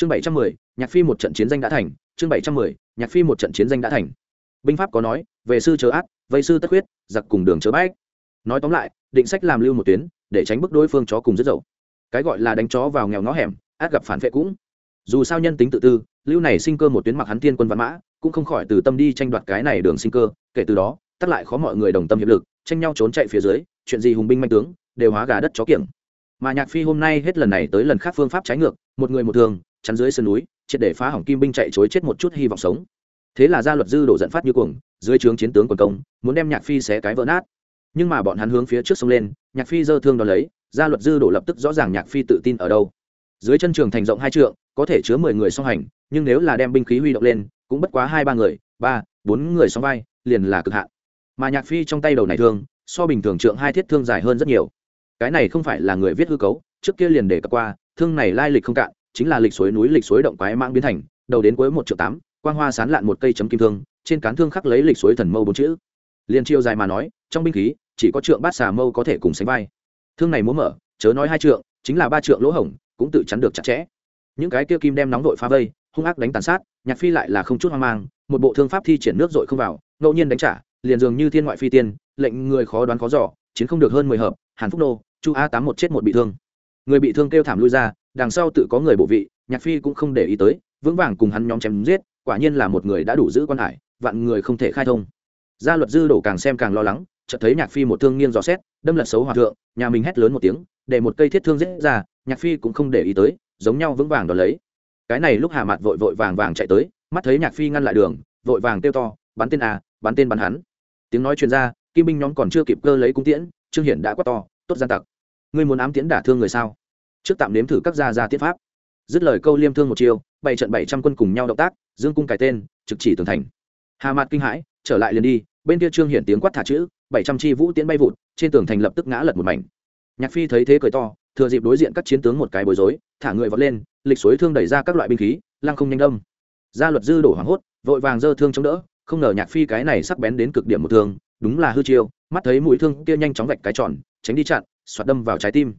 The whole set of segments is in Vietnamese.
chương bảy trăm mười, nhạc phi một trận chiến danh đã thành. Chương bảy trăm mười, nhạc phi một trận chiến danh đã thành. Binh pháp có nói, về sư chớ ác, vây sư tất huyết giặc cùng đường chớ bách. Nói tóm lại, định sách làm lưu một tuyến, để tránh bức đối phương chó cùng rất dậu cái gọi là đánh chó vào nghèo ngõ hẻm, át gặp phản vệ cũng. Dù sao nhân tính tự tư, lưu này sinh cơ một tuyến mặc hắn tiên quân văn mã, cũng không khỏi từ tâm đi tranh đoạt cái này đường sinh cơ. Kể từ đó, tắt lại khó mọi người đồng tâm hiệp lực, tranh nhau trốn chạy phía dưới, chuyện gì hùng binh manh tướng, đều hóa gà đất chó kiểng. Mà nhạc phi hôm nay hết lần này tới lần khác phương pháp trái ngược, một người một thường chắn dưới sườn núi, triệt để phá hỏng kim binh chạy chối chết một chút hy vọng sống. Thế là gia luật dư đổ dẫn phát như cuồng, dưới trướng chiến tướng quần công, muốn đem nhạc phi xé cái vỡ nát. Nhưng mà bọn hắn hướng phía trước sông lên, nhạc phi dơ thương đ ó lấy, gia luật dư đổ lập tức rõ ràng nhạc phi tự tin ở đâu. Dưới chân trường thành rộng hai trượng, có thể chứa mười người song hành, nhưng nếu là đem binh khí huy động lên, cũng bất quá hai ba người, ba, bốn người song vai, liền là cực hạn. Mà nhạc phi trong tay đầu này thương, so bình thường trượng hai thiết thương dài hơn rất nhiều. Cái này không phải là người viết hư cấu, trước kia liền để cập qua, thương này lai lịch không cạn chính là lịch suối núi lịch suối động quái mang biến thành, đầu đến cuối một triệu tám, quang hoa sán lạn một cây chấm kim thương, trên cán thương khắc lấy lịch suối thần mâu bốn chữ. Liền chiêu dài mà nói, trong binh khí, chỉ có trượng bát xà mâu có thể cùng sánh vai. Thương này muốn mở, chớ nói hai trượng, chính là ba trượng lỗ hổng, cũng tự chắn được chặt chẽ. Những cái kia kim đem nóng vội phá vây, hung ác đánh tàn sát, nhạc phi lại là không chút hoang mang, một bộ thương pháp thi triển nước dội không vào, ngẫu nhiên đánh trả, liền dường như thiên ngoại phi tiên, lệnh người khó đoán khó giỏ chiến không được hơn mười hợp, hàn phúc nô, chu a tám một chết một bị thương. Người bị thương kêu thảm lui ra đằng sau tự có người bộ vị, nhạc phi cũng không để ý tới, vững vàng cùng hắn nhóm chém giết, quả nhiên là một người đã đủ giữ quan hải, vạn người không thể khai thông. Gia luật dư đổ càng xem càng lo lắng, chợt thấy nhạc phi một thương nghiêng dò xét, đâm lật xấu hòa thượng, nhà mình hét lớn một tiếng, để một cây thiết thương giết ra, nhạc phi cũng không để ý tới, giống nhau vững vàng đ lấy. Cái này lúc hà mặt vội vội vàng vàng chạy tới, mắt thấy nhạc phi ngăn lại đường, vội vàng kêu to, bắn tên à bắn tên bắn hắn. Tiếng nói chuyên ra, kim binh nhóm còn chưa kịp cơ lấy cung tiễn, trương hiển đã quát to, tốt gian tặc, ngươi muốn ám tiễn đả thương người sao? Trước tạm nếm thử các gia gia tiết pháp. Dứt lời câu liêm thương một chiêu bảy trận bảy trăm quân cùng nhau động tác, dương cung cải tên, trực chỉ tường thành. Hà mạt kinh hãi, trở lại liền đi, bên kia trương hiển tiếng quát thả chữ, bảy trăm chi vũ tiến bay vụt, trên tường thành lập tức ngã lật một mảnh. Nhạc phi thấy thế cười to, thừa dịp đối diện các chiến tướng một cái bối rối, thả người vọt lên, lịch suối thương đẩy ra các loại binh khí, lăng không nhanh đâm. Gia luật dư đổ hoảng hốt, vội vàng dơ thương chống đỡ, không ngờ nhạc phi cái này sắc bén đến cực điểm một thương, đúng là hư chiêu, mắt thấy mũi thương kia nhanh chóng vạch cái tròn, tránh đi chặn, xoạt đâm vào trái tim.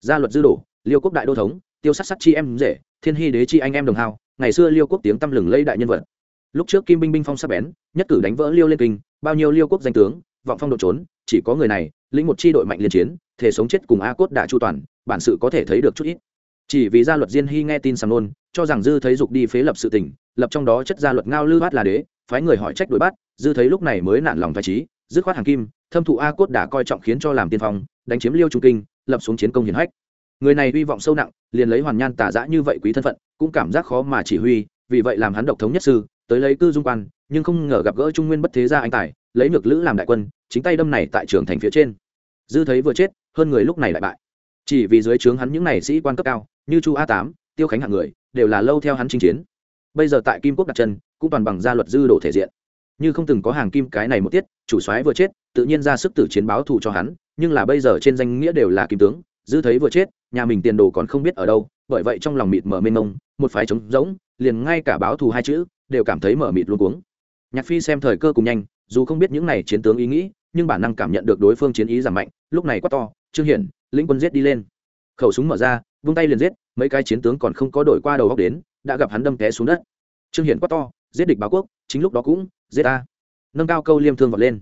Gia luật dư đổ liêu quốc đại đô thống, tiêu sắc sắc chi em rể, thiên hy đế chi anh em đồng hào. ngày xưa liêu quốc tiếng tăm lừng lây đại nhân vật lúc trước kim binh binh phong sắc bén, nhất cử đánh vỡ liêu lên kinh, bao nhiêu liêu quốc danh tướng, vọng phong độ trốn, chỉ có người này, lĩnh một chi đội mạnh liên chiến, thể sống chết cùng a cốt đã chu toàn, bản sự có thể thấy được chút ít chỉ vì gia luật diên hy nghe tin sầm nôn, cho rằng dư thấy dục đi phế lập sự tình, lập trong đó chất gia luật ngao lư bát là đế, phái người hỏi trách đuổi bắt, dư thấy lúc này mới nản lòng phải trí, dứt khoát hàng kim, thâm thụ a cốt đã coi trọng khiến cho làm tiên phong, đánh chiếm liêu trung kinh, lập xuống chiến công hiển hách người này hy vọng sâu nặng, liền lấy hoàn nhan tả dã như vậy quý thân phận, cũng cảm giác khó mà chỉ huy, vì vậy làm hắn độc thống nhất sư, tới lấy cư dung quan, nhưng không ngờ gặp gỡ trung nguyên bất thế gia anh tài, lấy ngược lữ làm đại quân, chính tay đâm này tại trường thành phía trên. Dư thấy vừa chết, hơn người lúc này lại bại. Chỉ vì dưới trướng hắn những này sĩ quan cấp cao, như chu a tám, tiêu khánh hạng người, đều là lâu theo hắn chinh chiến. Bây giờ tại kim quốc đặt chân, cũng toàn bằng gia luật dư đổ thể diện. Như không từng có hàng kim cái này một tiết, chủ soái vừa chết, tự nhiên ra sức tử chiến báo thù cho hắn, nhưng là bây giờ trên danh nghĩa đều là kim tướng dư thấy vừa chết, nhà mình tiền đồ còn không biết ở đâu, bởi vậy trong lòng mịt mờ mênh mông, một phái trống rỗng, liền ngay cả báo thù hai chữ, đều cảm thấy mở mịt luôn cuống. Nhạc phi xem thời cơ cùng nhanh, dù không biết những này chiến tướng ý nghĩ, nhưng bản năng cảm nhận được đối phương chiến ý giảm mạnh, lúc này quát to, trương hiển lĩnh quân giết đi lên. Khẩu súng mở ra, vung tay liền giết, mấy cái chiến tướng còn không có đổi qua đầu góc đến, đã gặp hắn đâm té xuống đất. Trương hiển quát to, giết địch báo quốc, chính lúc đó cũng, giết ta. Nâng cao câu liêm thương vọt lên.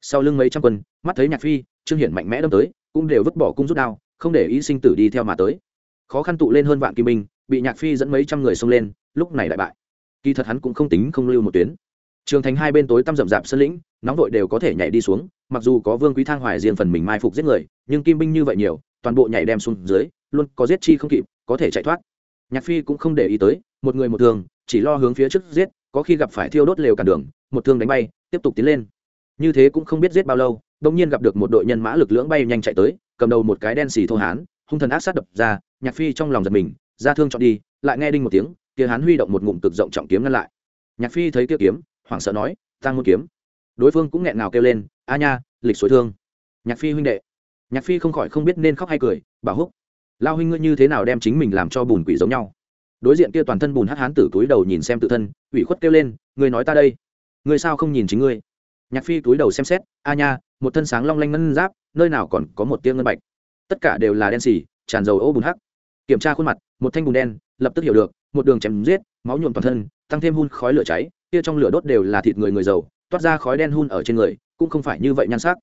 Sau lưng mấy trăm quân, mắt thấy nhạc phi, trương hiển mạnh mẽ đâm tới, cũng đều vứt bỏ cung rút đao không để ý sinh tử đi theo mà tới. Khó khăn tụ lên hơn vạn kim binh, bị nhạc phi dẫn mấy trăm người xông lên, lúc này đại bại. Kỳ thật hắn cũng không tính không lưu một tuyến. Trường thành hai bên tối tăm rậm rạp sân lĩnh, nóng vội đều có thể nhảy đi xuống, mặc dù có vương quý thang hoài riêng phần mình mai phục giết người, nhưng kim binh như vậy nhiều, toàn bộ nhảy đem xuống dưới, luôn có giết chi không kịp, có thể chạy thoát. Nhạc phi cũng không để ý tới, một người một thường, chỉ lo hướng phía trước giết, có khi gặp phải thiêu đốt lều cản đường, một thương đánh bay, tiếp tục tiến lên. Như thế cũng không biết giết bao lâu đông nhiên gặp được một đội nhân mã lực lưỡng bay nhanh chạy tới, cầm đầu một cái đen xì thô hán, hung thần ác sát đập ra, nhạc phi trong lòng giật mình, ra thương chọn đi, lại nghe đinh một tiếng, kia hán huy động một ngụm cực rộng trọng kiếm ngăn lại. Nhạc phi thấy kia kiếm, hoảng sợ nói tăng muốn kiếm. Đối phương cũng nghẹn ngào kêu lên, a nha, lịch suối thương. Nhạc phi huynh đệ. Nhạc phi không khỏi không biết nên khóc hay cười, bảo húc, lao huynh ngươi như thế nào đem chính mình làm cho bùn quỷ giống nhau? Đối diện kia toàn thân bùn hắc hán tử túi đầu nhìn xem tự thân, ủy khuất kêu lên, ngươi nói ta đây, ngươi sao không nhìn chính ngươi? Nhạc phi túi đầu xem xét, a nha, một thân sáng long lanh ngân giáp, nơi nào còn có một tia ngân bạch? Tất cả đều là đen xì, tràn dầu ô bùn hắc. Kiểm tra khuôn mặt, một thanh bùn đen, lập tức hiểu được, một đường chém giết, máu nhuộm toàn thân, tăng thêm hun khói lửa cháy, kia trong lửa đốt đều là thịt người người giàu, toát ra khói đen hun ở trên người, cũng không phải như vậy nhan sắc.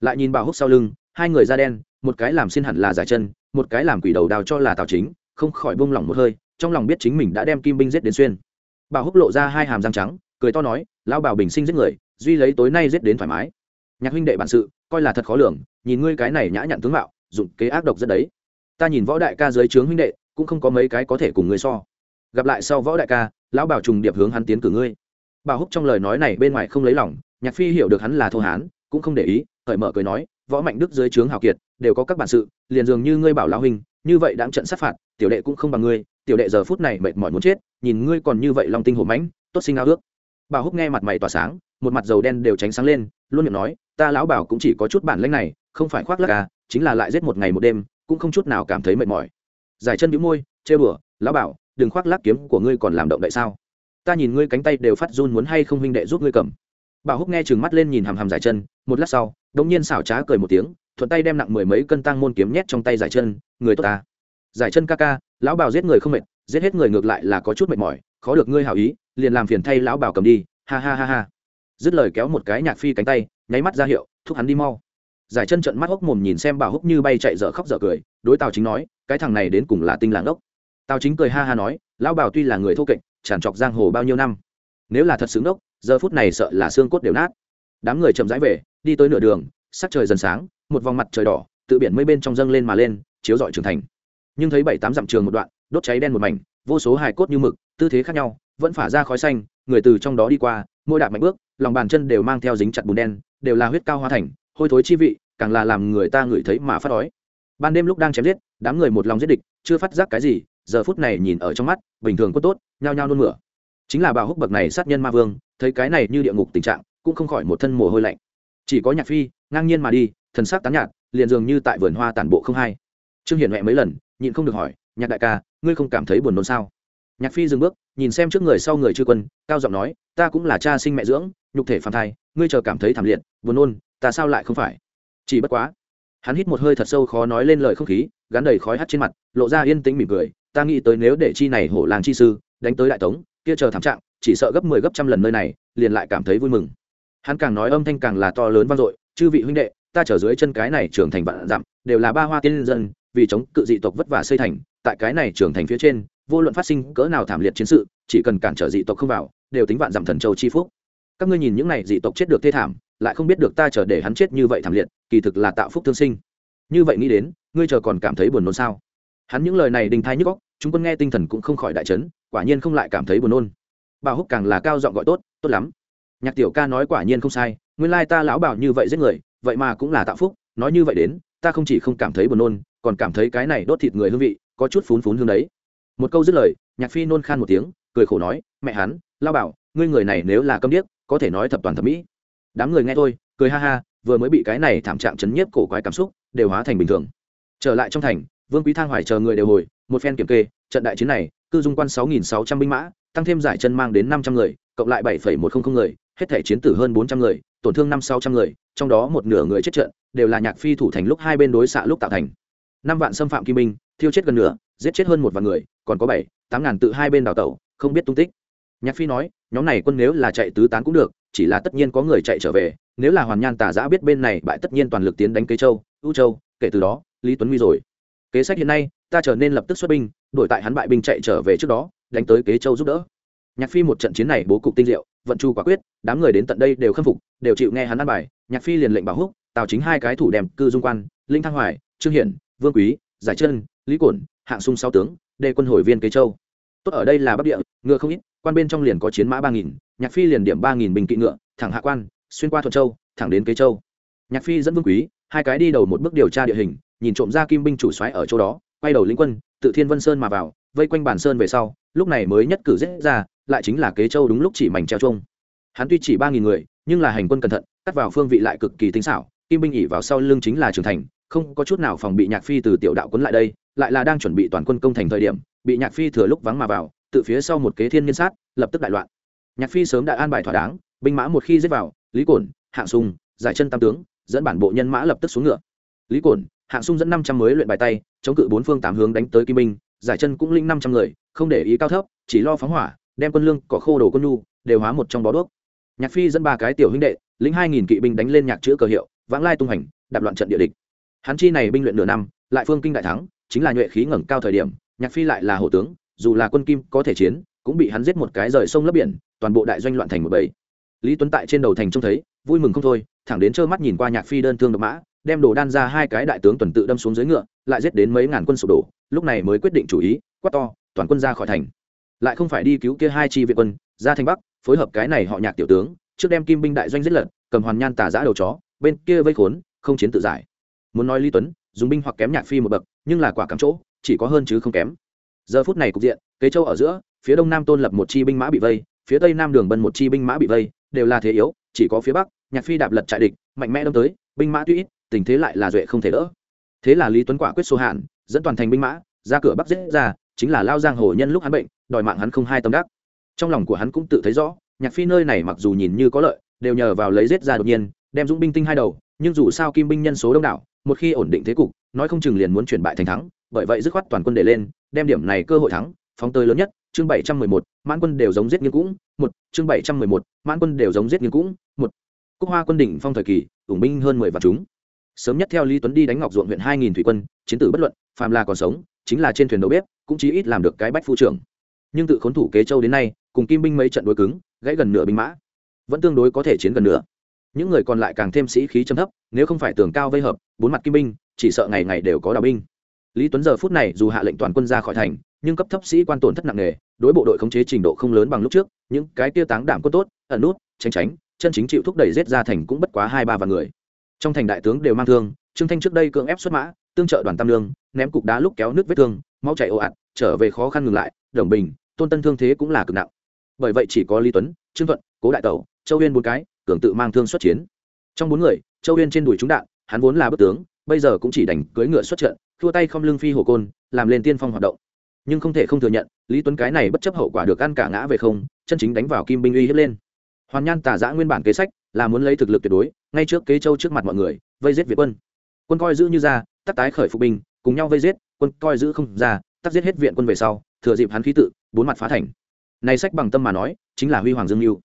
Lại nhìn bảo húc sau lưng, hai người da đen, một cái làm xin hẳn là giải chân, một cái làm quỷ đầu đào cho là tào chính, không khỏi bông lỏng một hơi, trong lòng biết chính mình đã đem kim binh giết đến xuyên. Bảo húc lộ ra hai hàm răng trắng, cười to nói, lão bảo bình sinh giết người duy lấy tối nay giết đến thoải mái. Nhạc huynh đệ bản sự, coi là thật khó lường, nhìn ngươi cái này nhã nhặn tướng mạo, dụng kế ác độc rất đấy. Ta nhìn võ đại ca dưới trướng huynh đệ, cũng không có mấy cái có thể cùng ngươi so. Gặp lại sau võ đại ca, lão bảo trùng điệp hướng hắn tiến cử ngươi. Bảo húc trong lời nói này bên ngoài không lấy lòng, nhạc phi hiểu được hắn là thô hán, cũng không để ý, cởi mở cười nói, võ mạnh đức dưới trướng hào kiệt, đều có các bản sự, liền dường như ngươi bảo lão huynh, như vậy đáng trận sát phạt, tiểu đệ cũng không bằng ngươi, tiểu đệ giờ phút này mệt mỏi muốn chết, nhìn ngươi còn như vậy long tinh hổ mãnh, tốt sinh ao ước bảo húc nghe mặt mày tỏa sáng, một mặt dầu đen đều tránh sáng lên, luôn miệng nói, ta lão bảo cũng chỉ có chút bản lĩnh này, không phải khoác lắc à chính là lại giết một ngày một đêm, cũng không chút nào cảm thấy mệt mỏi. Giải chân bĩu môi chê bửa lão bảo, đừng khoác lắc kiếm của ngươi còn làm động đậy sao? Ta nhìn ngươi cánh tay đều phát run muốn hay không huynh đệ giúp ngươi cầm. Bảo húc nghe chừng mắt lên nhìn hàm hàm giải chân, một lát sau, đống nhiên xảo trá cười một tiếng, thuận tay đem nặng mười mấy cân tăng môn kiếm nhét trong tay giải chân, người tốt ta. Giải chân ca ca, lão bảo giết người không mệt, giết hết người ngược lại là có chút mệt mỏi khó được ngươi hảo ý, liền làm phiền thay lão bảo cầm đi, ha ha ha ha. Dứt lời kéo một cái nhạc phi cánh tay, nháy mắt ra hiệu, thúc hắn đi mau. Giải chân trận mắt hốc mồm nhìn xem bảo húc như bay chạy dở khóc dở cười, đối tào chính nói, cái thằng này đến cùng là tinh làng ốc tào chính cười ha ha nói, lão bảo tuy là người thô kệch, tràn trọc giang hồ bao nhiêu năm, nếu là thật xứng ốc giờ phút này sợ là xương cốt đều nát. Đám người chậm rãi về, đi tới nửa đường, sắc trời dần sáng, một vòng mặt trời đỏ, tự biển mây bên trong dâng lên mà lên, chiếu rọi trường thành. Nhưng thấy bảy tám dặm trường một đoạn, đốt cháy đen một mảnh, vô số hài cốt như mực tư thế khác nhau, vẫn phả ra khói xanh, người từ trong đó đi qua, mỗi đạp mạnh bước, lòng bàn chân đều mang theo dính chặt bùn đen, đều là huyết cao hoa thành, hôi thối chi vị, càng là làm người ta ngửi thấy mà phát đói. Ban đêm lúc đang chém giết, đám người một lòng giết địch, chưa phát giác cái gì, giờ phút này nhìn ở trong mắt, bình thường có tốt, nhao nhao nôn mửa. Chính là bà húc bậc này sát nhân ma vương, thấy cái này như địa ngục tình trạng, cũng không khỏi một thân mồ hôi lạnh. Chỉ có nhạc phi, ngang nhiên mà đi, thần sắc tán nhạt, liền dường như tại vườn hoa tản bộ không hay. Trương hiển mẹ mấy lần, nhịn không được hỏi, nhạc đại ca, ngươi không cảm thấy buồn nôn sao? Nhạc phi dừng bước, nhìn xem trước người sau người chư quân, cao giọng nói, ta cũng là cha sinh mẹ dưỡng, nhục thể phàm thai, ngươi chờ cảm thấy thảm liệt, buồn nôn, ta sao lại không phải? Chỉ bất quá, hắn hít một hơi thật sâu khó nói lên lời không khí, gắn đầy khói hắt trên mặt, lộ ra yên tĩnh mỉm cười, ta nghĩ tới nếu để chi này hổ làng chi sư, đánh tới đại tống, kia chờ thảm trạng, chỉ sợ gấp mười 10 gấp trăm lần nơi này, liền lại cảm thấy vui mừng. Hắn càng nói âm thanh càng là to lớn vang dội, chư vị huynh đệ, ta trở dưới chân cái này trưởng thành vạn dặm, đều là ba hoa tiên dân, vì chống cự dị tộc vất vả xây thành, tại cái này trưởng thành phía trên vô luận phát sinh cỡ nào thảm liệt chiến sự, chỉ cần cản trở dị tộc không vào, đều tính vạn dặm thần châu chi phúc. Các ngươi nhìn những này dị tộc chết được thê thảm, lại không biết được ta chờ để hắn chết như vậy thảm liệt, kỳ thực là tạo phúc thương sinh. Như vậy nghĩ đến, ngươi chờ còn cảm thấy buồn nôn sao? Hắn những lời này đình thai nhức góc chúng quân nghe tinh thần cũng không khỏi đại chấn, quả nhiên không lại cảm thấy buồn nôn. Bảo húc càng là cao giọng gọi tốt tốt lắm. Nhạc tiểu ca nói quả nhiên không sai, nguyên lai ta lão bảo như vậy giết người, vậy mà cũng là tạo phúc, nói như vậy đến, ta không chỉ không cảm thấy buồn nôn, còn cảm thấy cái này đốt thịt người hương vị, có chút phún phún hương đấy một câu dứt lời, nhạc phi nôn khan một tiếng, cười khổ nói, mẹ hắn, lao bảo, ngươi người này nếu là câm điếc, có thể nói thập toàn thẩm mỹ. Đám người nghe thôi, cười ha ha, vừa mới bị cái này thảm trạng chấn nhiếp cổ quái cảm xúc, đều hóa thành bình thường. Trở lại trong thành, vương quý thang hoài chờ người đều hồi, một phen kiểm kê, trận đại chiến này, cư dung quan sáu nghìn sáu trăm binh mã, tăng thêm giải chân mang đến năm trăm người, cộng lại bảy phẩy một không không người, hết thể chiến tử hơn bốn trăm người, tổn thương năm sáu trăm người, trong đó một nửa người chết trận, đều là nhạc phi thủ thành lúc hai bên đối xạ lúc tạo thành. Năm vạn xâm phạm kim binh, thiêu chết gần nửa, giết chết hơn một vạn người còn có bảy, tám ngàn tự hai bên đào tẩu, không biết tung tích. Nhạc phi nói, nhóm này quân nếu là chạy tứ tán cũng được, chỉ là tất nhiên có người chạy trở về, nếu là hoàn nhan tà giã biết bên này bại tất nhiên toàn lực tiến đánh kế châu ưu châu, kể từ đó, lý tuấn huy rồi. Kế sách hiện nay, ta trở nên lập tức xuất binh, đổi tại hắn bại binh chạy trở về trước đó, đánh tới kế châu giúp đỡ. Nhạc phi một trận chiến này bố cục tinh diệu, vận chu quả quyết, đám người đến tận đây đều khâm phục, đều chịu nghe hắn ăn bài, nhạc phi liền lệnh bảo húc, tào chính hai cái thủ đem cư dung quan, linh thăng hoài, trương hiển, vương quý, giải chân, lý cổn, hạng sung sáu tướng đề quân hồi viên kế châu. Tốt ở đây là bắc địa, ngựa không ít, quan bên trong liền có chiến mã ba nghìn, nhạc phi liền điểm ba nghìn bình kỵ ngựa, thẳng hạ quan, xuyên qua thuận châu, thẳng đến kế châu. Nhạc phi dẫn vương quý, hai cái đi đầu một bước điều tra địa hình, nhìn trộm ra kim binh chủ xoáy ở chỗ đó, quay đầu lĩnh quân, tự thiên vân sơn mà vào, vây quanh bản sơn về sau, lúc này mới nhất cử giết ra, lại chính là kế châu đúng lúc chỉ mảnh treo trông hắn tuy chỉ ba nghìn người, nhưng là hành quân cẩn thận, cắt vào phương vị lại cực kỳ tinh xảo, kim binh ỉ vào sau lưng chính là trường thành, không có chút nào phòng bị nhạc phi từ tiểu đạo quấn lại đây lại là đang chuẩn bị toàn quân công thành thời điểm, bị nhạc phi thừa lúc vắng mà vào, tự phía sau một kế thiên nhân sát, lập tức đại loạn. Nhạc phi sớm đã an bài thỏa đáng, binh mã một khi giết vào, lý cổn, hạng sùng giải chân tam tướng, dẫn bản bộ nhân mã lập tức xuống ngựa. Lý cổn, hạng sung dẫn năm trăm mới luyện bài tay, chống cự bốn phương tám hướng đánh tới kim binh giải chân cũng linh năm trăm người, không để ý cao thấp, chỉ lo phóng hỏa, đem quân lương, cỏ khô đồ quân nhu, đều hóa một trong bó đuốc. Nhạc phi dẫn ba cái tiểu huynh đệ, lĩnh hai nghìn kỵ binh đánh lên nhạc chữ cờ hiệu, vãng lai tung hành đạp loạn trận địa địch. Hắn chi này binh luyện nửa năm, lại phương kinh đại thắng chính là nhuệ khí ngẩng cao thời điểm, nhạc phi lại là hổ tướng, dù là quân kim có thể chiến, cũng bị hắn giết một cái rời sông lấp biển, toàn bộ đại doanh loạn thành một bầy. Lý tuấn tại trên đầu thành trông thấy, vui mừng không thôi, thẳng đến trơ mắt nhìn qua nhạc phi đơn thương độc mã, đem đồ đan ra hai cái đại tướng tuần tự đâm xuống dưới ngựa, lại giết đến mấy ngàn quân sụp đổ, lúc này mới quyết định chủ ý, quát to, toàn quân ra khỏi thành. Lại không phải đi cứu kia hai chi viện quân, ra thành bắc, phối hợp cái này họ nhạc tiểu tướng, trước đem kim binh đại doanh giết lật, cầm hoàn nhan tả giã đầu chó, bên kia vây khốn, không chiến tự giải. Muốn nói lý tuấn, dùng binh hoặc kém nhạc phi một bậc nhưng là quả cắm chỗ, chỉ có hơn chứ không kém. Giờ phút này cục diện, kế châu ở giữa, phía đông nam tôn lập một chi binh mã bị vây, phía tây nam đường bân một chi binh mã bị vây, đều là thế yếu, chỉ có phía bắc, nhạc phi đạp lật trại địch, mạnh mẽ đâm tới, binh mã tuy ít, tình thế lại là duệ không thể đỡ. Thế là lý tuấn quả quyết số hạn, dẫn toàn thành binh mã, ra cửa bắc giết ra, chính là lao giang hồ nhân lúc hắn bệnh, đòi mạng hắn không hai tâm đắc. Trong lòng của hắn cũng tự thấy rõ, nhạc phi nơi này mặc dù nhìn như có lợi, đều nhờ vào lấy giết ra đột nhiên đem dũng binh tinh hai đầu, nhưng dù sao kim binh nhân số đông đảo, một khi ổn định thế cục, nói không chừng liền muốn chuyển bại thành thắng, bởi vậy dứt khoát toàn quân để lên, đem điểm này cơ hội thắng, phóng tới lớn nhất, chương bảy trăm mười một, mãn quân đều giống giết nghiêng cũng, một, chương bảy trăm mười một, mãn quân đều giống giết nghiêng cũng, một. Cúc hoa quân đỉnh phong thời kỳ, ủng binh hơn mười vạn chúng. Sớm nhất theo lý tuấn đi đánh ngọc ruộng huyện hai nghìn thủy quân, chiến tử bất luận, phàm là còn sống, chính là trên thuyền đầu bếp, cũng chí ít làm được cái bách phu trưởng. Nhưng tự khốn thủ kế châu đến nay, cùng kim binh mấy trận đối cứng, gãy gần nửa binh mã, vẫn tương đối có thể chiến gần nửa những người còn lại càng thêm sĩ khí châm thấp, nếu không phải tường cao vây hợp, bốn mặt kim binh, chỉ sợ ngày ngày đều có đào binh. Lý tuấn giờ phút này dù hạ lệnh toàn quân ra khỏi thành, nhưng cấp thấp sĩ quan tổn thất nặng nề, đối bộ đội khống chế trình độ không lớn bằng lúc trước, những cái tiêu táng đảm quân tốt, ẩn nút, tránh tránh, chân chính chịu thúc đẩy giết ra thành cũng bất quá hai ba vạn người. Trong thành đại tướng đều mang thương, trương thanh trước đây cưỡng ép xuất mã, tương trợ đoàn tam lương, ném cục đá lúc kéo nước vết thương, mau chạy ồ ạt, trở về khó khăn ngừng lại, đồng bình, tôn tân thương thế cũng là cực nặng. Bởi vậy chỉ có lý tuấn, trương thuận, cố đại tẩu, châu Uyên bốn cái cường tự mang thương xuất chiến. Trong bốn người, châu uyên trên đùi trúng đạn, hắn vốn là bất tướng, bây giờ cũng chỉ đành cưỡi ngựa xuất trận, thua tay không lưng phi hổ côn, làm lên tiên phong hoạt động. Nhưng không thể không thừa nhận, lý tuấn cái này bất chấp hậu quả được ăn cả ngã về không, chân chính đánh vào kim binh uy hiếp lên. Hoàn nhan tả giã nguyên bản kế sách là muốn lấy thực lực tuyệt đối, ngay trước kế châu trước mặt mọi người, vây giết việt quân. Quân coi giữ như ra, tắc tái khởi phục binh, cùng nhau vây giết, quân coi giữ không ra, tắc giết hết viện quân về sau, thừa dịp hắn khí tự, bốn mặt phá thành. Này sách bằng tâm mà nói, chính là huy hoàng dương mưu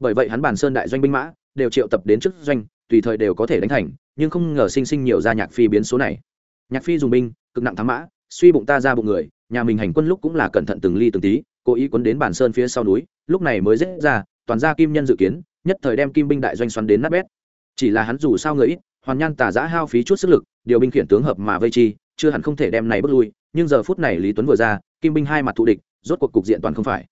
bởi vậy hắn bản sơn đại doanh binh mã đều triệu tập đến trước doanh, tùy thời đều có thể đánh thành, nhưng không ngờ sinh sinh nhiều ra nhạc phi biến số này. Nhạc phi dùng binh, cực nặng thắng mã, suy bụng ta ra bụng người, nhà mình hành quân lúc cũng là cẩn thận từng ly từng tí, cố ý quấn đến bản sơn phía sau núi, lúc này mới dễ ra, toàn ra kim nhân dự kiến, nhất thời đem kim binh đại doanh xoắn đến nát bét. Chỉ là hắn dù sao người ít, hoàn nhan tà giã hao phí chút sức lực, điều binh khiển tướng hợp mà vây chi, chưa hẳn không thể đem này bước lui, nhưng giờ phút này lý tuấn vừa ra, kim binh hai mặt thù địch, rốt cuộc cục diện toàn không phải.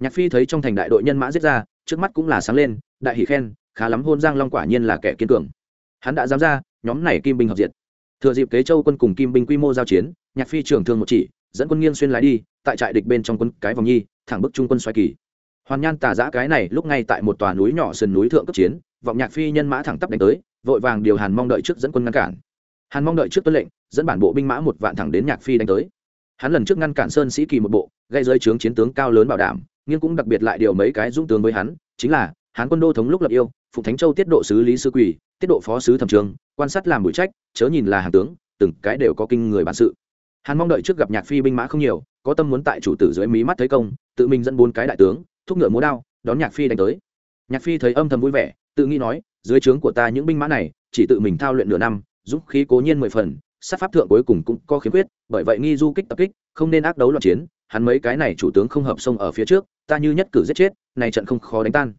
Nhạc phi thấy trong thành đại đội nhân mã giết ra trước mắt cũng là sáng lên, đại hỷ khen, khá lắm hôn giang long quả nhiên là kẻ kiên cường. Hắn đã dám ra, nhóm này kim binh hợp diệt. Thừa dịp kế châu quân cùng kim binh quy mô giao chiến, nhạc phi trưởng thương một chỉ, dẫn quân nghiêng xuyên lái đi, tại trại địch bên trong quân, cái vòng nhi, thẳng bức trung quân xoay kỳ. Hoàn nhan tà giã cái này lúc ngay tại một tòa núi nhỏ sườn núi thượng cấp chiến, vọng nhạc phi nhân mã thẳng tắp đánh tới, vội vàng điều hàn mong đợi trước dẫn quân ngăn cản. Hàn mong đợi trước tuân lệnh, dẫn bản bộ binh mã một vạn thẳng đến nhạc phi đánh tới. Hắn lần trước ngăn cản sơn sĩ kỳ một bộ, gây rơi trướng chiến tướng cao lớn bảo đảm nhưng cũng đặc biệt lại điều mấy cái dũng tướng với hắn, chính là, hán quân đô thống lúc lập yêu phụ thánh châu tiết độ sứ lý sư quỳ, tiết độ phó sứ thẩm trường, quan sát làm bụi trách, chớ nhìn là hàng tướng, từng cái đều có kinh người bản sự. Hắn mong đợi trước gặp nhạc phi binh mã không nhiều, có tâm muốn tại chủ tử dưới mí mắt thấy công, tự mình dẫn bốn cái đại tướng, thúc ngựa múa đao, đón nhạc phi đánh tới. Nhạc phi thấy âm thầm vui vẻ, tự nghĩ nói, dưới trướng của ta những binh mã này, chỉ tự mình thao luyện nửa năm giúp khí cố nhiên mười phần, sát pháp thượng cuối cùng cũng có khiếm khuyết, bởi vậy nghi du kích tập kích, không nên ác đấu loạn chiến hắn mấy cái này chủ tướng không hợp sông ở phía trước, ta như nhất cử giết chết, này trận không khó đánh tan.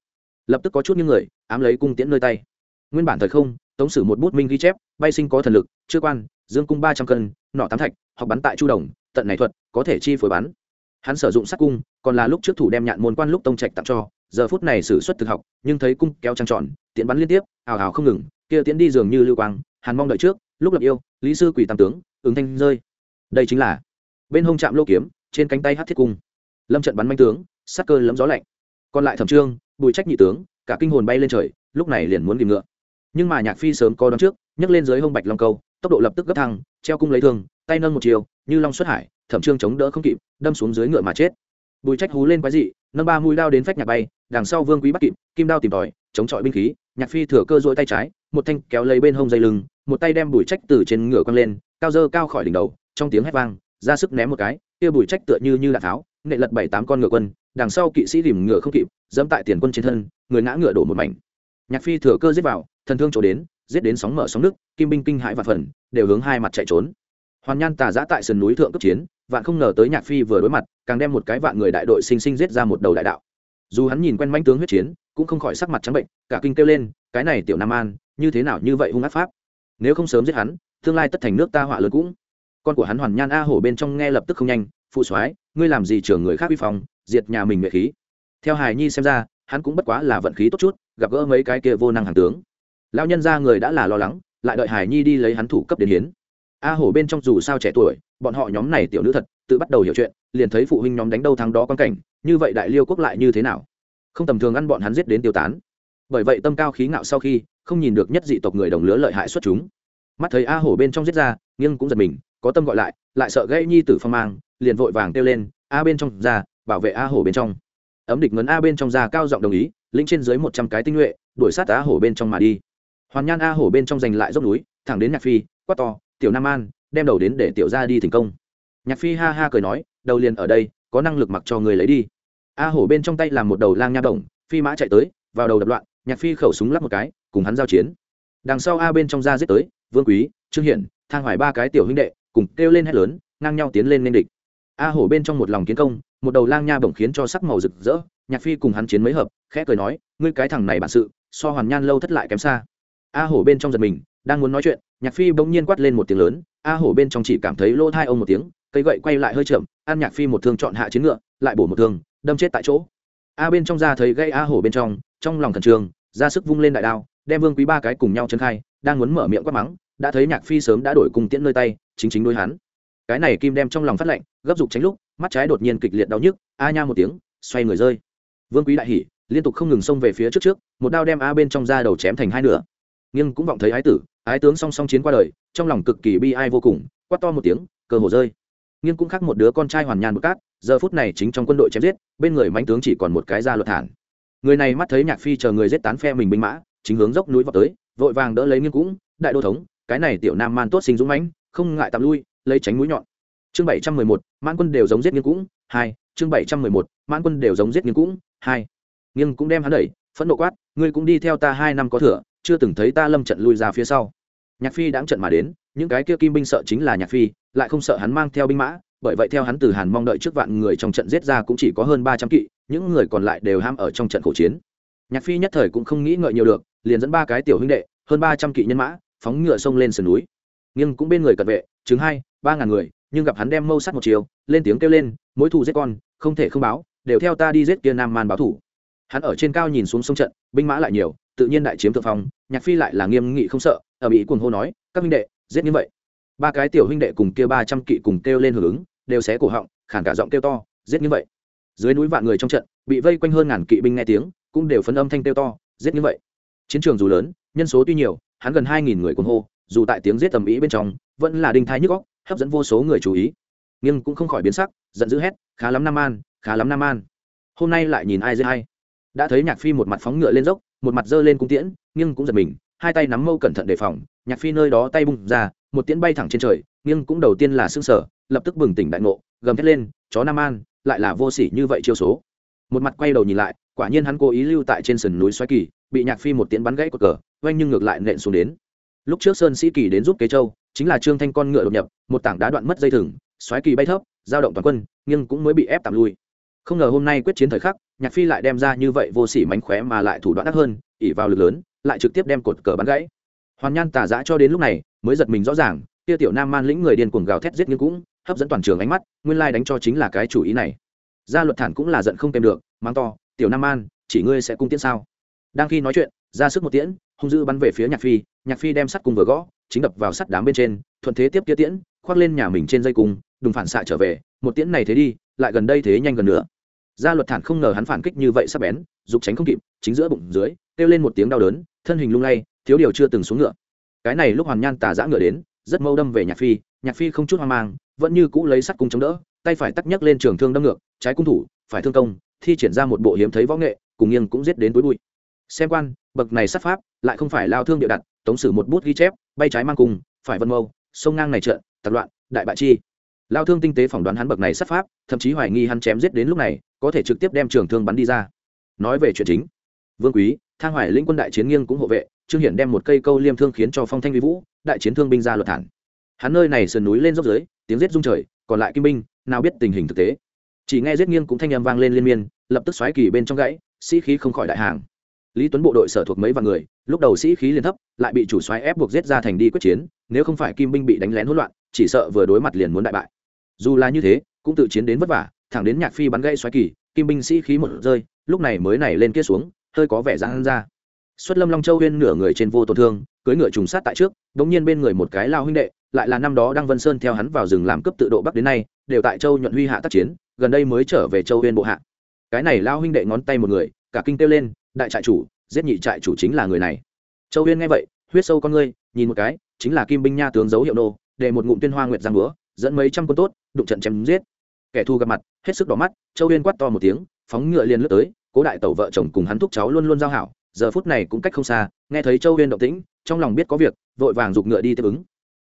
Lập tức có chút những người, ám lấy cung tiễn nơi tay. Nguyên bản thời không, tống sử một bút minh ghi chép, bay sinh có thần lực chưa quan, dương cung ba trăm cân, nọ tám thạch hoặc bắn tại chu đồng, tận này thuật, có thể chi phối bắn. Hắn sử dụng sắc cung, còn là lúc trước thủ đem nhạn môn quan lúc tông trạch tặng cho, giờ phút này sử xuất thực học, nhưng thấy cung kéo trăng tròn tiện bắn liên tiếp ào ào không ngừng, kia tiễn đi dường như lưu quang hàn mong đợi trước, lúc lập yêu, lý sư quỷ tam tướng, ứng thanh rơi. Đây chính là bên hông chạm lô kiếm trên cánh tay hát thiết cung. Lâm trận bắn manh tướng sắc cơ lấm gió lạnh. Còn lại thẩm trương, bùi trách nhị tướng, cả kinh hồn bay lên trời, lúc này liền muốn kìm ngựa. Nhưng mà nhạc phi sớm có đón trước, nhấc lên dưới hông bạch long câu, tốc độ lập tức gấp thăng, treo cung lấy thương, tay nâng một chiều, như long xuất hải, thẩm trương chống đỡ không kịp, đâm xuống dưới ngựa mà chết. Bùi trách hú lên quái dị, nâng ba mũi đao đến phách nhạc bay, đằng sau vương quý bắt kịp, kim đao tìm tòi, chống chọi binh khí, nhạc phi thừa cơ dỗi tay trái, một thanh kéo lấy bên hông dây lưng, một tay đem bùi trách từ trên ngựa quăng lên, cao dơ cao khỏi đỉnh đầu, trong tiếng hét vang, ra sức ném một cái kia bùi trách tựa như như đạn tháo nệ lật bảy tám con ngựa quân, đằng sau kỵ sĩ rìm ngựa không kịp, dẫm tại tiền quân trên thân, người ngã ngựa đổ một mảnh. Nhạc phi thừa cơ giết vào, thần thương chỗ đến, giết đến sóng mở sóng nước, kim binh kinh hãi và phần, đều hướng hai mặt chạy trốn. Hoàn nhan tà giã tại sườn núi thượng cấp chiến, vạn không ngờ tới nhạc phi vừa đối mặt, càng đem một cái vạn người đại đội sinh sinh giết ra một đầu đại đạo. Dù hắn nhìn quen manh tướng huyết chiến, cũng không khỏi sắc mặt trắng bệnh, cả kinh kêu lên, cái này tiểu nam an, như thế nào như vậy hung ác pháp? Nếu không sớm giết hắn, tương lai tất thành nước ta họa lớn cũng con của hắn hoàn nhan a hổ bên trong nghe lập tức không nhanh, phụ soái, ngươi làm gì trưởng người khác vi phòng diệt nhà mình nhuệ khí? Theo hài nhi xem ra, hắn cũng bất quá là vận khí tốt chút, gặp gỡ mấy cái kia vô năng hàng tướng. Lão nhân ra người đã là lo lắng, lại đợi hài nhi đi lấy hắn thủ cấp đến hiến. A hổ bên trong dù sao trẻ tuổi, bọn họ nhóm này tiểu nữ thật, tự bắt đầu hiểu chuyện, liền thấy phụ huynh nhóm đánh đâu thắng đó quan cảnh, như vậy đại liêu quốc lại như thế nào? Không tầm thường ăn bọn hắn giết đến tiêu tán. Bởi vậy tâm cao khí ngạo sau khi, không nhìn được nhất dị tộc người đồng lứa lợi hại xuất chúng. Mắt thấy a hổ bên trong giết ra nhưng cũng giật mình có tâm gọi lại lại sợ gây nhi tử phong mang, liền vội vàng kêu lên, a bên trong ra, bảo vệ a hổ bên trong. Ấm địch ngấn a bên trong ra cao giọng đồng ý, lĩnh trên dưới một trăm cái tinh nhuệ, đuổi sát a hổ bên trong mà đi. Hoàn nhan a hổ bên trong giành lại dốc núi, thẳng đến nhạc phi, quát to, tiểu nam an, đem đầu đến để tiểu ra đi thành công. Nhạc phi ha ha cười nói, đầu liền ở đây, có năng lực mặc cho người lấy đi. A hổ bên trong tay làm một đầu lang nha đồng phi mã chạy tới, vào đầu đập loạn, nhạc phi khẩu súng lắp một cái, cùng hắn giao chiến. Đằng sau a bên trong ra giết tới, vương quý, trương hiển, thang hoài ba cái tiểu huynh đệ cùng kêu lên hét lớn, ngang nhau tiến lên nên địch. A hổ bên trong một lòng kiến công, một đầu lang nha bổng khiến cho sắc màu rực rỡ, nhạc phi cùng hắn chiến mấy hợp, khẽ cười nói, ngươi cái thằng này bản sự, so hoàn nhan lâu thất lại kém xa. A hổ bên trong giật mình, đang muốn nói chuyện, nhạc phi bỗng nhiên quát lên một tiếng lớn, a hổ bên trong chỉ cảm thấy lỗ thai ông một tiếng, cây gậy quay lại hơi chậm an nhạc phi một thương chọn hạ chiến ngựa, lại bổ một thương, đâm chết tại chỗ. A bên trong ra thấy gây a hổ bên trong trong lòng thần trường ra sức vung lên đại đao, đem vương quý ba cái cùng nhau chân khai, đang muốn mở miệng quát mắng đã thấy nhạc phi sớm đã đổi cung tiễn nơi tay, chính chính đối hắn. Cái này kim đem trong lòng phát lạnh, gấp dục tránh lúc, mắt trái đột nhiên kịch liệt đau nhức, a nha một tiếng, xoay người rơi. Vương quý đại hỉ, liên tục không ngừng xông về phía trước trước, một đao đem a bên trong da đầu chém thành hai nửa. Nhưng cũng vọng thấy ái tử, ái tướng song song chiến qua đời, trong lòng cực kỳ bi ai vô cùng, quát to một tiếng, cơ hồ rơi. Nhưng cũng khác một đứa con trai hoàn nhàn một cát, giờ phút này chính trong quân đội chém giết, bên người mánh tướng chỉ còn một cái da luật thản. Người này mắt thấy nhạc phi chờ người giết tán phe mình binh mã, chính hướng dốc núi vào tới, vội vàng đỡ lấy nghiêng cũng, đại đô thống cái này tiểu nam man tốt sinh dũng mãnh, không ngại tạm lui, lấy tránh mũi nhọn. Chương bảy trăm mười một, mãn quân đều giống giết nghiêng cũng, hai, chương bảy trăm mười một, mãn quân đều giống giết nghiêng cũng, hai. Nghiêng cũng đem hắn đẩy, phẫn nộ quát, ngươi cũng đi theo ta hai năm có thừa, chưa từng thấy ta lâm trận lui ra phía sau. Nhạc phi đáng trận mà đến, những cái kia kim binh sợ chính là nhạc phi, lại không sợ hắn mang theo binh mã, bởi vậy theo hắn từ hàn mong đợi trước vạn người trong trận giết ra cũng chỉ có hơn ba trăm kỵ, những người còn lại đều ham ở trong trận khổ chiến. Nhạc phi nhất thời cũng không nghĩ ngợi nhiều được, liền dẫn ba cái tiểu huynh đệ, hơn ba trăm kỵ nhân mã phóng ngựa sông lên sườn núi. Nhưng cũng bên người cận vệ chứng hai, ba ngàn người, nhưng gặp hắn đem mâu sắt một chiều, lên tiếng kêu lên, mối thù giết con, không thể không báo, đều theo ta đi giết kia nam man báo thủ hắn ở trên cao nhìn xuống sông trận, binh mã lại nhiều, tự nhiên đại chiếm thượng phong, nhạc phi lại là nghiêm nghị không sợ, ở mỹ cuồng hô nói, các huynh đệ, giết như vậy. Ba cái tiểu huynh đệ cùng kia ba trăm kỵ cùng kêu lên hưởng ứng, đều xé cổ họng khản cả giọng kêu to, giết như vậy. Dưới núi vạn người trong trận, bị vây quanh hơn ngàn kỵ binh nghe tiếng, cũng đều phấn âm thanh kêu to, giết như vậy. Chiến trường dù lớn, nhân số tuy nhiều hắn gần hai nghìn người cuồng hô, dù tại tiếng giết tầm ý bên trong, vẫn là đinh thái nhức góc hấp dẫn vô số người chú ý. Nhưng cũng không khỏi biến sắc, giận dữ hét, khá lắm nam an, khá lắm nam an. Hôm nay lại nhìn ai dễ hay đã thấy nhạc phi một mặt phóng ngựa lên dốc, một mặt giơ lên cung tiễn nhưng cũng giật mình, hai tay nắm mâu cẩn thận đề phòng. Nhạc phi nơi đó tay bung ra, một tiễn bay thẳng trên trời nhưng cũng đầu tiên là xương sở lập tức bừng tỉnh đại ngộ, gầm thét lên, chó nam an, lại là vô sỉ như vậy chiêu số. Một mặt quay đầu nhìn lại, quả nhiên hắn cố ý lưu tại trên sườn núi xoáy kỳ, bị nhạc phi một tiễn bắn gãy cột cờ oanh nhưng ngược lại nện xuống đến. Lúc trước sơn sĩ kỳ đến giúp kế châu, chính là trương thanh con ngựa đột nhập, một tảng đá đoạn mất dây thừng, xoáy kỳ bay thấp, giao động toàn quân, nhưng cũng mới bị ép tạm lui. Không ngờ hôm nay quyết chiến thời khắc, nhạc phi lại đem ra như vậy vô sỉ mánh khóe mà lại thủ đoạn đắc hơn ỉ vào lực lớn, lại trực tiếp đem cột cờ bắn gãy. Hoàn nhan tà giã cho đến lúc này, mới giật mình rõ ràng, kia tiểu nam man lĩnh người điên cuồng gào thét giết nhưng cũng, hấp dẫn toàn trường ánh mắt, nguyên lai đánh cho chính là cái chủ ý này. Gia luật thản cũng là giận không kèm được mang to, tiểu nam man, chỉ ngươi sẽ cung tiễn sao? Đang khi nói chuyện, ra sức một tiễn hung dữ bắn về phía nhạc phi nhạc phi đem sắt cung vừa gõ, chính đập vào sắt đám bên trên, thuận thế tiếp kia tiễn, khoác lên nhà mình trên dây cung, đùng phản xạ trở về, một tiễn này thế đi, lại gần đây thế nhanh gần nữa gia luật thản không ngờ hắn phản kích như vậy sắp bén, dục tránh không kịp, chính giữa bụng dưới, kêu lên một tiếng đau đớn, thân hình lung lay, thiếu điều chưa từng xuống ngựa. Cái này lúc hoàn nhan tà giã ngựa đến, rất mâu đâm về nhạc phi nhạc phi không chút hoang mang, vẫn như cũ lấy sắt cung chống đỡ, tay phải tắc nhấc lên trường thương đâm ngược, trái cung thủ, phải thương công, thi triển ra một bộ hiếm thấy võ nghệ, cùng nghiêng cũng giết đến túi bụi xem quan, bậc này sát pháp, lại không phải lao thương địa đặt, tống sử một bút ghi chép, bay trái mang cùng, phải vân mâu, sông ngang này trợn tập loạn, đại bại chi. Lao thương tinh tế phỏng đoán hắn bậc này sát pháp, thậm chí hoài nghi hắn chém giết đến lúc này, có thể trực tiếp đem trường thương bắn đi ra. Nói về chuyện chính. Vương quý, thang hoài lĩnh quân đại chiến nghiêng cũng hộ vệ, trương hiển đem một cây câu liêm thương khiến cho phong thanh vi vũ, đại chiến thương binh ra luật thản. Hắn nơi này sườn núi lên dốc dưới, tiếng giết rung trời, còn lại kim binh, nào biết tình hình thực tế. Chỉ nghe giết nghiêng cũng thanh âm vang lên liên miên, lập tức xoáy kỳ bên trong gãy, sĩ khí không khỏi đại hàng lý tuấn bộ đội sở thuộc mấy vạn người, lúc đầu sĩ khí liên thấp, lại bị chủ xoáy ép buộc giết ra thành đi quyết chiến, nếu không phải kim binh bị đánh lén hỗn loạn, chỉ sợ vừa đối mặt liền muốn đại bại. Dù là như thế, cũng tự chiến đến vất vả, thẳng đến nhạc phi bắn gây xoáy kỳ, kim binh sĩ khí một rơi, lúc này mới nảy lên kia xuống, hơi có vẻ giãn ra. Xuất lâm long châu huyên nửa người trên vô tổn thương cưới ngựa trùng sát tại trước, đống nhiên bên người một cái lao huynh đệ, lại là năm đó đang vân sơn theo hắn vào rừng làm cấp tự độ bắc đến nay, đều tại châu nhuận huy hạ tác chiến, gần đây mới trở về châu huyên bộ hạ. Cái này lao huynh đệ ngón tay một người, cả kinh kêu lên đại trại chủ, giết nhị trại chủ chính là người này. Châu huyên nghe vậy, huyết sâu con ngươi, nhìn một cái, chính là kim binh nha tướng dấu hiệu nô, để một ngụm tuyên hoa nguyệt giang búa, dẫn mấy trăm quân tốt, đụng trận chém giết. Kẻ thù gặp mặt, hết sức đỏ mắt, châu huyên quát to một tiếng, phóng ngựa liền lướt tới, cố đại tẩu vợ chồng cùng hắn thúc cháu luôn luôn giao hảo, giờ phút này cũng cách không xa, nghe thấy châu huyên động tĩnh, trong lòng biết có việc, vội vàng giục ngựa đi tiếp ứng.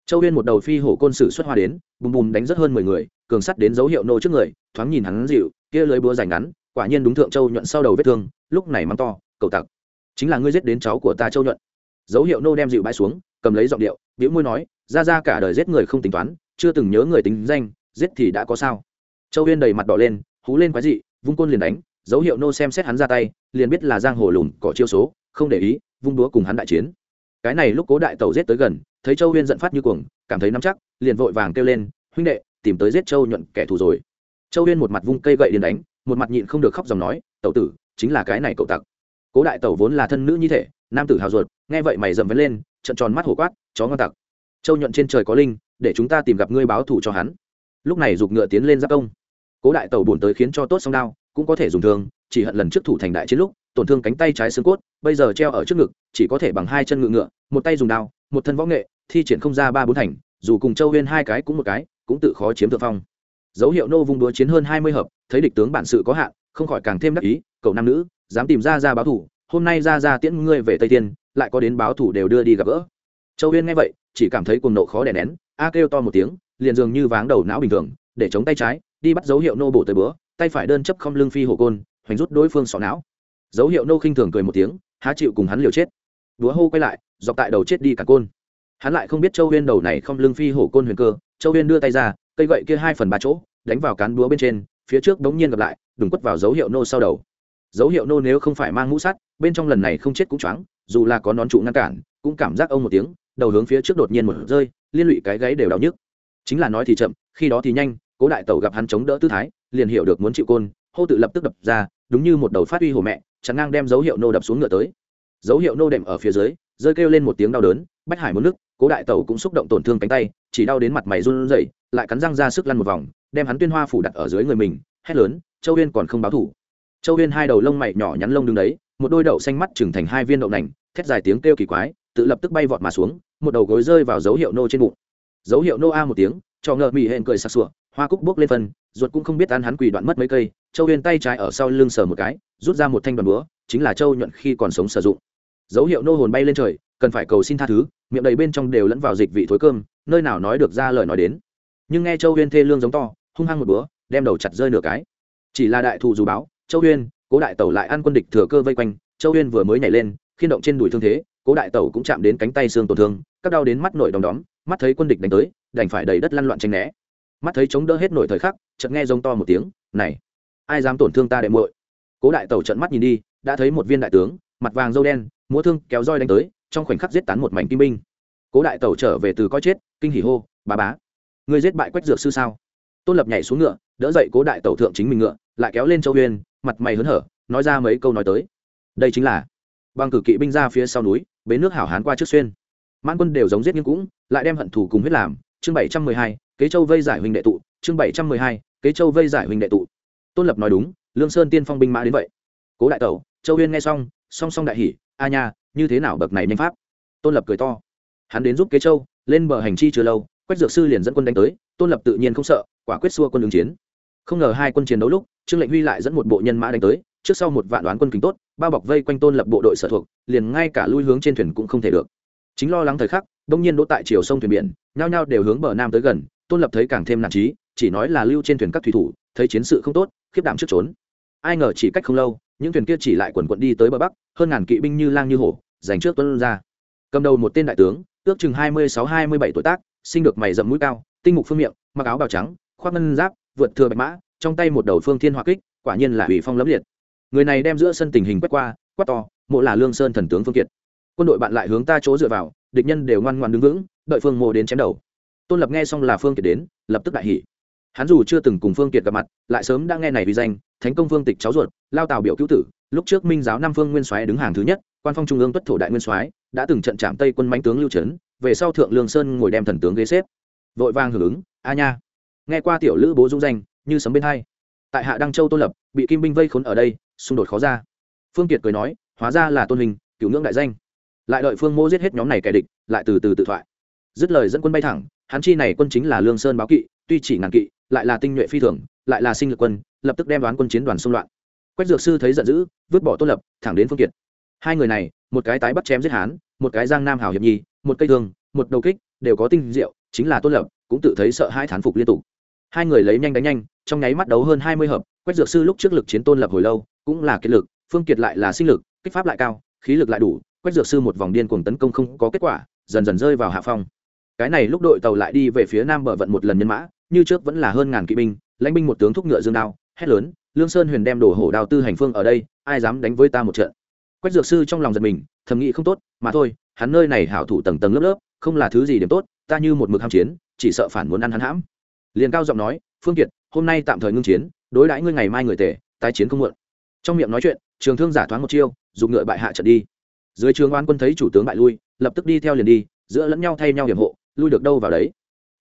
Châu huyên một đầu phi hổ côn sử xuất hoa đến, bùm bùm đánh rất hơn mười người, cường sắt đến dấu hiệu nô trước người, thoáng nhìn hắn dịu, kia lưới búa rảnh ngắn quả nhiên đúng thượng châu nhuận sau đầu vết thương, lúc này mắng to, cầu tặc, chính là ngươi giết đến cháu của ta châu nhuận. Dấu hiệu nô đem dịu bãi xuống, cầm lấy giọng điệu biểu môi nói, ra ra cả đời giết người không tính toán, chưa từng nhớ người tính danh, giết thì đã có sao? Châu huyên đầy mặt đỏ lên, hú lên quái dị, vung côn liền đánh, dấu hiệu nô xem xét hắn ra tay, liền biết là giang hồ lùn, cỏ chiêu số, không để ý, vung đúa cùng hắn đại chiến. Cái này lúc cố đại tàu giết tới gần, thấy châu huyên giận phát như cuồng, cảm thấy nắm chắc, liền vội vàng kêu lên, huynh đệ, tìm tới giết châu nhuận kẻ thù rồi. Châu huyên một mặt vung cây gậy điền đánh một mặt nhịn không được khóc dòng nói, tẩu tử, chính là cái này cậu tặc. Cố đại tẩu vốn là thân nữ như thể, nam tử hào ruột, nghe vậy mày dậm vấn lên trận tròn mắt hổ quát, chó ngon tặc, châu nhuận trên trời có linh, để chúng ta tìm gặp ngươi báo thù cho hắn. Lúc này giục ngựa tiến lên giáp công. Cố đại tẩu buồn tới khiến cho tốt song đao, cũng có thể dùng thương, chỉ hận lần trước thủ thành đại chiến lúc, tổn thương cánh tay trái xương cốt, bây giờ treo ở trước ngực, chỉ có thể bằng hai chân ngựa ngựa, một tay dùng đao, một thân võ nghệ, thi triển không ra ba bốn thành, dù cùng châu huyên hai cái cũng một cái, cũng tự khó chiếm thượng phong dấu hiệu nô vung đúa chiến hơn hai mươi hợp, thấy địch tướng bản sự có hạn, không khỏi càng thêm đắc ý, cậu nam nữ, dám tìm ra ra báo thủ hôm nay ra ra tiễn ngươi về tây tiên lại có đến báo thủ đều đưa đi gặp gỡ. Châu uyên nghe vậy, chỉ cảm thấy cuồng nộ khó đè nén, a kêu to một tiếng, liền dường như váng đầu não bình thường, để chống tay trái, đi bắt dấu hiệu nô bổ tới bữa tay phải đơn chấp không lưng phi hổ côn, hoành rút đối phương sọ não. Dấu hiệu nô khinh thường cười một tiếng, há chịu cùng hắn liều chết. Đúa hô quay lại, dọc tại đầu chết đi cả côn. Hắn lại không biết châu huyên đầu này không lưng phi hổ côn huyền cơ, châu huyên đưa tay ra cây gậy kia hai phần ba chỗ, đánh vào cán búa bên trên, phía trước đống nhiên gặp lại đừng quất vào dấu hiệu nô sau đầu. Dấu hiệu nô nếu không phải mang mũ sắt, bên trong lần này không chết cũng choáng, dù là có nón trụ ngăn cản, cũng cảm giác ông một tiếng, đầu hướng phía trước đột nhiên một rơi, liên lụy cái gáy đều đau nhức. Chính là nói thì chậm, khi đó thì nhanh, cố đại tẩu gặp hắn chống đỡ tư thái, liền hiểu được muốn chịu côn, hô tự lập tức đập ra, đúng như một đầu phát uy hồ mẹ chắn ngang đem dấu hiệu nô đập xuống ngựa tới. Dấu hiệu nô đệm ở phía dưới, rơi kêu lên một tiếng đau đớn, bách hải muốn nước cố đại tẩu cũng xúc động tổn thương cánh tay chỉ đau đến mặt mày run rẩy, lại cắn răng ra sức lăn một vòng, đem hắn tuyên hoa phủ đặt ở dưới người mình, hét lớn, châu huyên còn không báo thủ. Châu huyên hai đầu lông mày nhỏ nhắn lông đứng đấy, một đôi đậu xanh mắt trừng thành hai viên đậu nành, thét dài tiếng kêu kỳ quái, tự lập tức bay vọt mà xuống, một đầu gối rơi vào dấu hiệu nô trên bụng. Dấu hiệu nô a một tiếng, cho ngợ mỹ hẹn cười sặc sụa, hoa cúc bước lên phân, ruột cũng không biết ăn hắn quỳ đoạn mất mấy cây, châu huyên tay trái ở sau lưng sờ một cái, rút ra một thanh đoàn búa, chính là châu nhuận khi còn sống sử dụng. Dấu hiệu nô hồn bay lên trời, cần phải cầu xin tha thứ, miệng đầy bên trong đều lẫn vào dịch vị thối cơm nơi nào nói được ra lời nói đến. Nhưng nghe châu huyên thê lương giống to, hung hăng một búa đem đầu chặt rơi nửa cái. Chỉ là đại thù dù báo, châu huyên, cố đại tẩu lại ăn quân địch thừa cơ vây quanh, châu huyên vừa mới nhảy lên, khiên động trên đùi thương thế, cố đại tẩu cũng chạm đến cánh tay xương tổn thương, các đau đến mắt nổi đom đóm, mắt thấy quân địch đánh tới, đành phải đầy đất lăn loạn tranh né. Mắt thấy chống đỡ hết nổi thời khắc, chợt nghe giống to một tiếng, này, ai dám tổn thương ta đệ muội? Cố đại tẩu trận mắt nhìn đi, đã thấy một viên đại tướng, mặt vàng dâu đen, múa thương kéo roi đánh tới, trong khoảnh khắc giết tán một mảnh kim binh cố đại tẩu trở về từ coi chết, kinh hỉ hô bà bá. Người giết bại quách dược sư sao? Tôn lập nhảy xuống ngựa, đỡ dậy cố đại tẩu thượng chính mình ngựa, lại kéo lên châu huyên mặt mày hớn hở, nói ra mấy câu nói tới. Đây chính là bằng cử kỵ binh ra phía sau núi bến nước hảo hán qua trước xuyên. Mãn quân đều giống giết nhưng cũng, lại đem hận thù cùng huyết làm. Chương bảy trăm mười hai, kế châu vây giải huynh đệ tụ. Chương bảy trăm mười hai, kế châu vây giải huynh đệ tụ. Tôn lập nói đúng, lương sơn tiên phong binh mã đến vậy. Cố đại tẩu, châu huyên nghe xong, song song đại hỉ, a nha, như thế nào bậc này nhanh pháp? Tôn lập cười to hắn đến giúp kế châu, lên bờ hành chi chưa lâu, quách dược sư liền dẫn quân đánh tới, tôn lập tự nhiên không sợ, quả quyết xua quân ứng chiến. Không ngờ hai quân chiến đấu lúc, trương lệnh huy lại dẫn một bộ nhân mã đánh tới, trước sau một vạn đoán quân kính tốt, bao bọc vây quanh tôn lập bộ đội sở thuộc, liền ngay cả lui hướng trên thuyền cũng không thể được. Chính lo lắng thời khắc, đông nhiên đỗ tại chiều sông thuyền biển, nhao nhao đều hướng bờ nam tới gần, tôn lập thấy càng thêm nản trí, chỉ nói là lưu trên thuyền các thủy thủ, thấy chiến sự không tốt, khiếp đảm trước trốn. Ai ngờ chỉ cách không lâu, những thuyền kia chỉ lại quần quận đi tới bờ bắc, hơn ngàn kỵ binh như lang như hổ, giành trước tuấn ra. Cầm đầu một tên đại tướng ước chừng hai mươi sáu, hai mươi bảy tuổi tác, sinh được mày rậm mũi cao, tinh mục phương miệng, mặc áo bào trắng, khoác ngân giáp, vượt thừa bạch mã, trong tay một đầu phương thiên hoa kích, quả nhiên là ủy phong lẫm liệt. Người này đem giữa sân tình hình quét qua, quát to, mộ là lương sơn thần tướng phương kiệt. Quân đội bạn lại hướng ta chỗ dựa vào, địch nhân đều ngoan ngoan đứng vững, đợi phương mộ đến chém đầu. Tôn lập nghe xong là phương kiệt đến, lập tức đại hỉ. Hắn dù chưa từng cùng phương kiệt gặp mặt, lại sớm đã nghe này vì danh, thánh công phương tịch cháu ruột, lao tào biểu cứu tử, lúc trước minh giáo nam phương nguyên soái đứng hàng thứ nhất, quan phong trung ương tuất thổ đại nguyên soái đã từng trận chạm tây quân mãnh tướng lưu trấn về sau thượng lương sơn ngồi đem thần tướng ghế xếp. Vội vàng hưởng ứng, a nha. Nghe qua tiểu lữ bố dung danh, như sấm bên hai. Tại hạ đăng châu tôn lập, bị kim binh vây khốn ở đây, xung đột khó ra. Phương kiệt cười nói, hóa ra là tôn hình cựu ngưỡng đại danh. Lại đợi phương mô giết hết nhóm này kẻ địch, lại từ từ tự thoại. Dứt lời dẫn quân bay thẳng, hắn chi này quân chính là lương sơn báo kỵ, tuy chỉ ngàn kỵ, lại là tinh nhuệ phi thường, lại là sinh lực quân, lập tức đem đoán quân chiến đoàn xung loạn. Quách dược sư thấy giận dữ, vứt bỏ tôn lập, thẳng đến phương kiệt. Hai người này một cái tái bắt chém giết hán, một cái giang nam hảo hiệp nhi, một cây thương, một đầu kích, đều có tinh diệu, chính là tôn lập, cũng tự thấy sợ hai thán phục liên tục. Hai người lấy nhanh đánh nhanh, trong nháy mắt đấu hơn hai mươi hợp, quách dược sư lúc trước lực chiến tôn lập hồi lâu, cũng là kiệt lực, phương kiệt lại là sinh lực, kích pháp lại cao, khí lực lại đủ, quách dược sư một vòng điên cuồng tấn công không có kết quả, dần dần rơi vào hạ phong. Cái này lúc đội tàu lại đi về phía nam bờ vận một lần nhân mã, như trước vẫn là hơn ngàn kỵ binh, lãnh binh một tướng thúc ngựa dương đao, hét lớn, lương sơn huyền đem đổ hổ đao tư hành phương ở đây, ai dám đánh với ta một trận? Quách dược sư trong lòng giật mình thầm nghĩ không tốt mà thôi hắn nơi này hảo thủ tầng tầng lớp lớp không là thứ gì điểm tốt ta như một mực ham chiến chỉ sợ phản muốn ăn hắn hãm. Liền cao giọng nói phương kiệt hôm nay tạm thời ngưng chiến đối đãi ngươi ngày mai người tề, tái chiến không muộn. Trong miệng nói chuyện trường thương giả thoáng một chiêu dùng ngựa bại hạ trận đi. Dưới trường oan quân thấy chủ tướng bại lui lập tức đi theo liền đi giữa lẫn nhau thay nhau hiểm hộ lui được đâu vào đấy.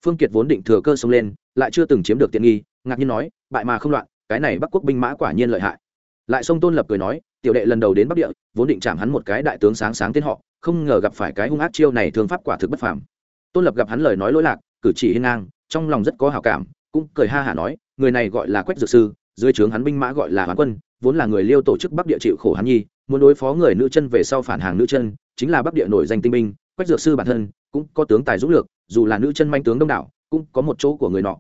Phương kiệt vốn định thừa cơ xông lên lại chưa từng chiếm được tiện nghi ngạc nhiên nói bại mà không loạn cái này bắc quốc binh mã quả nhiên lợi hại. Lại sông tôn lập cười nói tiểu đệ lần đầu đến bắc địa, vốn định chạm hắn một cái đại tướng sáng sáng tên họ, không ngờ gặp phải cái hung ác chiêu này thương pháp quả thực bất phàm. Tôn lập gặp hắn lời nói lỗi lạc, cử chỉ hiên ngang, trong lòng rất có hảo cảm, cũng cười ha hả nói, người này gọi là quách dược sư, dưới trướng hắn binh mã gọi là hoán quân, vốn là người liêu tổ chức bắc địa chịu khổ hắn nhi, muốn đối phó người nữ chân về sau phản hàng nữ chân, chính là bắc địa nổi danh tinh binh, quách dược sư bản thân cũng có tướng tài dũng lược, dù là nữ chân manh tướng đông đảo, cũng có một chỗ của người nọ.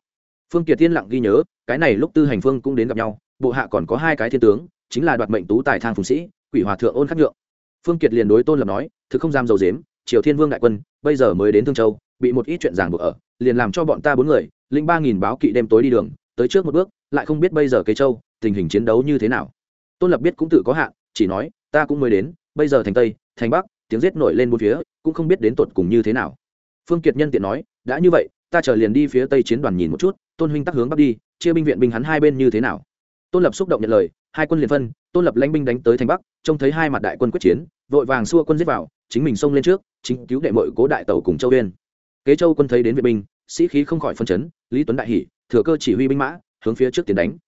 Phương kiệt tiên lặng ghi nhớ, cái này lúc tư hành phương cũng đến gặp nhau, bộ hạ còn có hai cái thiên tướng chính là đoạt mệnh tú tài thang phùng sĩ, quỷ hòa thượng ôn khắc nhượng. Phương kiệt liền đối tôn lập nói, thực không giam dầu dếm triều thiên vương đại quân, bây giờ mới đến thương châu, bị một ít chuyện giảng buộc ở, liền làm cho bọn ta bốn người linh ba nghìn báo kỵ đêm tối đi đường, tới trước một bước, lại không biết bây giờ cây châu, tình hình chiến đấu như thế nào. Tôn lập biết cũng tự có hạn, chỉ nói, ta cũng mới đến, bây giờ thành tây, thành bắc, tiếng giết nổi lên bốn phía, cũng không biết đến tột cùng như thế nào. Phương kiệt nhân tiện nói, đã như vậy, ta chờ liền đi phía tây chiến đoàn nhìn một chút, tôn huynh tắc hướng bắc đi, chia binh viện binh hắn hai bên như thế nào? Tôn lập xúc động nhận lời hai quân liền phân, tôn lập lãnh binh đánh tới thành bắc, trông thấy hai mặt đại quân quyết chiến, vội vàng xua quân giết vào, chính mình xông lên trước, chính cứu đệ mội cố đại tàu cùng châu uyên. Kế châu quân thấy đến viện binh, sĩ khí không khỏi phân chấn, lý tuấn đại hỷ thừa cơ chỉ huy binh mã, hướng phía trước tiến đánh.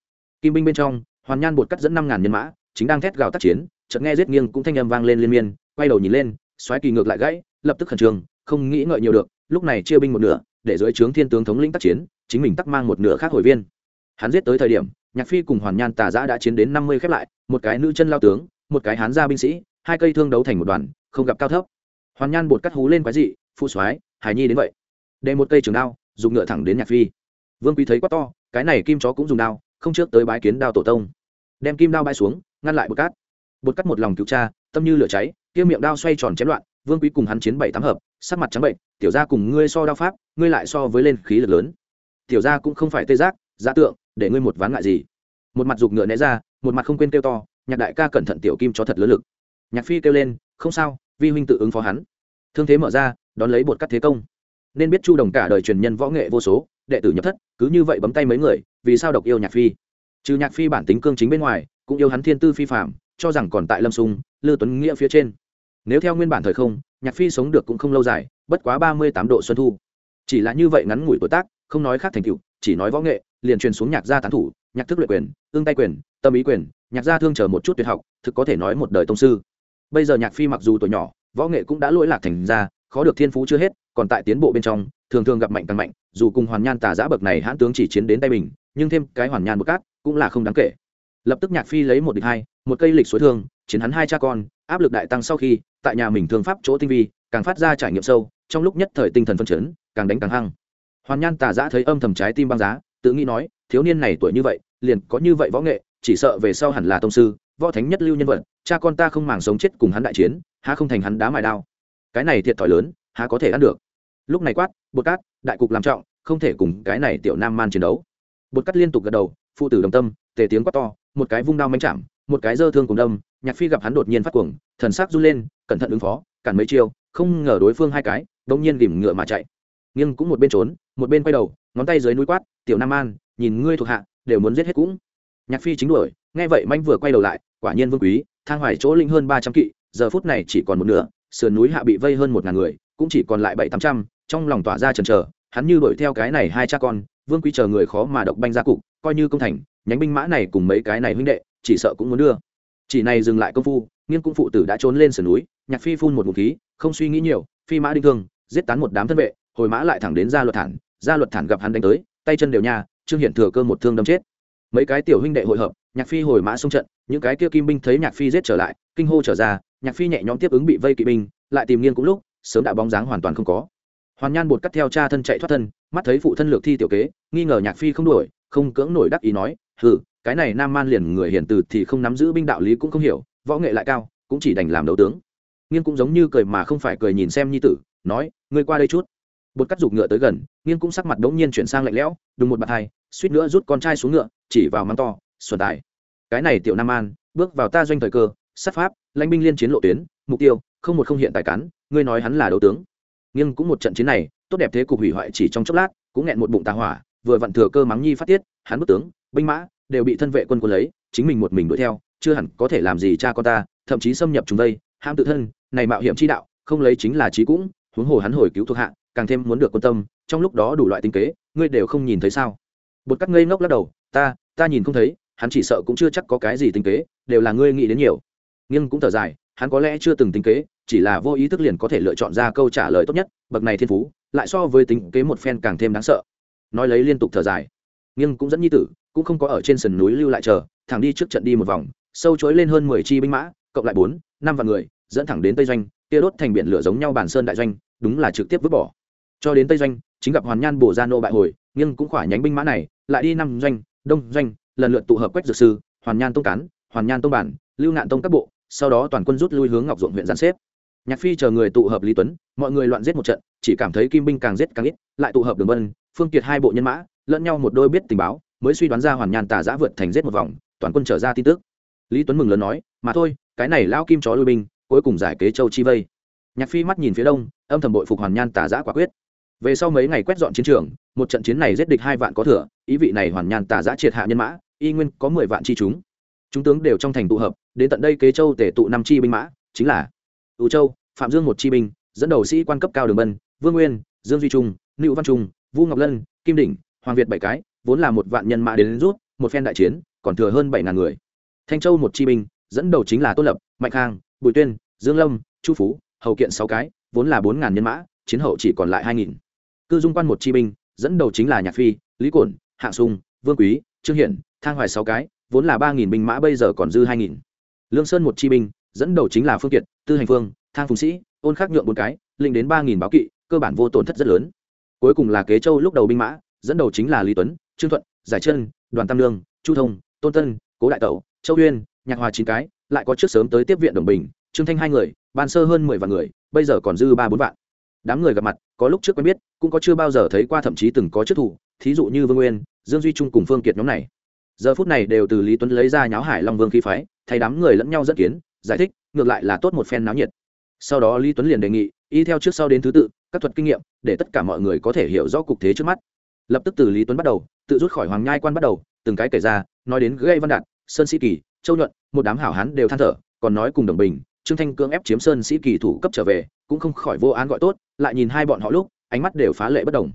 Kim binh bên trong, hoàn nhan bột cắt dẫn năm ngàn nhân mã, chính đang thét gào tác chiến, chợt nghe giết nghiêng cũng thanh âm vang lên liên miên, quay đầu nhìn lên, xoáy kỳ ngược lại gãy, lập tức khẩn trương, không nghĩ ngợi nhiều được, lúc này chia binh một nửa, để dưới trướng thiên tướng thống lĩnh tác chiến, chính mình tắc mang một nửa khác hồi viên. Hắn giết tới thời điểm nhạc phi cùng hoàn nhan tà giã đã chiến đến năm mươi khép lại, một cái nữ chân lao tướng, một cái hán gia binh sĩ, hai cây thương đấu thành một đoàn, không gặp cao thấp. Hoàn nhan bột cắt hú lên quái dị phụ soái hải nhi đến vậy. Để một cây trường đao, dùng ngựa thẳng đến nhạc phi. Vương quý thấy quá to, cái này kim chó cũng dùng đao, không trước tới bái kiến đao tổ tông. Đem kim đao bay xuống, ngăn lại bột cát bột cắt một lòng cứu cha, tâm như lửa cháy, kia miệng đao xoay tròn chém loạn, vương quý cùng hắn chiến bảy tám hợp, sắc mặt trắng bệnh, tiểu gia cùng ngươi so đao pháp, ngươi lại so với lên khí lực lớn. Tiểu gia cũng không phải tê giác giá tượng, để ngươi một ván ngại gì? Một mặt giục ngựa né ra, một mặt không quên kêu to, nhạc đại ca cẩn thận tiểu kim cho thật lớn lực. Nhạc phi kêu lên, không sao, vi huynh tự ứng phó hắn. Thương thế mở ra, đón lấy bột cắt thế công. Nên biết chu đồng cả đời truyền nhân võ nghệ vô số, đệ tử nhập thất, cứ như vậy bấm tay mấy người, vì sao độc yêu nhạc phi? Trừ nhạc phi bản tính cương chính bên ngoài, cũng yêu hắn thiên tư phi phạm cho rằng còn tại lâm sung, lư tuấn nghĩa phía trên. Nếu theo nguyên bản thời không, nhạc phi sống được cũng không lâu dài, bất quá ba mươi tám độ xuân thu. Chỉ là như vậy ngắn ngủi tuổi tác, không nói khác thành tựu, chỉ nói võ nghệ liền truyền xuống nhạc gia tán thủ, nhạc thức luyện quyền, ương tay quyền, tâm ý quyền, nhạc gia thương chờ một chút tuyệt học, thực có thể nói một đời tông sư. Bây giờ nhạc phi mặc dù tuổi nhỏ, võ nghệ cũng đã lỗi lạc thành ra khó được thiên phú chưa hết, còn tại tiến bộ bên trong, thường thường gặp mạnh càng mạnh, dù cùng hoàn nhan tà giã bậc này hãn tướng chỉ chiến đến tay mình, nhưng thêm cái hoàn nhan bậc cát cũng là không đáng kể. Lập tức nhạc phi lấy một địch hai, một cây lịch suối thương, chiến hắn hai cha con, áp lực đại tăng sau khi, tại nhà mình thương pháp chỗ tinh vi, càng phát ra trải nghiệm sâu, trong lúc nhất thời tinh thần phân chấn, càng đánh càng hăng. Hoàn nhan tà giã thấy âm thầm trái tim băng giá tự nghĩ nói, thiếu niên này tuổi như vậy, liền có như vậy võ nghệ, chỉ sợ về sau hẳn là tông sư, võ thánh nhất lưu nhân vật, cha con ta không màng sống chết cùng hắn đại chiến, há không thành hắn đá mài đao. Cái này thiệt thòi lớn, há có thể ăn được. Lúc này quát, bột cát, đại cục làm trọng, không thể cùng cái này tiểu nam man chiến đấu. Bột cát liên tục gật đầu, phụ tử đồng tâm, tề tiếng quát to, một cái vung đao mánh chạm, một cái dơ thương cùng đâm, nhạc phi gặp hắn đột nhiên phát cuồng, thần sắc run lên, cẩn thận ứng phó, cản mấy chiêu, không ngờ đối phương hai cái đông nhiên ghìm ngựa mà chạy nghiêng cũng một bên trốn, một bên quay đầu, ngón tay dưới núi quát, tiểu nam an, nhìn ngươi thuộc hạ, đều muốn giết hết cũng. Nhạc phi chính đuổi, nghe vậy manh vừa quay đầu lại, quả nhiên vương quý, thang hoài chỗ linh hơn ba trăm kỵ, giờ phút này chỉ còn một nửa, sườn núi hạ bị vây hơn một ngàn người, cũng chỉ còn lại bảy tám trăm, trong lòng tỏa ra trần trờ hắn như đuổi theo cái này hai cha con, vương quý chờ người khó mà độc banh ra cục, coi như công thành, nhánh binh mã này cùng mấy cái này huynh đệ, chỉ sợ cũng muốn đưa. Chỉ này dừng lại công phu nghiên cung phụ tử đã trốn lên sườn núi, nhạc phi phun một ngụm khí, không suy nghĩ nhiều, phi mã đinh thương, giết tán một đám thân vệ hồi mã lại thẳng đến gia luật thản gia luật thản gặp hắn đánh tới tay chân đều nhà, trương hiển thừa cơ một thương đâm chết. Mấy cái tiểu huynh đệ hội hợp nhạc phi hồi mã xung trận những cái kia kim binh thấy nhạc phi giết trở lại kinh hô trở ra nhạc phi nhẹ nhõm tiếp ứng bị vây kỵ binh lại tìm nghiên cũng lúc sớm đã bóng dáng hoàn toàn không có. Hoàn nhan bột cắt theo cha thân chạy thoát thân mắt thấy phụ thân lược thi tiểu kế nghi ngờ nhạc phi không đuổi không cưỡng nổi đắc ý nói hừ cái này nam man liền người hiển từ thì không nắm giữ binh đạo lý cũng không hiểu võ nghệ lại cao cũng chỉ đành làm đấu tướng. Nghiêng cũng giống như cười mà không phải cười nhìn xem nhi tử nói ngươi qua đây chút bột cắt giục ngựa tới gần nghiên cũng sắc mặt đống nhiên chuyển sang lạnh lẽo, đùng một bạt thai suýt nữa rút con trai xuống ngựa, chỉ vào mắng to xuẩn tài, cái này tiểu nam an, bước vào ta doanh thời cơ, sát pháp, lãnh binh liên chiến lộ tuyến, mục tiêu, không một không hiện tài cán ngươi nói hắn là đấu tướng. Nhưng cũng một trận chiến này, tốt đẹp thế cục hủy hoại chỉ trong chốc lát, cũng nghẹn một bụng tà hỏa, vừa vặn thừa cơ mắng nhi phát tiết, hắn bức tướng, binh mã, đều bị thân vệ quân quân lấy, chính mình một mình đuổi theo, chưa hẳn có thể làm gì cha con ta, thậm chí xâm nhập chúng đây ham tự thân, này mạo hiểm chi đạo, không lấy chính là trí cũng, huống hồ hắn hồi cứu thuộc hạ càng thêm muốn được quan tâm, trong lúc đó đủ loại tinh kế, ngươi đều không nhìn thấy sao? Bột cắt ngây ngốc lắc đầu, ta ta nhìn không thấy, hắn chỉ sợ cũng chưa chắc có cái gì tinh kế, đều là ngươi nghĩ đến nhiều. Nhưng cũng thở dài, hắn có lẽ chưa từng tinh kế, chỉ là vô ý thức liền có thể lựa chọn ra câu trả lời tốt nhất, bậc này thiên phú, lại so với tính kế một phen càng thêm đáng sợ. Nói lấy liên tục thở dài. Nhưng cũng dẫn nhi tử, cũng không có ở trên sườn núi lưu lại chờ, thẳng đi trước trận đi một vòng, sâu chối lên hơn mười chi binh mã, cộng lại bốn, năm vạn người, dẫn thẳng đến tây doanh, kia đốt thành biển lửa giống nhau bản sơn đại doanh, đúng là trực tiếp vứt bỏ cho đến tây doanh, chính gặp hoàn nhan bổ ra nô bại hồi, nhưng cũng khỏa nhánh binh mã này, lại đi năm doanh, đông doanh, lần lượt tụ hợp quách dược sư, hoàn nhan tông cán, hoàn nhan tông bản, lưu nạn tông các bộ, sau đó toàn quân rút lui hướng ngọc ruộng huyện giàn xếp. Nhạc phi chờ người tụ hợp lý tuấn, mọi người loạn giết một trận, chỉ cảm thấy kim binh càng giết càng ít, lại tụ hợp đường vân, phương kiệt hai bộ nhân mã, lẫn nhau một đôi biết tình báo, mới suy đoán ra hoàn nhan tà giã vượt thành giết một vòng, toàn quân trở ra tin tức. Lý tuấn mừng lớn nói, mà thôi, cái này lao kim chó lui binh, cuối cùng giải kế châu chi vây. Nhạc phi mắt nhìn phía đông, âm thầm bội phục hoàn nhan tà giã quả quyết về sau mấy ngày quét dọn chiến trường một trận chiến này giết địch hai vạn có thừa ý vị này hoàn nhàn tà giã triệt hạ nhân mã y nguyên có mười vạn chi chúng. Chúng tướng đều trong thành tụ hợp đến tận đây kế châu tể tụ năm chi binh mã chính là ưu châu phạm dương một chi binh dẫn đầu sĩ quan cấp cao đường bân vương nguyên dương duy trung nữ văn trung vu ngọc lân kim đỉnh hoàng việt bảy cái vốn là một vạn nhân mã đến, đến rút một phen đại chiến còn thừa hơn bảy ngàn người. Thanh châu một chi binh dẫn đầu chính là tô lập mạnh khang bùi tuyên dương lâm chu phú hầu kiện sáu cái vốn là bốn ngàn nhân mã chiến hậu chỉ còn lại hai nghìn cư dung quan một chi binh, dẫn đầu chính là nhạc phi, lý cổn hạng sung, vương quý, trương hiển, thang hoài sáu cái, vốn là ba nghìn binh mã bây giờ còn dư hai nghìn. Lương sơn một chi binh, dẫn đầu chính là phương kiệt, tư hành phương, thang phùng sĩ, ôn khắc nhượng bốn cái linh đến ba nghìn báo kỵ, cơ bản vô tổn thất rất lớn. Cuối cùng là kế châu lúc đầu binh mã, dẫn đầu chính là lý tuấn, trương thuận, giải chân, đoàn tam lương chu thông, tôn tân, cố đại tẩu, châu uyên, nhạc hòa chín cái, lại có trước sớm tới tiếp viện đồng bình, trương thanh hai người, ban sơ hơn mười vạn người, bây giờ còn dư ba bốn vạn đám người gặp mặt, có lúc trước quen biết, cũng có chưa bao giờ thấy qua, thậm chí từng có chức thủ thí dụ như vương nguyên, dương duy trung cùng phương kiệt nhóm này. Giờ phút này đều từ lý tuấn lấy ra nháo hải long vương khí phái, thay đám người lẫn nhau dẫn kiến, giải thích, ngược lại là tốt một phen náo nhiệt. Sau đó lý tuấn liền đề nghị, y theo trước sau đến thứ tự, các thuật kinh nghiệm, để tất cả mọi người có thể hiểu rõ cục thế trước mắt. Lập tức từ lý tuấn bắt đầu, tự rút khỏi hoàng nhai quan bắt đầu, từng cái kể ra, nói đến gây văn đạt, sơn sĩ kỳ, châu nhuận, một đám hảo hán đều than thở, còn nói cùng đồng bình, trương thanh cưỡng ép chiếm sơn sĩ kỳ thủ cấp trở về, cũng không khỏi vô án gọi tốt lại nhìn hai bọn họ lúc, ánh mắt đều phá lệ bất đồng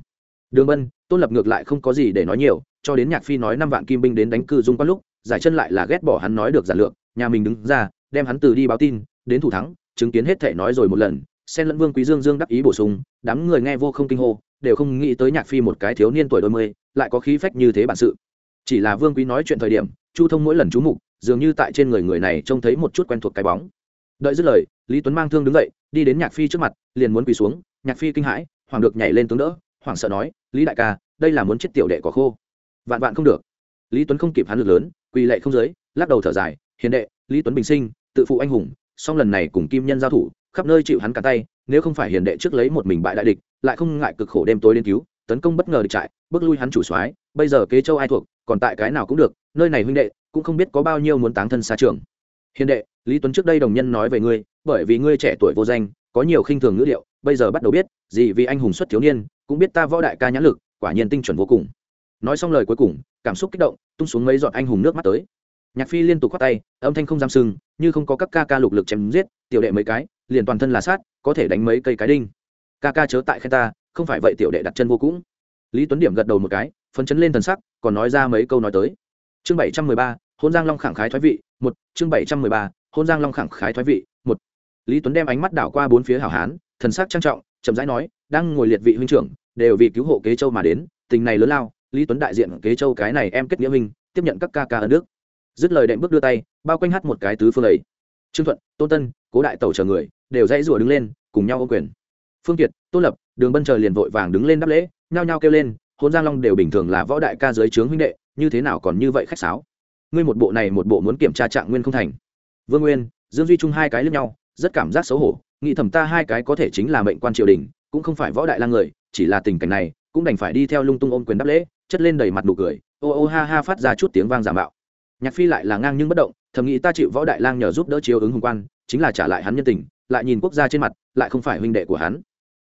đường bân, tôn lập ngược lại không có gì để nói nhiều, cho đến nhạc phi nói năm vạn kim binh đến đánh cư dung quan lúc, giải chân lại là ghét bỏ hắn nói được giản lược, nhà mình đứng ra, đem hắn từ đi báo tin, đến thủ thắng, chứng kiến hết thể nói rồi một lần, xen lẫn vương quý dương dương đắc ý bổ sung, đám người nghe vô không kinh hô, đều không nghĩ tới nhạc phi một cái thiếu niên tuổi đôi mươi, lại có khí phách như thế bản sự. Chỉ là vương quý nói chuyện thời điểm, chu thông mỗi lần chú mục, dường như tại trên người người này trông thấy một chút quen thuộc cái bóng. Đợi dứt lời, lý tuấn mang thương đứng dậy, đi đến nhạc phi trước mặt, liền muốn quỳ xuống nhạc phi kinh hãi, hoàng được nhảy lên tướng đỡ hoàng sợ nói, lý đại ca, đây là muốn chết tiểu đệ có khô. Vạn vạn không được. Lý tuấn không kịp hắn lực lớn, quỳ lệ không giới lắc đầu thở dài, hiền đệ, lý tuấn bình sinh, tự phụ anh hùng, song lần này cùng kim nhân giao thủ, khắp nơi chịu hắn cả tay, nếu không phải hiền đệ trước lấy một mình bại đại địch, lại không ngại cực khổ đêm tối đến cứu, tấn công bất ngờ địch trại, bước lui hắn chủ soái, bây giờ kế châu ai thuộc, còn tại cái nào cũng được, nơi này huynh đệ, cũng không biết có bao nhiêu muốn táng thân xa trường. Hiền đệ, lý tuấn trước đây đồng nhân nói về ngươi, bởi vì ngươi trẻ tuổi vô danh, có nhiều khinh thường ngữ liệu bây giờ bắt đầu biết, gì vì anh hùng xuất thiếu niên, cũng biết ta võ đại ca nhãn lực, quả nhiên tinh chuẩn vô cùng. Nói xong lời cuối cùng, cảm xúc kích động, tung xuống mấy giọt anh hùng nước mắt tới. Nhạc phi liên tục khoát tay, âm thanh không giam sưng như không có các ca ca lục lực chém giết, tiểu đệ mấy cái, liền toàn thân là sát, có thể đánh mấy cây cái đinh. Ca ca chớ tại khen ta, không phải vậy tiểu đệ đặt chân vô cũng. Lý tuấn điểm gật đầu một cái, phấn chấn lên thần sắc, còn nói ra mấy câu nói tới. Chương bảy trăm mười ba, hôn giang long khẳng khái thoái vị, một, chương bảy trăm mười ba, hôn giang long khẳng khái thoái vị, một. Lý tuấn đem ánh mắt đảo qua bốn phía hảo hán thần sắc trang trọng, chậm rãi nói, đang ngồi liệt vị huynh trưởng, đều vì cứu hộ kế châu mà đến, tình này lớn lao, lý tuấn đại diện kế châu cái này em kết nghĩa huynh, tiếp nhận các ca ca ở nước dứt lời đệm bước đưa tay, bao quanh hát một cái tứ phương ấy. Trương thuận, tôn tân, cố đại tẩu chờ người, đều dãy rủa đứng lên, cùng nhau ô quyền. Phương kiệt tôn lập, đường bân trời liền vội vàng đứng lên đáp lễ, nhao nhao kêu lên hôn giang long đều bình thường là võ đại ca dưới trướng huynh đệ, như thế nào còn như vậy khách sáo? Ngươi một bộ này một bộ muốn kiểm tra trạng nguyên không thành. Vương nguyên, dương duy trung hai cái lướt nhau, rất cảm giác xấu hổ nghĩ thầm ta hai cái có thể chính là mệnh quan triều đình, cũng không phải võ đại lang người, chỉ là tình cảnh này, cũng đành phải đi theo lung tung ôm quyền đáp lễ, chất lên đầy mặt nụ cười, ô ô ha ha phát ra chút tiếng vang giả mạo. Nhạc phi lại là ngang nhưng bất động, thầm nghĩ ta chịu võ đại lang nhờ giúp đỡ chiếu ứng hùng quan, chính là trả lại hắn nhân tình, lại nhìn quốc gia trên mặt, lại không phải huynh đệ của hắn.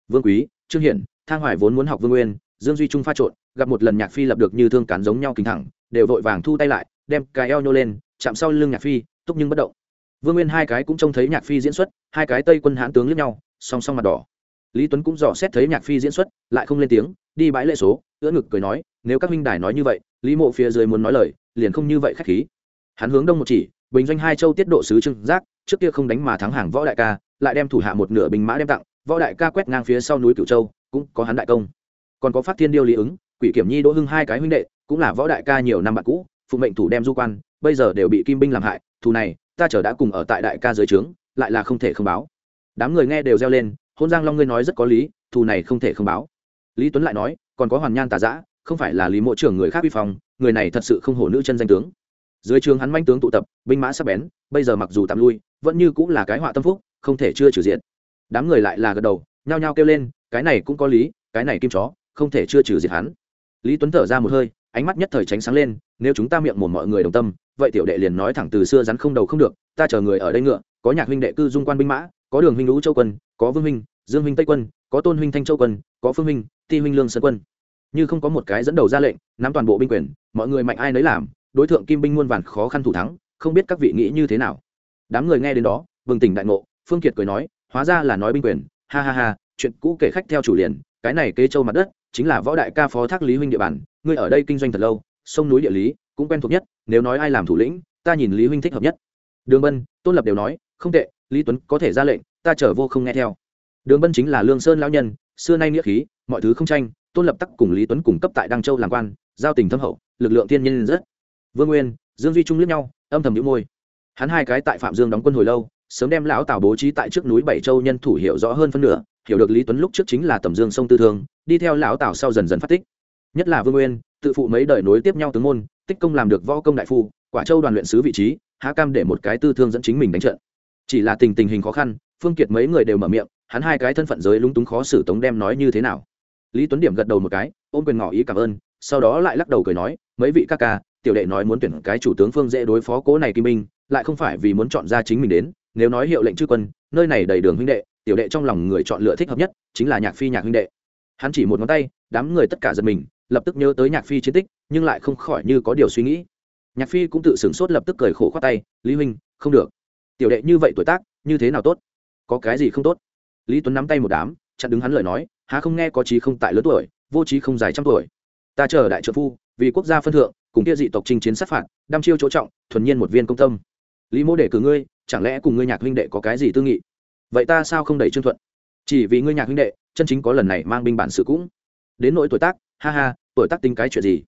Vương quý, trương hiển, thang hoài vốn muốn học vương nguyên, dương duy trung pha trộn, gặp một lần nhạc phi lập được như thương cán giống nhau kính thẳng, đều vội vàng thu tay lại, đem cái eo nhô lên, chạm sau lưng nhạc phi, túc nhưng bất động vương nguyên hai cái cũng trông thấy nhạc phi diễn xuất, hai cái tây quân hãn tướng lẫn nhau, song song mặt đỏ. Lý tuấn cũng dò xét thấy nhạc phi diễn xuất, lại không lên tiếng, đi bãi lệ số, ưỡn ngực cười nói, nếu các minh đài nói như vậy, lý mộ phía dưới muốn nói lời, liền không như vậy khách khí. Hắn hướng đông một chỉ, bình doanh hai châu tiết độ sứ trưng giác, trước kia không đánh mà thắng hàng võ đại ca, lại đem thủ hạ một nửa binh mã đem tặng, võ đại ca quét ngang phía sau núi cửu châu, cũng có hắn đại công. Còn có phát thiên điêu lý ứng, quỷ kiểm nhi, đỗ hưng hai cái huynh đệ, cũng là võ đại ca nhiều năm bạn cũ, phụ mệnh thủ đem du quan, bây giờ đều bị kim binh làm hại, thù này ta chờ đã cùng ở tại đại ca dưới trướng, lại là không thể không báo. Đám người nghe đều reo lên, hôn giang long ngươi nói rất có lý, thù này không thể không báo. Lý tuấn lại nói, còn có hoàn nhan tà giã không phải là lý mộ trưởng người khác vi phòng người này thật sự không hổ nữ chân danh tướng. Dưới trường hắn manh tướng tụ tập, binh mã sắp bén, bây giờ mặc dù tạm lui, vẫn như cũng là cái họa tâm phúc, không thể chưa trừ diện đám người lại là gật đầu, nhao nhao kêu lên, cái này cũng có lý, cái này kim chó, không thể chưa trừ diệt hắn. Lý tuấn thở ra một hơi, ánh mắt nhất thời tránh sáng lên, nếu chúng ta miệng mồm mọi người đồng tâm vậy tiểu đệ liền nói thẳng từ xưa rắn không đầu không được, ta chờ người ở đây ngựa, có nhạc huynh đệ cư dung quan binh mã, có đường huynh lũ châu quân, có vương huynh, dương huynh tây quân, có tôn huynh thanh châu quân, có phương huynh, ti huynh lương sơn quân. Như không có một cái dẫn đầu ra lệnh, nắm toàn bộ binh quyền, mọi người mạnh ai nấy làm, đối tượng kim binh muôn vàn khó khăn thủ thắng, không biết các vị nghĩ như thế nào. Đám người nghe đến đó, bừng tỉnh đại ngộ, phương kiệt cười nói, hóa ra là nói binh quyền, ha ha ha, chuyện cũ kể khách theo chủ liền, cái này kế châu mặt đất, chính là võ đại ca phó thác lý huynh địa bàn, ngươi ở đây kinh doanh thật lâu, sông núi địa lý cũng quen thuộc nhất, nếu nói ai làm thủ lĩnh, ta nhìn lý huynh thích hợp nhất. Đường bân, tôn lập đều nói, không tệ, lý tuấn có thể ra lệnh, ta chở vô không nghe theo. Đường bân chính là lương sơn lão nhân, xưa nay nghĩa khí, mọi thứ không tranh, tôn lập tắc cùng lý tuấn cùng cấp tại đăng châu làm quan, giao tình thâm hậu, lực lượng thiên nhiên rất. Vương nguyên, dương duy trung liếc nhau, âm thầm nhũ môi. Hắn hai cái tại phạm dương đóng quân hồi lâu, sớm đem lão tào bố trí tại trước núi bảy châu nhân thủ hiểu rõ hơn phân nửa, hiểu được lý tuấn lúc trước chính là tầm dương sông tư thương, đi theo lão tào sau dần dần phát tích. Nhất là vương nguyên, tự phụ mấy đời nối tiếp nhau tướng môn tích công làm được võ công đại phu, quả châu đoàn luyện sứ vị trí, há cam để một cái tư thương dẫn chính mình đánh trận. Chỉ là tình tình hình khó khăn, phương kiệt mấy người đều mở miệng, hắn hai cái thân phận giới lúng túng khó xử tống đem nói như thế nào. Lý tuấn điểm gật đầu một cái, ôm quyền ngỏ ý cảm ơn, sau đó lại lắc đầu cười nói, mấy vị ca ca, tiểu đệ nói muốn tuyển cái chủ tướng phương dễ đối phó cố này kim minh, lại không phải vì muốn chọn ra chính mình đến, nếu nói hiệu lệnh chư quân, nơi này đầy đường huynh đệ, tiểu đệ trong lòng người chọn lựa thích hợp nhất, chính là nhạc phi nhạc huynh đệ. Hắn chỉ một ngón tay, đám người tất cả giật mình lập tức nhớ tới nhạc phi chiến tích, nhưng lại không khỏi như có điều suy nghĩ. Nhạc phi cũng tự sửng sốt lập tức cười khổ khoát tay, lý huynh, không được. Tiểu đệ như vậy tuổi tác, như thế nào tốt? Có cái gì không tốt? Lý tuấn nắm tay một đám, chặn đứng hắn lời nói, há không nghe có trí không tại lớn tuổi, vô trí không dài trăm tuổi. Ta chờ đại trợ phu, vì quốc gia phân thượng, cùng kia dị tộc chinh chiến sát phạt, đăm chiêu chỗ trọng, thuần nhiên một viên công tâm. Lý mô để cử ngươi, chẳng lẽ cùng ngươi nhạc huynh đệ có cái gì tư nghị? Vậy ta sao không đẩy trương thuận? Chỉ vì ngươi nhạc huynh đệ, chân chính có lần này mang binh bản sự cũng. Đến nỗi tuổi tác ha ha, tuổi tác tính cái chuyện gì?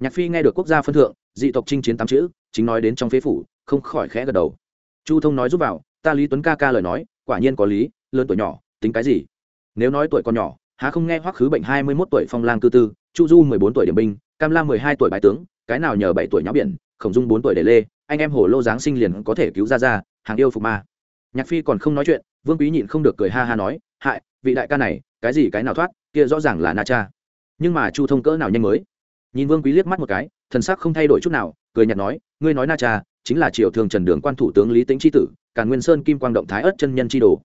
Nhạc phi nghe được quốc gia phân thượng, dị tộc chinh chiến tám chữ, chính nói đến trong phế phủ, không khỏi khẽ gật đầu. Chu thông nói giúp vào, ta lý tuấn ca ca lời nói, quả nhiên có lý, lớn tuổi nhỏ, tính cái gì? Nếu nói tuổi còn nhỏ, há không nghe hoắc khứ bệnh hai mươi mốt tuổi phong lang cư tư, chu du mười bốn tuổi điểm binh, cam la mười hai tuổi bài tướng, cái nào nhờ bảy tuổi nháo biển, khổng dung bốn tuổi để lê, anh em hồ lô giáng sinh liền có thể cứu ra ra hàng yêu phục ma. Nhạc phi còn không nói chuyện, vương quý nhịn không được cười ha ha nói, hại, vị đại ca này, cái gì cái nào thoát, kia rõ ràng là na cha nhưng mà chu thông cỡ nào nhanh mới? Nhìn vương quý liếc mắt một cái, thần sắc không thay đổi chút nào, cười nhạt nói, ngươi nói na cha, chính là triều thường trần đường quan thủ tướng lý tĩnh tri tử càn nguyên sơn kim quang động thái ất chân nhân tri đồ.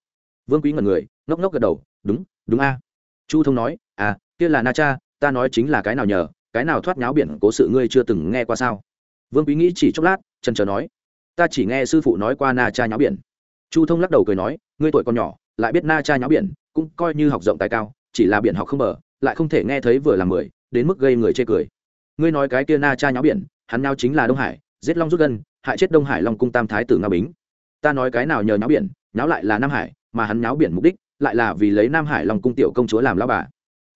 Vương quý ngẩn người, ngốc ngốc gật đầu, đúng đúng a. Chu thông nói à kia là na cha, ta nói chính là cái nào nhờ, cái nào thoát nháo biển cố sự ngươi chưa từng nghe qua sao? Vương quý nghĩ chỉ chốc lát, trần trờ nói, ta chỉ nghe sư phụ nói qua na cha nháo biển. Chu thông lắc đầu cười nói, ngươi tuổi còn nhỏ, lại biết na cha nháo biển, cũng coi như học rộng tài cao, chỉ là biển học không mở lại không thể nghe thấy vừa là mười, đến mức gây người chê cười. Ngươi nói cái kia na cha nháo biển, hắn nháo chính là đông hải, giết long rút gân, hại chết đông hải long cung tam thái tử nga bính. Ta nói cái nào nhờ nháo biển, nháo lại là nam hải, mà hắn nháo biển mục đích lại là vì lấy nam hải long cung tiểu công chúa làm lao bà.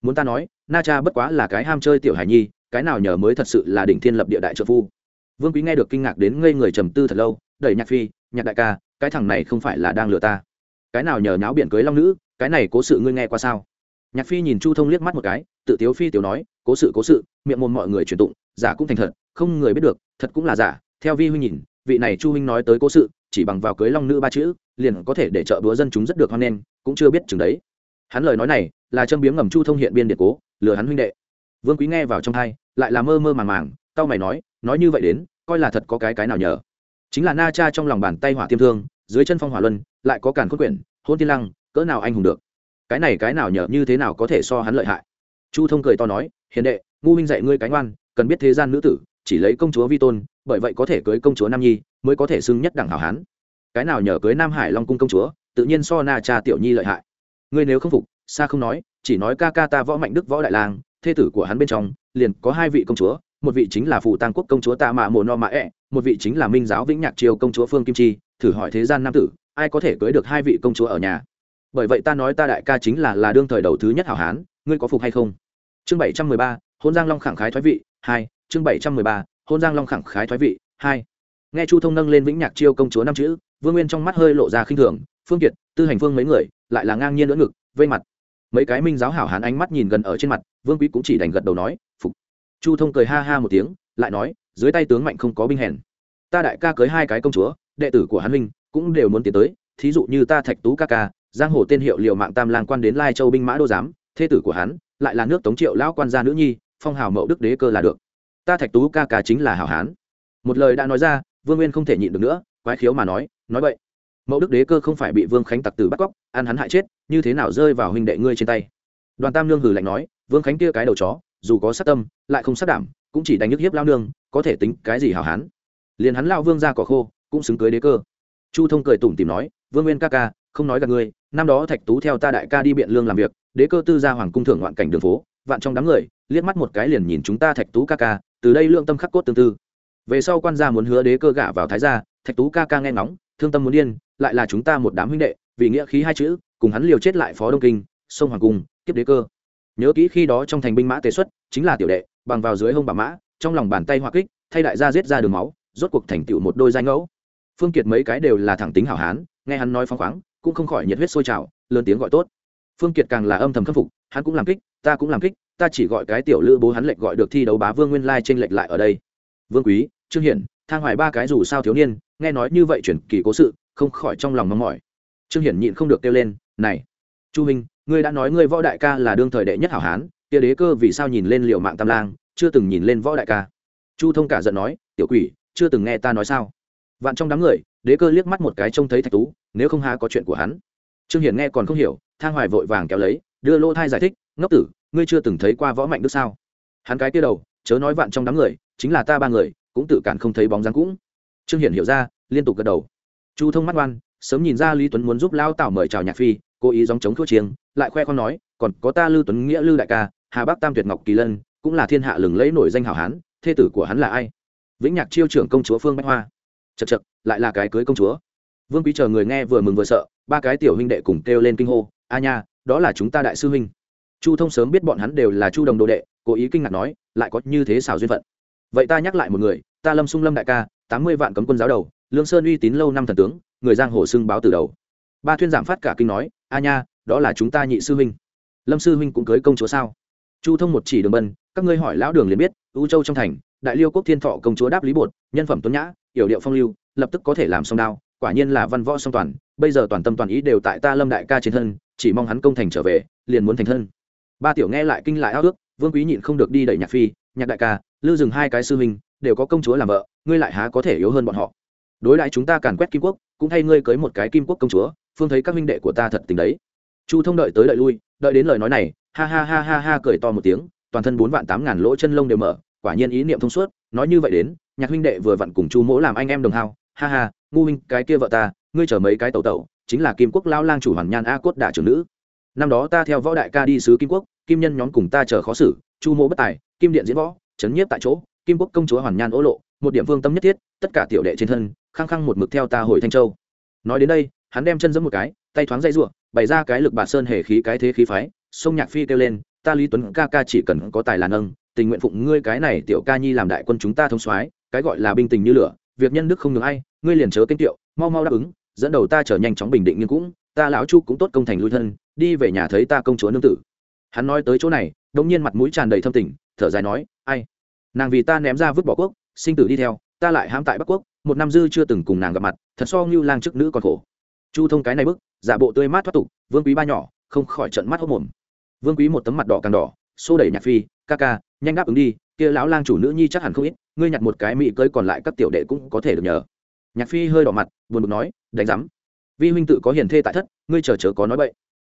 Muốn ta nói, na cha bất quá là cái ham chơi tiểu hải nhi, cái nào nhờ mới thật sự là đỉnh thiên lập địa đại trợ phu. Vương quý nghe được kinh ngạc đến ngây người trầm tư thật lâu, đẩy nhạc phi, nhạc đại ca, cái thằng này không phải là đang lừa ta. Cái nào nhờ nháo biển cưới long nữ, cái này cố sự ngươi nghe qua sao? Nhạc phi nhìn chu thông liếc mắt một cái, tự tiếu phi tiểu nói, cố sự cố sự, miệng mồm mọi người truyền tụng, giả cũng thành thật, không người biết được, thật cũng là giả. Theo vi huynh nhìn, vị này chu huynh nói tới cố sự, chỉ bằng vào cưới long nữ ba chữ, liền có thể để trợ búa dân chúng rất được hoan nghênh, cũng chưa biết chừng đấy. Hắn lời nói này là châm biếm ngầm chu thông hiện biên điện cố, lừa hắn huynh đệ. Vương quý nghe vào trong thai lại là mơ mơ màng màng tao mày nói nói như vậy đến, coi là thật có cái cái nào nhờ? Chính là na cha trong lòng bàn tay hỏa tiêm thương, dưới chân phong hỏa luân, lại có cản khôn quyển, hôn tiên lăng, cỡ nào anh hùng được? Cái này cái nào nhờ như thế nào có thể so hắn lợi hại? Chu thông cười to nói hiền đệ ngu minh dạy ngươi cánh oan cần biết thế gian nữ tử chỉ lấy công chúa vi tôn bởi vậy có thể cưới công chúa nam nhi mới có thể xưng nhất đẳng hảo hán. Cái nào nhờ cưới nam hải long cung công chúa tự nhiên so na cha tiểu nhi lợi hại. Ngươi nếu không phục xa không nói chỉ nói ca ca ta võ mạnh đức võ đại lang thê tử của hắn bên trong liền có hai vị công chúa một vị chính là phù tăng quốc công chúa tạ mạ mồ no mạ ẹ、e, một vị chính là minh giáo vĩnh nhạc triều công chúa phương kim chi thử hỏi thế gian nam tử ai có thể cưới được hai vị công chúa ở nhà? Bởi vậy ta nói ta đại ca chính là là đương thời đầu thứ nhất hảo hán, ngươi có phục hay không? Chương bảy trăm mười ba hôn giang long khẳng khái thoái vị, hai, chương bảy trăm mười ba hôn giang long khẳng khái thoái vị, hai. Nghe chu thông nâng lên vĩnh nhạc chiêu công chúa năm chữ, vương nguyên trong mắt hơi lộ ra khinh thường, phương kiệt, tư hành phương mấy người, lại là ngang nhiên lưỡng ngực, vây mặt. Mấy cái minh giáo hảo hán ánh mắt nhìn gần ở trên mặt, vương quý cũng chỉ đành gật đầu nói, phục. Chu thông cười ha ha một tiếng, lại nói, dưới tay tướng mạnh không có binh hèn. Ta đại ca cưới hai cái công chúa, đệ tử của hắn minh cũng đều muốn tiến tới, thí dụ như ta thạch tú ca ca giang hồ tên hiệu liệu mạng tam lang quan đến lai châu binh mã đô giám, thê tử của hắn, lại là nước tống triệu lão quan gia nữ nhi, phong hào mậu đức đế cơ là được. Ta thạch tú ca ca chính là hảo hán. Một lời đã nói ra, vương nguyên không thể nhịn được nữa, quái khiếu mà nói nói vậy. Mẫu đức đế cơ không phải bị vương khánh tặc tử bắt cóc, ăn hắn hại chết, như thế nào rơi vào huynh đệ ngươi trên tay? Đoàn tam lương hử lạnh nói, vương khánh kia cái đầu chó, dù có sát tâm, lại không sát đảm, cũng chỉ đánh nhức hiếp lao nương, có thể tính cái gì hảo hán? Liền hắn lao vương ra cỏ khô, cũng xứng cưới đế cơ. Chu thông cười tủm tìm nói, vương nguyên ca ca, không nói gặp ngươi năm đó thạch tú theo ta đại ca đi biện lương làm việc, đế cơ tư ra hoàng cung thưởng ngoạn cảnh đường phố, vạn trong đám người, liếc mắt một cái liền nhìn chúng ta thạch tú ca ca, từ đây lương tâm khắc cốt tương tư. Về sau quan gia muốn hứa đế cơ gả vào thái gia, thạch tú ca ca nghe ngóng, thương tâm muốn điên, lại là chúng ta một đám huynh đệ, vì nghĩa khí hai chữ, cùng hắn liều chết lại phó đông kinh, sông hoàng cung, kiếp đế cơ. Nhớ kỹ khi đó trong thành binh mã tế xuất, chính là tiểu đệ, bằng vào dưới hông bà mã, trong lòng bàn tay hoa kích, thay đại gia giết ra đường máu, rốt cuộc thành tựu một đôi danh ngẫu. Phương kiệt mấy cái đều là thẳng tính hảo hán, nghe hắn nói phong khoáng cũng không khỏi nhiệt huyết sôi trào, lớn tiếng gọi tốt. Phương kiệt càng là âm thầm khâm phục, hắn cũng làm kích, ta cũng làm kích, ta chỉ gọi cái tiểu lữ bố hắn lệnh gọi được thi đấu bá vương nguyên lai tranh lệch lại ở đây. Vương quý, trương hiển, thang hoài ba cái dù sao thiếu niên, nghe nói như vậy chuyển kỳ cố sự, không khỏi trong lòng mong mỏi. Trương hiển nhịn không được kêu lên, này, chu minh, ngươi đã nói ngươi võ đại ca là đương thời đệ nhất hảo hán, kia đế cơ vì sao nhìn lên liệu mạng tam lang, chưa từng nhìn lên võ đại ca? Chu thông cả giận nói, tiểu quỷ, chưa từng nghe ta nói sao? Vạn trong đám người đế cơ liếc mắt một cái trông thấy thạch tú, nếu không ha có chuyện của hắn. Trương hiển nghe còn không hiểu, thang hoài vội vàng kéo lấy, đưa lô thai giải thích, ngốc tử, ngươi chưa từng thấy qua võ mạnh đức sao? Hắn cái kia đầu, chớ nói vạn trong đám người, chính là ta ba người, cũng tự cản không thấy bóng dáng cũng. Trương hiển hiểu ra, liên tục gật đầu. Chu thông mắt oan, sớm nhìn ra lý tuấn muốn giúp lao tảo mời chào nhạc phi, cố ý dòng chống thuốc chiêng, lại khoe con nói, còn có ta lưu tuấn nghĩa, lưu đại ca, hà bắc tam tuyệt ngọc kỳ lân, cũng là thiên hạ lừng lẫy nổi danh hảo hán, thê tử của hắn là ai? Vĩnh nhạc chiêu trưởng công chúa phương bách hoa. Chật chật lại là cái cưới công chúa. Vương quý chờ người nghe vừa mừng vừa sợ, ba cái tiểu huynh đệ cùng kêu lên kinh hô, a nha, đó là chúng ta đại sư huynh. Chu thông sớm biết bọn hắn đều là chu đồng đồ đệ, cố ý kinh ngạc nói, lại có như thế xảo duyên phận. Vậy ta nhắc lại một người, ta lâm sung lâm đại ca, tám mươi vạn cấm quân giáo đầu, lương sơn uy tín lâu năm thần tướng, người giang hồ xưng báo từ đầu. Ba thuyên giảm phát cả kinh nói, a nha, đó là chúng ta nhị sư huynh. Lâm sư huynh cũng cưới công chúa sao? Chu thông một chỉ đường bân, các ngươi hỏi lão đường liền biết, u châu trong thành đại liêu quốc thiên thọ công chúa đáp lý bột, nhân phẩm tuấn nhã, yểu điệu phong lưu, lập tức có thể làm song đao, quả nhiên là văn võ song toàn, bây giờ toàn tâm toàn ý đều tại ta lâm đại ca trên thân, chỉ mong hắn công thành trở về, liền muốn thành thân. Ba tiểu nghe lại kinh lại ao ước, vương quý nhịn không được đi đẩy nhạc phi, nhạc đại ca, lư dừng hai cái sư huynh, đều có công chúa làm vợ, ngươi lại há có thể yếu hơn bọn họ? Đối lại chúng ta càn quét kim quốc, cũng thay ngươi cưới một cái kim quốc công chúa, phương thấy các huynh đệ của ta thật tình đấy. Chu thông đợi tới đợi lui, đợi đến lời nói này, ha ha ha ha ha cười to một tiếng, toàn thân bốn vạn tám ngàn lỗ chân lông đều mở quả nhiên ý niệm thông suốt, nói như vậy đến, nhạc huynh đệ vừa vặn cùng chu mỗ làm anh em đồng hao. Ha ha, ngu huynh, cái kia vợ ta, ngươi chở mấy cái tẩu tẩu, chính là kim quốc lao lang chủ hoàn nhan a cốt đả trưởng nữ. Năm đó ta theo võ đại ca đi sứ kim quốc, kim nhân nhóm cùng ta chờ khó xử, chu mỗ bất tài, kim điện diễn võ, chấn nhiếp tại chỗ, kim quốc công chúa hoàn nhan ố lộ, một điểm vương tâm nhất thiết, tất cả tiểu đệ trên thân, khăng khăng một mực theo ta hồi thanh châu. Nói đến đây, hắn đem chân giẫm một cái, tay thoáng dây ruộng bày ra cái lực bà sơn hề khí cái thế khí phái, sông nhạc phi kêu lên, ta lý tuấn ca ca chỉ cần có tài là nâng tình nguyện phụng ngươi cái này tiểu ca nhi làm đại quân chúng ta thông soái, cái gọi là binh tình như lửa, việc nhân đức không ngừng ai, ngươi liền chớ kênh tiệu mau mau đáp ứng, dẫn đầu ta trở nhanh chóng bình định nhưng cũng, ta lão chu cũng tốt công thành lui thân, đi về nhà thấy ta công chúa nương tử. Hắn nói tới chỗ này đông nhiên mặt mũi tràn đầy thâm tình, thở dài nói, ai? Nàng vì ta ném ra vứt bỏ quốc, sinh tử đi theo, ta lại hãm tại bắc quốc, một năm dư chưa từng cùng nàng gặp mặt, thật so như lang chức nữ còn khổ. Chu thông cái này bức, giả bộ tươi mát thoát tục, vương quý ba nhỏ, không khỏi trận mắt hốc mồm. Vương quý một tấm mặt đỏ càng đỏ, xô đẩy nhạc phi, ca ca nhanh đáp ứng đi, kia lão lang chủ nữ nhi chắc hẳn không ít, ngươi nhặt một cái mị cơi còn lại các tiểu đệ cũng có thể được nhờ. Nhạc phi hơi đỏ mặt, buồn bực nói, đánh giám. Vi huynh tự có hiền thê tại thất, ngươi chờ chớ có nói vậy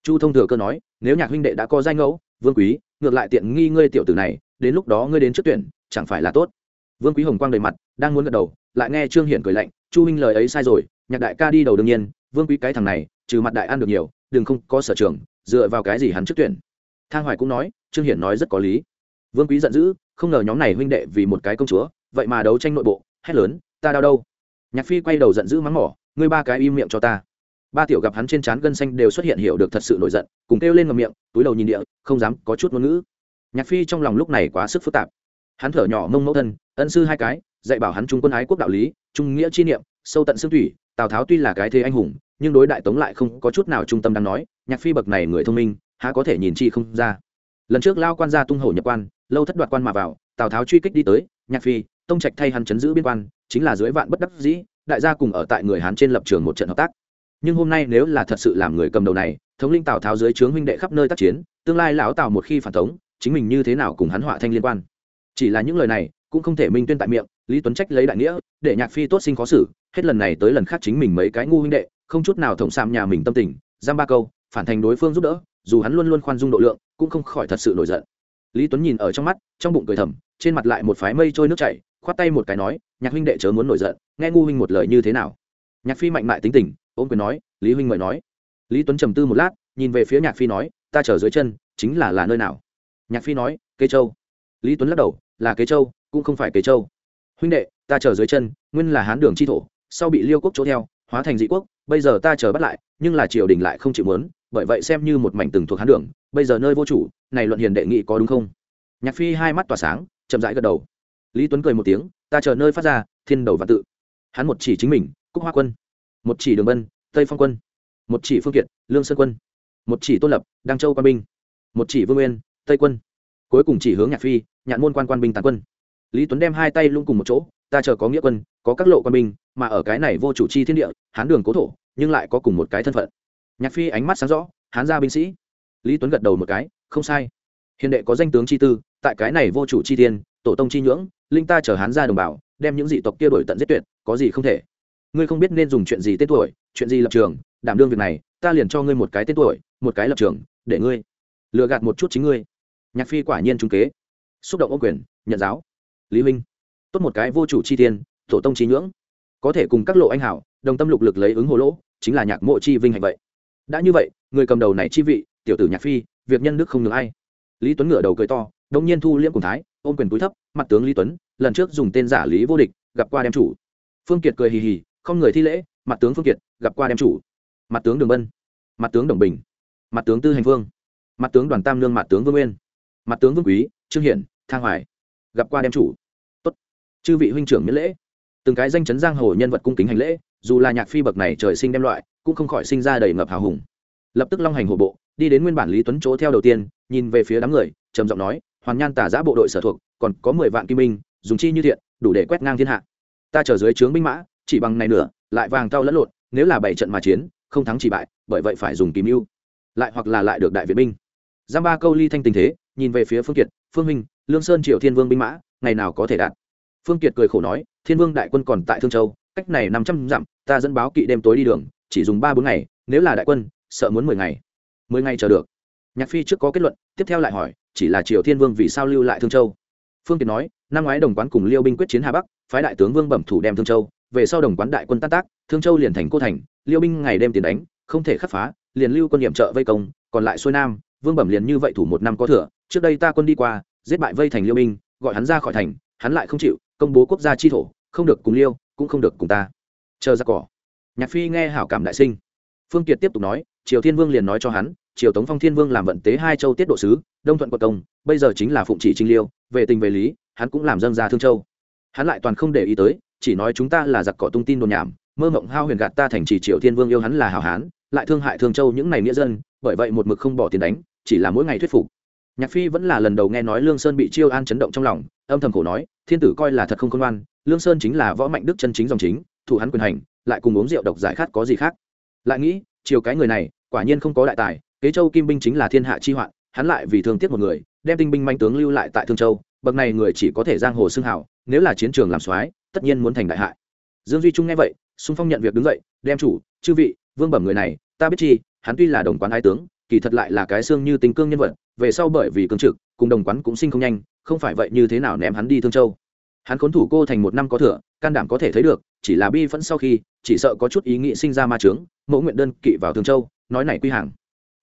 chu thông thừa cơ nói, nếu nhạc huynh đệ đã có danh ngẫu, vương quý, ngược lại tiện nghi ngươi tiểu tử này, đến lúc đó ngươi đến trước tuyển, chẳng phải là tốt. Vương quý hồng quang đầy mặt, đang muốn gật đầu, lại nghe trương hiển cười lạnh, chu huynh lời ấy sai rồi, nhạc đại ca đi đầu đương nhiên, vương quý cái thằng này, trừ mặt đại ăn được nhiều, đừng không có sở trường, dựa vào cái gì hắn trước tuyển. Thang hoài cũng nói, trương hiển nói rất có lý vương quý giận dữ, không ngờ nhóm này huynh đệ vì một cái công chúa, vậy mà đấu tranh nội bộ, hét lớn, ta đau đâu? Nhạc phi quay đầu giận dữ mắng mỏ, ngươi ba cái im miệng cho ta. Ba tiểu gặp hắn trên trán gân xanh đều xuất hiện hiểu được thật sự nổi giận, cùng kêu lên ngầm miệng, túi đầu nhìn địa, không dám có chút ngôn ngữ. Nhạc phi trong lòng lúc này quá sức phức tạp. Hắn thở nhỏ mông mẫu thân, ân sư hai cái, dạy bảo hắn trung quân ái quốc đạo lý, trung nghĩa chi niệm, sâu tận xương thủy, tào tháo tuy là cái thế anh hùng, nhưng đối đại tống lại không có chút nào trung tâm đang nói, nhạc phi bậc này người thông minh, há có thể nhìn chi không ra. Lần trước lao quan gia tung hổ nhập quan lâu thất đoạt quan mà vào, tào tháo truy kích đi tới, nhạc phi, tông trạch thay hắn chấn giữ biên quan, chính là dưới vạn bất đắc dĩ, đại gia cùng ở tại người hán trên lập trường một trận hợp tác. Nhưng hôm nay nếu là thật sự làm người cầm đầu này, thống linh tào tháo dưới trướng huynh đệ khắp nơi tác chiến, tương lai lão tào một khi phản tống chính mình như thế nào cùng hắn họa thanh liên quan? Chỉ là những lời này, cũng không thể minh tuyên tại miệng, lý tuấn trách lấy đại nghĩa, để nhạc phi tốt sinh khó xử, hết lần này tới lần khác chính mình mấy cái ngu huynh đệ, không chút nào thổng sạm nhà mình tâm tình, giam ba câu, phản thành đối phương giúp đỡ, dù hắn luôn luôn khoan dung độ lượng, cũng không khỏi thật sự nổi giận lý tuấn nhìn ở trong mắt, trong bụng cười thầm, trên mặt lại một phái mây trôi nước chảy, khoát tay một cái nói, nhạc huynh đệ chớ muốn nổi giận, nghe ngu huynh một lời như thế nào? Nhạc phi mạnh mại tính tình ôm quyền nói, lý huynh mời nói. Lý tuấn trầm tư một lát, nhìn về phía nhạc phi nói, ta chở dưới chân, chính là là nơi nào? Nhạc phi nói, kế châu. Lý tuấn lắc đầu, là kế châu, cũng không phải kế châu. Huynh đệ, ta chở dưới chân, nguyên là hán đường chi thổ, sau bị liêu quốc chỗ theo, hóa thành dị quốc, bây giờ ta chờ bắt lại, nhưng là triều đình lại không chịu muốn, bởi vậy xem như một mảnh từng thuộc hán đường bây giờ nơi vô chủ, này luận hiền đệ nghị có đúng không? Nhạc phi hai mắt tỏa sáng, chậm rãi gật đầu. Lý tuấn cười một tiếng, ta chờ nơi phát ra, thiên đầu và tự. Hắn một chỉ chính mình, cúc hoa quân. Một chỉ đường bân, tây phong quân. Một chỉ phương kiệt, lương sơn quân. Một chỉ tôn lập, đăng châu quan binh. Một chỉ vương nguyên, tây quân. Cuối cùng chỉ hướng nhạc phi, nhạn môn quan quan binh tàn quân. Lý tuấn đem hai tay lung cùng một chỗ, ta chờ có nghĩa quân, có các lộ quan binh, mà ở cái này vô chủ chi thiên địa, hán đường cố thổ, nhưng lại có cùng một cái thân phận. Nhạc phi ánh mắt sáng rõ, hán gia binh sĩ lý tuấn gật đầu một cái, không sai. Hiền đệ có danh tướng chi tư, tại cái này vô chủ chi tiên tổ tông chi nhưỡng, linh ta chờ hán ra đồng bào, đem những dị tộc kia đổi tận giết tuyệt, có gì không thể. Ngươi không biết nên dùng chuyện gì tên tuổi, chuyện gì lập trường, đảm đương việc này, ta liền cho ngươi một cái tên tuổi, một cái lập trường, để ngươi lừa gạt một chút chính ngươi. Nhạc phi quả nhiên trung kế. Xúc động ô quyền, nhận giáo. Lý huynh, tốt một cái vô chủ chi tiên tổ tông trí nhưỡng. Có thể cùng các lộ anh hảo, đồng tâm lục lực lấy ứng hồ lỗ, chính là nhạc mộ chi vinh hạnh vậy. Đã như vậy người cầm đầu này chi vị tiểu tử nhạc phi, việc nhân đức không ngừng ai. Lý tuấn ngửa đầu cười to đông nhiên thu liễm cùng thái, ôm quyền túi thấp, mặt tướng lý tuấn, lần trước dùng tên giả lý vô địch, gặp qua đem chủ. Phương kiệt cười hì hì, không người thi lễ, mặt tướng phương kiệt, gặp qua đem chủ. Mặt tướng đường bân, mặt tướng đồng bình, mặt tướng tư hành vương, mặt tướng đoàn tam lương, mặt tướng vương nguyên, mặt tướng vương quý, trương hiển, thang hoài, gặp qua đem chủ. Tốt. Chư vị huynh trưởng miễn lễ. Từng cái danh chấn giang hồ nhân vật cung kính hành lễ, dù là nhạc phi bậc này trời sinh đem loại, cũng không khỏi sinh ra đầy ngập hào hùng. Lập tức long hành hộ bộ đi đến nguyên bản lý tuấn chỗ theo đầu tiên, nhìn về phía đám người, trầm giọng nói, hoàn nhan tả giã bộ đội sở thuộc, còn có mười vạn kim binh, dùng chi như thiện, đủ để quét ngang thiên hạ. Ta chờ dưới trướng binh mã, chỉ bằng này nữa lại vàng tao lẫn lộn, nếu là bảy trận mà chiến, không thắng chỉ bại, bởi vậy phải dùng kìm mưu lại hoặc là lại được đại việt binh. Giam ba câu ly thanh tình thế, nhìn về phía phương kiệt, phương minh lương sơn triệu thiên vương binh mã, ngày nào có thể đạt? Phương kiệt cười khổ nói, thiên vương đại quân còn tại thương châu, cách này năm trăm dặm, ta dẫn báo kỵ đêm tối đi đường, chỉ dùng ba bốn ngày, nếu là đại quân, sợ muốn mười ngày mười ngày chờ được. Nhạc phi trước có kết luận, tiếp theo lại hỏi, chỉ là triều thiên vương vì sao lưu lại thương châu? Phương kiệt nói, năm ngoái đồng quán cùng liêu binh quyết chiến hà bắc, phái đại tướng vương bẩm thủ đem thương châu, về sau đồng quán đại quân tan tác, thương châu liền thành cô thành, liêu binh ngày đêm tiền đánh, không thể khắc phá, liền lưu quân điểm trợ vây công, còn lại xuôi nam, vương bẩm liền như vậy thủ một năm có thừa, trước đây ta quân đi qua, giết bại vây thành liêu binh, gọi hắn ra khỏi thành, hắn lại không chịu, công bố quốc gia chi thổ, không được cùng liêu, cũng không được cùng ta. Chờ ra cỏ. Nhạc phi nghe hảo cảm đại sinh. Phương kiệt tiếp tục nói triều thiên vương liền nói cho hắn triều tống phong thiên vương làm vận tế hai châu tiết độ sứ đông thuận quận công bây giờ chính là phụng chỉ trinh liêu về tình về lý hắn cũng làm dân ra thương châu. Hắn lại toàn không để ý tới chỉ nói chúng ta là giặc cỏ tung tin đồn nhảm mơ mộng hao huyền gạt ta thành chỉ triều thiên vương yêu hắn là hảo hán lại thương hại thương châu những này nghĩa dân bởi vậy một mực không bỏ tiền đánh chỉ là mỗi ngày thuyết phục. Nhạc phi vẫn là lần đầu nghe nói lương sơn bị chiêu an chấn động trong lòng âm thầm khổ nói thiên tử coi là thật không công an, lương sơn chính là võ mạnh đức chân chính dòng chính thủ hắn quyền hành lại cùng uống rượu độc giải khát có gì khác. Lại nghĩ chiều cái người này quả nhiên không có đại tài, kế châu kim binh chính là thiên hạ chi hoạn, hắn lại vì thương tiếc một người, đem tinh binh manh tướng lưu lại tại thương châu, bậc này người chỉ có thể giang hồ xưng hảo nếu là chiến trường làm soái, tất nhiên muốn thành đại hại. Dương duy trung nghe vậy xung phong nhận việc đứng dậy, đem chủ, chư vị, vương bẩm người này, ta biết chi, hắn tuy là đồng quán hai tướng, kỳ thật lại là cái xương như tình cương nhân vật, về sau bởi vì cương trực, cùng đồng quán cũng sinh không nhanh, không phải vậy như thế nào ném hắn đi thương châu. Hắn khốn thủ cô thành một năm có thừa, can đảm có thể thấy được, chỉ là bi phẫn sau khi, chỉ sợ có chút ý nghĩ sinh ra ma trướng mẫu nguyện đơn kỵ vào thương châu nói này quy hàng.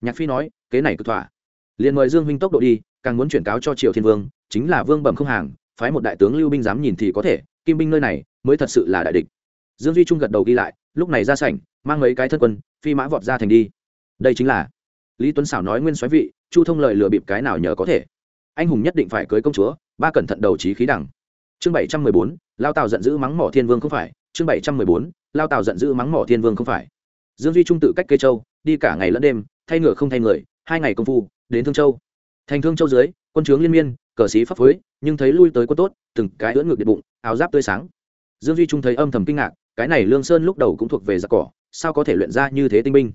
Nhạc phi nói, kế này cực thỏa. Liền mời dương huynh tốc độ đi, càng muốn chuyển cáo cho triều thiên vương, chính là vương bẩm không hàng, phái một đại tướng lưu binh dám nhìn thì có thể, kim binh nơi này mới thật sự là đại địch. Dương duy trung gật đầu ghi lại, lúc này ra sảnh, mang mấy cái thân quân, phi mã vọt ra thành đi. Đây chính là lý tuấn xảo nói nguyên xoáy vị, chu thông lời lừa bịp cái nào nhờ có thể. Anh hùng nhất định phải cưới công chúa, ba cẩn thận đầu trí khí đẳng. Chương bảy trăm mười bốn, lao tào giận dữ mắng mỏ thiên vương không phải, chương bảy trăm mười bốn, lao tào giận dữ mắng mỏ thiên vương không phải dương duy trung tự cách cây châu, đi cả ngày lẫn đêm, thay ngựa không thay người, hai ngày công phu, đến thương châu. Thành thương châu dưới, quân trướng liên miên, cờ sĩ pháp phối nhưng thấy lui tới quân tốt, từng cái ưỡn ngược điện bụng, áo giáp tươi sáng. Dương duy trung thấy âm thầm kinh ngạc, cái này lương sơn lúc đầu cũng thuộc về giặc cỏ, sao có thể luyện ra như thế tinh binh?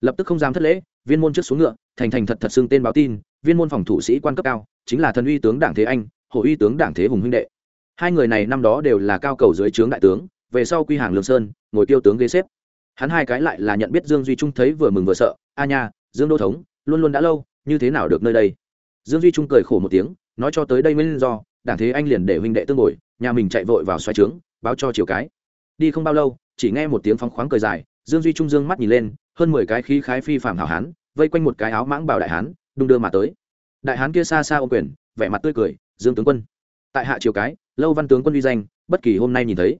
Lập tức không dám thất lễ, viên môn trước xuống ngựa, thành thành thật thật xưng tên báo tin, viên môn phòng thủ sĩ quan cấp cao, chính là thần uy tướng đảng thế anh hộ uy tướng đảng thế hùng huynh đệ. Hai người này năm đó đều là cao cầu dưới trướng đại tướng, về sau quy hàng lương sơn, ngồi tiêu tướng ghế xếp hắn hai cái lại là nhận biết dương duy trung thấy vừa mừng vừa sợ, a nha, dương đô thống, luôn luôn đã lâu, như thế nào được nơi đây? Dương duy trung cười khổ một tiếng, nói cho tới đây mới do, đảng thế anh liền để huynh đệ tương ngồi nhà mình chạy vội vào xoay trướng, báo cho chiều cái. Đi không bao lâu, chỉ nghe một tiếng phóng khoáng cười dài, dương duy trung dương mắt nhìn lên, hơn mười cái khí khái phi phạm hảo hán, vây quanh một cái áo mãng bảo đại hán, đung đưa mà tới. Đại hán kia xa xa ô quyền, vẻ mặt tươi cười, dương tướng quân. Tại hạ triều cái, lâu văn tướng quân uy danh, bất kỳ hôm nay nhìn thấy.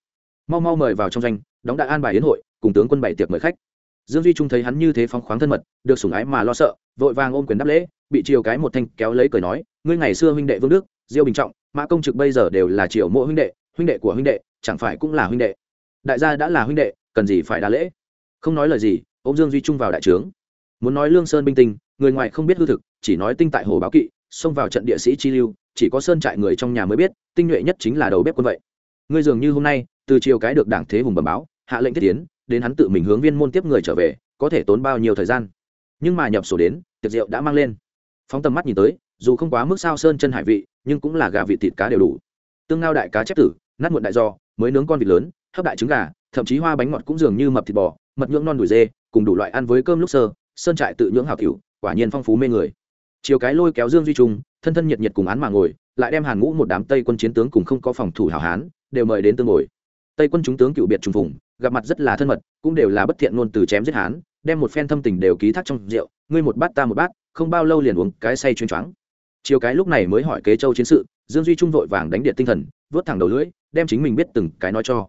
Mau mau mời vào trong danh, đóng đại an bài yến hội cùng tướng quân bảy tiệc mời khách. Dương duy trung thấy hắn như thế phóng khoáng thân mật, được sủng ái mà lo sợ, vội vàng ôm quyền đáp lễ, bị triều cái một thanh kéo lấy cười nói, ngươi ngày xưa huynh đệ vương đức, diêu bình trọng, mã công trực bây giờ đều là triều mộ huynh đệ huynh đệ của huynh đệ, chẳng phải cũng là huynh đệ? Đại gia đã là huynh đệ, cần gì phải đa lễ? Không nói lời gì, ôm dương duy trung vào đại trướng. Muốn nói lương sơn binh tinh người ngoài không biết hư thực, chỉ nói tinh tại hồ báo kỵ, xông vào trận địa sĩ chi lưu, chỉ có sơn trại người trong nhà mới biết, tinh nhuệ nhất chính là đầu bếp quân vậy. Ngươi dường như hôm nay, từ chiều cái được đảng thế hùng bẩm báo, hạ lệnh thiết tiến đến hắn tự mình hướng viên môn tiếp người trở về, có thể tốn bao nhiêu thời gian. Nhưng mà nhập sổ đến, tiệc rượu đã mang lên. Phóng tầm mắt nhìn tới, dù không quá mức sao sơn chân hải vị, nhưng cũng là gà vị thịt cá đều đủ. Tương ngao đại cá chép tử, nát muộn đại do, mới nướng con vịt lớn, hấp đại trứng gà, thậm chí hoa bánh ngọt cũng dường như mập thịt bò, mật nhưỡng non đùi dê, cùng đủ loại ăn với cơm lúc sơ, sơn trại tự nhưỡng hảo tiểu quả nhiên phong phú mê người. Chiều cái lôi kéo dương duy trung, thân thân nhiệt nhiệt cùng án mà ngồi, lại đem hàn ngũ một đám tây quân chiến tướng cùng không có phòng thủ hảo hán, đều mời đến tương ngồi. Tây quân chúng tướng cựu biệt trùng phùng gặp mặt rất là thân mật, cũng đều là bất thiện luôn từ chém giết hán đem một phen thâm tình đều ký thác trong rượu, ngươi một bát ta một bát, không bao lâu liền uống cái say chuyên choáng. Chiều cái lúc này mới hỏi kế châu chiến sự, dương duy trung vội vàng đánh điện tinh thần, vớt thẳng đầu lưỡi, đem chính mình biết từng cái nói cho.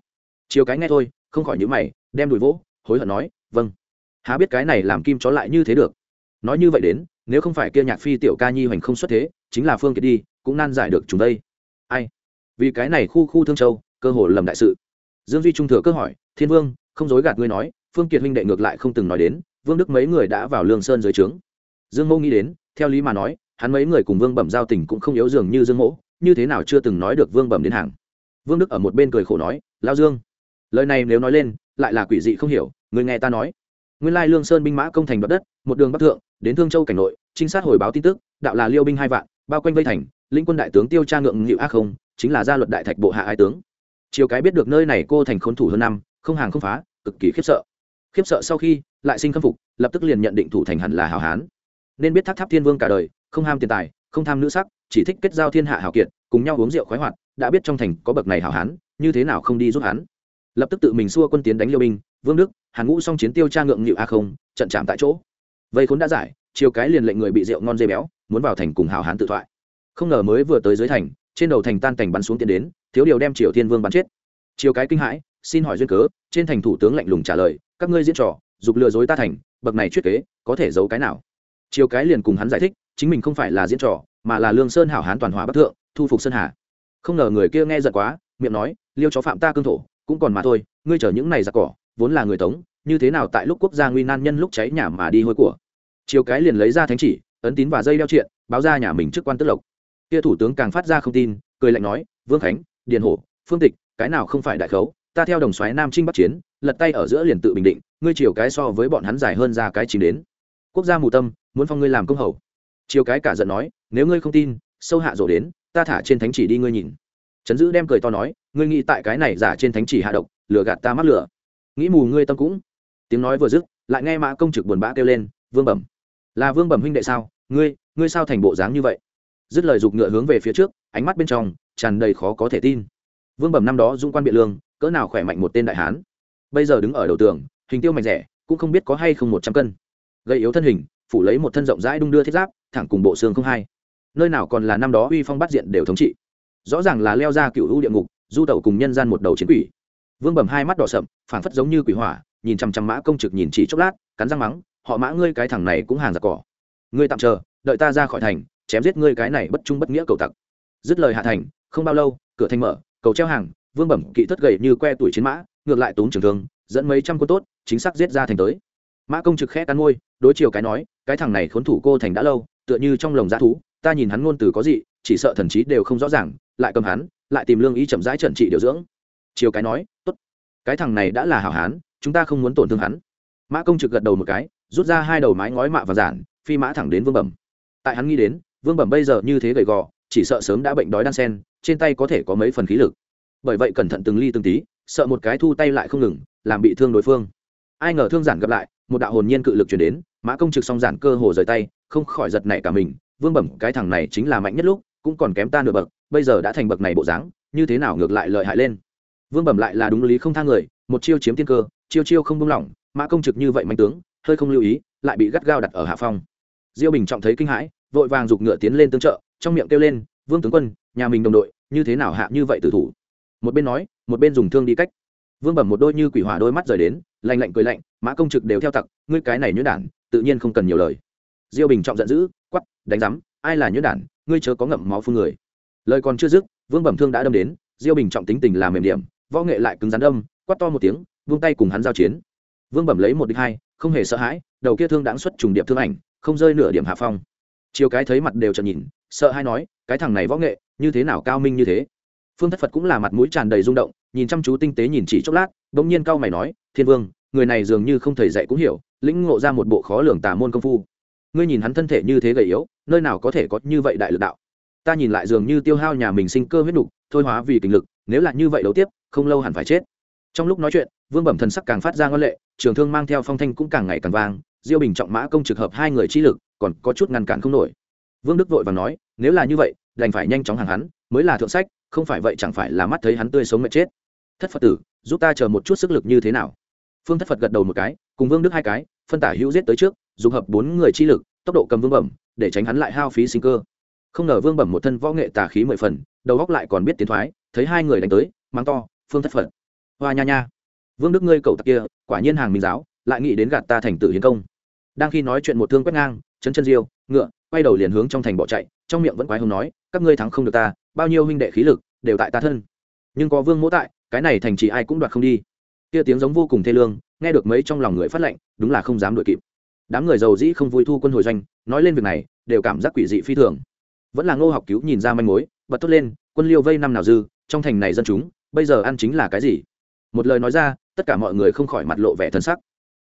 Chiều cái nghe thôi, không khỏi nhữ mày, đem đùi vỗ, hối hận nói vâng. Há biết cái này làm kim chó lại như thế được? Nói như vậy đến, nếu không phải kia nhạc phi tiểu ca nhi hoành không xuất thế, chính là phương kiệt đi, cũng nan giải được chúng đây. Ai? Vì cái này khu khu thương châu, cơ hội lầm đại sự. Dương duy trung thừa cơ hỏi thiên vương không dối gạt ngươi nói phương kiệt huynh đệ ngược lại không từng nói đến vương đức mấy người đã vào lương sơn dưới trướng. Dương Mẫu nghĩ đến theo lý mà nói hắn mấy người cùng vương bẩm giao tình cũng không yếu dường như dương Mẫu, như thế nào chưa từng nói được vương bẩm đến hàng. Vương đức ở một bên cười khổ nói lao dương lời này nếu nói lên lại là quỷ dị không hiểu người nghe ta nói. Nguyên lai lương sơn binh mã công thành đoạt đất một đường bắc thượng đến thương châu cảnh nội trinh sát hồi báo tin tức đạo là liêu binh hai vạn bao quanh vây thành linh quân đại tướng tiêu tra ngượng nghịu ác không chính là gia luật đại thạch bộ hạ ai tướng. Chiều cái biết được nơi này cô thành khốn thủ hơn năm không hàng không phá, cực kỳ khiếp sợ. Khiếp sợ sau khi lại sinh khâm phục, lập tức liền nhận định thủ thành hẳn là hảo hán. Nên biết tháp tháp thiên vương cả đời, không ham tiền tài, không tham nữ sắc, chỉ thích kết giao thiên hạ hảo kiệt, cùng nhau uống rượu khoái hoạt, đã biết trong thành có bậc này hảo hán, như thế nào không đi giúp hắn. Lập tức tự mình xua quân tiến đánh liêu binh vương đức, hàn ngũ xong chiến tiêu tra ngượng nghịu a không, trận chạm tại chỗ. Vây khốn đã giải, chiều cái liền lệnh người bị rượu ngon dây béo, muốn vào thành cùng hảo hán tự thoại. Không ngờ mới vừa tới dưới thành, trên đầu thành tan cảnh bắn xuống tiến đến, thiếu điều đem triều thiên vương bắn chết. Chiều cái kinh hãi xin hỏi duyên cớ, trên thành thủ tướng lạnh lùng trả lời, các ngươi diễn trò, dục lừa dối ta thành, bậc này chuyết kế, có thể giấu cái nào? Chiều cái liền cùng hắn giải thích, chính mình không phải là diễn trò, mà là lương sơn hảo hán toàn hòa bắc thượng, thu phục sơn hà. Không ngờ người kia nghe giận quá, miệng nói, liêu chó phạm ta cương thổ, cũng còn mà thôi, ngươi chở những này ra cỏ, vốn là người tống, như thế nào tại lúc quốc gia nguy nan nhân lúc cháy nhà mà đi hôi của? Chiều cái liền lấy ra thánh chỉ, ấn tín và dây đeo triện, báo ra nhà mình trước quan tức lộc. Kia thủ tướng càng phát ra không tin, cười lạnh nói, vương khánh, điền hổ, phương tịch, cái nào không phải đại khấu? Ta theo đồng xoáy nam trinh bắc chiến, lật tay ở giữa liền tự bình định, ngươi chiều cái so với bọn hắn dài hơn ra cái chìm đến. Quốc gia mù tâm, muốn phong ngươi làm công hầu. Chiều cái cả giận nói, nếu ngươi không tin, sâu hạ rổ đến, ta thả trên thánh chỉ đi ngươi nhìn. Trấn dữ đem cười to nói, ngươi nghĩ tại cái này giả trên thánh chỉ hạ độc, lừa gạt ta mắc lửa. Nghĩ mù ngươi tâm cũng. Tiếng nói vừa dứt, lại nghe mã công trực buồn bã kêu lên, vương bẩm. Là vương bẩm huynh đệ sao? Ngươi ngươi sao thành bộ dáng như vậy? Dứt lời giục ngựa hướng về phía trước, ánh mắt bên trong tràn đầy khó có thể tin. Vương bẩm năm đó dung quan biện lương cỡ nào khỏe mạnh một tên đại hán. Bây giờ đứng ở đầu tường, hình tiêu mạnh rẻ, cũng không biết có hay không một trăm cân. Gây yếu thân hình, phủ lấy một thân rộng rãi đung đưa thiết giáp, thẳng cùng bộ xương không hai. Nơi nào còn là năm đó uy phong bắt diện đều thống trị. Rõ ràng là leo ra cựu u địa ngục, du tẩu cùng nhân gian một đầu chiến quỷ. Vương bẩm hai mắt đỏ sậm, phảng phất giống như quỷ hỏa, nhìn chằm chằm mã công trực nhìn chỉ chốc lát, cắn răng mắng, họ mã ngươi cái thằng này cũng hàng giặc cỏ. Ngươi tạm chờ, đợi ta ra khỏi thành, chém giết ngươi cái này bất trung bất nghĩa cầu tặc. Dứt lời hạ thành, không bao lâu, cửa thành mở, cầu treo hàng vương bẩm kỵ thất gầy như que tuổi chiến mã, ngược lại tốn trường thương, dẫn mấy trăm quân tốt, chính xác giết ra thành tới. Mã công trực khẽ cắn môi, đối chiều cái nói, cái thằng này khốn thủ cô thành đã lâu, tựa như trong lồng g thú, ta nhìn hắn ngôn từ có gì chỉ sợ thần trí đều không rõ ràng, lại cầm hắn, lại tìm lương ý chậm rãi trần trị điều dưỡng. Chiều cái nói, tốt, cái thằng này đã là hảo hán, chúng ta không muốn tổn thương hắn. Mã công trực gật đầu một cái, rút ra hai đầu mái ngói mạ và giản, phi mã thẳng đến vương bẩm. Tại hắn nghĩ đến, vương bẩm bây giờ như thế gầy gò, chỉ sợ sớm đã bệnh đói đan sen, trên tay có thể có mấy phần khí lực bởi vậy cẩn thận từng ly từng tí, sợ một cái thu tay lại không ngừng, làm bị thương đối phương. Ai ngờ thương giản gặp lại, một đạo hồn nhiên cự lực chuyển đến, mã công trực song giản cơ hồ rời tay, không khỏi giật nảy cả mình, vương bẩm, cái thằng này chính là mạnh nhất lúc, cũng còn kém ta nửa bậc, bây giờ đã thành bậc này bộ dáng, như thế nào ngược lại lợi hại lên. Vương bẩm lại là đúng lý không thang người, một chiêu chiếm tiên cơ, chiêu chiêu không buông lỏng, mã công trực như vậy mạnh tướng, hơi không lưu ý, lại bị gắt gao đặt ở hạ phong. Diêu bình trọng thấy kinh hãi, vội vàng giục ngựa tiến lên tương trợ, trong miệng kêu lên, vương tướng quân, nhà mình đồng đội, như thế nào hạ như vậy tử thủ? Một bên nói, một bên dùng thương đi cách. Vương bẩm một đôi như quỷ hỏa đôi mắt rời đến, lạnh lạnh cười lạnh, mã công trực đều theo tặc, ngươi cái này nhuyễn đản, tự nhiên không cần nhiều lời. Diêu bình trọng giận dữ quắp đánh rắm ai là nhuyễn đản, ngươi chớ có ngậm máu phương người. Lời còn chưa dứt, vương bẩm thương đã đâm đến, diêu bình trọng tính tình làm mềm điểm, võ nghệ lại cứng rắn đâm quát to một tiếng, vung tay cùng hắn giao chiến. Vương bẩm lấy một đích hai, không hề sợ hãi, đầu kia thương đáng xuất trùng điệp thương ảnh, không rơi nửa điểm hạ phong. Chiều cái thấy mặt đều chợt nhìn, sợ hay nói, cái thằng này võ nghệ, như thế nào cao minh như thế? Phương thất phật cũng là mặt mũi tràn đầy rung động, nhìn chăm chú tinh tế nhìn chỉ chốc lát, bỗng nhiên cao mày nói, thiên vương, người này dường như không thầy dạy cũng hiểu, lĩnh ngộ ra một bộ khó lường tà môn công phu. Ngươi nhìn hắn thân thể như thế gầy yếu, nơi nào có thể có như vậy đại lực đạo? Ta nhìn lại dường như tiêu hao nhà mình sinh cơ huyết đục thôi hóa vì kinh lực, nếu là như vậy đấu tiếp, không lâu hẳn phải chết. Trong lúc nói chuyện, vương bẩm thần sắc càng phát ra ngân lệ, trường thương mang theo phong thanh cũng càng ngày càng vang, diêu bình trọng mã công trực hợp hai người chi lực, còn có chút ngăn cản không nổi. Vương đức vội và nói, nếu là như vậy, đành phải nhanh chóng hàng hắn, mới là thượng sách không phải vậy chẳng phải là mắt thấy hắn tươi sống mệt chết. Thất phật tử, giúp ta chờ một chút sức lực như thế nào? Phương thất phật gật đầu một cái, cùng vương đức hai cái, phân tả hữu giết tới trước dùng hợp bốn người chi lực, tốc độ cầm vương bẩm, để tránh hắn lại hao phí sinh cơ. Không ngờ vương bẩm một thân võ nghệ tà khí mười phần, đầu góc lại còn biết tiến thoái, thấy hai người đánh tới, mắng to, phương thất phật, hoa nha nha. Vương đức ngươi cầu tặc kia, quả nhiên hàng minh giáo, lại nghĩ đến gạt ta thành tử hiến công. Đang khi nói chuyện một thương quét ngang chân chân diêu, ngựa quay đầu liền hướng trong thành bỏ chạy, trong miệng vẫn quái hùng nói, các ngươi thắng không được ta, bao nhiêu huynh đệ khí lực đều tại ta thân. Nhưng có vương mỗ tại, cái này thành chỉ ai cũng đoạt không đi. Kia tiếng giống vô cùng thê lương, nghe được mấy trong lòng người phát lệnh, đúng là không dám đuổi kịp. Đám người giàu dĩ không vui thu quân hồi doanh, nói lên việc này, đều cảm giác quỷ dị phi thường. Vẫn là ngô học cứu nhìn ra manh mối, bật thốt lên, quân liêu vây năm nào dư, trong thành này dân chúng, bây giờ ăn chính là cái gì? Một lời nói ra, tất cả mọi người không khỏi mặt lộ vẻ thân sắc.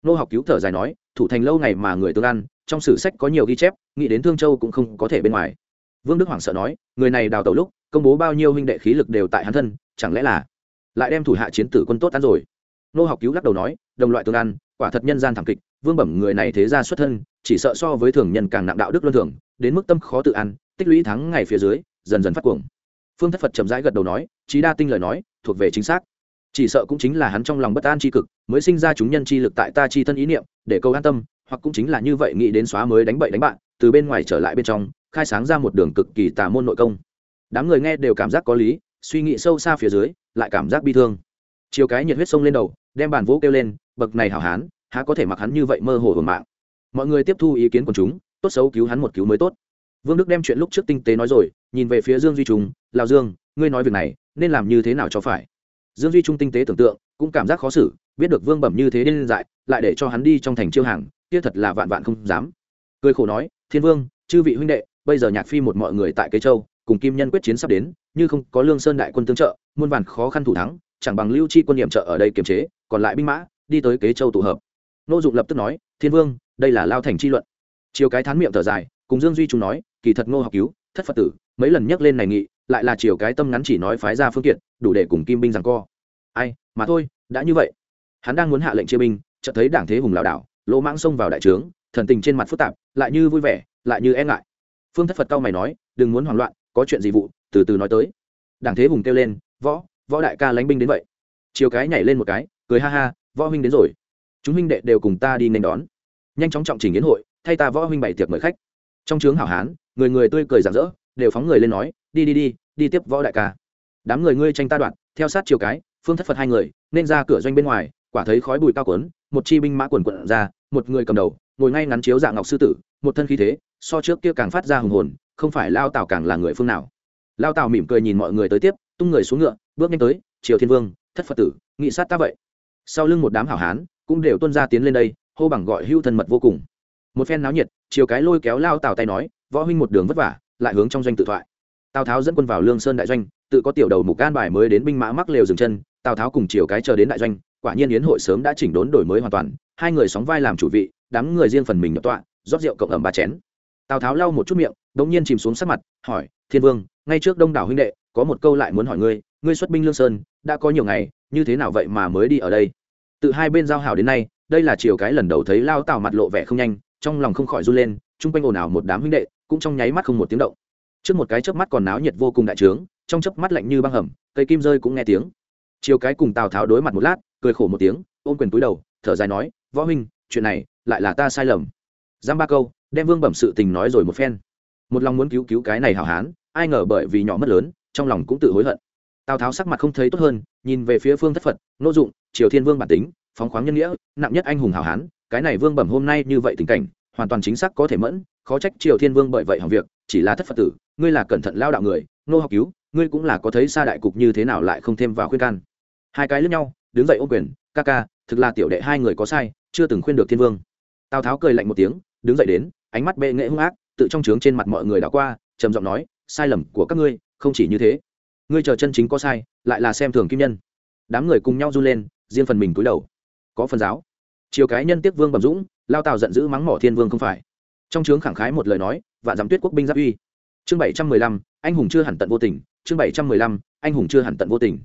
Ngô học cứu thở dài nói, thủ thành lâu ngày mà người tương ăn trong sử sách có nhiều ghi chép, nghĩ đến thương châu cũng không có thể bên ngoài. Vương đức hoàng sợ nói, người này đào tẩu lúc, công bố bao nhiêu huynh đệ khí lực đều tại hắn thân, chẳng lẽ là lại đem thủ hạ chiến tử quân tốt ăn rồi? Nô học cứu lắc đầu nói, đồng loại tương ăn, quả thật nhân gian thảm kịch, vương bẩm người này thế ra xuất thân, chỉ sợ so với thường nhân càng nặng đạo đức luân thường, đến mức tâm khó tự ăn, tích lũy thắng ngày phía dưới, dần dần phát cuồng. Phương thất phật chậm rãi gật đầu nói trí đa tinh lời nói, thuộc về chính xác. Chỉ sợ cũng chính là hắn trong lòng bất an tri cực, mới sinh ra chúng nhân chi lực tại ta chi thân ý niệm, để câu an tâm hoặc cũng chính là như vậy nghĩ đến xóa mới đánh bậy đánh bạn, từ bên ngoài trở lại bên trong, khai sáng ra một đường cực kỳ tà môn nội công. Đám người nghe đều cảm giác có lý, suy nghĩ sâu xa phía dưới, lại cảm giác bi thương. Chiều cái nhiệt huyết sông lên đầu, đem bàn vỗ kêu lên, bậc này hảo hán, há có thể mặc hắn như vậy mơ hồ hưởng mạng? Mọi người tiếp thu ý kiến của chúng, tốt xấu cứu hắn một cứu mới tốt. Vương đức đem chuyện lúc trước tinh tế nói rồi, nhìn về phía dương duy trung lào dương, ngươi nói việc này, nên làm như thế nào cho phải? Dương duy trung tinh tế tưởng tượng, cũng cảm giác khó xử, biết được vương bẩm như thế nên dại, lại để cho hắn đi trong thành chiêu hàng kia thật là vạn vạn không dám. Cười khổ nói, thiên vương, chư vị huynh đệ, bây giờ nhạc phi một mọi người tại kế châu, cùng kim nhân quyết chiến sắp đến, như không có lương sơn đại quân tương trợ, muôn vàn khó khăn thủ thắng, chẳng bằng lưu chi quân nhiệm trợ ở đây kiềm chế, còn lại binh mã, đi tới kế châu tụ hợp. Nô dụng lập tức nói, thiên vương, đây là lao thành chi luận. Chiều cái thán miệng thở dài, cùng dương duy chúng nói, kỳ thật ngô học cứu, thất phật tử, mấy lần nhắc lên này nghị, lại là chiều cái tâm ngắn chỉ nói phái ra phương tiện đủ để cùng kim binh rằng co. Ai, mà thôi, đã như vậy. Hắn đang muốn hạ lệnh chia binh, chợt thấy đảng thế hùng lảo đảo lỗ mãng xông vào đại trướng, thần tình trên mặt phức tạp, lại như vui vẻ, lại như e ngại. Phương thất phật cao mày nói, đừng muốn hoảng loạn, có chuyện gì vụ, từ từ nói tới. Đảng thế hùng kêu lên, võ võ đại ca lánh binh đến vậy. Chiều cái nhảy lên một cái, cười ha ha, võ huynh đến rồi. Chúng huynh đệ đều cùng ta đi nên đón. Nhanh chóng trọng trình yến hội, thay ta võ huynh bày tiệc mời khách. Trong trướng hảo hán, người người tươi cười rạng rỡ, đều phóng người lên nói, đi đi đi đi tiếp võ đại ca. Đám người ngươi tranh ta đoạn theo sát chiều cái, phương thất phật hai người, nên ra cửa doanh bên ngoài, quả thấy khói bụi cao quấn một chi binh mã quần quận ra, một người cầm đầu, ngồi ngay ngắn chiếu dạng ngọc sư tử, một thân khí thế, so trước kia càng phát ra hùng hồn, không phải lao tào càng là người phương nào. Lao tào mỉm cười nhìn mọi người tới tiếp, tung người xuống ngựa, bước nhanh tới, triều thiên vương, thất phật tử, nghị sát ta vậy. Sau lưng một đám hảo hán, cũng đều tuân ra tiến lên đây, hô bằng gọi hưu thân mật vô cùng. Một phen náo nhiệt, chiều cái lôi kéo lao tào tay nói, võ huynh một đường vất vả, lại hướng trong doanh tự thoại. Tào tháo dẫn quân vào lương sơn đại doanh, tự có tiểu đầu mục can bài mới đến binh mã mắc lều dừng chân, tào tháo cùng chiều cái chờ đến đại doanh quả nhiên yến hội sớm đã chỉnh đốn đổi mới hoàn toàn, hai người sóng vai làm chủ vị, đám người riêng phần mình nhập tọa, rót rượu cộng ẩm ba chén. Tào tháo lau một chút miệng đ ỗ n g nhiên chìm xuống sắc mặt, hỏi, thiên vương, ngay trước đông đảo huynh đệ, có một câu lại muốn hỏi ngươi ngươi xuất binh lương sơn, đã có nhiều ngày, như thế nào vậy mà mới đi ở đây? Từ hai bên giao hảo đến nay, đây là chiều cái lần đầu thấy lao tào mặt lộ vẻ không nhanh, trong lòng không khỏi run lên, chung quanh ồn ào một đám huynh đệ, cũng trong nháy mắt không một tiếng động. Trước một cái chớp mắt còn náo nhiệt vô cùng đại trướng, trong chớp mắt lạnh như băng hầm, cây kim rơi cũng nghe tiếng. Chiều cái cùng tào tháo đối mặt một lát cười khổ một tiếng, ôm quyền túi đầu, thở dài nói, võ huynh, chuyện này lại là ta sai lầm. Giam ba câu đem vương bẩm sự tình nói rồi một phen. Một lòng muốn cứu cứu cái này hảo hán, ai ngờ bởi vì nhỏ mất lớn, trong lòng cũng tự hối hận. Tào tháo sắc mặt không thấy tốt hơn, nhìn về phía phương thất phật, nô dụng, triều thiên vương bản tính, phóng khoáng nhân nghĩa, nặng nhất anh hùng hảo hán, cái này vương bẩm hôm nay như vậy tình cảnh, hoàn toàn chính xác có thể mẫn, khó trách triều thiên vương bởi vậy hỏng việc, chỉ là thất phật tử, ngươi là cẩn thận lao đạo người, nô học cứu, ngươi cũng là có thấy xa đại cục như thế nào lại không thêm vào khuyên can. Hai cái lướt nhau đứng dậy ô quyền, ca ca, thực là tiểu đệ hai người có sai, chưa từng khuyên được thiên vương. Tào tháo cười lạnh một tiếng, đứng dậy đến, ánh mắt bệ nghệ hung ác, tự trong trướng trên mặt mọi người đã qua, trầm giọng nói, sai lầm của các ngươi, không chỉ như thế. Ngươi chờ chân chính có sai, lại là xem thường kim nhân. Đám người cùng nhau run lên, riêng phần mình cúi đầu. Có phần giáo. Chiều cái nhân tiếp vương bẩm dũng, lao tào giận dữ mắng mỏ thiên vương không phải. Trong trướng khẳng khái một lời nói và giám tuyết quốc binh giáp uy. Chương bảy trăm mười lăm, anh hùng chưa hẳn tận vô tình, chương bảy trăm mười lăm, anh hùng chưa hẳn tận vô tình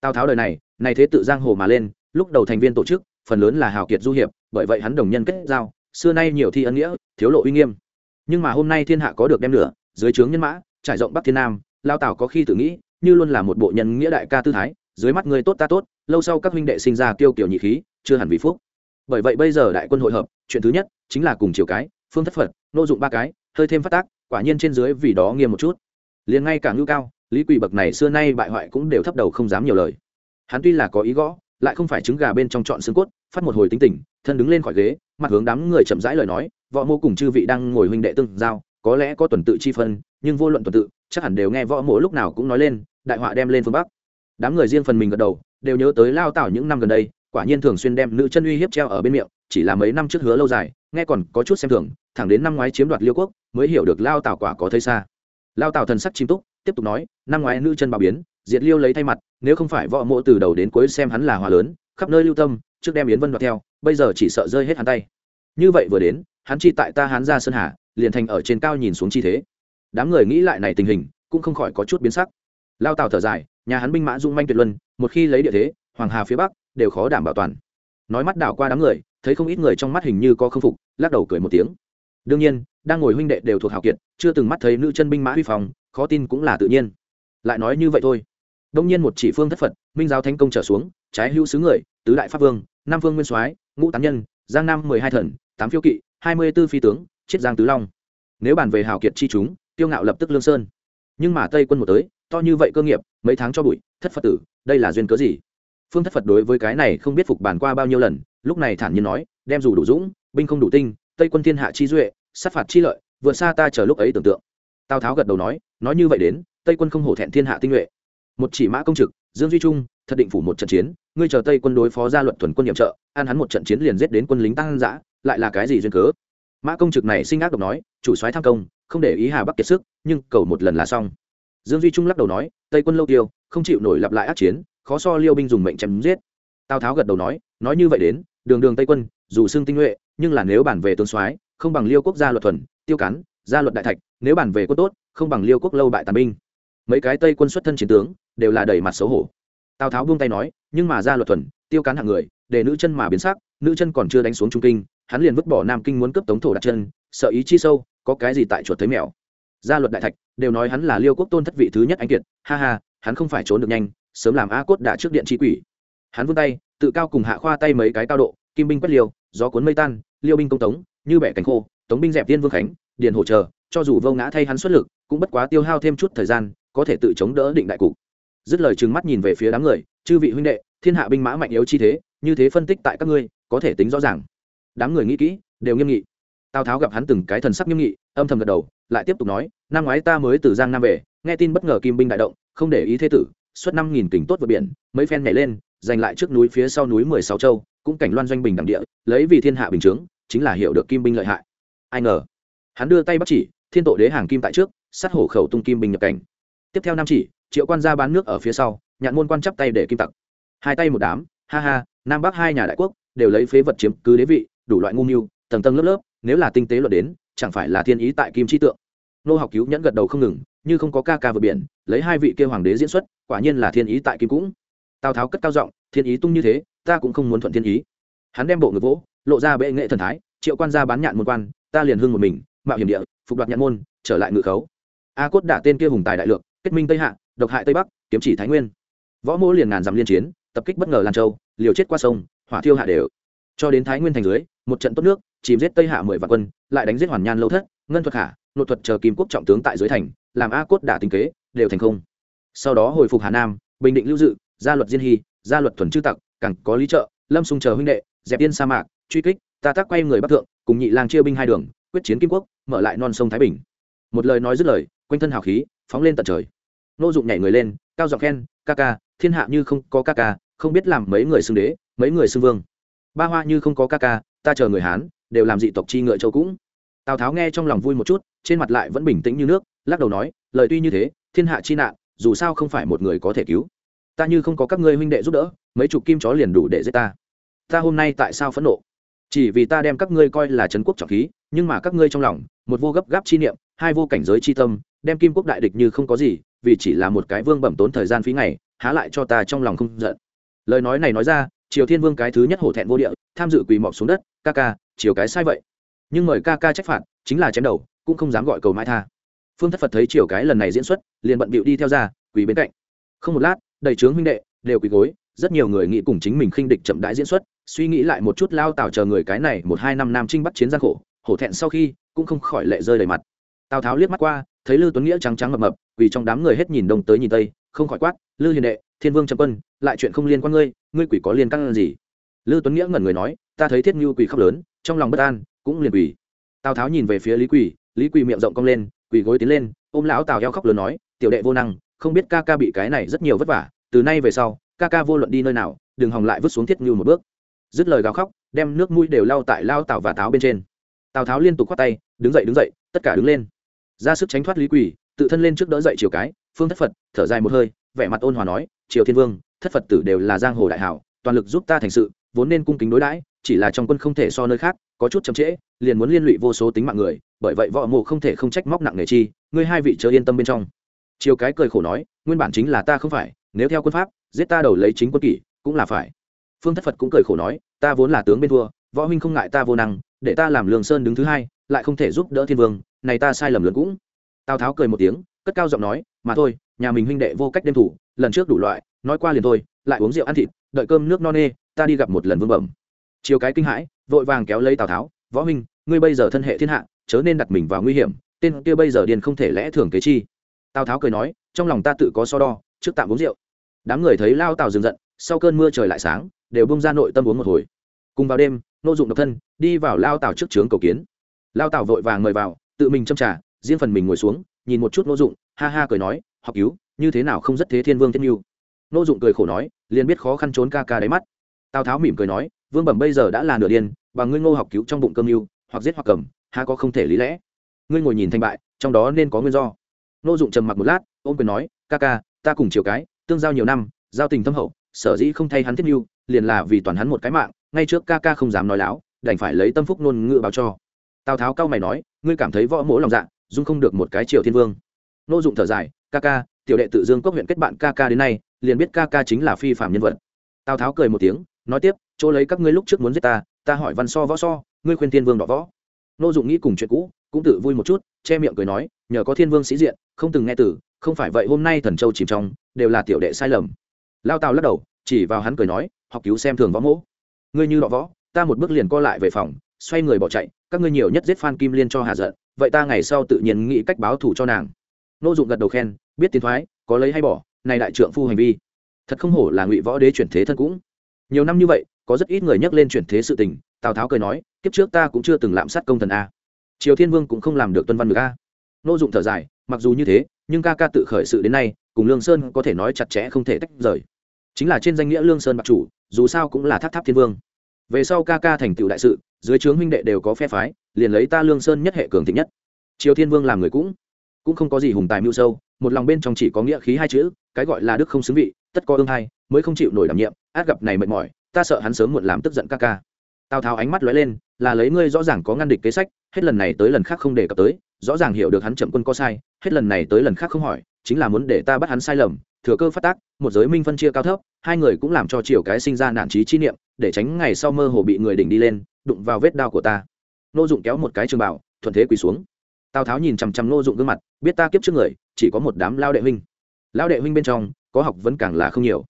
tào tháo đời này này thế tự giang hồ mà lên, lúc đầu thành viên tổ chức, phần lớn là hào kiệt du hiệp, bởi vậy hắn đồng nhân kết giao, xưa nay nhiều thi ân nghĩa, thiếu lộ uy nghiêm. Nhưng mà hôm nay thiên hạ có được đem lửa, dưới trướng nhân mã, trải rộng bắc thiên nam, lao tào có khi tự nghĩ, như luôn là một bộ nhân nghĩa đại ca tư thái, dưới mắt người tốt ta tốt, lâu sau các huynh đệ sinh ra tiêu kiểu nhị khí, chưa hẳn vì phúc. Bởi vậy bây giờ đại quân hội hợp, chuyện thứ nhất chính là cùng chiều cái, phương thất phật, nô dụng ba cái, hơi thêm phát tác, quả nhiên trên dưới vì đó nghiêm một chút. Liền ngay cả ngưu cao lý quỳ bậc này xưa nay bại hoại cũng đều thấp đầu không dám nhiều lời. Hắn tuy là có ý gõ, lại không phải trứng gà bên trong trọn xương cốt, phát một hồi tính tình, thân đứng lên khỏi ghế, mặt hướng đám người chậm rãi lời nói, võ mô cùng chư vị đang ngồi huynh đệ tương giao, có lẽ có tuần tự chi phân, nhưng vô luận tuần tự, chắc hẳn đều nghe võ mộ lúc nào cũng nói lên, đại họa đem lên phương bắc. Đám người riêng phần mình gật đầu, đều nhớ tới lao tảo những năm gần đây, quả nhiên thường xuyên đem nữ chân uy hiếp treo ở bên miệng, chỉ là mấy năm trước hứa lâu dài, nghe còn có chút xem thường, thẳng đến năm ngoái chiếm đoạt liêu quốc, mới hiểu được lao tào quả có thấy xa. Lao tào thần sắc chim túc tiếp tục nói, năm ngoái nữ chân bà biến, diệt liêu lấy thay mặt, nếu không phải võ mộ từ đầu đến cuối xem hắn là hòa lớn, khắp nơi lưu tâm, trước đem yến vân đoạt theo, bây giờ chỉ sợ rơi hết hắn tay. Như vậy vừa đến, hắn chi tại ta hắn ra sơn hà, liền thành ở trên cao nhìn xuống chi thế. Đám người nghĩ lại này tình hình, cũng không khỏi có chút biến sắc. Lao tào thở dài, nhà hắn binh mã dung manh tuyệt luân, một khi lấy địa thế, hoàng hà phía bắc đều khó đảm bảo toàn. Nói mắt đảo qua đám người, thấy không ít người trong mắt hình như có k phục, lắc đầu cười một tiếng. Đương nhiên đang ngồi huynh đệ đều thuộc hào kiệt, chưa từng mắt thấy nữ chân binh mã huy phòng khó tin cũng là tự nhiên. Lại nói như vậy thôi. Đông nhiên một chỉ phương thất phật, minh giáo thánh công trở xuống, trái hữu sứ người, tứ đại pháp vương nam vương nguyên soái, ngũ tán nhân, giang nam mười hai thần, tám phiêu kỵ, hai mươi b ố phi tướng, chiết giang tứ long. Nếu bàn về hào kiệt chi chúng, tiêu ngạo lập tức lương sơn. Nhưng mà tây quân một tới, to như vậy cơ nghiệp, mấy tháng cho bụi, thất phật tử, đây là duyên cớ gì? Phương thất phật đối với cái này không biết phục bàn qua bao nhiêu lần, lúc này thản nhiên nói, đem dù đủ dũng, binh không đủ tinh, tây quân thiên hạ chi duệ sát phạt chi lợi, vượt xa ta chờ lúc ấy tưởng tượng. Tào tháo gật đầu nói nói như vậy đến, tây quân không hổ thẹn thiên hạ tinh nhuệ. Một chỉ mã công trực, dương duy trung, thật định phủ một trận chiến, ngươi chờ tây quân đối phó gia luật thuần quân nhiệm trợ an hắn một trận chiến liền giết đến quân lính tăng dã, lại là cái gì duyên cớ? Mã công trực này sinh ác độc nói, chủ soái tham công, không để ý hà bắc kiệt sức, nhưng cầu một lần là xong. Dương duy trung lắc đầu nói, tây quân lâu tiêu, không chịu nổi lặp lại ác chiến, khó so liêu binh dùng mệnh chém giết. Tào tháo gật đầu nói nói như vậy đến, đường đường tây quân, dù xương tinh nhuệ, nhưng là nếu bản về tướng soái không bằng liêu quốc gia luật thuần, tiêu cắn gia luật đại thạch, nếu bản về quân tốt, không bằng liêu quốc lâu bại tàn binh. Mấy cái tây quân xuất thân chiến tướng, đều là đẩy mặt xấu hổ. Tào tháo buông tay nói, nhưng mà gia luật thuần, tiêu cắn hạng người, để nữ chân mà biến sắc, nữ chân còn chưa đánh xuống trung kinh, hắn liền vứt bỏ nam kinh muốn cướp tống thổ đặt chân, sợ ý chi sâu, có cái gì tại chuột thấy mèo. Gia luật đại thạch, đều nói hắn là liêu quốc tôn thất vị thứ nhất anh kiệt, ha ha, hắn không phải trốn được nhanh, sớm làm a cốt đã trước điện trị quỷ. Hắn vươn tay, tự cao cùng hạ khoa tay mấy cái cao độ, kim binh quét liêu, gió cuốn mây tan, liêu binh công tống như bẻ cánh khô, tống binh dẹp viên vương khánh, điền hỗ trợ cho dù vô ngã thay hắn xuất lực, cũng bất quá tiêu hao thêm chút thời gian, có thể tự chống đỡ định đại cục. Dứt lời trừng mắt nhìn về phía đám người, chư vị huynh đệ, thiên hạ binh mã mạnh yếu chi thế, như thế phân tích tại các ngươi, có thể tính rõ ràng. Đám người nghĩ kỹ, đều nghiêm nghị. Tào tháo gặp hắn từng cái thần sắc nghiêm nghị, âm thầm gật đầu, lại tiếp tục nói, năm ngoái ta mới từ giang nam về, nghe tin bất ngờ kim binh đại động, không để ý thế tử, xuất năm nghìn kình tốt vượt biển, mấy phen nhảy lên, giành lại trước núi phía sau núi mười sáu châu, cũng cảnh loan doanh bình đẳng địa, lấy vì thiên hạ bình chướng chính là hiểu được kim binh lợi hại. Ai ngờ, hắn đưa tay bắt chỉ, thiên tổ đế hàng kim tại trước, sát hổ khẩu tung kim binh nhập cảnh. Tiếp theo năm chỉ, triệu quan gia bán nước ở phía sau, nhạn môn quan chắp tay để kim tặc. Hai tay một đám, ha ha, nam bắc hai nhà đại quốc, đều lấy phế vật chiếm cứ đế vị, đủ loại ngu mưu tầng tầng lớp lớp, nếu là tinh tế luận đến, chẳng phải là thiên ý tại kim chi tượng. Nô học cứu nhẫn gật đầu không ngừng, như không có ca ca vượt biển, lấy hai vị kia hoàng đế diễn xuất, quả nhiên là thiên ý tại kim cũng. Tào tháo cất cao giọng, thiên ý tung như thế, ta cũng không muốn thuận thiên ý. Hắn đem bộ ngực vỗ lộ ra bệ nghệ thần thái, triệu quan gia bán nhạn môn quan, ta liền hưng một mình, mạo hiểm địa, phục đoạt nhạn môn, trở lại ngự khấu. A cốt đả tên kia hùng tài đại lược, kết minh tây hạ, độc hại tây bắc, kiếm chỉ thái nguyên. Võ mỗ liền ngàn dặm liên chiến, tập kích bất ngờ lan châu, liều chết qua sông, hỏa thiêu hạ đều. Cho đến thái nguyên thành dưới, một trận tốt nước, chìm giết tây hạ mười vạn quân, lại đánh giết hoàn nhan lâu thất, ngân thuật hạ nội thuật chờ kim quốc trọng tướng tại dưới thành, làm a cốt đả tình kế, đều thành không. Sau đó hồi phục hà nam, bình định lưu dự, gia luật diên hy, gia luật thuần chư tặc, càng có lý trợ, lâm sung chờ huynh đệ dẹp yên sa mạc truy kích, ta tác quay người bắc thượng, cùng nhị lang chia binh hai đường, quyết chiến kim quốc, mở lại non sông thái bình. Một lời nói dứt lời, quanh thân hào khí, phóng lên tận trời. Nô dụng nhảy người lên, cao giọng khen, ca ca, thiên hạ như không có ca ca, không biết làm mấy người xưng đế, mấy người xưng vương. Ba hoa như không có ca ca, ta chờ người hán, đều làm dị tộc chi ngựa châu cũng. Tào tháo nghe trong lòng vui một chút, trên mặt lại vẫn bình tĩnh như nước, lắc đầu nói, lời tuy như thế, thiên hạ chi nạn, dù sao không phải một người có thể cứu. Ta như không có các ngươi huynh đệ giúp đỡ, mấy chục kim chó liền đủ để giết ta. Ta hôm nay tại sao phẫn nộ? Chỉ vì ta đem các ngươi coi là trấn quốc trọng khí, nhưng mà các ngươi trong lòng, một vô gấp gáp chi niệm, hai vô cảnh giới chi tâm, đem kim quốc đại địch như không có gì, vì chỉ là một cái vương bẩm tốn thời gian phí ngày, há lại cho ta trong lòng không giận. Lời nói này nói ra, triều thiên vương cái thứ nhất hổ thẹn vô địa, tham dự quỳ mọc xuống đất, ca ca chiều cái sai vậy. Nhưng mời ca ca trách phạt, chính là chém đầu, cũng không dám gọi cầu mãi tha. Phương thất phật thấy chiều cái lần này diễn xuất, liền bận bịu đi theo ra, quỳ bên cạnh. Không một lát, đầy trướng huynh đệ, đều quỳ gối, rất nhiều người nghĩ cùng chính mình khinh địch chậm đãi diễn xuất suy nghĩ lại một chút lao tào chờ người cái này một hai năm nam trinh bắt chiến gian khổ, hổ thẹn sau khi cũng không khỏi lệ rơi đầy mặt. Tào tháo liếc mắt qua, thấy lư tuấn nghĩa trắng trắng mập mập, vì trong đám người hết nhìn đông tới nhìn tây, không khỏi quát, lư hiền đệ, thiên vương trầm quân, lại chuyện không liên quan ngươi ngươi quỷ có liên căn gì? Lư tuấn nghĩa ngẩn người nói, ta thấy thiết như quỷ khóc lớn, trong lòng bất an, cũng liền quỷ. Tào tháo nhìn về phía lý quỷ lý quỷ miệng rộng cong lên quỷ gối tiến lên, ôm lão tào heo khóc lớn nói, tiểu đệ vô năng, không biết ca ca bị cái này rất nhiều vất vả, từ nay về sau, ca ca vô luận đi nơi nào, đừng hòng lại vứt xuống thiết như một bước dứt lời gào khóc, đem nước mũi đều lau tại lao tào và táo bên trên. Tào tháo liên tục khoát tay, đứng dậy đứng dậy, tất cả đứng lên. Ra sức tránh thoát lý quỳ, tự thân lên trước đỡ dậy triều cái, phương thất phật thở dài một hơi, vẻ mặt ôn hòa nói, triều thiên vương, thất phật tử đều là giang hồ đại hảo, toàn lực giúp ta thành sự, vốn nên cung kính đối đãi, chỉ là trong quân không thể so nơi khác, có chút chậm trễ, liền muốn liên lụy vô số tính mạng người, bởi vậy võ mộ không thể không trách móc nặng nề chi, ngươi hai vị chớ yên tâm bên trong. Chiều cái cười khổ nói, nguyên bản chính là ta không phải, nếu theo quân pháp, giết ta đầu lấy chính quân kỷ, cũng là phải phương thất phật cũng cười khổ nói, ta vốn là tướng bên thua, võ huynh không ngại ta vô năng, để ta làm lường sơn đứng thứ hai, lại không thể giúp đỡ thiên vương, này ta sai lầm lớn cũng. Tào tháo cười một tiếng, cất cao giọng nói, mà thôi, nhà mình huynh đệ vô cách đêm thủ, lần trước đủ loại, nói qua liền thôi, lại uống rượu ăn thịt, đợi cơm nước no nê, ta đi gặp một lần vương bẩm. Chiều cái kinh hãi, vội vàng kéo lấy tào tháo, võ huynh, ngươi bây giờ thân hệ thiên hạ, chớ nên đặt mình vào nguy hiểm, tên kia bây giờ điền không thể lẽ thường kế chi. Tào tháo cười nói, trong lòng ta tự có so đo, trước tạm uống rượu. Đám người thấy lao tào dừng giận, sau cơn mưa trời lại sáng đều bông ra nội tâm uống một hồi. Cùng vào đêm nô dụng độc thân, đi vào lao tảo trước trướng cầu kiến. Lao tảo vội vàng mời vào, tự mình châm trả riêng phần mình ngồi xuống, nhìn một chút nô dụng, ha ha cười nói, học cứu, như thế nào không rất thế thiên vương thiên mưu nô dụng cười khổ nói, liền biết khó khăn trốn ca ca đáy mắt. Tào tháo mỉm cười nói, vương bẩm bây giờ đã là nửa điên và ngươi ngô học cứu trong bụng cơm mưu hoặc giết hoặc cầm ha có không thể lý lẽ? Ngươi ngồi nhìn thành bại, trong đó nên có nguyên do. Nô dụng trầm mặc một lát ôm quyền nói, ca ca, ta cùng chiều cái, tương giao nhiều năm, giao tình thâm hậu sở dĩ không thay hắn thiết mưu liền là vì toàn hắn một cái mạng ngay trước ca ca không dám nói láo đành phải lấy tâm phúc nôn ngựa báo cho. Tào tháo cao mày nói ngươi cảm thấy võ mỗ lòng dạ dung không được một cái triều thiên vương. Nô dụng thở dài ca ca tiểu đệ tự dương quốc huyện kết bạn ca ca đến nay liền biết ca ca chính là phi phạm nhân vật. Tào tháo cười một tiếng nói tiếp chỗ lấy các ngươi lúc trước muốn giết ta ta hỏi văn so võ so ngươi khuyên thiên vương đỏ võ. Nô dụng nghĩ cùng chuyện cũ cũng tự vui một chút che miệng cười nói nhờ có thiên vương sĩ diện không từng nghe tử, không phải vậy hôm nay thần châu chìm trong đều là tiểu đệ sai lầm lao tào lắc đầu, chỉ vào hắn cười nói, học cứu xem thường võ mỗ ngươi như đọ võ, ta một bước liền co lại về phòng, xoay người bỏ chạy, các ngươi nhiều nhất giết phan kim liên cho hà giận, vậy ta ngày sau tự nhiên nghĩ cách báo thù cho nàng. Nô dụng gật đầu khen, biết tiến thoái, có lấy hay bỏ, này đại trượng phu hành vi. Thật không hổ là ngụy võ đế chuyển thế thân cũng. Nhiều năm như vậy, có rất ít người nhắc lên chuyển thế sự tình, tào tháo cười nói, kiếp trước ta cũng chưa từng lạm sát công thần a. Triều thiên vương cũng không làm được tuân văn được a. Nô dụng thở dài, mặc dù như thế, nhưng ca ca tự khởi sự đến nay, cùng lương sơn có thể nói chặt chẽ không thể tách rời chính là trên danh nghĩa lương sơn bạc chủ, dù sao cũng là tháp tháp thiên vương. Về sau ca ca thành tựu đại sự, dưới trướng huynh đệ đều có phe phái, liền lấy ta lương sơn nhất hệ cường thịnh nhất. Triều thiên vương làm người cũng cũng không có gì hùng tài mưu sâu, một lòng bên trong chỉ có nghĩa khí hai chữ, cái gọi là đức không xứng vị, tất có ương hai, mới không chịu nổi đảm nhiệm, át gặp này mệt mỏi, ta sợ hắn sớm muộn làm tức giận ca ca. Tào tháo ánh mắt lóe lên, là lấy ngươi rõ ràng có ngăn địch kế sách, hết lần này tới lần khác không đề cập tới, rõ ràng hiểu được hắn chậm quân có sai, hết lần này tới lần khác không hỏi, chính là muốn để ta bắt hắn sai lầm thừa cơ phát tác, một giới minh phân chia cao thấp, hai người cũng làm cho triều cái sinh ra nản trí chi niệm, để tránh ngày sau mơ hồ bị người đỉnh đi lên, đụng vào vết đao của ta. Nô dụng kéo một cái trường bảo, thuận thế quỳ xuống. Tào tháo nhìn chằm chằm nô dụng gương mặt, biết ta kiếp trước người, chỉ có một đám lao đệ huynh. Lao đệ huynh bên trong, có học vẫn càng là không nhiều.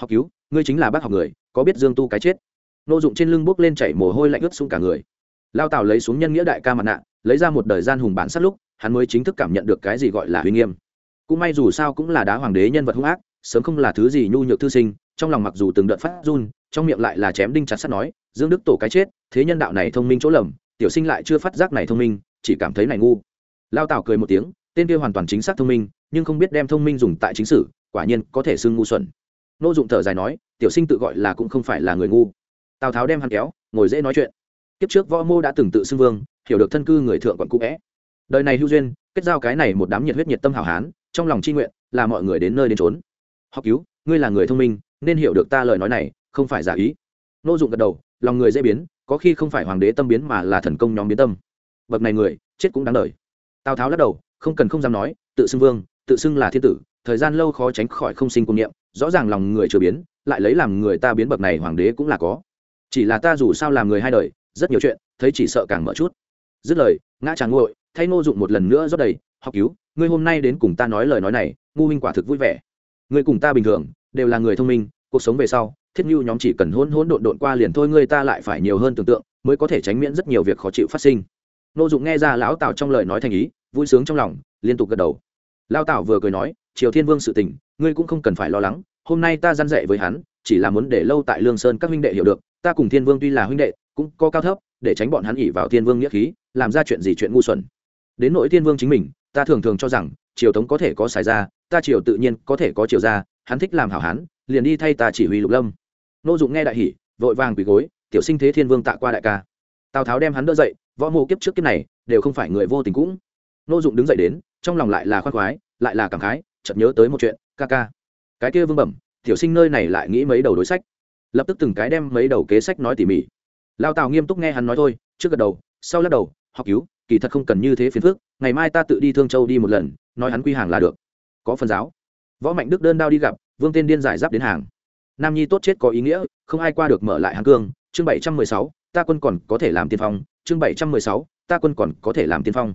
Học cứu, ngươi chính là bác học người, có biết dương tu cái chết? Nô dụng trên lưng bốc lên chảy mồ hôi lạnh ướt xuống cả người. Lao tào lấy xuống nhân nghĩa đại ca mặt nạ, lấy ra một đời gian hùng bản sát lúc, hắn mới chính thức cảm nhận được cái gì gọi là uy nghiêm cũng may dù sao cũng là đá hoàng đế nhân vật hung ác, sớm không là thứ gì nhu nhược thư sinh, trong lòng mặc dù từng đợt phát run, trong miệng lại là chém đinh chặt sắt nói, dương đức tổ cái chết, thế nhân đạo này thông minh chỗ lầm, tiểu sinh lại chưa phát giác này thông minh, chỉ cảm thấy này ngu. Lao tào cười một tiếng, tên kia hoàn toàn chính xác thông minh, nhưng không biết đem thông minh dùng tại chính sử quả nhiên có thể xưng ngu xuẩn. Nô dụng thở dài nói, tiểu sinh tự gọi là cũng không phải là người ngu. Tào tháo đem hắn kéo, ngồi dễ nói chuyện. Kiếp trước võ mô đã từng tự xưng vương, hiểu được thân cư người thượng quận cũ vẽ. Đời này hữu duyên, kết giao cái này một đám nhiệt huyết nhiệt tâm hảo hán trong lòng c nguyện là mọi người đến nơi đến trốn học cứu, ngươi là người thông minh, nên hiểu được ta lời nói này, không phải giả ý. Nô dụng gật đầu, lòng người dễ biến, có khi không phải hoàng đế tâm biến mà là thần công nhóm biến tâm. Bậc này người, chết cũng đáng đời. Tào tháo lắc đầu, không cần không dám nói, tự xưng vương, tự xưng là thiên tử, thời gian lâu khó tránh khỏi không sinh cung niệm, rõ ràng lòng người chưa biến, lại lấy làm người ta biến bậc này hoàng đế cũng là có. Chỉ là ta dù sao làm người hai đời, rất nhiều chuyện, thấy chỉ sợ càng mở chút. Dứt lời, ngã tràng ngội thay ngô dụng một lần nữa rót đầy, học cứu ngươi hôm nay đến cùng ta nói lời nói này, ngu minh quả thực vui vẻ. Ngươi cùng ta bình thường, đều là người thông minh, cuộc sống về sau, thiết nhu nhóm chỉ cần hôn hôn độn độn qua liền thôi, ngươi ta lại phải nhiều hơn tưởng tượng, mới có thể tránh miễn rất nhiều việc khó chịu phát sinh. Nô dụng nghe ra lão tào trong lời nói thành ý, vui sướng trong lòng, liên tục gật đầu. Lao tào vừa cười nói, triều thiên vương sự tình, ngươi cũng không cần phải lo lắng, hôm nay ta gian dạy với hắn, chỉ là muốn để lâu tại lương sơn các huynh đệ hiểu được, ta cùng thiên vương tuy là huynh đệ, cũng có cao thấp, để tránh bọn hắn ỉ vào thiên vương nghĩa khí, làm ra chuyện gì chuyện ngu xuẩn. Đến nỗi thiên vương chính mình ta thường thường cho rằng, triều tống có thể có xài ra ta triều tự nhiên có thể có triều ra hắn thích làm hảo hán, liền đi thay ta chỉ huy lục lâm. Nô dụng nghe đại hỉ, vội vàng quỳ gối, tiểu sinh thế thiên vương tạ qua đại ca. Tào tháo đem hắn đỡ dậy, võ mộ kiếp trước kiếp này, đều không phải người vô tình cũng. Nô dụng đứng dậy đến, trong lòng lại là khoan khoái, lại là cảm khái, chợt nhớ tới một chuyện, ca ca, cái kia vương bẩm, tiểu sinh nơi này lại nghĩ mấy đầu đối sách. Lập tức từng cái đem mấy đầu kế sách nói tỉ mỉ. Lao tào nghiêm túc nghe hắn nói thôi, trước gật đầu, sau lắc đầu, học cứu kỳ thật không cần như thế phiền phức, ngày mai ta tự đi thương châu đi một lần, nói hắn quy hàng là được. Có phần giáo. Võ mạnh đức đơn đao đi gặp, vương tên điên giải giáp đến hàng. Nam nhi tốt chết có ý nghĩa, không ai qua được mở lại hàng cương, chương bảy trăm mười sáu, ta quân còn có thể làm tiên phong, chương bảy trăm mười sáu, ta quân còn có thể làm tiên phong.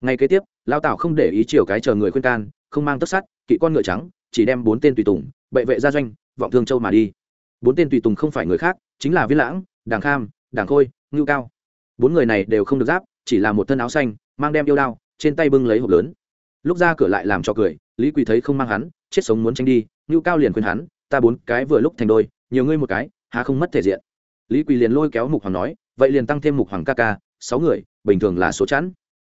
Ngày kế tiếp, lao tào không để ý chiều cái chờ người khuyên can, không mang tất sắt kỵ con ngựa trắng, chỉ đem bốn tên tùy tùng, bệ vệ gia doanh, vọng thương châu mà đi. Bốn tên tùy tùng không phải người khác, chính là viên lãng, đàng kham, đàng khôi, ngưu cao. Bốn người này đều không được giáp chỉ là một thân áo xanh, mang đem yêu đao, trên tay bưng lấy hộp lớn. Lúc ra cửa lại làm cho cười, lý quỳ thấy không mang hắn, chết sống muốn tranh đi, ngưu cao liền khuyên hắn, ta bốn cái vừa lúc thành đôi, nhiều ngươi một cái, há không mất thể diện. Lý quỳ liền lôi kéo mục hoàng nói, vậy liền tăng thêm mục hoàng ca ca, sáu người, bình thường là số chẵn.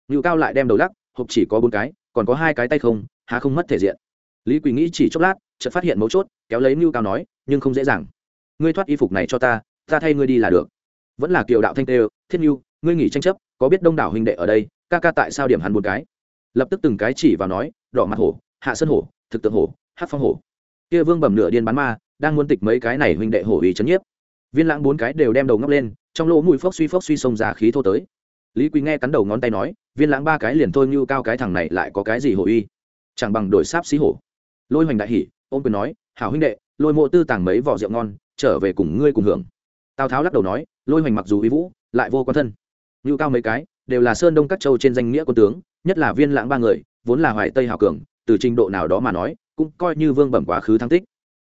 Ngưu cao lại đem đầu lắc, hộp chỉ có bốn cái, còn có hai cái tay không, há không mất thể diện. Lý quỳ nghĩ chỉ chốc lát, chợt phát hiện mấu chốt, kéo lấy ngưu cao nói, nhưng không dễ dàng. Ngươi thoát y phục này cho ta ta thay ngươi đi là được. Vẫn là kiều đạo thanh tê, thiết ngưu, ngươi nghỉ tranh chấp có biết đông đảo huynh đệ ở đây, ca ca tại sao điểm hắn một cái? Lập tức từng cái chỉ vào nói, đỏ mặt hổ, hạ sân hổ, thực tượng hổ, hát phong hổ. Kia vương bẩm nửa điên bán ma, đang muốn tịch mấy cái này huynh đệ hổ ý chấn nhiếp. Viên lãng bốn cái đều đem đầu ngóc lên, trong lỗ mùi phốc suy phốc suy xông ra khí thô tới. Lý quý nghe cắn đầu ngón tay nói, viên lãng ba cái liền thôi như cao cái thằng này lại có cái gì hổ y chẳng bằng đổi sáp xí hổ. Lôi hoành đại hỉ, ôm quyền nói, hảo huynh đệ, lôi mộ tư tàng mấy vỏ rượu ngon, trở về cùng ngươi cùng hưởng. Tào tháo lắc đầu nói, lôi hoành mặc dù uy vũ, lại vô quan thân ngưu cao mấy cái, đều là sơn đông các châu trên danh nghĩa quân tướng, nhất là viên lãng ba người, vốn là hoài tây hào cường, từ trình độ nào đó mà nói, cũng coi như vương bẩm quá khứ thắng tích.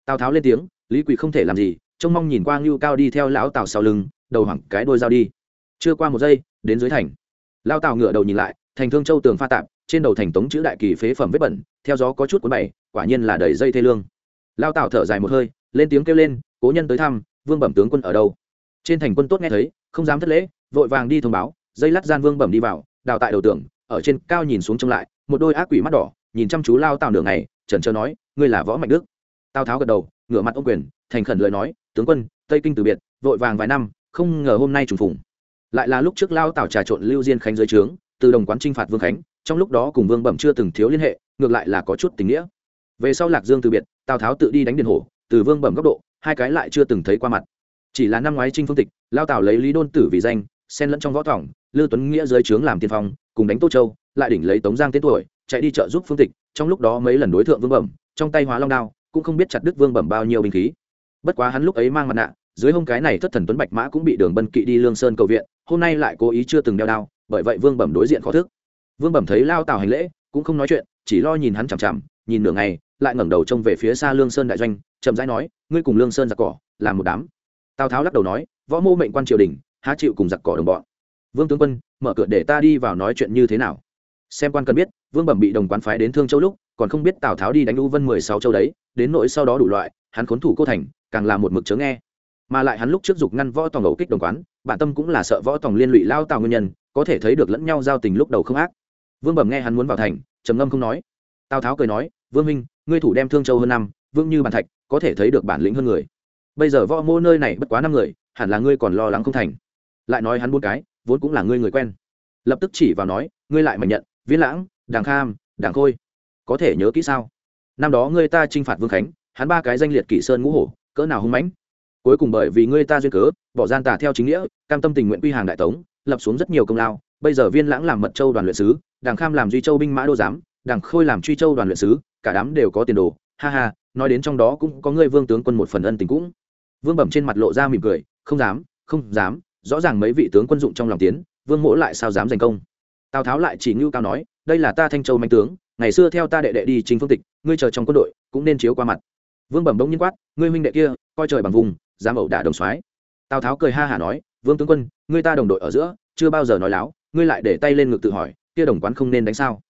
Tào tháo lên tiếng, lý quỳ không thể làm gì, trông mong nhìn qua ngưu cao đi theo lão tào sau lưng, đầu hoảng cái đôi dao đi. Chưa qua một giây, đến dưới thành. Lao tào ngửa đầu nhìn lại, thành thương châu tường pha tạp, trên đầu thành tống chữ đại kỳ phế phẩm vết bẩn, theo gió có chút cuốn bảy quả nhiên là đầy dây thê lương. Lao tào thở dài một hơi, lên tiếng kêu lên, cố nhân tới thăm, vương bẩm tướng quân ở đâu? Trên thành quân tốt nghe thấy, không dám thất lễ, vội vàng đi thông báo, dây lát gian vương bẩm đi vào, đào tại đầu tường, ở trên cao nhìn xuống trông lại, một đôi ác quỷ mắt đỏ, nhìn chăm chú lao tào đường này trần trơ nói, ngươi là võ mạnh đức. Tào tháo gật đầu, ngửa mặt ông quyền, thành khẩn lời nói, tướng quân, tây kinh từ biệt, vội vàng vài năm, không ngờ hôm nay trùng phùng. Lại là lúc trước lao tào trà trộn lưu diên khánh dưới trướng, từ đồng quán t phạt vương khánh, trong lúc đó cùng vương bẩm chưa từng thiếu liên hệ, ngược lại là có chút tình nghĩa. Về sau lạc dương từ biệt, tào tháo tự đi đánh điện hổ, từ vương bẩm góc độ, hai cái lại chưa từng thấy qua mặt chỉ là năm ngoái trinh phương tịch, lao tào lấy lý đôn tử vì danh, xen lẫn trong võ thỏng, lư tuấn nghĩa dưới trướng làm tiên phong, cùng đánh tô châu, lại đỉnh lấy tống giang tên tuổi, chạy đi trợ giúp phương tịch, trong lúc đó mấy lần đối tượng vương bẩm, trong tay hóa long đao, cũng không biết chặt đức vương bẩm bao nhiêu binh khí. Bất quá hắn lúc ấy mang mặt nạ, dưới hông cái này thất thần tuấn bạch mã cũng bị đường bân kỵ đi lương sơn cầu viện, hôm nay lại cố ý chưa từng đeo đao, bởi vậy vương bẩm đối diện khó thức. Vương bẩm thấy lao tào hành lễ, cũng không nói chuyện, chỉ lo nhìn hắn chằm chằm, nhìn nửa ngày, lại ngẩng đầu trông về phía xa lương sơn đại doanh, chậm rãi nói, ngươi cùng lương sơn giặc cỏ làm một đám tào tháo lắc đầu nói, võ mô mệnh quan triều đình, há chịu cùng giặc cỏ đồng bọn? Vương tướng quân, mở cửa để ta đi vào nói chuyện như thế nào? Xem quan cần biết, vương bẩm bị đồng quán phái đến thương châu lúc, còn không biết tào tháo đi đánh u vân mười sáu châu đấy, đến nỗi sau đó đủ loại, hắn khốn thủ cô thành, càng là một mực chớ nghe. Mà lại hắn lúc trước dục ngăn võ tòng ẩu kích đồng quán, bản tâm cũng là sợ võ tòng liên lụy lao tào nguyên nhân, có thể thấy được lẫn nhau giao tình lúc đầu không ác. Vương bẩm nghe hắn muốn vào thành, trầm ngâm không nói. Tào tháo cười nói, vương minh ngươi thủ đem thương châu hơn năm vương như bàn thạch, có thể thấy được bản lĩnh hơn người bây giờ võ mô nơi này bất quá năm người, hẳn là ngươi còn lo lắng không thành. Lại nói hắn bốn cái, vốn cũng là ngươi người quen. Lập tức chỉ vào nói, ngươi lại mà nhận viên lãng, đàng kham, đàng khôi. Có thể nhớ kỹ sao? Năm đó ngươi ta t r i n h phạt vương khánh, hắn ba cái danh liệt kỷ sơn ngũ hổ, cỡ nào hung mãnh? Cuối cùng bởi vì ngươi ta duyên cớ, bỏ gian tà theo chính nghĩa, cam tâm tình nguyện quy hàng đại tống, lập xuống rất nhiều công lao. Bây giờ viên lãng làm mật châu đoàn luyện sứ, đàng kham làm duy châu binh mã đô giám, đàng khôi làm truy châu đoàn luyện sứ, cả đám đều có tiền đồ. Ha ha, nói đến trong đó cũng có ngươi vương tướng quân một phần ân tình cũng vương bẩm trên mặt lộ ra mỉm cười, không dám không dám, rõ ràng mấy vị tướng quân dụng trong lòng tiến, vương mỗ lại sao dám giành công? Tào tháo lại chỉ ngưu cao nói, đây là ta thanh châu manh tướng, ngày xưa theo ta đệ đệ đi chính phương tịch, ngươi chờ trong quân đội, cũng nên chiếu qua mặt. Vương bẩm đông nhiên quát, ngươi huynh đệ kia, coi trời bằng vùng, dám ẩu đả đồng soái. Tào tháo cười ha hả nói, vương tướng quân, ngươi ta đồng đội ở giữa, chưa bao giờ nói láo, ngươi lại để tay lên ngực tự hỏi, kia đồng quán không nên đánh sao?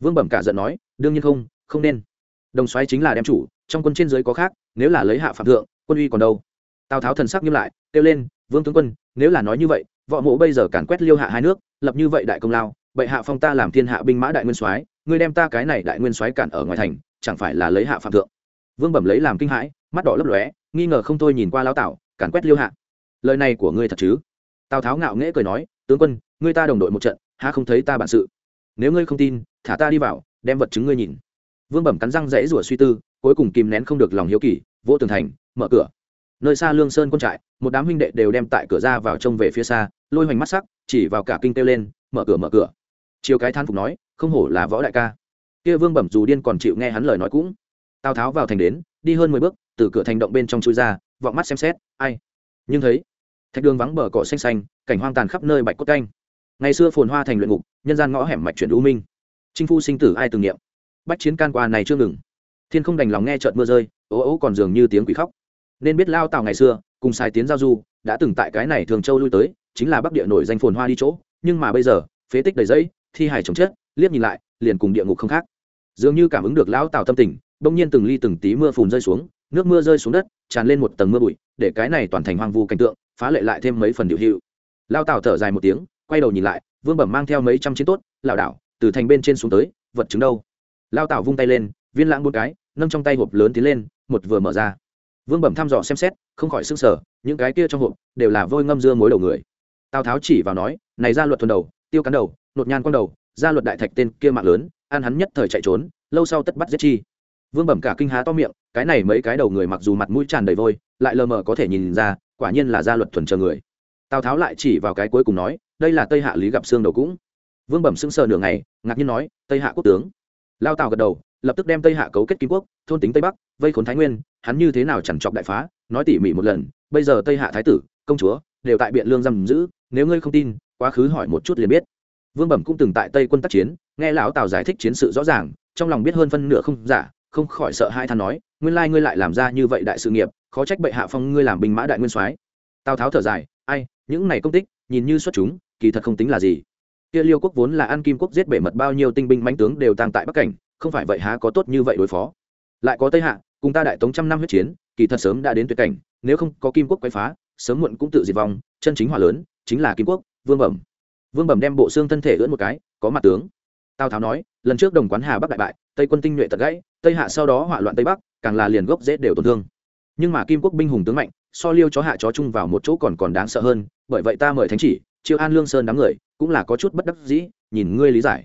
Vương bẩm cả giận nói, đương nhiên không không nên. Đồng xoáy chính là đem chủ, trong quân trên dưới có khác, nếu là lấy hạ phạm thượng, quân uy còn đâu? Tào tháo thần sắc nghiêm lại, kêu lên, vương tướng quân, nếu là nói như vậy, võ mộ bây giờ càn quét liêu hạ hai nước, lập như vậy đại công lao, bệ hạ phong ta làm thiên hạ binh mã đại nguyên soái, ngươi đem ta cái này đại nguyên soái cản ở ngoài thành, chẳng phải là lấy hạ phạm thượng? Vương bẩm lấy làm kinh hãi, mắt đỏ lấp lóe, nghi ngờ không thôi nhìn qua lao tảo càn quét liêu hạ. Lời này của ngươi thật chứ? Tào tháo ngạo nghễ cười nói, tướng quân, ngươi ta đồng đội một trận, há không thấy ta bản sự? Nếu ngươi không tin, thả ta đi vào, đem vật chứng ngươi nhìn. Vương bẩm cắn răng rẽ rủa suy tư, cuối cùng kìm nén không được lòng hiếu kỳ vỗ tường thành, mở cửa nơi xa lương sơn quân trại một đám huynh đệ đều đem tại cửa ra vào trông về phía xa lôi hoành mắt sắc chỉ vào cả kinh kêu lên mở cửa mở cửa. Chiều cái than phục nói không hổ là võ đại ca. Kia vương bẩm dù điên còn chịu nghe hắn lời nói cũng. Tào tháo vào thành đến đi hơn mười bước từ cửa thành động bên trong chui ra vọng mắt xem xét ai? Nhưng thấy thạch đường vắng bờ cỏ xanh xanh cảnh hoang tàn khắp nơi bạch cốt canh. Ngày xưa phồn hoa thành luyện ngục nhân gian ngõ hẻm mạch chuyển u minh. Trinh phu sinh tử ai từng niệm, bách chiến can qua này chưa ngừng. Thiên không đành lòng nghe trợn mưa rơi ố ố còn dường như tiếng quỷ khóc nên biết lao tào ngày xưa, cùng sai tiến giao du, đã từng tại cái này thường châu lui tới, chính là bắc địa nổi danh phồn hoa đi chỗ, nhưng mà bây giờ, phế tích đầy dẫy thi hài chồng chết, liếc nhìn lại, liền cùng địa ngục không khác. Dường như cảm ứng được lão tào tâm tình, bỗng nhiên từng ly từng tí mưa phùn rơi xuống, nước mưa rơi xuống đất, tràn lên một tầng mưa bụi, để cái này toàn thành hoang vu cảnh tượng, phá lệ lại thêm mấy phần điệu hiệu. Lao tào thở dài một tiếng, quay đầu nhìn lại, vương bẩm mang theo mấy trăm chiến tốt, lảo đảo, từ thành bên trên xuống tới, vật chứng đâu? Lao tào vung tay lên, viên lãng bốn cái, nâng trong tay hộp lớn tiến lên, một vừa mở ra vương bẩm thăm dò xem xét, không khỏi s ư n g sở những cái kia trong hộp đều là vôi ngâm dưa mối đầu người. Tào tháo chỉ vào nói, này ra luật thuần đầu, tiêu cắn đầu, nột nhan con đầu, ra luật đại thạch tên kia mạng lớn an hắn nhất thời chạy trốn, lâu sau tất bắt giết chi. Vương bẩm cả kinh há to miệng, cái này mấy cái đầu người mặc dù mặt mũi tràn đầy vôi, lại lờ mờ có thể nhìn ra, quả nhiên là gia luật thuần chờ người. Tào tháo lại chỉ vào cái cuối cùng nói, đây là tây hạ lý gặp xương đầu cũng. Vương bẩm sững sờ nửa ngày, ngạc nhiên nói, tây hạ quốc tướng. Lao tào gật đầu, lập tức đem tây hạ cấu kết kim quốc, thôn tính tây bắc, vây khốn thái nguyên hắn như thế nào chẳng chọc đại phá, nói tỉ mỉ một lần, bây giờ tây hạ thái tử, công chúa, đều tại biện lương giam giữ, nếu ngươi không tin, quá khứ hỏi một chút liền biết. Vương bẩm cũng từng tại tây quân tác chiến, nghe lão tào giải thích chiến sự rõ ràng, trong lòng biết hơn phân nửa không giả, không khỏi sợ hai than nói, nguyên lai ngươi lại làm ra như vậy đại sự nghiệp, khó trách bệ hạ phong ngươi làm binh mã đại nguyên soái. Tào tháo thở dài, ai, những này công tích, nhìn như xuất chúng, kỳ thật không tính là gì. Kia liêu quốc vốn là an kim quốc giết bể mật bao nhiêu tinh binh mãnh tướng đều tàng tại bắc cảnh, không phải vậy há có tốt như vậy đối phó. Lại có tây hạ cùng ta đại tống trăm năm huyết chiến, kỳ thật sớm đã đến tuyệt cảnh, nếu không có kim quốc quấy phá, sớm muộn cũng tự diệt vong, chân chính hỏa lớn, chính là kim quốc, vương bẩm. Vương bẩm đem bộ xương thân thể ưỡn một cái, có mặt tướng. Tào tháo nói, lần trước đồng quán hà bắc đại bại, tây quân tinh nhuệ tật gãy, tây hạ sau đó hỏa loạn tây bắc, càng là liền gốc dễ đều tổn thương. Nhưng mà kim quốc binh hùng tướng mạnh, so liêu chó hạ chó chung vào một chỗ còn còn đáng sợ hơn, bởi vậy ta mời thánh chỉ, chiêu an lương sơn đám người, cũng là có chút bất đắc dĩ, nhìn ngươi lý giải.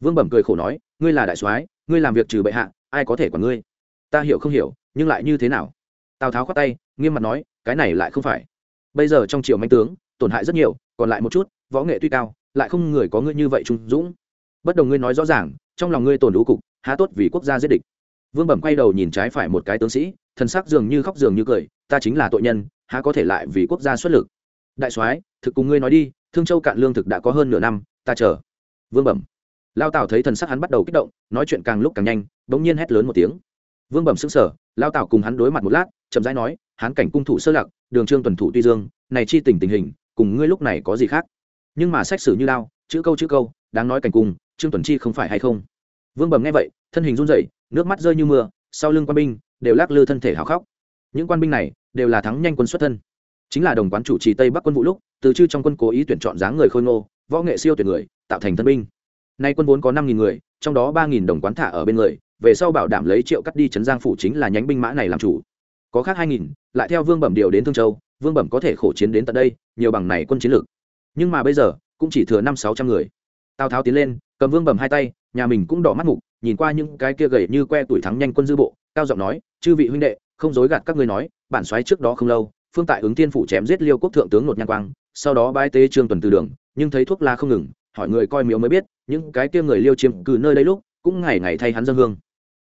Vương bẩm cười khổ nói, ngươi là đại soái, ngươi làm việc trừ bệ hạ, ai có thể quản ngươi? Ta hiểu không hiểu, nhưng lại như thế nào? Tào tháo khoát tay, nghiêm mặt nói, cái này lại không phải. Bây giờ trong triều manh tướng, tổn hại rất nhiều, còn lại một chút, võ nghệ tuy cao, lại không người có ngươi như vậy trung dũng. Bất đồng ngươi nói rõ ràng, trong lòng ngươi tổn đủ cục, há tốt vì quốc gia giết địch. Vương bẩm quay đầu nhìn trái phải một cái tướng sĩ, thần sắc dường như khóc dường như cười, ta chính là tội nhân, há có thể lại vì quốc gia xuất lực? Đại soái, thực cùng ngươi nói đi, thương châu cạn lương thực đã có hơn nửa năm, ta chờ. Vương bẩm. Lao tào thấy thần sắc hắn bắt đầu kích động, nói chuyện càng lúc càng nhanh, bỗng nhiên hét lớn một tiếng vương bẩm xứng sở lao tào cùng hắn đối mặt một lát, chậm rãi nói hắn cảnh cung thủ sơ lạc, đường trương tuần thủ tuy dương, này chi tình tình hình, cùng ngươi lúc này có gì khác? Nhưng mà sách sử như lao, chữ câu chữ câu, đáng nói cảnh cung, trương tuần chi không phải hay không? Vương bẩm nghe vậy, thân hình run rẩy, nước mắt rơi như mưa, sau lưng quan binh đều lắc lư thân thể hào khóc. Những quan binh này đều là thắng nhanh quân xuất thân. Chính là đồng quán chủ trì tây bắc quân vụ lúc, từ chư trong quân cố ý tuyển chọn dáng người khôi ngô, võ nghệ siêu tuyển người, tạo thành thân binh. Nay quân vốn có năm nghìn người, trong đó ba nghìn đồng quán thả ở bên người về sau bảo đảm lấy triệu cắt đi trấn giang phủ chính là nhánh binh mã này làm chủ. Có khác hai nghìn, lại theo vương bẩm điều đến thương châu, vương bẩm có thể khổ chiến đến tận đây, nhiều bằng này quân chiến lược. Nhưng mà bây giờ, cũng chỉ thừa năm sáu trăm người. Tào tháo tiến lên, cầm vương bẩm hai tay, nhà mình cũng đỏ mắt mục, nhìn qua những cái kia gầy như que tuổi thắng nhanh quân dư bộ, cao giọng nói, chư vị huynh đệ, không dối gạt các ngươi nói, bản xoáy trước đó không lâu, phương tại ứng tiên phủ chém giết liêu quốc thượng tướng nột nhan quang, sau đó bái tế trương tuần từ đường, nhưng thấy thuốc la không ngừng, hỏi người coi miếu mới biết, những cái kia người liêu chiếm cứ nơi đây lúc cũng ngày ngày thay hắn dân hương.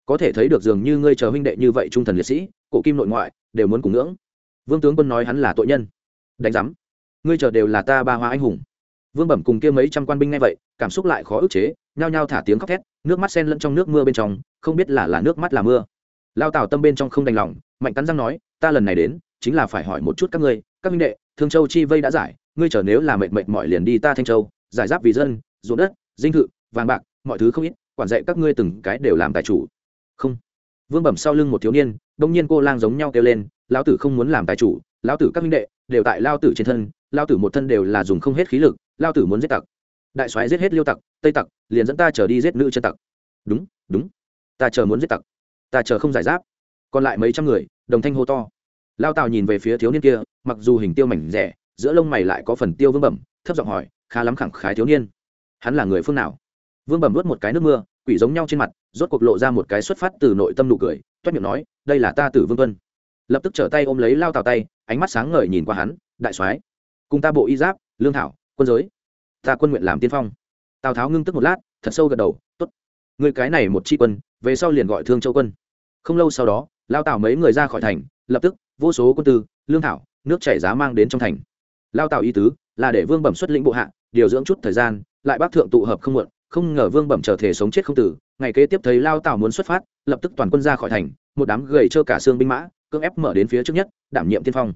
Có thể thấy được dường như ngươi chờ huynh đệ như vậy trung thần liệt sĩ, cổ kim nội ngoại, đều muốn cùng ngưỡng. Vương tướng quân nói hắn là tội nhân. Đánh giám. Ngươi chờ đều là ta ba hoa anh hùng. Vương bẩm cùng kia mấy trăm quan binh ngay vậy, cảm xúc lại khó ức chế, nhao nhao thả tiếng khóc thét, nước mắt sen lẫn trong nước mưa bên trong, không biết là là nước mắt là mưa. Lao tào tâm bên trong không đành lòng, mạnh cắn răng nói, ta lần này đến, chính là phải hỏi một chút các ngươi, các minh đệ, thương châu chi vây đã giải, ngươi chờ nếu là mệt mệt mỏi liền đi ta thanh châu, giải giáp vì dân, ruộng đất, dinh thự, vàng bạc, mọi thứ không ít quản dạy các ngươi từng cái đều làm tài chủ. Không. Vương bẩm sau lưng một thiếu niên, đông nhiên cô lang giống nhau kêu lên, lão tử không muốn làm tài chủ, lão tử các minh đệ đều tại lao tử trên thân, lao tử một thân đều là dùng không hết khí lực, lao tử muốn giết tặc. Đại soái giết hết liêu tặc, tây tặc, liền dẫn ta trở đi giết nữ chân tặc. Đúng đúng. Ta chờ muốn giết tặc. Ta chờ không giải giáp. Còn lại mấy trăm người, đồng thanh hô to. Lao tào nhìn về phía thiếu niên kia, mặc dù hình tiêu mảnh rẻ, giữa lông mày lại có phần tiêu vương bẩm, thấp giọng hỏi, khá lắm khẳng khái thiếu niên, hắn là người phương nào? Vương bẩm vớt một cái nước mưa, quỷ giống nhau trên mặt, rốt cuộc lộ ra một cái xuất phát từ nội tâm nụ cười, toét miệng nói, đây là ta tử vương tuân lập tức trở tay ôm lấy lao tào tay, ánh mắt sáng ngời nhìn qua hắn, đại soái, cùng ta bộ y giáp, lương thảo, quân giới, ta quân nguyện làm tiên phong. Tào tháo ngưng tức một lát, thật sâu gật đầu t ố t người cái này một tri quân, về sau liền gọi thương châu quân. Không lâu sau đó, lao tào mấy người ra khỏi thành, lập tức, vô số quân tư, lương thảo, nước chảy giá mang đến trong thành. Lao tào y tứ, là để vương bẩm xuất lĩnh bộ hạ, điều dưỡng chút thời gian, lại bác thượng tụ hợp không muộn không ngờ vương bẩm trở thể sống chết không tử, ngày kế tiếp thấy lao tào muốn xuất phát, lập tức toàn quân ra khỏi thành, một đám gầy trơ cả xương binh mã, cưỡng ép mở đến phía trước nhất, đảm nhiệm tiên phong.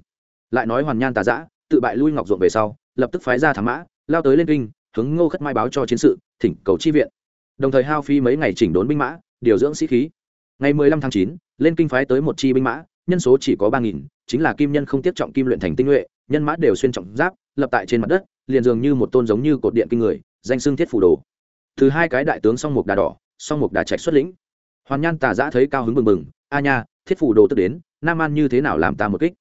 Lại nói hoàn nhan tà giã tự bại lui ngọc ruộng về sau, lập tức phái ra thám mã, lao tới lên kinh, hướng ngô khất mai báo cho chiến sự, thỉnh cầu chi viện. Đồng thời hao phi mấy ngày chỉnh đốn binh mã, điều dưỡng sĩ khí. Ngày mười lăm tháng chín, lên kinh phái tới một chi binh mã, nhân số chỉ có ba nghìn, chính là kim nhân không tiếp trọng kim luyện thành tinh nhuệ, nhân mã đều xuyên trọng giáp, lập tại trên mặt đất, liền dường như một tôn giống như cột điện kinh người, danh xưng thiết phủ đồ từ hai cái đại tướng song mục đà đỏ, song mục đà trạch xuất lĩnh. Hoàn nhan tà giã thấy cao hứng bừng bừng, a nha, thiết phủ đồ tức đến, nam an như thế nào làm ta một kích?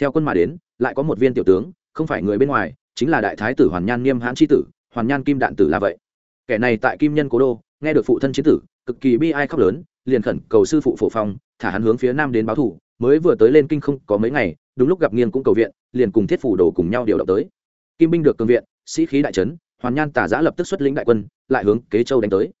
Theo quân mà đến, lại có một viên tiểu tướng, không phải người bên ngoài, chính là đại thái tử hoàn nhan niêm hãn c tử, hoàn nhan kim đạn tử là vậy. Kẻ này tại kim nhân cố đô, nghe được phụ thân chiến tử, cực kỳ bi ai khóc lớn, liền khẩn cầu sư phụ phổ phong, thả hắn hướng phía nam đến báo thủ mới vừa tới lên kinh không có mấy ngày, đúng lúc gặp nghiêng cũng cầu viện, liền cùng thiết phủ đồ cùng nhau điều động tới. Kim binh được cường viện, sĩ khí đại trấn hoàn nhan tả giã lập tức xuất lĩnh đại quân, lại hướng kế châu đánh tới.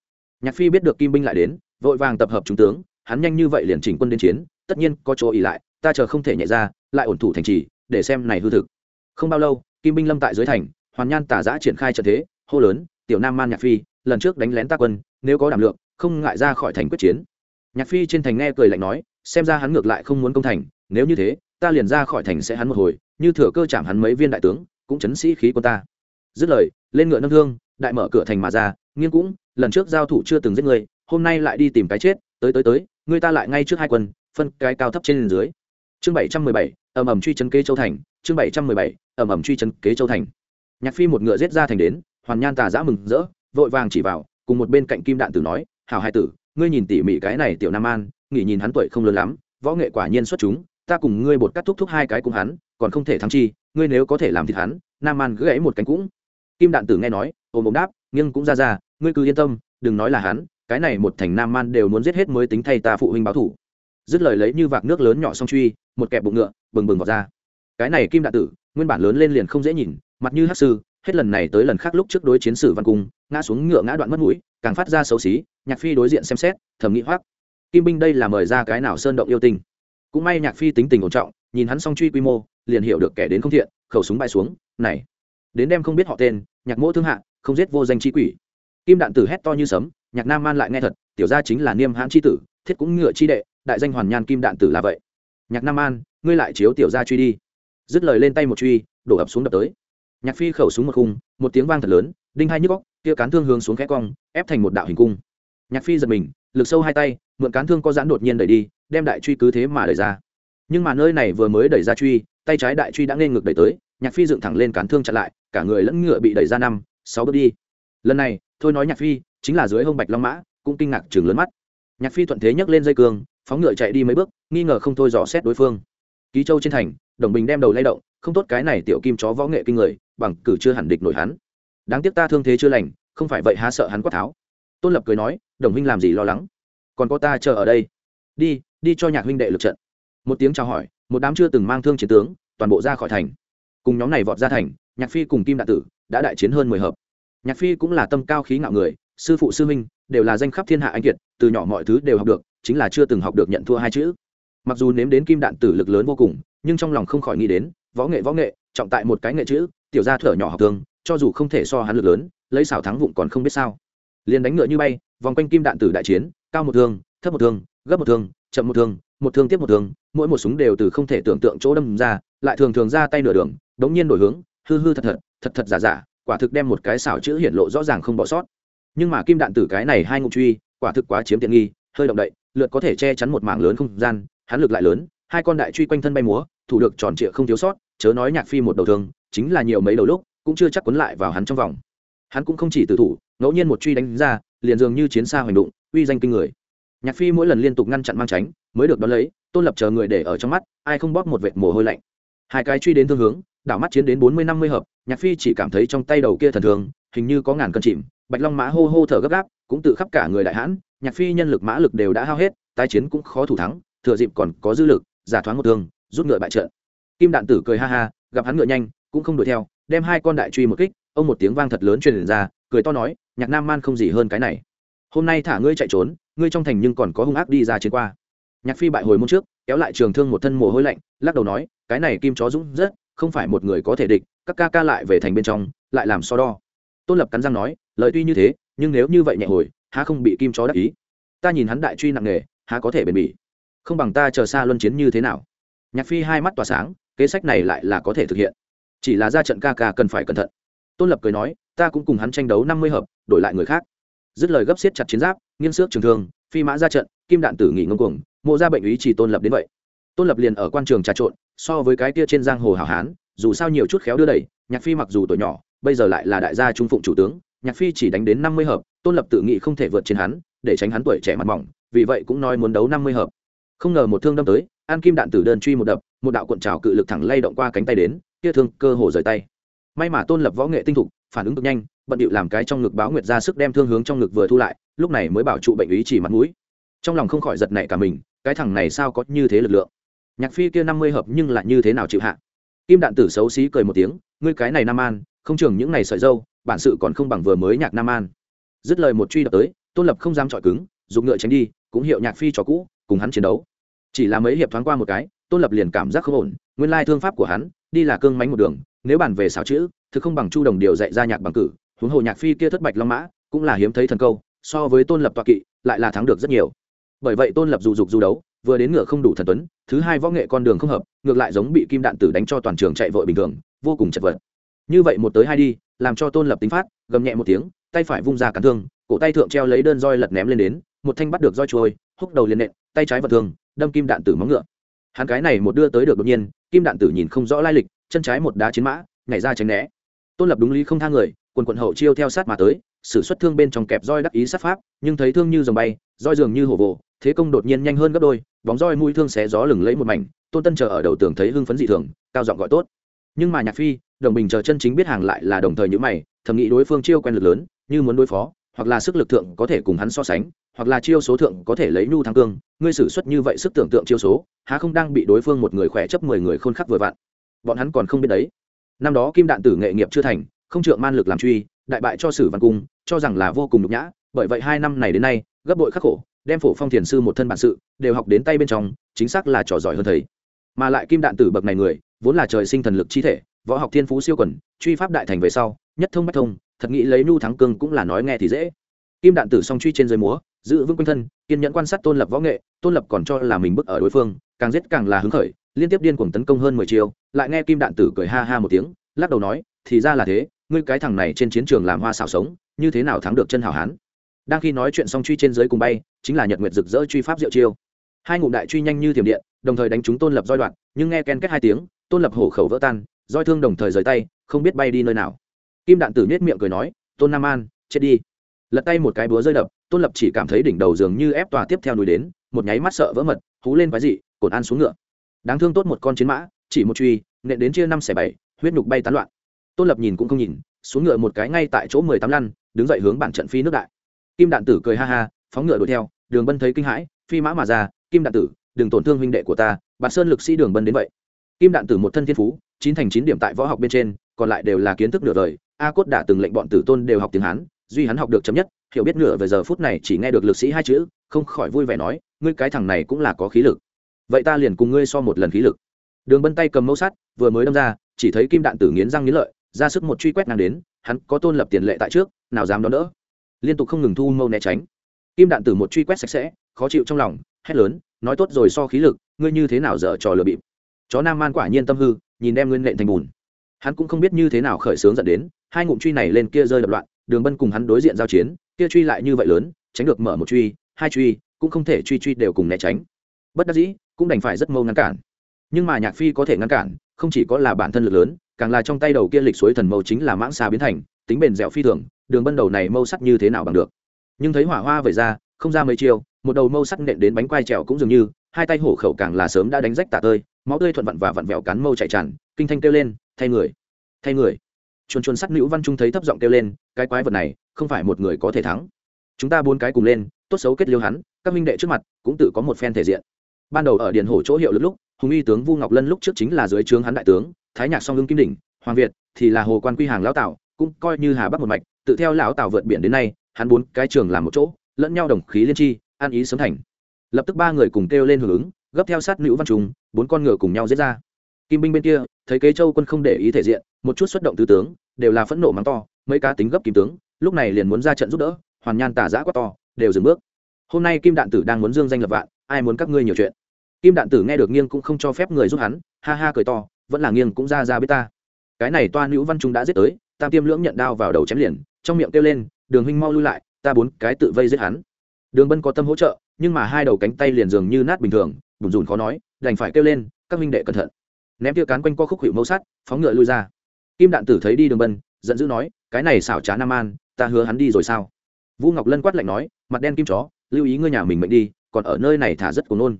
Nhạc phi biết được kim binh lại đến, vội vàng tập hợp trung tướng, hắn nhanh như vậy liền chỉnh quân đến chiến, tất nhiên có chỗ ỉ lại, ta chờ không thể nhẹ ra, lại ổn thủ thành trì, để xem này hư thực. Không bao lâu, kim binh lâm tại dưới thành, hoàn nhan tả giã triển khai trận thế, hô lớn, tiểu nam man nhạc phi, lần trước đánh lén ta quân, nếu có đảm lượng, không ngại ra khỏi thành quyết chiến. Nhạc phi trên thành nghe cười lạnh nói, xem ra hắn ngược lại không muốn công thành, nếu như thế, ta liền ra khỏi thành sẽ hắn một hồi, như thừa cơ chạm hắn mấy viên đại tướng, cũng chấn sĩ khí quân ta dứt lời, lên ngựa nâng thương, đại mở cửa thành mà ra, nghiêng cũng, lần trước giao thủ chưa từng giết người, hôm nay lại đi tìm cái chết, tới tới tới, người ta lại ngay trước hai quân, phân cái cao thấp trên dưới. Chương bảy trăm mười bảy, ầm ầm truy chân kế châu thành, chương bảy trăm mười bảy, ầm ầm truy chân kế châu thành. Nhạc phi một ngựa giết ra thành đến, hoàn nhan tà giã mừng rỡ, vội vàng chỉ vào, cùng một bên cạnh kim đạn tử nói, hảo hai tử, ngươi nhìn tỉ mỉ cái này tiểu nam an, nghỉ nhìn hắn tuổi không lớn lắm, võ nghệ quả nhiên xuất chúng, ta cùng ngươi bột cắt thúc thúc hai cái cùng hắn, còn không thể thắng chi, ngươi nếu có thể làm thịt hắn, nam an gãy một cánh cũng kim đạn tử nghe nói, ôm ôm đáp nhưng cũng ra ra, ngươi cứ yên tâm, đừng nói là hắn, cái này một thành nam man đều muốn giết hết mới tính thay ta phụ huynh báo thủ. Dứt lời lấy như vạc nước lớn nhỏ song truy, một kẹp bụng ngựa, bừng bừng vào ra. Cái này kim đạn tử, nguyên bản lớn lên liền không dễ nhìn, mặt như hát sư, hết lần này tới lần khác lúc trước đối chiến sử văn cung, ngã xuống ngựa ngã đoạn mất mũi, càng phát ra xấu xí, nhạc phi đối diện xem xét thẩm nghĩ hoác kim binh đây là mời ra cái nào sơn động yêu tinh? Cũng may nhạc phi tính tình ổn trọng, nhìn hắn song truy quy mô, liền hiểu được kẻ đến không thiện, khẩu súng bay xuống, này đến đem không biết họ tên, nhạc mỗ thương hạ, không giết vô danh chi quỷ. Kim đạn tử hét to như sấm, nhạc nam man lại nghe thật, tiểu gia chính là niêm hãn chi tử, thiết cũng ngựa chi đệ, đại danh hoàn nhan kim đạn tử là vậy. Nhạc nam an ngươi lại chiếu tiểu gia truy đi. Dứt lời lên tay một truy, đổ ập xuống đập tới. Nhạc phi khẩu súng một khung, một tiếng vang thật lớn, đinh hai nhức góc kia cán thương hướng xuống khẽ cong, ép thành một đạo hình cung. Nhạc phi giật mình, lực sâu hai tay, mượn cán thương có giãn đột nhiên đẩy đi, đem đại truy cứ thế mà đẩy ra. Nhưng mà nơi này vừa mới đẩy ra truy, tay trái đại truy đã nên ngược đẩy tới, nhạc phi dựng thẳng lên cán thương chặn lại cả người lẫn ngựa bị đẩy ra năm, sáu bước đi. Lần này, thôi nói nhạc phi, chính là dưới hông bạch long mã, cũng kinh ngạc chừng lớn mắt. Nhạc phi thuận thế nhấc lên dây cương, phóng ngựa chạy đi mấy bước, nghi ngờ không thôi dò xét đối phương. Ký châu trên thành, đồng bình đem đầu lay động, không tốt cái này tiểu kim chó võ nghệ kinh người, bằng cử chưa hẳn địch nổi hắn. Đáng tiếc ta thương thế chưa lành, không phải vậy há sợ hắn quát tháo. Tôn lập cười nói, đồng huynh làm gì lo lắng? Còn có ta chờ ở đây. Đi đi cho nhạc huynh đệ lực trận. Một tiếng chào hỏi, một đám chưa từng mang thương chiến tướng, toàn bộ ra khỏi thành. Cùng nhóm này vọt ra thành nhạc phi cùng kim đạn tử đã đại chiến hơn mười hợp. Nhạc phi cũng là tâm cao khí ngạo người, sư phụ sư minh đều là danh khắp thiên hạ anh kiệt, từ nhỏ mọi thứ đều học được, chính là chưa từng học được nhận thua hai chữ. Mặc dù nếm đến kim đạn tử lực lớn vô cùng, nhưng trong lòng không khỏi nghĩ đến, võ nghệ võ nghệ, trọng tại một cái nghệ chữ, tiểu gia thở nhỏ học thương cho dù không thể so hắn lực lớn, lấy xảo thắng vụng còn không biết sao. Liền đánh ngựa như bay, vòng quanh kim đạn tử đại chiến, cao một thương, thấp một thương, gấp một thương, chậm một thương một thương tiếp một thương, mỗi một súng đều từ không thể tưởng tượng chỗ đâm ra, lại thường thường ra tay nửa đường, đống nhiên đổi hướng hư hư thật thật thật thật giả giả, quả thực đem một cái xảo chữ hiện lộ rõ ràng không bỏ sót. Nhưng mà kim đạn tử cái này hai ngụ truy, quả thực quá chiếm tiện nghi, hơi động đậy, lượt có thể che chắn một mảng lớn không gian, hắn lực lại lớn, hai con đại truy quanh thân bay múa, thủ được tròn trịa không thiếu sót, chớ nói nhạc phi một đầu thương, chính là nhiều mấy đầu lúc, cũng chưa chắc quấn lại vào hắn trong vòng. Hắn cũng không chỉ từ thủ, ngẫu nhiên một truy đánh ra, liền dường như chiến xa hoành đụng, uy danh kinh người. Nhạc phi mỗi lần liên tục ngăn chặn mang tránh, mới được đón lấy, tôn lập chờ người để ở trong mắt, ai không bóp một vệt mồ hôi lạnh. Hai cái truy đến thương hướng đảo mắt chiến đến bốn mươi, năm mươi hợp, nhạc phi chỉ cảm thấy trong tay đầu kia thần thường hình như có ngàn cân chìm, bạch long mã hô hô thở gấp gáp, cũng tự khắp cả người đại hãn, nhạc phi nhân lực mã lực đều đã hao hết, tái chiến cũng khó thủ thắng, thừa dịp còn có dư lực, giả thoáng một thương, rút ngựa bại trận. Kim đạn tử cười ha ha, gặp hắn ngựa nhanh, cũng không đuổi theo, đem hai con đại truy một kích, ông một tiếng vang thật lớn truyền ra, cười to nói, nhạc nam man không gì hơn cái này. Hôm nay thả ngươi chạy trốn, ngươi trong thành nhưng còn có hung ác đi ra chiến qua. Nhạc phi bại hồi môn trước, kéo lại trường thương một thân mồ hôi lạnh, lắc đầu nói, cái này kim chó dũng rất không phải một người có thể địch, các ca ca lại về thành bên trong, lại làm so đo. Tôn lập cắn răng nói, lời tuy như thế, nhưng nếu như vậy nhẹ hồi, há không bị kim chó đắc ý? Ta nhìn hắn đại truy nặng nghề, há có thể bền bỉ? Không bằng ta chờ xa luân chiến như thế nào? Nhạc phi hai mắt tỏa sáng, kế sách này lại là có thể thực hiện. Chỉ là ra trận ca ca cần phải cẩn thận. Tôn lập cười nói, ta cũng cùng hắn tranh đấu năm mươi hợp, đổi lại người khác. Dứt lời gấp xiết chặt chiến giáp, nghiêng xước trường thương, phi mã ra trận, kim đạn tử nghỉ ngông cuồng, mộ ra bệnh ý chỉ tôn lập đến vậy tôn lập liền ở quan trường trà trộn, so với cái kia trên giang hồ hảo hán, dù sao nhiều chút khéo đưa đẩy, nhạc phi mặc dù tuổi nhỏ, bây giờ lại là đại gia trung phụng chủ tướng, nhạc phi chỉ đánh đến năm mươi hợp, tôn lập tự nghĩ không thể vượt trên hắn, để tránh hắn tuổi trẻ mặt mỏng, vì vậy cũng nói muốn đấu năm mươi hợp. Không ngờ một thương đâm tới, an kim đạn tử đơn truy một đập, một đạo cuộn trào cự lực thẳng lay động qua cánh tay đến, kia thương cơ hồ rời tay. May mà tôn lập võ nghệ tinh thục, phản ứng cực nhanh, bận điệu làm cái trong ngực báo nguyệt ra sức đem thương hướng trong ngực vừa thu lại, lúc này mới bảo trụ bệnh ý chỉ mặt mũi. Trong lòng không khỏi giật nảy cả mình, cái thằng này sao có như thế lực lượng? Nhạc phi kia năm mươi hợp nhưng lại như thế nào chịu hạ? Kim đạn tử xấu xí cười một tiếng, ngươi cái này nam an, không trường những này sợi dâu, bản sự còn không bằng vừa mới nhạc nam an. Dứt lời một truy đập tới, tôn lập không dám chọi cứng, dùng ngựa tránh đi, cũng hiệu nhạc phi trò cũ, cùng hắn chiến đấu. Chỉ là mấy hiệp thoáng qua một cái, tôn lập liền cảm giác không ổn, nguyên lai thương pháp của hắn, đi là cương mánh một đường, nếu bàn về xảo chữ, thực không bằng chu đồng điều dạy ra nhạc bằng cử, huống hồ nhạc phi kia thất bạch long mã, cũng là hiếm thấy thần câu, so với tôn lập toa kỵ, lại là thắng được rất nhiều. Bởi vậy tôn lập dù dục dù đấu vừa đến ngựa không đủ thần tuấn, thứ hai võ nghệ con đường không hợp, ngược lại giống bị kim đạn tử đánh cho toàn trường chạy vội bình thường, vô cùng chật vật. Như vậy một tới hai đi, làm cho tôn lập tính phát, gầm nhẹ một tiếng, tay phải vung ra cắn thương, cổ tay thượng treo lấy đơn roi lật ném lên đến, một thanh bắt được roi trôi, húc đầu liền nện, tay trái vật thương, đâm kim đạn tử móng ngựa. Hắn cái này một đưa tới được đột nhiên, kim đạn tử nhìn không rõ lai lịch, chân trái một đá chiến mã, nhảy ra tránh né. Tôn lập đúng lý không tha người, quần quận hậu chiêu theo sát mà tới, sử xuất thương bên trong kẹp roi đắc ý sát pháp, nhưng thấy thương như dòng bay, roi dường như hổ vồ, thế công đột nhiên nhanh hơn gấp đôi bóng roi mũi thương xé gió lừng lấy một mảnh, tôn tân chờ ở đầu tường thấy hưng phấn dị thường, cao giọng gọi tốt. Nhưng mà nhạc phi, đồng bình chờ chân chính biết hàng lại là đồng thời những mày, thầm nghĩ đối phương chiêu quen lực lớn, như muốn đối phó, hoặc là sức lực thượng có thể cùng hắn so sánh, hoặc là chiêu số thượng có thể lấy nhu thắng cương, ngươi xử suất như vậy sức tưởng tượng chiêu số, há không đang bị đối phương một người khỏe chấp mười người khôn khắc vừa vặn. Bọn hắn còn không biết đấy. Năm đó kim đạn tử nghệ nghiệp chưa thành, không trượng man lực làm truy, đại bại cho sử văn cung, cho rằng là vô cùng nhục nhã, bởi vậy hai năm này đến nay, gấp bội khắc khổ đem phổ phong thiền sư một thân bản sự đều học đến tay bên trong, chính xác là trò giỏi hơn thầy. Mà lại kim đạn tử bậc này người, vốn là trời sinh thần lực chi thể, võ học thiên phú siêu quần, truy pháp đại thành về sau, nhất thông bách thông, thật nghĩ lấy nhu thắng cương cũng là nói nghe thì dễ. Kim đạn tử song truy trên dưới múa, giữ vững quanh thân, kiên nhẫn quan sát tôn lập võ nghệ, tôn lập còn cho là mình bức ở đối phương, càng giết càng là hứng khởi, liên tiếp điên cuồng tấn công hơn mười chiều lại nghe kim đạn tử cười ha ha một tiếng, lắc đầu nói, thì ra là thế, ngươi cái thằng này trên chiến trường làm hoa xào sống, như thế nào thắng được chân hảo hán? Đang khi nói chuyện xong truy trên dưới cùng bay, chính là nhật nguyệt rực rỡ truy pháp diệu chiêu. Hai ngụm đại truy nhanh như thiểm điện, đồng thời đánh chúng tôn lập roi đoạn, nhưng nghe ken kết hai tiếng, tôn lập hổ khẩu vỡ tan, roi thương đồng thời rời tay, không biết bay đi nơi nào. Kim đạn tử nhếch miệng cười nói, tôn nam an, chết đi. Lật tay một cái búa rơi đập, tôn lập chỉ cảm thấy đỉnh đầu dường như ép tòa tiếp theo núi đến, một nháy mắt sợ vỡ mật, hú lên quái dị cột an xuống ngựa. Đáng thương tốt một con chiến mã, chỉ một truy, nện đến chia năm xẻ bảy, huyết nhục bay tán loạn. Tôn lập nhìn cũng không nhìn, xuống ngựa một cái ngay tại chỗ mười tám lăn, đứng dậy hướng bản trận phi nước đại kim đạn tử cười ha ha, phóng ngựa đuổi theo, đường bân thấy kinh hãi, phi mã mà ra, kim đạn tử, đừng tổn thương huynh đệ của ta bạt sơn lực sĩ đường bân đến vậy. Kim đạn tử một thân thiên phú, chín thành chín điểm tại võ học bên trên, còn lại đều là kiến thức nửa đời, a cốt đã từng lệnh bọn tử tôn đều học tiếng hán, duy hắn học được chấm nhất, hiểu biết nửa về giờ phút này chỉ nghe được lực sĩ hai chữ, không khỏi vui vẻ nói, ngươi cái thằng này cũng là có khí lực. Vậy ta liền cùng ngươi so một lần khí lực. Đường bân tay cầm mẫu sắt, vừa mới đâm ra, chỉ thấy kim đạn tử nghiến răng nghiến lợi, ra sức một truy quét ngang đến, hắn có tôn lập tiền lệ tại trước, nào dám đón đỡ liên tục không ngừng thu mâu né tránh. Kim đạn tử một truy quét sạch sẽ, khó chịu trong lòng, hét lớn, nói tốt rồi so khí lực, ngươi như thế nào dở trò lừa bịp? Chó nam man quả nhiên tâm hư, nhìn đem nguyên lệnh thành bùn. Hắn cũng không biết như thế nào khởi sướng dẫn đến, hai ngụm truy này lên kia rơi đập loạn, đường bân cùng hắn đối diện giao chiến, kia truy lại như vậy lớn, tránh được mở một truy, hai truy, cũng không thể truy truy đều cùng né tránh. Bất đắc dĩ, cũng đành phải rất mâu ngăn cản. Nhưng mà nhạc phi có thể ngăn cản, không chỉ có là bản thân lực lớn, càng là trong tay đầu kia lịch suối thần mâu chính là mãng xà biến thành, tính bền dẻo phi thường đường bân đầu này mâu sắt như thế nào bằng được. Nhưng thấy hỏa hoa về ra không ra mấy chiều, một đầu mâu sắt nện đến bánh quai trèo cũng dường như hai tay hổ khẩu càng là sớm đã đánh rách tả tơi máu tươi thuận vặn và vặn vẹo cắn mâu chạy tràn kinh thanh kêu lên thay người thay người. Chuồn chuồn sắt nữ văn trung thấy thấp giọng kêu lên cái quái vật này không phải một người có thể thắng. Chúng ta bốn cái cùng lên tốt xấu kết liêu hắn các minh đệ trước mặt cũng tự có một phen thể diện. Ban đầu ở điện hổ chỗ hiệu lực lúc hùng y tướng vu ngọc lân lúc trước chính là dưới trướng hắn đại tướng thái nhạc song hưng kim đỉnh hoàng việt thì là hồ quan quy hàng lão tạo cũng coi như hà bắc một mạch tự theo lão tạo vượt biển đến nay, hắn bốn cái trường làm một chỗ, lẫn nhau đồng khí liên tri, an ý sớm thành. Lập tức ba người cùng kêu lên hưởng ứng, gấp theo sát nữ văn trùng, bốn con ngựa cùng nhau giết ra. Kim binh bên kia, thấy kế châu quân không để ý thể diện, một chút xuất động tứ tướng, đều là phẫn nộ mắng to, mấy cá tính gấp kim tướng, lúc này liền muốn ra trận giúp đỡ, hoàn nhan tả giã quá to, đều dừng bước. Hôm nay kim đạn tử đang muốn dương danh lập vạn, ai muốn các ngươi nhiều chuyện? Kim đạn tử nghe được nghiêng cũng không cho phép người giúp hắn, ha ha cười to, vẫn là nghiêng cũng ra ra biết ta. Cái này toa nữ văn trung đã giết tới, tam tiêm lưỡng nhận đao vào đầu chém liền trong miệng kêu lên, đường huynh mau lui lại, ta bốn cái tự vây giết hắn. Đường bân có tâm hỗ trợ, nhưng mà hai đầu cánh tay liền dường như nát bình thường, bùn rùn khó nói, đành phải kêu lên, các minh đệ cẩn thận. Ném tiêu cán quanh co khúc hiệu mâu sắt phóng ngựa lui ra. Kim đạn tử thấy đi đường bân, giận dữ nói, cái này xảo trá nam an ta hứa hắn đi rồi sao? Vũ ngọc lân quát lạnh nói, mặt đen kim chó, lưu ý ngươi nhà mình mệnh đi, còn ở nơi này thả rất cuồng nôn.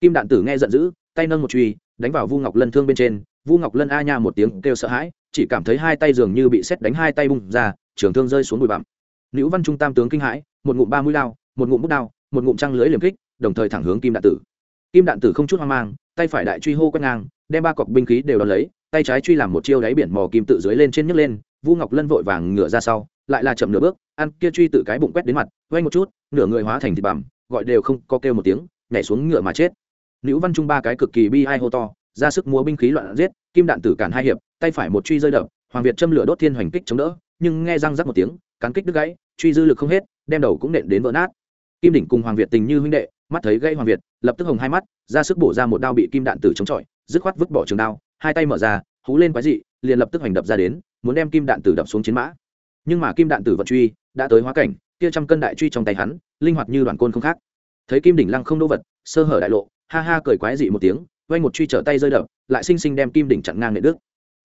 Kim đạn tử nghe giận dữ, tay nâng một truy, đánh vào vu ngọc lân thương bên trên. Vu ngọc lân a nha một tiếng kêu sợ hãi, chỉ cảm thấy hai tay dường như bị xét đánh, hai tay bung ra trường thương rơi xuống bụi bặm. Nữ văn trung tam tướng kinh hãi, một ngụm ba mũi lao, một ngụm bút đao, một ngụm trăng lưới liềm kích, đồng thời thẳng hướng kim đạn tử. Kim đạn tử không chút hoang mang, tay phải đại truy hô quét ngang, đem ba cọc binh khí đều đón lấy, tay trái truy làm một chiêu đáy biển mò kim tự dưới lên trên nhấc lên, vu ngọc lân vội vàng ngửa ra sau, lại là chậm nửa bước, ăn kia truy tự cái bụng quét đến mặt, quay một chút, nửa người hóa thành thịt bằm, gọi đều không có kêu một tiếng, nhảy xuống ngựa mà chết. Nữ văn trung ba cái cực kỳ bi ai hô to, ra sức múa binh khí loạn giết, kim đạn tử cản hai hiệp, tay phải một truy rơi đập, hoàng việt châm lửa đốt thiên hoành kích chống đỡ nhưng nghe răng rắc một tiếng cán kích đứt gãy, truy dư lực không hết, đem đầu cũng nện đến vỡ nát. Kim đỉnh cùng hoàng việt tình như huynh đệ, mắt thấy gây hoàng việt, lập tức hồng hai mắt, ra sức bổ ra một đao bị kim đạn tử chống chọi, dứt khoát vứt bỏ trường đao, hai tay mở ra, hú lên quái dị, liền lập tức hành đập ra đến, muốn đem kim đạn tử đập xuống chiến mã. Nhưng mà kim đạn tử vận truy, đã tới hóa cảnh, kia trăm cân đại truy trong tay hắn, linh hoạt như đoàn côn không khác. Thấy kim đỉnh lăng không đỗ vật, sơ hở đại lộ, ha ha cười quái dị một tiếng vay một truy trở tay rơi đập, lại xinh xinh đem kim đỉnh chặn ngang nệ đức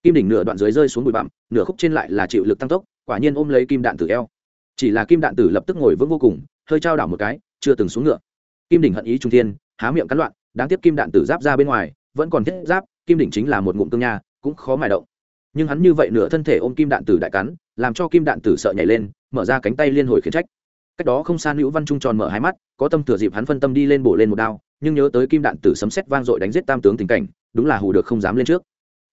kim đỉnh nửa đoạn dưới rơi xuống bụi bặm, nửa khúc trên lại là chịu lực tăng tốc, quả nhiên ôm lấy kim đạn tử eo. Chỉ là kim đạn tử lập tức ngồi vững vô cùng, hơi trao đảo một cái, chưa từng xuống ngựa. Kim đỉnh hận ý trung thiên, há miệng cắn loạn, đáng tiếc kim đạn tử giáp ra bên ngoài, vẫn còn thiết giáp, kim đỉnh chính là một ngụm cương nha, cũng khó mài động. Nhưng hắn như vậy nửa thân thể ôm kim đạn tử đại cắn, làm cho kim đạn tử sợ nhảy lên, mở ra cánh tay liên hồi khiến trách. Cách đó không xa nữ văn trung tròn mở hai mắt, có tâm thừa dịp hắn phân tâm đi lên bổ lên một đao, nhưng nhớ tới kim đạn tử sấm sét vang dội đánh giết tam tướng tình cảnh, đúng là hù được không dám lên trước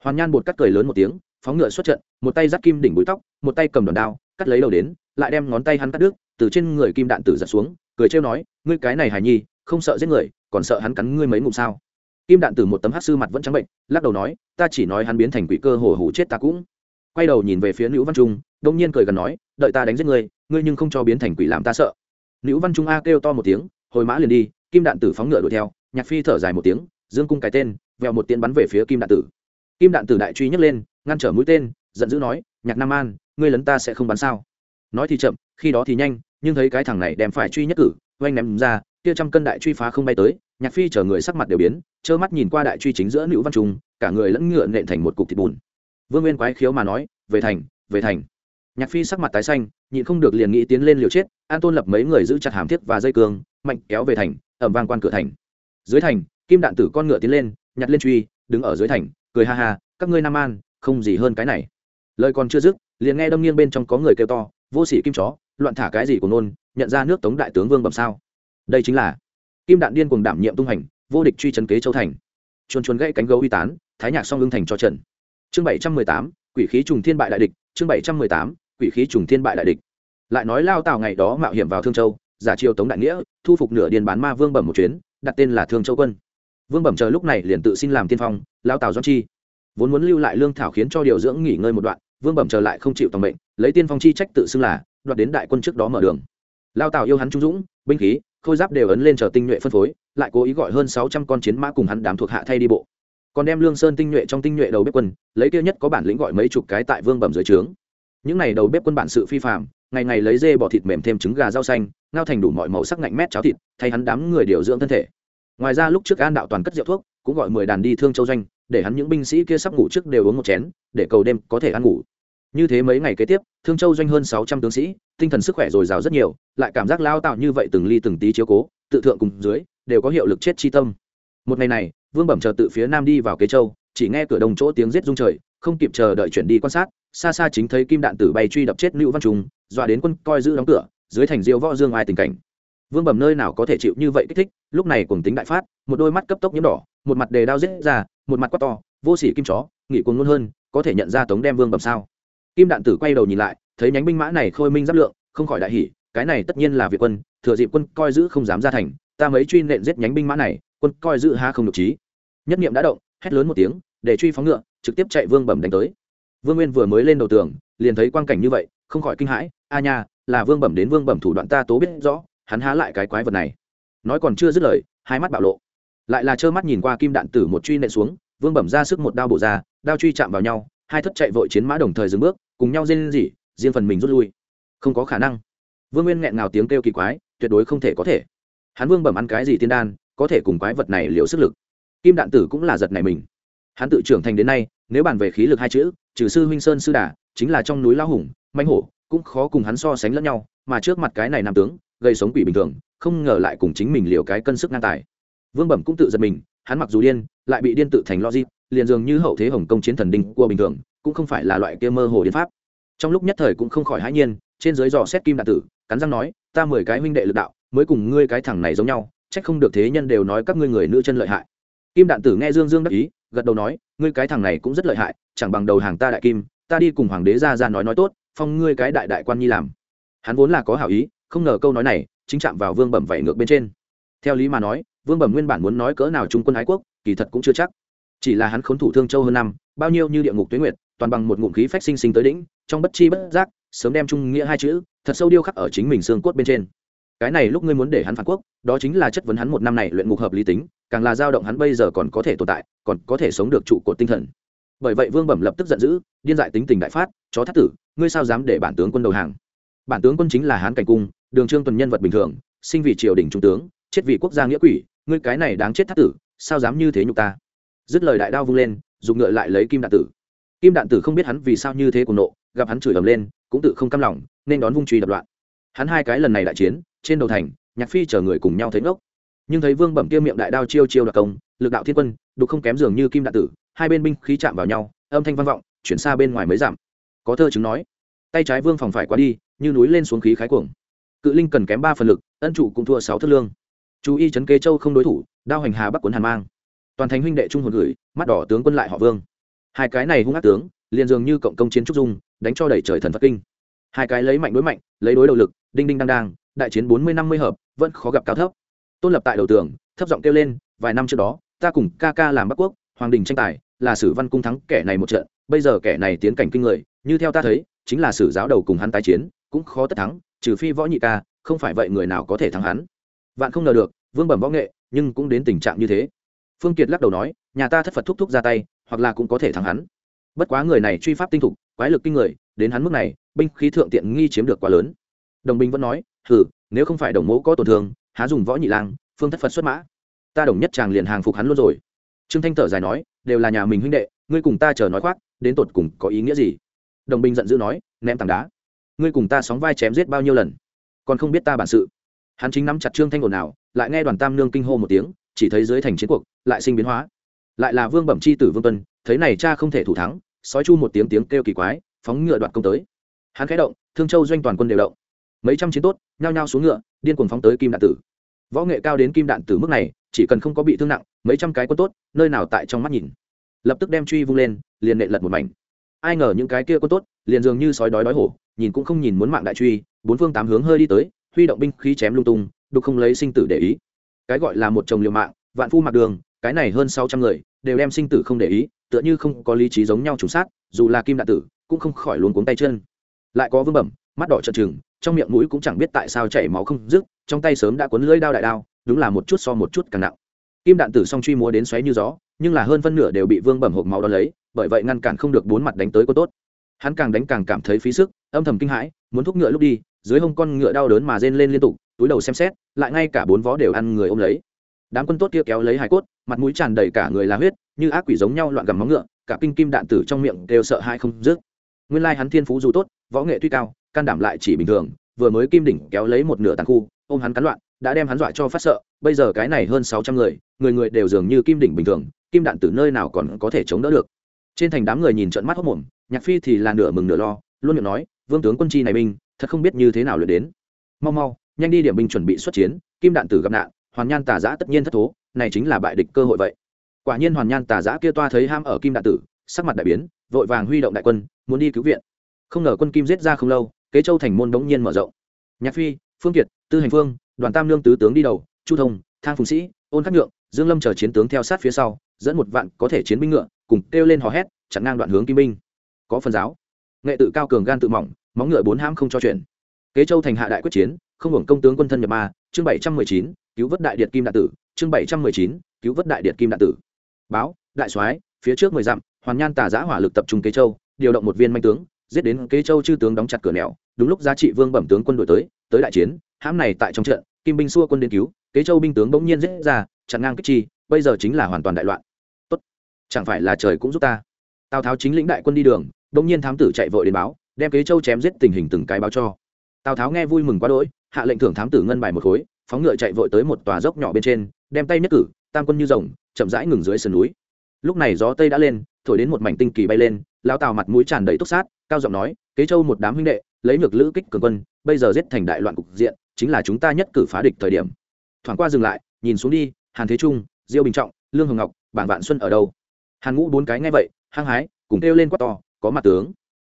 hoàn nhan bột cắt cười lớn một tiếng, phóng ngựa xuất trận, một tay dắt kim đỉnh búi tóc, một tay cầm đòn đao, cắt lấy đầu đến, lại đem ngón tay hắn cắt đứt, từ trên người kim đạn tử giật xuống, cười trêu nói, ngươi cái này hài nhi, không sợ giết người, còn sợ hắn cắn ngươi mấy ngụm sao? Kim đạn tử một tấm hát sư mặt vẫn trắng bệnh, lắc đầu nói, ta chỉ nói hắn biến thành quỷ cơ hồ hủ chết ta cũng. Quay đầu nhìn về phía nữ văn trung, đông nhiên cười gần nói, đợi ta đánh giết ngươi ngươi nhưng không cho biến thành quỷ làm ta sợ. Nữ văn trung a kêu to một tiếng, hồi mã liền đi, kim đạn tử phóng ngựa đuổi theo, nhạc phi thở dài một tiếng, dương cung cái tên, vèo một tiếng bắn về phía kim đạn tử kim đạn tử đại truy nhấc lên, ngăn trở mũi tên, giận dữ nói, nhạc nam an, ngươi lấn ta sẽ không bắn sao? Nói thì chậm, khi đó thì nhanh, nhưng thấy cái thằng này đem phải truy nhất cử, oanh ném ra, kia trăm cân đại truy phá không bay tới, nhạc phi chở người sắc mặt đều biến, trơ mắt nhìn qua đại truy chính giữa nữ văn trung, cả người lẫn ngựa nện thành một cục thịt bùn. Vương nguyên quái khiếu mà nói, về thành về thành. Nhạc phi sắc mặt tái xanh, nhịn không được liền nghĩ tiến lên liều chết, an tôn lập mấy người giữ chặt hàm thiết và dây cương, mạnh kéo về thành, ẩm vang quan cửa thành. Dưới thành, kim đạn tử con ngựa tiến lên, nhặt lên truy, đứng ở dưới thành cười ha ha, các ngươi nam an, không gì hơn cái này. Lời còn chưa dứt, liền nghe đâm nghiêng bên trong có người kêu to, vô sỉ kim chó, loạn thả cái gì của nôn, nhận ra nước tống đại tướng vương bẩm sao? Đây chính là kim đạn điên cùng đảm nhiệm tung hành, vô địch truy trấn kế châu thành. Chuồn chuồn gãy cánh gấu uy tán, thái nhạc song lương thành cho trận. Chương bảy trăm mười tám, quỷ khí trùng thiên bại đại địch, chương bảy trăm mười tám, quỷ khí trùng thiên bại đại địch. Lại nói lao tào ngày đó mạo hiểm vào thương châu, giả triều tống đại nghĩa, thu phục nửa điền bán ma vương bẩm một chuyến, đặt tên là thương châu quân vương bẩm chờ lúc này liền tự xin làm tiên phong lao tào doan chi. Vốn muốn lưu lại lương thảo khiến cho điều dưỡng nghỉ ngơi một đoạn vương bẩm trở lại không chịu tòng bệnh, lấy tiên phong chi trách tự xưng là đoạt đến đại quân trước đó mở đường. Lao tào yêu hắn trung dũng binh khí khôi giáp đều ấn lên chờ tinh nhuệ phân phối lại cố ý gọi hơn sáu trăm con chiến mã cùng hắn đám thuộc hạ thay đi bộ. Còn đem lương sơn tinh nhuệ trong tinh nhuệ đầu bếp quân lấy kia nhất có bản lĩnh gọi mấy chục cái tại vương bẩm dưới trướng. Những này đầu bếp quân bản sự phi phạm ngày ngày lấy dê bỏ thịt mềm thêm trứng gà rau xanh ngao thành đủ mọi màu sắc ngạnh mét cháo thịt thay hắn đám người điều dưỡng thân thể ngoài ra lúc trước an đạo toàn cất rượu thuốc, cũng gọi mười đàn đi thương châu doanh, để hắn những binh sĩ kia sắp ngủ trước đều uống một chén, để cầu đêm có thể ăn ngủ. Như thế mấy ngày kế tiếp, thương châu doanh hơn sáu trăm tướng sĩ, tinh thần sức khỏe dồi dào rất nhiều, lại cảm giác lao tạo như vậy từng ly từng tí chiếu cố, tự thượng cùng dưới, đều có hiệu lực chết chi tâm. Một ngày này, vương bẩm chờ tự phía nam đi vào kế châu, chỉ nghe cửa đồng chỗ tiếng rết rung trời, không kịp chờ đợi chuyển đi quan sát, xa xa chính thấy kim đạn tử bay truy đập chết lưu văn trung, dọa đến quân coi giữ đóng cửa, dưới thành diêu võ dương ai tình cảnh vương bẩm nơi nào có thể chịu như vậy kích thích, lúc này cùng tính đại phát, một đôi mắt cấp tốc nhiễm đỏ, một mặt đề đao giết ra, một mặt quát to, vô sỉ kim chó nghị cuồng luôn hơn, có thể nhận ra tống đem vương bẩm sao? Kim đạn tử quay đầu nhìn lại, thấy nhánh binh mã này khôi minh giáp lượng, không khỏi đại hỉ, cái này tất nhiên là việt quân, thừa dịp quân coi giữ không dám ra thành, ta mấy truy nện giết nhánh binh mã này, quân coi giữ ha không được trí. Nhất niệm đã động, hét lớn một tiếng, để truy phóng ngựa, trực tiếp chạy vương bẩm đánh tới. Vương nguyên vừa mới lên đầu tường, liền thấy quang cảnh như vậy, không khỏi kinh hãi, a nha, là vương bẩm đến vương bẩm thủ đoạn ta tố biết rõ hắn há lại cái quái vật này. Nói còn chưa dứt lời, hai mắt bạo lộ. Lại là trơ mắt nhìn qua kim đạn tử một truy nện xuống, vương bẩm ra sức một đao bổ ra, đao truy chạm vào nhau, hai thất chạy vội chiến mã đồng thời dừng bước, cùng nhau rên rỉ, riêng phần mình rút lui. Không có khả năng. Vương nguyên nghẹn ngào tiếng kêu kỳ quái, tuyệt đối không thể có thể. Hắn vương bẩm ăn cái gì tiên đan, có thể cùng quái vật này liều sức lực. Kim đạn tử cũng là giật này mình. Hắn tự trưởng thành đến nay, nếu bàn về khí lực hai chữ, trừ sư huynh sơn sư đà, chính là trong núi lao hùng manh hổ, cũng khó cùng hắn so sánh lẫn nhau, mà trước mặt cái này nam tướng gây sống quỷ bình thường, không ngờ lại cùng chính mình liều cái cân sức ngang tài. Vương bẩm cũng tự giật mình, hắn mặc dù điên, lại bị điên tự thành logic, liền dường như hậu thế hồng công chiến thần đinh của bình thường, cũng không phải là loại kia mơ hồ điên pháp. Trong lúc nhất thời cũng không khỏi hãi nhiên, trên dưới dò xét kim đạn tử, cắn răng nói, ta mười cái huynh đệ lực đạo, mới cùng ngươi cái thằng này giống nhau trách không được thế nhân đều nói các ngươi người nữ chân lợi hại. Kim đạn tử nghe dương dương đắc ý, gật đầu nói, ngươi cái thằng này cũng rất lợi hại, chẳng bằng đầu hàng ta đại kim, ta đi cùng hoàng đế ra ra nói nói tốt, phong ngươi cái đại đại quan nhi làm. Hắn vốn là có hảo ý không ngờ câu nói này chính chạm vào vương bẩm vẩy ngược bên trên. Theo lý mà nói, vương bẩm nguyên bản muốn nói cỡ nào trung quân ái quốc, kỳ thật cũng chưa chắc. Chỉ là hắn khốn thủ thương châu hơn năm, bao nhiêu như địa ngục tuyến nguyệt, toàn bằng một ngụm khí phách sinh sinh tới đỉnh, trong bất chi bất giác, sớm đem trung nghĩa hai chữ, thật sâu điêu khắc ở chính mình xương cốt bên trên. Cái này lúc ngươi muốn để hắn phản quốc, đó chính là chất vấn hắn một năm này luyện ngục hợp lý tính, càng là dao động hắn bây giờ còn có thể tồn tại, còn có thể sống được trụ cột tinh thần. Bởi vậy vương bẩm lập tức giận dữ, điên dại tính tình đại phát, chó thắt tử, ngươi sao dám để bản tướng quân đầu hàng? Bản tướng quân chính là hán cảnh cung đường trương tuần nhân vật bình thường, sinh vì triều đình trung tướng, chết vì quốc gia nghĩa quỷ, ngươi cái này đáng chết thắt tử, sao dám như thế nhục ta? Dứt lời đại đao vung lên, dùng ngựa lại lấy kim đạn tử. Kim đạn tử không biết hắn vì sao như thế cùng nộ, gặp hắn chửi ầm lên, cũng tự không căm lòng, nên đón vung truy đập loạn. Hắn hai cái lần này đại chiến, trên đầu thành, nhạc phi chở người cùng nhau thấy ngốc. Nhưng thấy vương bẩm kia miệng đại đao chiêu chiêu đặc công, lực đạo thiên quân, đục không kém dường như kim đạn tử, hai bên binh khí chạm vào nhau, âm thanh vang vọng, chuyển xa bên ngoài mới giảm có thơ chứng nói, tay trái vương phòng phải quá đi, như núi lên xuống khí khái cuồng cự linh cần kém ba phần lực, ân chủ cũng thua sáu thất lương. Chú y trấn kế châu không đối thủ, đao hành hà bắc quấn hàn mang. Toàn thành huynh đệ trung hồn gửi, mắt đỏ tướng quân lại họ vương. Hai cái này hung ác tướng, liền dường như cộng công chiến trúc dung, đánh cho đẩy trời thần phật kinh. Hai cái lấy mạnh đối mạnh, lấy đối đầu lực, đinh đinh đang đang, đại chiến bốn mươi năm mươi hợp, vẫn khó gặp cao thấp. Tôn lập tại đầu tường, thấp giọng kêu lên, vài năm trước đó, ta cùng ca ca làm bắc quốc, hoàng đình tranh tài, là sử văn cung thắng kẻ này một trận, bây giờ kẻ này tiến cảnh kinh người, như theo ta thấy, chính là sử giáo đầu cùng hắn tái chiến, cũng khó tất thắng trừ phi võ nhị ca, không phải vậy người nào có thể thắng hắn. Vạn không ngờ được, vương bẩm võ nghệ, nhưng cũng đến tình trạng như thế. Phương kiệt lắc đầu nói, nhà ta thất phật thúc thúc ra tay, hoặc là cũng có thể thắng hắn. Bất quá người này truy pháp tinh thục, quái lực kinh người, đến hắn mức này, binh khí thượng tiện nghi chiếm được quá lớn. Đồng binh vẫn nói, hừ, nếu không phải đồng mẫu có tổn thương, há dùng võ nhị lang, phương thất phật xuất mã. Ta đồng nhất chàng liền hàng phục hắn luôn rồi. Trương thanh thở dài nói, đều là nhà mình huynh đệ, ngươi cùng ta chờ nói khoác, đến tột cùng có ý nghĩa gì? Đồng binh giận dữ nói, ném tảng đá ngươi cùng ta sóng vai chém giết bao nhiêu lần? Còn không biết ta bản sự. Hắn chính nắm chặt trương thanh ồn nào lại nghe đoàn tam nương kinh hô một tiếng, chỉ thấy dưới thành chiến cuộc, lại sinh biến hóa. Lại là vương bẩm c h i tử vương tuân, thấy này cha không thể thủ thắng, sói chu một tiếng tiếng kêu kỳ quái, phóng ngựa đoạt công tới. Hắn khẽ động, thương châu doanh toàn quân đều động. Mấy trăm chiến tốt, nhao nhao xuống ngựa, điên cuồng phóng tới kim đạn tử. Võ nghệ cao đến kim đạn tử mức này, chỉ cần không có bị thương nặng, mấy trăm cái quân tốt, nơi nào tại trong mắt nhìn. Lập tức đem truy vung lên, liền nệ lật một mảnh. Ai ngờ những cái kia quân tốt, liền dường như sói đói đói hổ nhìn cũng không nhìn muốn mạng đại truy, bốn phương tám hướng hơi đi tới, huy động binh khí chém lung tung, đục không lấy sinh tử để ý. Cái gọi là một chồng liều mạng, vạn phu mặc đường, cái này hơn sáu trăm người, đều đem sinh tử không để ý, tựa như không có lý trí giống nhau trùng sát, dù là kim đạn tử, cũng không khỏi luống cuống tay chân. Lại có vương bẩm, mắt đỏ trợn trừng, trong miệng mũi cũng chẳng biết tại sao chảy máu không dứt, trong tay sớm đã cuốn lưỡi đao đại đao, đúng là một chút so một chút càng nặng. Kim đạn tử song truy múa đến xoáy như gió, nhưng là hơn phân nửa đều bị vương bẩm hộp máu đ lấy, bởi vậy ngăn cản không được bốn mặt đánh tới có tốt hắn càng đánh càng cảm thấy phí sức, âm thầm kinh hãi, muốn thúc ngựa lúc đi, dưới hông con ngựa đau đớn mà rên lên liên tục, túi đầu xem xét, lại ngay cả bốn vó đều ăn người ôm lấy. Đám quân tốt kia kéo lấy hải cốt, mặt mũi tràn đầy cả người là huyết, như ác quỷ giống nhau loạn gầm móng ngựa, cả kinh kim đạn tử trong miệng đều sợ hai không dứt. Nguyên lai hắn thiên phú dù tốt, võ nghệ tuy cao, can đảm lại chỉ bình thường, vừa mới kim đỉnh kéo lấy một nửa tàn khu, ôm hắn cắn loạn, đã đem hắn dọa cho phát sợ, bây giờ cái này hơn sáu trăm người người người đều dường như kim đỉnh bình thường, kim đạn từ nơi nào còn có thể chống đỡ được. Trên thành đám người nhìn trận mắt hốc mồm nhạc phi thì là nửa mừng nửa lo, luôn miệng nói, vương tướng quân chi này binh, thật không biết như thế nào luyện đến. Mau mau, nhanh đi điểm binh chuẩn bị xuất chiến, kim đạn tử gặp nạn, hoàn nhan tà giã tất nhiên thất thố, này chính là bại địch cơ hội vậy. Quả nhiên hoàn nhan tà giã kia toa thấy ham ở kim đạn tử, sắc mặt đại biến, vội vàng huy động đại quân, muốn đi cứu viện. Không ngờ quân kim giết ra không lâu, kế châu thành môn đống nhiên mở rộng. Nhạc phi, phương kiệt, tư hành phương, đoàn tam lương tứ tướng đi đầu, chu thông, thang phùng sĩ, ôn khắc nhượng, dương lâm chờ chiến tướng theo sát phía sau, dẫn một vạn có thể chiến binh ngựa, cùng kêu lên hò hét, chặn ngang đoạn hướng kim binh có phần giáo. Nghệ tự cao cường gan tự mỏng, móng ngựa bốn ham không cho chuyện kế châu thành hạ đại quyết chiến, không hưởng công tướng quân thân nhập ma, chương bảy trăm mười chín, cứu vớt đại điện kim đạn tử, chương bảy trăm mười chín, cứu vớt đại điện kim đạn tử. Báo, đại soái, phía trước mười dặm, hoàn nhan tà giã hỏa lực tập trung kế châu, điều động một viên manh tướng, giết đến kế châu chư tướng đóng chặt cửa nẻo, đúng lúc giá trị vương bẩm tướng quân đổi tới tới đại chiến, hãm này tại trong trận, kim binh xua quân đến cứu, kế châu binh tướng bỗng nhiên giết ra, chặn ngang kích chi, bây giờ chính là hoàn toàn đại loạn. Tốt, chẳng phải là trời cũng giúp ta. Tào tháo chính lĩnh đại quân đi đường đông nhiên thám tử chạy vội đến báo, đem kế châu chém giết tình hình từng cái báo cho. Tào tháo nghe vui mừng quá đỗi, hạ lệnh thưởng thám tử ngân bài một khối, phóng ngựa chạy vội tới một tòa dốc nhỏ bên trên, đem tay nhất cử, tam quân như rồng, chậm rãi ngừng dưới sườn núi. Lúc này gió tây đã lên, thổi đến một mảnh tinh kỳ bay lên lao tào mặt mũi tràn đầy túc sát, cao giọng nói, kế châu một đám huynh đệ, lấy ngược lữ kích cường quân, bây giờ giết thành đại loạn cục diện, chính là chúng ta nhất cử phá địch thời điểm. Thoảng qua dừng lại, nhìn xuống đi, hàn thế trung, diêu bình trọng, lương hồng ngọc, bảng vạn xuân ở đâu? Hàn ngũ bốn cái ngay vậy, hăng hái, cùng kêu lên quát to có mặt tướng.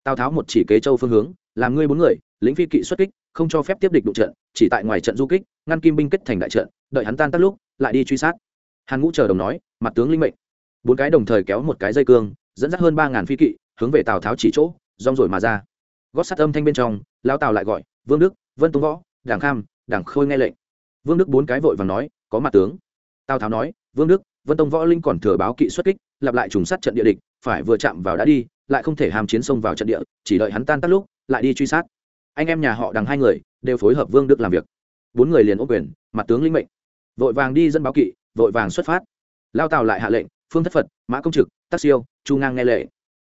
Tào tháo một chỉ kế châu phương hướng, làm ngươi bốn người lính phi kỵ xuất kích, không cho phép tiếp địch đụng trận, chỉ tại ngoài trận du kích, ngăn kim binh kết thành đại trận, đợi hắn tan tắt lúc, lại đi truy sát. Hàn ngũ chờ đồng nói, mặt tướng linh mệnh. Bốn cái đồng thời kéo một cái dây cương, dẫn dắt hơn ba ngàn phi kỵ, hướng về tào tháo chỉ chỗ, rong rồi mà ra. Gót sát âm thanh bên trong lao tào lại gọi, vương đức, vân tung võ, đảng kham, đảng khôi nghe lệnh. Vương đức bốn cái vội và nói, có mặt tướng. Tào tháo nói, vương đức, vân tông võ linh còn thừa báo kỵ xuất kích lặp lại trùng sát trận địa địch, phải vừa chạm vào đã đi, lại không thể hàm chiến sông vào trận địa, chỉ đợi hắn tan tắt lúc, lại đi truy sát. Anh em nhà họ đằng hai người đều phối hợp vương đức làm việc. Bốn người liền ô quyền, mặt tướng linh mệnh. Vội vàng đi dân báo kỵ, vội vàng xuất phát. Lao tào lại hạ lệnh, phương thất phật, mã công trực tác siêu, chu ngang nghe lệ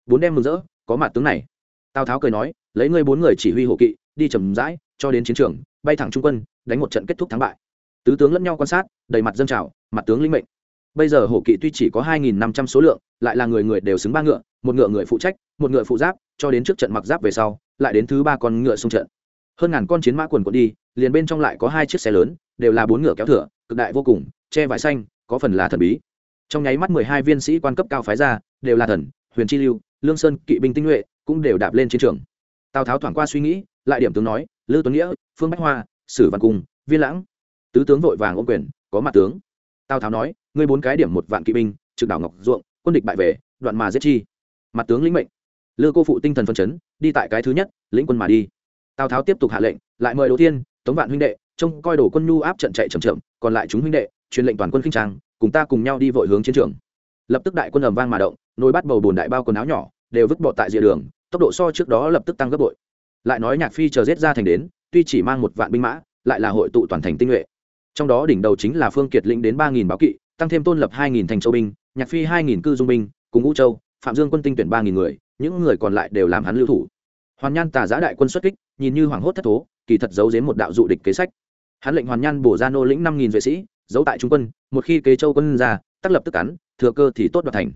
bốn đem mừng rỡ, có mặt tướng này. Tào tháo cười nói, lấy ngươi bốn người chỉ huy hộ kỵ, đi chầm rãi, cho đến chiến trường, bay thẳng trung quân, đánh một trận kết thúc thắng bại. Tứ tướng lẫn nhau quan sát, đầy mặt dân trào, mặt tướng linh mệnh bây giờ hổ kỵ tuy chỉ có hai nghìn năm trăm số lượng, lại là người người đều xứng ba ngựa, một ngựa người phụ trách, một ngựa phụ giáp, cho đến trước trận mặc giáp về sau, lại đến thứ ba con ngựa xung trận. Hơn ngàn con chiến mã quần quần đi, liền bên trong lại có hai chiếc xe lớn, đều là bốn ngựa kéo thửa, cực đại vô cùng, che vải xanh, có phần là thần bí. Trong nháy mắt mười hai viên sĩ quan cấp cao phái ra, đều là thần, huyền chi lưu, lương sơn, kỵ binh tinh nhuệ, cũng đều đạp lên chiến trường. Tào tháo thoảng qua suy nghĩ, lại điểm tướng nói lư tuấn nghĩa, phương bách hoa, sử văn cung, viên lãng. Tứ tướng vội vàng ôm quyền, có mặt tướng. Tào tháo nói ngươi bốn cái điểm một vạn kỵ binh, trực đảo ngọc ruộng, quân địch bại về, đoạn mà giết chi. Mặt tướng lĩnh mệnh. Lư cô phụ tinh thần phân chấn, đi tại cái thứ nhất, lĩnh quân mà đi. Tào tháo tiếp tục hạ lệnh, lại mời đỗ thiên, tống vạn huynh đệ, trông coi đổ quân nhu áp trận chạy chậm chậm, còn lại chúng huynh đệ, truyền lệnh toàn quân kinh trang, cùng ta cùng nhau đi vội hướng chiến trường. Lập tức đại quân ầm vang mà động, nồi bắt bầu bùn đại bao quần áo nhỏ, đều vứt bỏ tại rìa đường, tốc độ so trước đó lập tức tăng gấp bội. Lại nói nhạc phi chờ giết ra thành đến, tuy chỉ mang một vạn binh mã, lại là hội tụ toàn thành tinh nhuệ. Trong đó đỉnh đầu chính là phương kiệt lĩnh đến ba nghìn báo kỵ tăng thêm tôn lập hai nghìn thành châu binh, nhạc phi hai nghìn cư dung binh, cùng ngũ châu, phạm dương quân tinh tuyển ba nghìn người, những người còn lại đều làm hắn lưu thủ. Hoàn nhan tà giã đại quân xuất kích, nhìn như hoảng hốt thất thố, kỳ thật giấu giếm một đạo dụ địch kế sách. Hắn lệnh hoàn nhan bổ ra nô lĩnh năm nghìn vệ sĩ, giấu tại trung quân, một khi kế châu quân ra tắc lập tức cắn, thừa cơ thì tốt đoạt thành.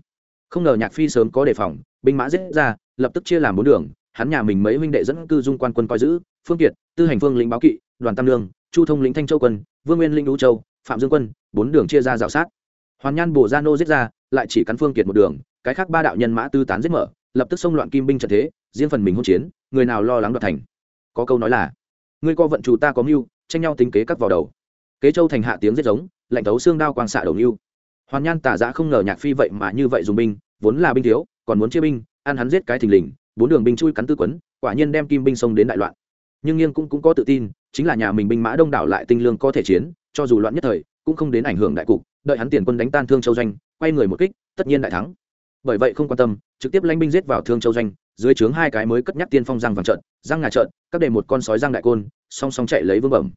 Không ngờ nhạc phi sớm có đề phòng, binh mã giết ra, lập tức chia làm bốn đường, hắn nhà mình mấy huynh đệ dẫn cư dung quan quân coi giữ, phương kiệt, tư hành phương lĩnh báo kỵ, đoàn tam lương chu thông lĩnh thanh châu quân, vương nguyên lĩnh đũ châu phạm dương quân bốn đường chia ra rào sát. Hoàn nhan bổ ra nô giết ra lại chỉ cắn phương kiệt một đường cái khác ba đạo nhân mã tư tán giết mở lập tức xông loạn kim binh trận thế riêng phần mình hôn chiến người nào lo lắng đoạt thành. Có câu nói là ngươi co vận chủ ta có mưu tranh nhau tính kế cắt vào đầu. Kế châu thành hạ tiếng giết giống lạnh thấu xương đao quang xạ đầu mưu. Hoàn nhan tả giã không ngờ nhạc phi vậy mà như vậy dùng binh vốn là binh thiếu còn muốn chia binh ăn hắn giết cái thình lình bốn đường binh chui cắn tư quấn quả nhiên đem kim binh xông đến đại loạn. Nhưng nghiêng cũng, cũng có tự tin chính là nhà mình binh mã đông đảo lại tinh lương có thể chiến cho dù loạn nhất thời, cũng không đến ảnh hưởng đại cục, đợi hắn tiền quân đánh tan thương châu doanh, quay người một kích, tất nhiên đại thắng. Bởi vậy không quan tâm, trực tiếp lãnh binh giết vào thương châu doanh, dưới trướng hai cái mới cất nhắc tiên phong răng vàng trận răng ngà trận các đề một con sói răng đại côn, song song chạy lấy vương bẩm.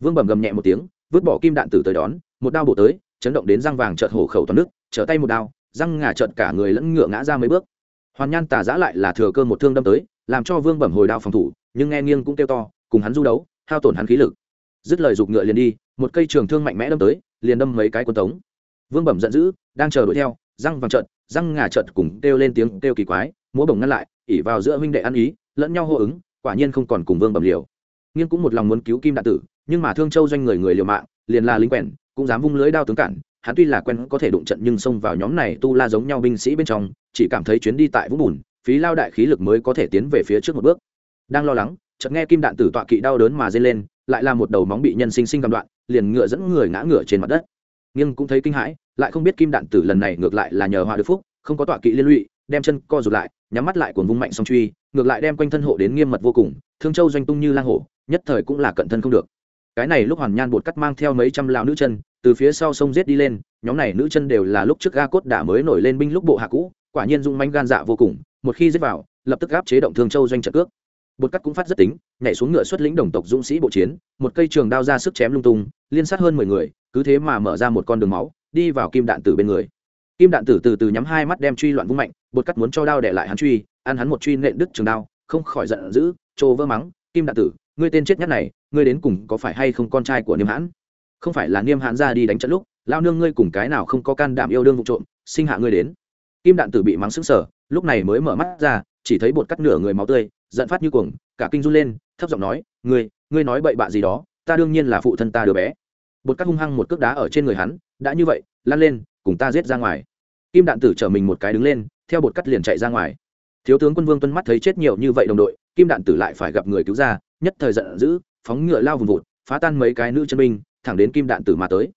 Vương bẩm gầm nhẹ một tiếng, vứt bỏ kim đạn tử tới đón, một đao bổ tới, chấn động đến răng vàng trợt hổ khẩu toàn nước, trở tay một đao răng ngà trợt cả người lẫn ngựa ngã ra mấy bước. Hoàn nhan tà giã lại là thừa cơ một thương đâm tới, làm cho vương bẩm hồi đao phòng thủ, nhưng nghe nghiêng cũng kêu to, cùng hắn du đấu, hao tổn hắn khí lực dứt lời giục ngựa liền đi, một cây trường thương mạnh mẽ đâm tới, liền đâm mấy cái quân tống. Vương bẩm giận dữ, đang chờ đuổi theo, răng vàng trợt răng ngà trợt cùng kêu lên tiếng kêu kỳ quái, múa bổng ngăn lại, ỉ vào giữa huynh đệ ăn ý, lẫn nhau hô ứng, quả nhiên không còn cùng vương bẩm liều. Nghiên cũng một lòng muốn cứu kim đạn tử, nhưng mà thương châu doanh người người liều mạng, liền là lính quèn, cũng dám vung lưới đao tướng cản, hắn tuy là quen có thể đụng trận nhưng xông vào nhóm này tu la giống nhau binh sĩ bên trong, chỉ cảm thấy chuyến đi tại vũng bùn, phí lao đại khí lực mới có thể tiến về phía trước một bước. Đang lo lắng, chợt nghe kim đạn tử tọa kỵ đau đớn mà dây lên lại là một đầu móng bị nhân sinh sinh cầm đoạn, liền ngựa dẫn người ngã ngựa trên mặt đất. Nhưng cũng thấy kinh hãi, lại không biết kim đạn tử lần này ngược lại là nhờ hòa được phúc, không có tọa kỵ liên lụy, đem chân co rụt lại, nhắm mắt lại cuồng vung mạnh song truy, ngược lại đem quanh thân hộ đến nghiêm mật vô cùng, thương châu doanh tung như lang hổ, nhất thời cũng là cận thân không được. Cái này lúc hoàn nhan bột cắt mang theo mấy trăm lão nữ chân, từ phía sau sông giết đi lên, nhóm này nữ chân đều là lúc trước ga cốt đã mới nổi lên binh lúc bộ hạ cũ, quả nhiên dung manh gan dạ vô cùng, một khi giết vào, lập tức gáp chế động thương châu doanh trận cước bột cắt cũng phát rất tính, nhảy xuống ngựa xuất lĩnh đồng tộc dũng sĩ bộ chiến, một cây trường đao ra sức chém lung tung, liên sát hơn mười người, cứ thế mà mở ra một con đường máu, đi vào kim đạn tử bên người. Kim đạn tử từ từ nhắm hai mắt đem truy loạn vung mạnh, bột cắt muốn cho đao để lại hắn truy, ăn hắn một truy nện đứt trường đao, không khỏi giận dữ, trô vỡ mắng, kim đạn tử, ngươi tên chết nhất này, ngươi đến cùng có phải hay không con trai của niêm hãn? Không phải là niêm hãn ra đi đánh trận lúc lao nương ngươi cùng cái nào không có can đảm yêu đương vụ trộm, sinh hạ ngươi đến. Kim đạn tử bị mắng sững sờ, lúc này mới mở mắt ra, chỉ thấy bột cắt nửa người máu tươi giận phát như cuồng, cả kinh run lên, thấp giọng nói, ngươi ngươi nói bậy bạ gì đó, ta đương nhiên là phụ thân ta đứa bé. Bột cắt hung hăng một cước đá ở trên người hắn, đã như vậy, lăn lên, cùng ta giết ra ngoài. Kim đạn tử chở mình một cái đứng lên, theo bột cắt liền chạy ra ngoài. Thiếu tướng quân vương tuân mắt thấy chết nhiều như vậy đồng đội, kim đạn tử lại phải gặp người cứu ra, nhất thời giận dữ, phóng ngựa lao vùng vụt, phá tan mấy cái nữ chân binh, thẳng đến kim đạn tử mà tới.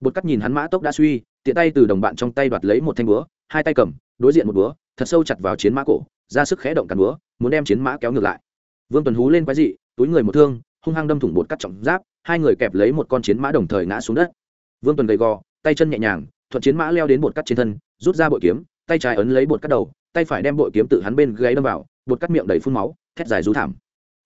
Bột cắt nhìn hắn mã tốc đã suy, tiện tay từ đồng bạn trong tay đoạt lấy một thanh búa, hai tay cầm, đối diện một búa, thật sâu chặt vào chiến mã cổ, ra sức khẽ động cắn búa muốn đem chiến mã kéo ngược lại. Vương tuần hú lên quái dị, túi người một thương, hung hăng đâm thủng bột cắt trọng giáp, hai người kẹp lấy một con chiến mã đồng thời ngã xuống đất. Vương tuần gầy gò, tay chân nhẹ nhàng, thuận chiến mã leo đến bột cắt trên thân, rút ra bội kiếm, tay trái ấn lấy bột cắt đầu, tay phải đem bội kiếm tự hắn bên gáy đâm vào, bột cắt miệng đầy phun máu, thét dài rú thảm.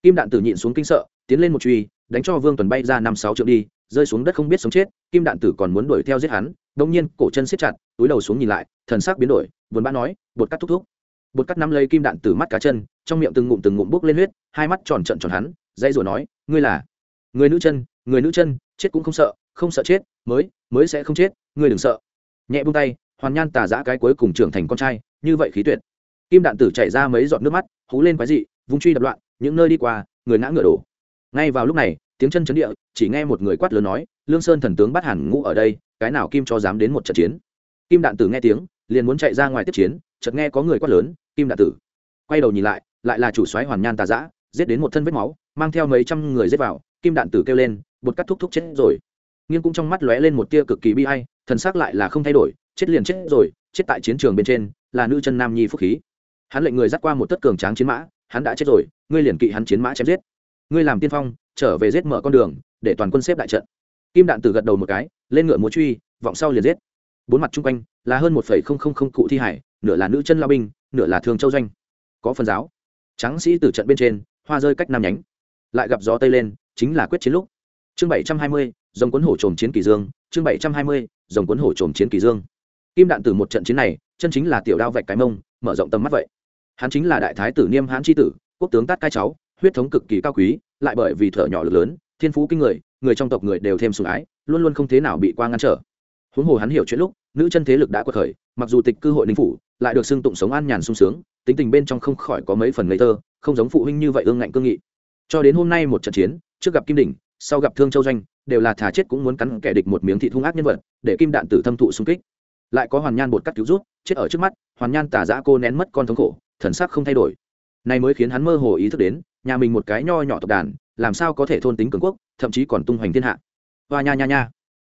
Kim đạn tử nhịn xuống kinh sợ, tiến lên một truy, đánh cho vương tuần bay ra năm sáu trượng đi, rơi xuống đất không biết sống chết, kim đạn tử còn muốn đuổi theo giết hắn đông nhiên cổ chân siết chặt, túi đầu xuống nhìn lại, thần sắc biến đổi, buồn bã nói, bột cắt thúc thúc bột cắt nắm lấy kim đạn tử mắt cá chân, trong miệng từng ngụm từng ngụm bốc lên huyết, hai mắt tròn trận tròn hắn dây rồi nói, ngươi là người nữ chân, người nữ chân, chết cũng không sợ không sợ chết, mới mới sẽ không chết, ngươi đừng sợ. Nhẹ buông tay, hoàn nhan tà giã cái cuối cùng trưởng thành con trai, như vậy khí tuyệt. Kim đạn tử chảy ra mấy giọt nước mắt, hú lên quái dị, vung truy đập loạn, những nơi đi qua, người ngã ngựa đổ. Ngay vào lúc này, tiếng chân chấn địa, chỉ nghe một người quát lớn nói, lương sơn thần tướng bắt hẳn ngũ ở đây, cái nào kim cho dám đến một trận chiến? Kim đạn tử nghe tiếng liền muốn chạy ra ngoài tiếp chiến, chợt nghe có người quát lớn, kim đạn tử. Quay đầu nhìn lại lại là chủ soái hoàn nhan tà giã giết đến một thân vết máu, mang theo mấy trăm người giết vào, kim đạn tử kêu lên, bột cắt thúc thúc chết rồi. Nghiên cũng trong mắt lóe lên một tia cực kỳ bi ai, thần xác lại là không thay đổi, chết liền chết rồi, chết tại chiến trường bên trên, là nữ chân nam nhi phúc khí. Hắn lệnh người dắt qua một tất cường tráng chiến mã, hắn đã chết rồi, ngươi liền kỵ hắn chiến mã chém giết. Ngươi làm tiên phong, trở về giết mở con đường, để toàn quân xếp đại trận. Kim đạn tử gật đầu một cái, lên ngựa múa truy, vọng sau liền giết bốn mặt chung quanh là hơn một không không không cụ thi hải, nửa là nữ chân lao binh, nửa là thương châu doanh. Có phần giáo. Tráng sĩ từ trận bên trên, hoa rơi cách nam nhánh. Lại gặp gió tây lên, chính là quyết chiến lúc. Chương bảy trăm hai mươi, dòng cuốn hổ trồm chiến kỳ dương. Chương bảy trăm hai mươi, dòng cuốn hổ trồm chiến kỳ dương. Kim đạn từ một trận chiến này, chân chính là tiểu đao vạch cái mông, mở rộng tầm mắt vậy. Hắn chính là đại thái tử niêm hãn chi tử, quốc tướng tát cai cháu, huyết thống cực kỳ cao quý, lại bởi vì thợ nhỏ lực lớn, thiên phú kinh người người trong tộc người đều thêm sủng ái, luôn luôn không thế nào bị qua ngăn trở huống hồ hắn hiểu chuyện lúc, nữ chân thế lực đã quật khởi, mặc dù tịch cư hội ninh phủ, lại được xưng tụng sống an nhàn sung sướng, tính tình bên trong không khỏi có mấy phần ngây thơ, không giống phụ huynh như vậy ương ngạnh cương nghị. Cho đến hôm nay một trận chiến, trước gặp kim đình sau gặp thương châu doanh, đều là thả chết cũng muốn cắn kẻ địch một miếng thị hung ác nhân vật, để kim đạn tử thâm thụ xung kích. Lại có hoàn nhan bột cắt cứu rút chết ở trước mắt, hoàn nhan tả giã cô nén mất con thống khổ, thần sắc không thay đổi. Này mới khiến hắn mơ hồ ý thức đến, nhà mình một cái nho nhỏ tộc đàn, làm sao có thể thôn tính cường quốc, thậm chí còn tung hoành thiên hạ. Và nha nha nha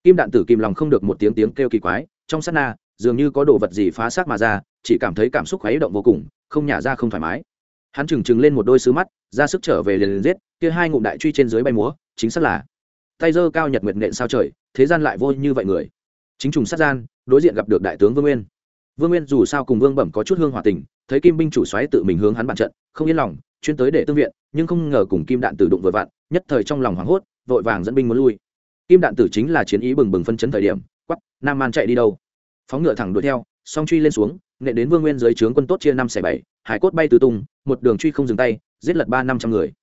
kim đạn tử kìm lòng không được một tiếng tiếng kêu kỳ quái, trong sát na, dường như có đồ vật gì phá xác mà ra, chỉ cảm thấy cảm xúc khuấy động vô cùng, không nhả ra không thoải mái. Hắn trừng trừng lên một đôi sứ mắt, ra sức trở về liền liền giết, kia hai ngụm đại truy trên dưới bay múa, chính xác là tay dơ cao nhật nguyệt nện sao trời, thế gian lại vô như vậy người. Chính trùng sát gian, đối diện gặp được đại tướng vương nguyên. Vương nguyên dù sao cùng vương bẩm có chút hương hòa tình, thấy kim binh chủ xoáy tự mình hướng hắn bàn trận, không yên lòng, chuyên tới để tương viện, nhưng không ngờ cùng kim đạn tử đụng vừa vặn, nhất thời trong lòng hoảng hốt, vội vàng dẫn binh muốn lui kim đạn tử chính là chiến ý bừng bừng phân chấn thời điểm quắp nam man chạy đi đâu? Phóng ngựa thẳng đuổi theo, song truy lên xuống nệ đến vương nguyên dưới trướng quân tốt chia năm xẻ bảy, hải cốt bay tứ tung, một đường truy không dừng tay, giết lật ba năm trăm người.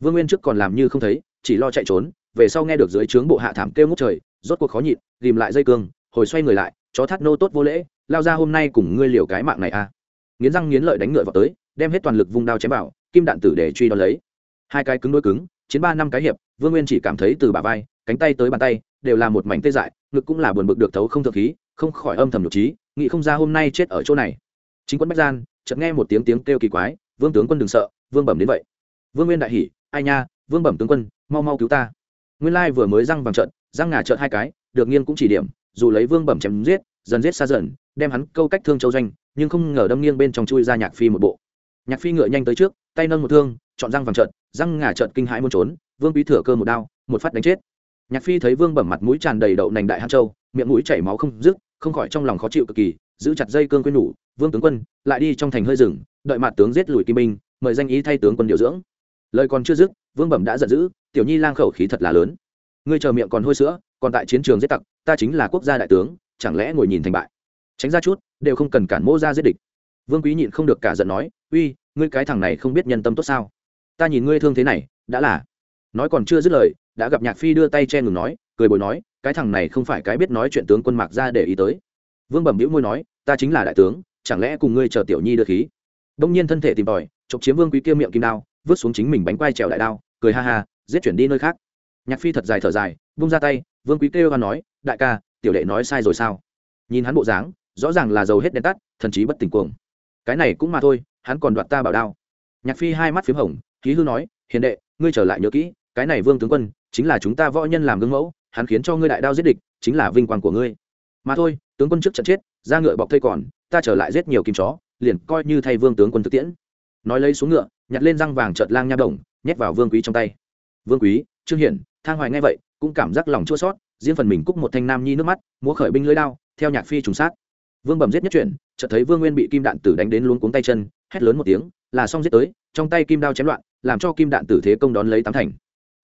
Vương nguyên trước còn làm như không thấy, chỉ lo chạy trốn, về sau nghe được dưới trướng bộ hạ thảm kêu ngút trời, rốt cuộc khó nhịn, ghìm lại dây cương, hồi xoay người lại, chó thắt nô tốt vô lễ, lao ra hôm nay cùng ngươi liều cái mạng này a à. nghiến răng nghiến lợi đánh ngựa vào tới, đem hết toàn lực vung đao chém vào, kim đạn tử để truy đón lấy. Hai cái cứng đôi cứng chiến ba năm cái hiệp, vương nguyên chỉ cảm thấy từ bả vai, cánh tay tới bàn tay, đều là một mảnh tê dại, ngực cũng là buồn bực được thấu không thượng khí, không khỏi âm thầm nhục trí, nghĩ không ra hôm nay chết ở chỗ này. Chính quân bách gian, chợt nghe một tiếng tiếng kêu kỳ quái, vương tướng quân đừng sợ, vương bẩm đến vậy. Vương nguyên đại hỉ, ai nha, vương bẩm tướng quân, mau mau cứu ta. Nguyên lai vừa mới răng vàng trận răng ngà trợn hai cái, được nghiêng cũng chỉ điểm, dù lấy vương bẩm chém giết, dần giết xa dần, đem hắn câu cách thương châu doanh, nhưng không ngờ đâm nghiêng bên trong chui ra nhạc phi một bộ. Nhạc phi ngựa nhanh tới trước, tay nâng một thương chọn răng vàng trợn răng ngà trợn kinh hãi muốn trốn, vương quý thừa cơ một đao, một phát đánh chết. Nhạc phi thấy vương bẩm mặt mũi tràn đầy đậu nành đại hán châu, miệng mũi chảy máu không dứt, không khỏi trong lòng khó chịu cực kỳ, giữ chặt dây cương quyên nhủ, vương tướng quân, lại đi trong thành hơi rừng, đợi mặt tướng giết lùi kim binh, mời danh ý thay tướng quân điều dưỡng. Lời còn chưa dứt, vương bẩm đã giận dữ, tiểu nhi lang khẩu khí thật là lớn. Ngươi chờ miệng còn hôi sữa, còn tại chiến trường giết tặc, ta chính là quốc gia đại tướng, chẳng lẽ ngồi nhìn thành bại? Tránh ra chút, đều không cần cản mô ra giết địch. Vương quý nhịn không được cả giận nói, uy, ngươi cái thằng này không biết nhân tâm tốt sao? Ta nhìn ngươi thương thế này, đã là. Nói còn chưa dứt lời, đã gặp nhạc phi đưa tay che ngừng nói, cười bồi nói, cái thằng này không phải cái biết nói chuyện tướng quân mạc ra để ý tới. Vương bẩm hữu môi nói, ta chính là đại tướng, chẳng lẽ cùng ngươi chờ tiểu nhi đưa khí? Đông nhiên thân thể tìm tòi chọc chiếm vương quý kia miệng kim đao, vứt xuống chính mình bánh quai trèo đại đao, cười ha ha, giết chuyển đi nơi khác. Nhạc phi thật dài thở dài bung ra tay, vương quý kêu và nói, đại ca, tiểu đệ nói sai rồi sao? Nhìn hắn bộ dáng, rõ ràng là giàu hết đèn tắt, thần chí bất tỉnh cuồng. Cái này cũng mà thôi, hắn còn đoạt ta bảo đao. Nhạc phi hai mắt p h í m hồng Ký hư nói, hiền đệ, ngươi trở lại nhớ kỹ, cái này vương tướng quân chính là chúng ta võ nhân làm gương mẫu, hắn khiến cho ngươi đại đao giết địch, chính là vinh quang của ngươi. Mà thôi, tướng quân trước trận chết, ra ngựa bọc thây còn, ta trở lại giết nhiều kim chó, liền coi như thay vương tướng quân thực tiễn. Nói lấy xuống ngựa, nhặt lên răng vàng trợt lang nha đồng, nhét vào vương quý trong tay. Vương quý, trương hiển, thang hoài nghe vậy, cũng cảm giác lòng chua sót riêng phần mình cúc một thanh nam nhi nước mắt, múa khởi binh lưỡi đao, theo nhạc phi trùng sát. Vương bẩm giết nhất chuyển chợt thấy vương nguyên bị kim đạn tử đánh đến luống cuống tay chân, hét lớn một tiếng, là xong giết tới, trong tay kim đao chém loạn làm cho kim đạn tử thế công đón lấy tám thành.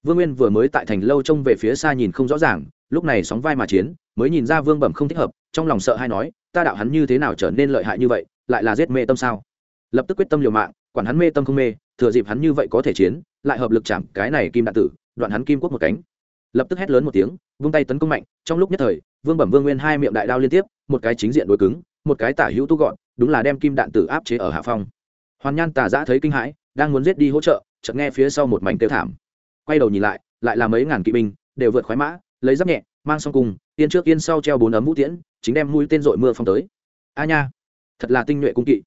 Vương nguyên vừa mới tại thành lâu trông về phía xa nhìn không rõ ràng, lúc này sóng vai mà chiến, mới nhìn ra vương bẩm không thích hợp, trong lòng sợ hay nói, ta đạo hắn như thế nào trở nên lợi hại như vậy, lại là giết mê tâm sao? Lập tức quyết tâm liều mạng, quản hắn mê tâm không mê, thừa dịp hắn như vậy có thể chiến, lại hợp lực chạm cái này kim đạn tử, đoạn hắn kim quốc một cánh. Lập tức hét lớn một tiếng, vung tay tấn công mạnh, trong lúc nhất thời, vương bẩm vương nguyên hai miệng đại đao liên tiếp, một cái chính diện đối cứng, một cái tả hữu tu gọn, đúng là đem kim đạn tử áp chế ở hạ phong. Hoàn nhan tà giã thấy kinh hãi, đang muốn giết đi hỗ trợ chợt nghe phía sau một mảnh tiêu thảm. Quay đầu nhìn lại lại là mấy ngàn kỵ binh, đều vượt khoái mã, lấy giáp nhẹ, mang xong cùng yên trước yên sau treo bốn ấm mũ tiễn, chính đem mũi tên dội mưa phong tới. A nha, thật là tinh nhuệ cung kỵ.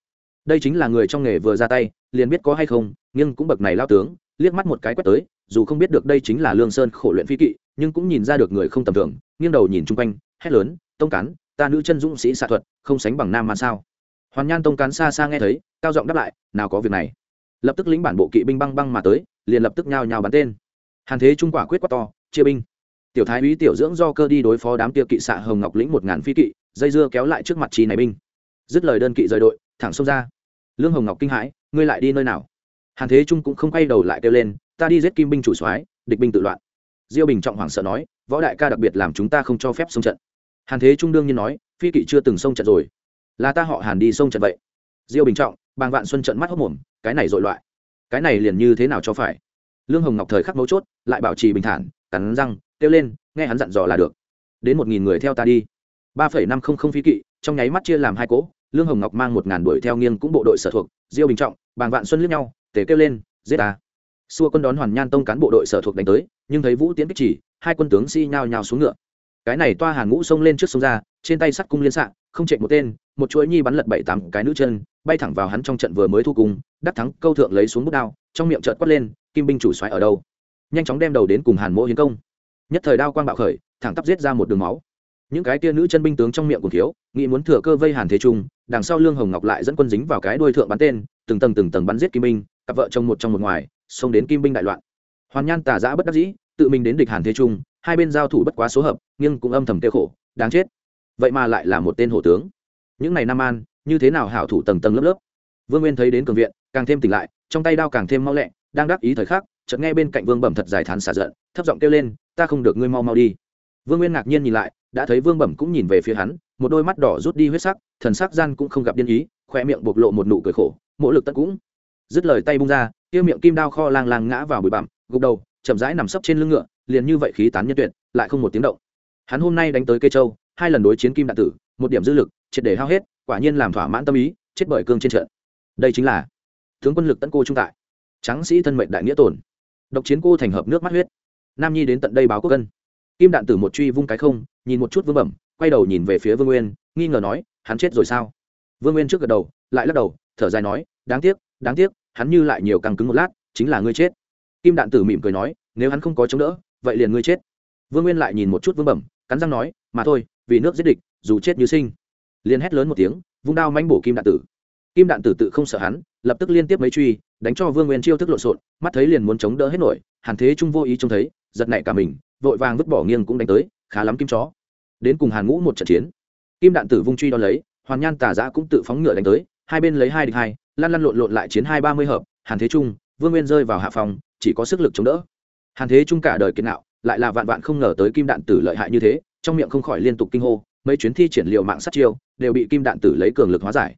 Đây chính là người trong nghề vừa ra tay, liền biết có hay không, nhưng cũng bậc này lao tướng, liếc mắt một cái quét tới, dù không biết được đây chính là lương sơn khổ luyện phi kỵ, nhưng cũng nhìn ra được người không tầm thường, nghiêng đầu nhìn chung quanh, hét lớn, tông cán, ta nữ chân dũng sĩ xạ thuật, không sánh bằng nam man sao? Hoàn nhan tông cán xa xa nghe thấy, cao giọng đáp lại, nào có việc này lập tức lĩnh bản bộ kỵ binh băng băng mà tới, liền lập tức nhao nhao bắn tên. Hàn thế trung quả quyết quát to, chia binh. Tiểu thái úy, tiểu dưỡng do cơ đi đối phó đám kia kỵ xạ hồng ngọc lĩnh một ngàn phi kỵ, dây dưa kéo lại trước mặt chi này binh. Dứt lời đơn kỵ rời đội, thẳng xông ra. Lương hồng ngọc kinh hãi, ngươi lại đi nơi nào? Hàn thế trung cũng không quay đầu lại kêu lên, ta đi giết kim binh chủ soái, địch binh tự loạn. Diêu bình trọng hoảng sợ nói, võ đại ca đặc biệt làm chúng ta không cho phép xông trận. Hàn thế trung đương nhiên nói, phi kỵ chưa từng xông trận rồi. Là ta họ hàn đi xông trận vậy. Diêu bình trọng bàng vạn xuân trận mắt hốc mồm, cái này dội loại. Cái này liền như thế nào cho phải? Lương hồng ngọc thời khắc mấu chốt, lại bảo trì bình thản, cắn răng, kêu lên, nghe hắn dặn dò là được. Đến một nghìn người theo ta đi. Ba phẩy năm không không phi kỵ, trong nháy mắt chia làm hai cỗ, lương hồng ngọc mang một ngàn đuổi theo nghiêng cũng bộ đội sở thuộc, diêu bình trọng, bàng vạn xuân liếc nhau, tề kêu lên, giết ta. Xua quân đón hoàn nhan tông cán bộ đội sở thuộc đánh tới, nhưng thấy vũ tiến kích chỉ, hai quân tướng si nhao nhao xuống ngựa. Cái này toa hàng ngũ xông lên trước sông ra trên tay sắt cung liên xạ, không chạy một tên, một chuỗi nhi bắn lật bảy tám cái nữ chân, bay thẳng vào hắn trong trận vừa mới thu cung đắc thắng, câu thượng lấy xuống bút đao, trong miệng trợt quát lên, kim binh chủ xoáy ở đâu? Nhanh chóng đem đầu đến cùng hàn mỗ hiến công. Nhất thời đao quang bạo khởi, thẳng tắp giết ra một đường máu. Những cái tia nữ chân binh tướng trong miệng cùng thiếu, nghĩ muốn thừa cơ vây hàn thế trung, đằng sau lương hồng ngọc lại dẫn quân dính vào cái đuôi thượng bắn tên, từng tầng từng tầng bắn giết kim binh, cặp vợ chồng một trong một ngoài, xông đến kim binh đại loạn. Hoàn nhan tà giã bất đắc dĩ, tự mình đến địch hàn thế trung, hai bên giao thủ bất quá số hợp, nhưng cũng âm thầm tiêu khổ, đáng chết vậy mà lại là một tên hổ tướng. Những này nam an, như thế nào hảo thủ tầng tầng lớp lớp. Vương nguyên thấy đến cường viện, càng thêm tỉnh lại, trong tay đao càng thêm mau lẹ, đang đắc ý thời khắc, chợt nghe bên cạnh vương bẩm thật dài thán xả giận, thấp giọng kêu lên, ta không được ngươi mau mau đi. Vương nguyên ngạc nhiên nhìn lại, đã thấy vương bẩm cũng nhìn về phía hắn, một đôi mắt đỏ rút đi huyết sắc, thần sắc gian cũng không gặp điên ý khoe miệng bộc lộ một nụ cười khổ mỗ lực tất cũng. Dứt lời tay bung ra, kia miệng kim đao kho lang lang ngã vào bụi bặm, gục đầu, chậm rãi nằm sấp trên lưng ngựa, liền như vậy khí tán nhân tuyệt, lại không một tiếng động. Hắn hôm nay đánh tới cây châu hai lần đối chiến kim đạn tử, một điểm dư lực, triệt để hao hết, quả nhiên làm thỏa mãn tâm ý, chết bởi cương trên trận. Đây chính là tướng quân lực tấn cô trung tại, tráng sĩ thân mệnh đại nghĩa tổn độc chiến cô thành hợp nước mắt huyết. Nam nhi đến tận đây báo quốc cân kim đạn tử một truy vung cái không, nhìn một chút vương bẩm, quay đầu nhìn về phía vương nguyên, nghi ngờ nói, hắn chết rồi sao? Vương nguyên trước gật đầu, lại lắc đầu, thở dài nói, đáng tiếc đáng tiếc, hắn như lại nhiều căng cứng một lát, chính là ngươi chết. Kim đạn tử mỉm cười nói, nếu hắn không có chống đỡ, vậy liền ngươi chết. Vương nguyên lại nhìn một chút vương bẩm, cắn răng nói, mà thôi vì nước giết địch, dù chết như sinh. Liền hét lớn một tiếng, vung đao manh bổ kim đạn tử. Kim đạn tử tự không sợ hắn, lập tức liên tiếp mấy truy, đánh cho vương nguyên chiêu thức lộn xộn, mắt thấy liền muốn chống đỡ hết nổi, hàn thế trung vô ý trông thấy, giật nảy cả mình, vội vàng vứt bỏ nghiêng cũng đánh tới, khá lắm kim chó. Đến cùng hàn ngũ một trận chiến, kim đạn tử vung truy đo lấy, hoàn nhan tả giã cũng tự phóng ngựa đánh tới, hai bên lấy hai địch hai, lăn lăn lộn lộn lại chiến hai ba mươi hợp, hàn thế trung, vương nguyên rơi vào hạ phòng, chỉ có sức lực chống đỡ. Hàn thế trung cả đời kiến nạo lại là vạn vạn không ngờ tới kim đạn tử lợi hại như thế trong miệng không khỏi liên tục kinh hô, mấy chuyến thi triển liệu mạng sát chiêu đều bị kim đạn tử lấy cường lực hóa giải.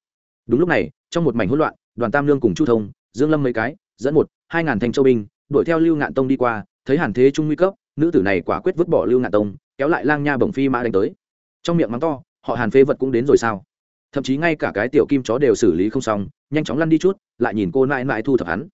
Đúng lúc này, trong một mảnh hỗn loạn, đoàn tam lương cùng chu thông, dương lâm mấy cái, dẫn một, hai ngàn thanh châu binh, đuổi theo lưu ngạn tông đi qua, thấy hàn thế trung nguy cấp, nữ tử này quả quyết vứt bỏ lưu ngạn tông, kéo lại lang nha bổng phi mã đánh tới. Trong miệng mắng to, họ hàn phế vật cũng đến rồi sao? Thậm chí ngay cả cái tiểu kim chó đều xử lý không xong, nhanh chóng lăn đi chút, lại nhìn cô nại nại thu thập hắn.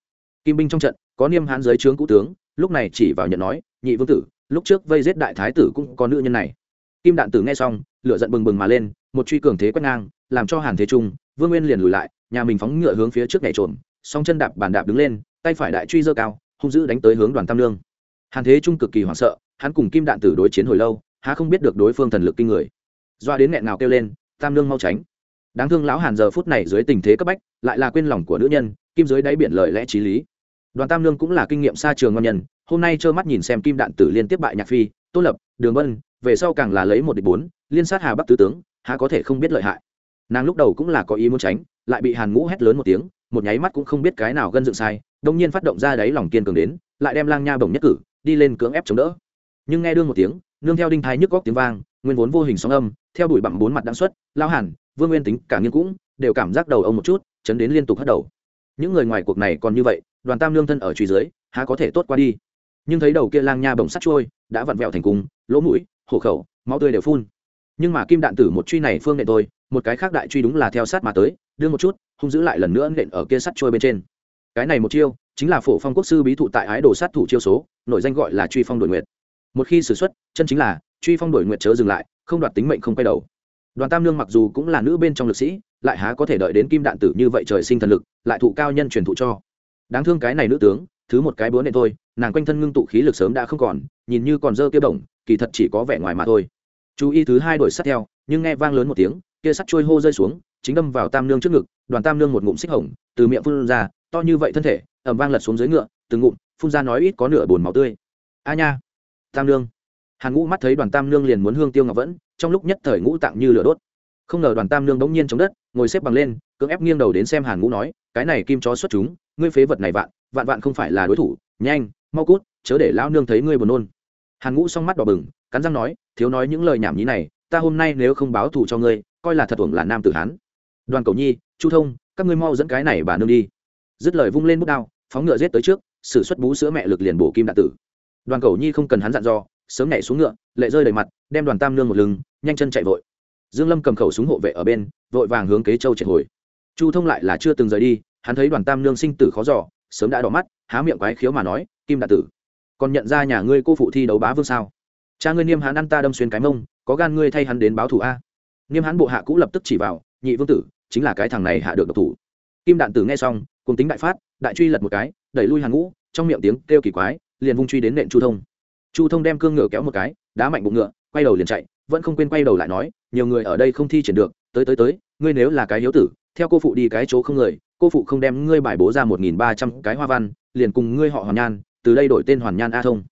Kim binh trong trận, có niêm hán dưới trướng cũ tướng, lúc này chỉ vào nhận nói, nhị vương tử, lúc trước vây giết đại thái tử cũng có nữ nhân này kim đạn tử nghe xong, lửa giận bừng bừng mà lên, một truy cường thế quét ngang, làm cho hàn thế trung, vương nguyên liền lùi lại, nhà mình phóng ngựa hướng phía trước nhảy trộm song chân đạp bàn đạp đứng lên, tay phải đại truy dơ cao, hung dữ đánh tới hướng đoàn tam lương. Hàn thế trung cực kỳ hoảng sợ, hắn cùng kim đạn tử đối chiến hồi lâu, há không biết được đối phương thần lực kinh người. Doa đến nghẹn nào kêu lên, tam lương mau tránh. Đáng thương lão hàn giờ phút này dưới tình thế cấp bách, lại là quên lòng của nữ nhân, kim dưới đáy biển lời lẽ trí lý. Đoàn tam lương cũng là kinh nghiệm xa trường ngon nhân, hôm nay trơ mắt nhìn xem kim đạn tử liên tiếp bại nhạc phi, tô lập, đường vân về sau càng là lấy một địch bốn, liên sát hà bắc tứ tướng, há có thể không biết lợi hại. Nàng lúc đầu cũng là có ý muốn tránh, lại bị hàn ngũ hét lớn một tiếng, một nháy mắt cũng không biết cái nào gân dựng sai, đông nhiên phát động ra đáy lòng kiên cường đến, lại đem lang nha bổng nhất cử, đi lên cưỡng ép chống đỡ. Nhưng nghe đương một tiếng, nương theo đinh thái nhức góc tiếng vang, nguyên vốn vô hình sóng âm, theo đuổi bặm bốn mặt đáng xuất lao hàn, vương nguyên tính, cả nghiên cũng, đều cảm giác đầu ông một chút, chấn đến liên tục hất đầu. Những người ngoài cuộc này còn như vậy, đoàn tam lương thân ở truy dưới, há có thể tốt qua đi? Nhưng thấy đầu kia lang nha bồng sắt trôi, đã vặn vẹo thành cung, lỗ mũi, hổ khẩu, máu tươi đều phun. Nhưng mà kim đạn tử một truy này phương nện tôi một cái khác đại truy đúng là theo sát mà tới, đưa một chút, hung giữ lại lần nữa nện ở kia sắt trôi bên trên. Cái này một chiêu, chính là phổ phong quốc sư bí thụ tại ái đồ sát thủ chiêu số, nội danh gọi là truy phong đổi nguyệt. Một khi xử x u ấ t chân chính là, truy phong đổi nguyệt chớ dừng lại, không đoạt tính mệnh không quay đầu. Đoàn tam lương mặc dù cũng là nữ bên trong lực sĩ, lại há có thể đợi đến kim đạn tử như vậy trời sinh thần lực, lại thụ cao nhân truyền thụ cho. Đáng thương cái này nữ tướng thứ một cái búa nện thôi, nàng quanh thân ngưng tụ khí lực sớm đã không còn, nhìn như còn dơ kia bổng, kỳ thật chỉ có vẻ ngoài mà thôi. Chú ý thứ hai đổi sắt theo, nhưng nghe vang lớn một tiếng, kia sắt trôi hô rơi xuống, chính đâm vào tam nương trước ngực, đoàn tam nương một ngụm xích hồng, từ miệng phun ra, to như vậy thân thể ẩm vang lật xuống dưới ngựa, từng ngụm, phun ra nói ít có nửa bồn máu tươi. A nha! Tam nương! Hàn ngũ mắt thấy đoàn tam nương liền muốn hương tiêu ngọc vẫn, trong lúc nhất thời ngũ tạng như lửa đốt. Không ngờ đoàn tam nương bỗng nhiên chống đất, ngồi xếp bằng lên, cưỡng ép nghiêng đầu đến xem hàn ngũ nói, cái này kim chó xuất chúng ngươi phế vật này vạn vạn vạn không phải là đối thủ, nhanh, mau cút, chớ để lão nương thấy ngươi buồn nôn. Hàn ngũ s mắt đỏ bừng, cắn răng nói, thiếu nói những lời nhảm nhí này, ta hôm nay nếu không báo thù cho ngươi, coi là thật uổng là nam tử hán. Đoàn cầu nhi, chu thông, các ngươi mau dẫn cái này bà nương đi. Dứt lời vung lên bút đao, phóng ngựa giết tới trước, sử xuất bú sữa mẹ lực liền bổ kim đạn tử. Đoàn cầu nhi không cần hắn dặn dò, sớm nhảy xuống ngựa, lệ rơi đầy mặt, đem đoàn tam nương một lưng, nhanh chân chạy vội. Dương lâm cầm khẩu súng hộ vệ ở bên, vội vàng hướng kế châu chạy hồi. Chu thông lại là chưa từng rời đi hắn thấy đoàn tam nương sinh tử khó dò, sớm đã đỏ mắt, há miệng quái khiếu mà nói, kim đạn tử, còn nhận ra nhà ngươi cô phụ thi đấu bá vương sao? Cha ngươi niêm hán ăn ta đâm xuyên cái mông, có gan ngươi thay hắn đến báo thù a. Niêm hán bộ hạ cũ lập tức chỉ vào, nhị vương tử, chính là cái thằng này hạ được độc thủ. Kim đạn tử nghe xong cùng tính đại phát, đại truy lật một cái, đẩy lui hàng ngũ, trong miệng tiếng kêu kỳ quái, liền vung truy đến nện chu thông. Chu thông đem cương ngựa kéo một cái, đá mạnh bụng ngựa, quay đầu liền chạy, vẫn không quên quay đầu lại nói, nhiều người ở đây không thi triển được, tới tới tới, ngươi nếu là cái hiếu tử, theo cô phụ đi cái chỗ không người cô phụ không đem ngươi bài bố ra một nghìn ba trăm cái hoa văn, liền cùng ngươi họ hoàn nhan, từ đây đổi tên hoàn nhan a thông.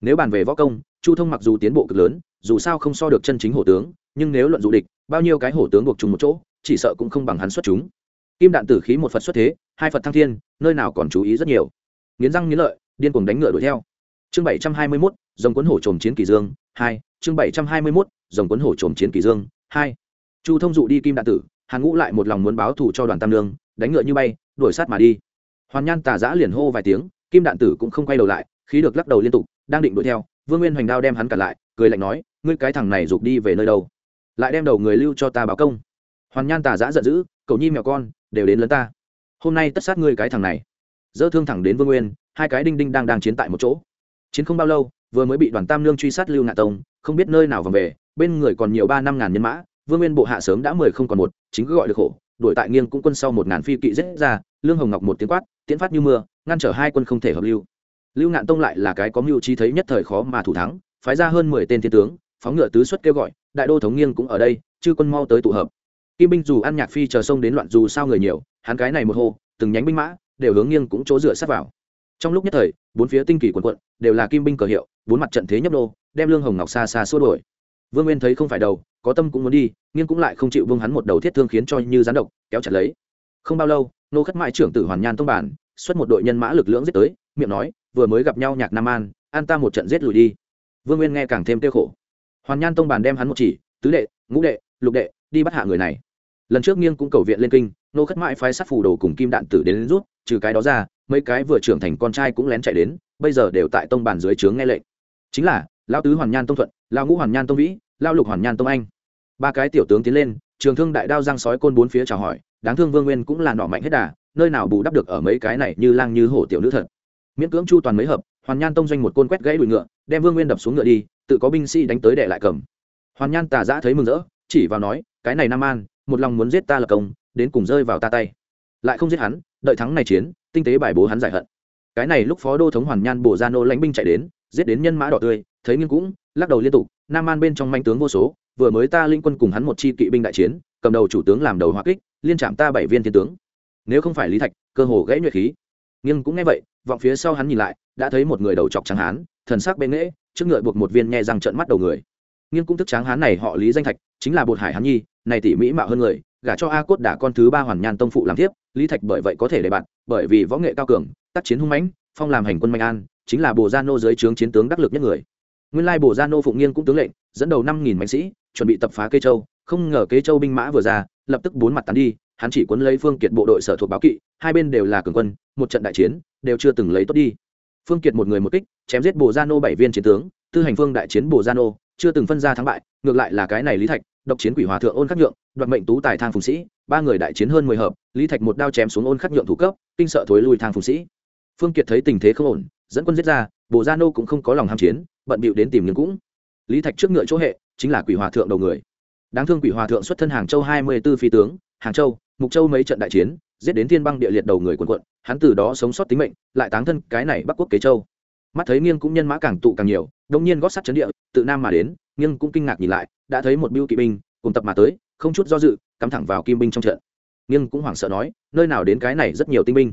Nếu bàn về võ công, chu thông mặc dù tiến bộ cực lớn, dù sao không so được chân chính hổ tướng, nhưng nếu luận du địch, bao nhiêu cái hổ tướng buộc chung một chỗ, chỉ sợ cũng không bằng hắn xuất chúng. Kim đạn tử khí một phật xuất thế, hai phật thăng thiên, nơi nào còn chú ý rất nhiều. Nghiến răng nghiến lợi, điên cuồng đánh ngựa đuổi theo. Chương bảy trăm hai mươi mốt, dòng cuốn hổ trồm chiến kỳ dương, hai. Chương bảy trăm hai mươi mốt, dòng cuốn hổ trồm chiến kỳ dương, hai. Chu thông dụ đi kim đạn tử, hàn ngũ lại một lòng muốn báo thù cho đoàn tam lương đánh ngựa như bay, đuổi sát mà đi. Hoàn nhan tà giã liền hô vài tiếng, kim đạn tử cũng không quay đầu lại, khí được lắc đầu liên tục, đang định đuổi theo, vương nguyên hoành đao đem hắn cả lại, cười lạnh nói, ngươi cái thằng này giục đi về nơi đâu? Lại đem đầu người lưu cho ta báo công. Hoàn nhan tà giã giận dữ, cậu nhi mèo con, đều đến lớn ta. Hôm nay tất sát ngươi cái thằng này. Dỡ thương thẳng đến vương nguyên, hai cái đinh đinh đang đang chiến tại một chỗ. Chiến không bao lâu, vừa mới bị đoàn tam lương truy sát lưu ngạ tông, không biết nơi nào vòng về, bên người còn nhiều ba năm ngàn nhân mã, vương nguyên bộ hạ sớm đã mười không còn một, chính cứ gọi được khổ đuổi tại nghiêng cũng quân sau một ngàn phi kỵ giết ra lương hồng ngọc một tiếng quát tiễn phát như mưa ngăn trở hai quân không thể hợp lưu. Lưu ngạn tông lại là cái có mưu trí thấy nhất thời khó mà thủ thắng phái ra hơn mười tên thiên tướng phóng ngựa tứ xuất kêu gọi đại đô thống nghiêng cũng ở đây chư quân mau tới tụ hợp. Kim binh dù ăn nhạc phi chờ sông đến loạn dù sao người nhiều hắn cái này một hô từng nhánh binh mã đều hướng nghiêng cũng chỗ dựa sát vào. Trong lúc nhất thời bốn phía tinh kỳ quần quận đều là kim binh cờ hiệu bốn mặt trận thế nhấp đô, đem lương hồng ngọc xa xa xua đổi vương nguyên thấy không phải đầu có tâm cũng muốn đi nghiêng cũng lại không chịu vương hắn một đầu thiết thương khiến cho như gián độc kéo chặt lấy. Không bao lâu nô khất mãi trưởng tử hoàn nhan tông bản xuất một đội nhân mã lực lưỡng giết tới miệng nói vừa mới gặp nhau nhạc nam an an ta một trận giết lùi đi. Vương nguyên nghe càng thêm tiêu khổ. Hoàn nhan tông bản đem hắn một chỉ tứ đệ ngũ đệ lục đệ đi bắt hạ người này. Lần trước nghiêng cũng cầu viện lên kinh nô khất mãi phái sát phù đồ cùng kim đạn tử đến, đến rút trừ cái đó ra mấy cái vừa trưởng thành con trai cũng lén chạy đến bây giờ đều tại tông bản dưới trướng nghe lệnh. Chính là lão tứ hoàn nhan tông thuận lao ngũ hoàn nhan tông vĩ lao lục hoàn nhan tông anh. Ba cái tiểu tướng tiến lên, trường thương đại đao giang sói côn bốn phía chào hỏi, đáng thương vương nguyên cũng là nọ mạnh hết đà, nơi nào bù đắp được ở mấy cái này như lang như hổ tiểu nữ thật. Miễn cưỡng chu toàn mấy hợp, hoàn nhan tông doanh một côn quét gãy đùi ngựa, đem vương nguyên đập xuống ngựa đi, tự có binh sĩ đánh tới để lại cầm. Hoàn nhan tà giã thấy mừng rỡ, chỉ vào nói, cái này nam an, một lòng muốn giết ta là công, đến cùng rơi vào ta tay. Lại không giết hắn, đợi thắng này chiến, tinh tế bài bố hắn giải hận. Cái này lúc phó đô thống hoàn nhan bổ ra nô lãnh binh chạy đến, giết đến nhân mã đỏ tươi thấy nghiêng cũng, lắc đầu liên tục, nam an bên trong manh tướng vô số, vừa mới ta linh quân cùng hắn một chi kỵ binh đại chiến, cầm đầu chủ tướng làm đầu hoa kích, liên chạm ta bảy viên thiên tướng. Nếu không phải lý thạch, cơ hồ gãy nhuệ khí. Nhưng cũng nghe vậy, vọng phía sau hắn nhìn lại, đã thấy một người đầu chọc trắng hán, thần sắc bên nghễ, trước ngựa buộc một viên nhẹ răng trợn mắt đầu người. Nhưng cũng thức tráng hán này họ lý danh thạch, chính là bột hải hán nhi, này tỷ mỹ mạo hơn người, gả cho a cốt đả con thứ ba hoàn nhan tông phụ làm tiếp lý thạch bởi vậy có thể để bạn bởi vì võ nghệ cao cường, tác chiến hung mãnh, phong làm hành quân mạnh an, chính là bồ gia nô dưới trướng chiến tướng đắc lực nhất người nguyên lai bổ gia nô phụng nghiêng cũng tướng lệnh, dẫn đầu năm nghìn mạnh sĩ, chuẩn bị tập phá cây châu. Không ngờ kế châu binh mã vừa ra, lập tức bốn mặt tán đi, hắn chỉ cuốn lấy phương kiệt bộ đội sở thuộc báo kỵ, hai bên đều là cường quân, một trận đại chiến, đều chưa từng lấy tốt đi. Phương kiệt một người một kích, chém giết bồ gia nô bảy viên chiến tướng, tư hành phương đại chiến bồ gia nô, chưa từng phân ra thắng bại, ngược lại là cái này lý thạch, độc chiến quỷ hòa thượng ôn khắc nhượng, đoạt mệnh tú tài thang phùng sĩ, ba người đại chiến hơn mười hợp, lý thạch một đao chém xuống ôn khắc nhượng thủ cấp, kinh sợ thối lui thang phùng sĩ. Phương kiệt thấy tình thế không ổn dẫn quân giết ra bộ gia nô cũng không có lòng ham chiến, bận bịu đến tìm nhưng cũng. Lý thạch trước ngựa chỗ hệ, chính là quỷ hòa thượng đầu người. Đáng thương quỷ hòa thượng xuất thân hàng châu hai mươi b ố phi tướng, hàng châu, mục châu mấy trận đại chiến, giết đến thiên băng địa liệt đầu người quần quận hắn từ đó sống sót tính mệnh, lại táng thân cái này bắc quốc kế châu. Mắt thấy nghiêng cũng nhân mã càng tụ càng nhiều đông nhiên gót sắt chấn địa, tự nam mà đến nghiêng cũng kinh ngạc nhìn lại, đã thấy một biêu kỵ binh, cùng tập mà tới, không chút do dự, cắm thẳng vào kim binh trong trận. Nghiêng cũng hoảng sợ nói, nơi nào đến cái này rất nhiều tinh binh.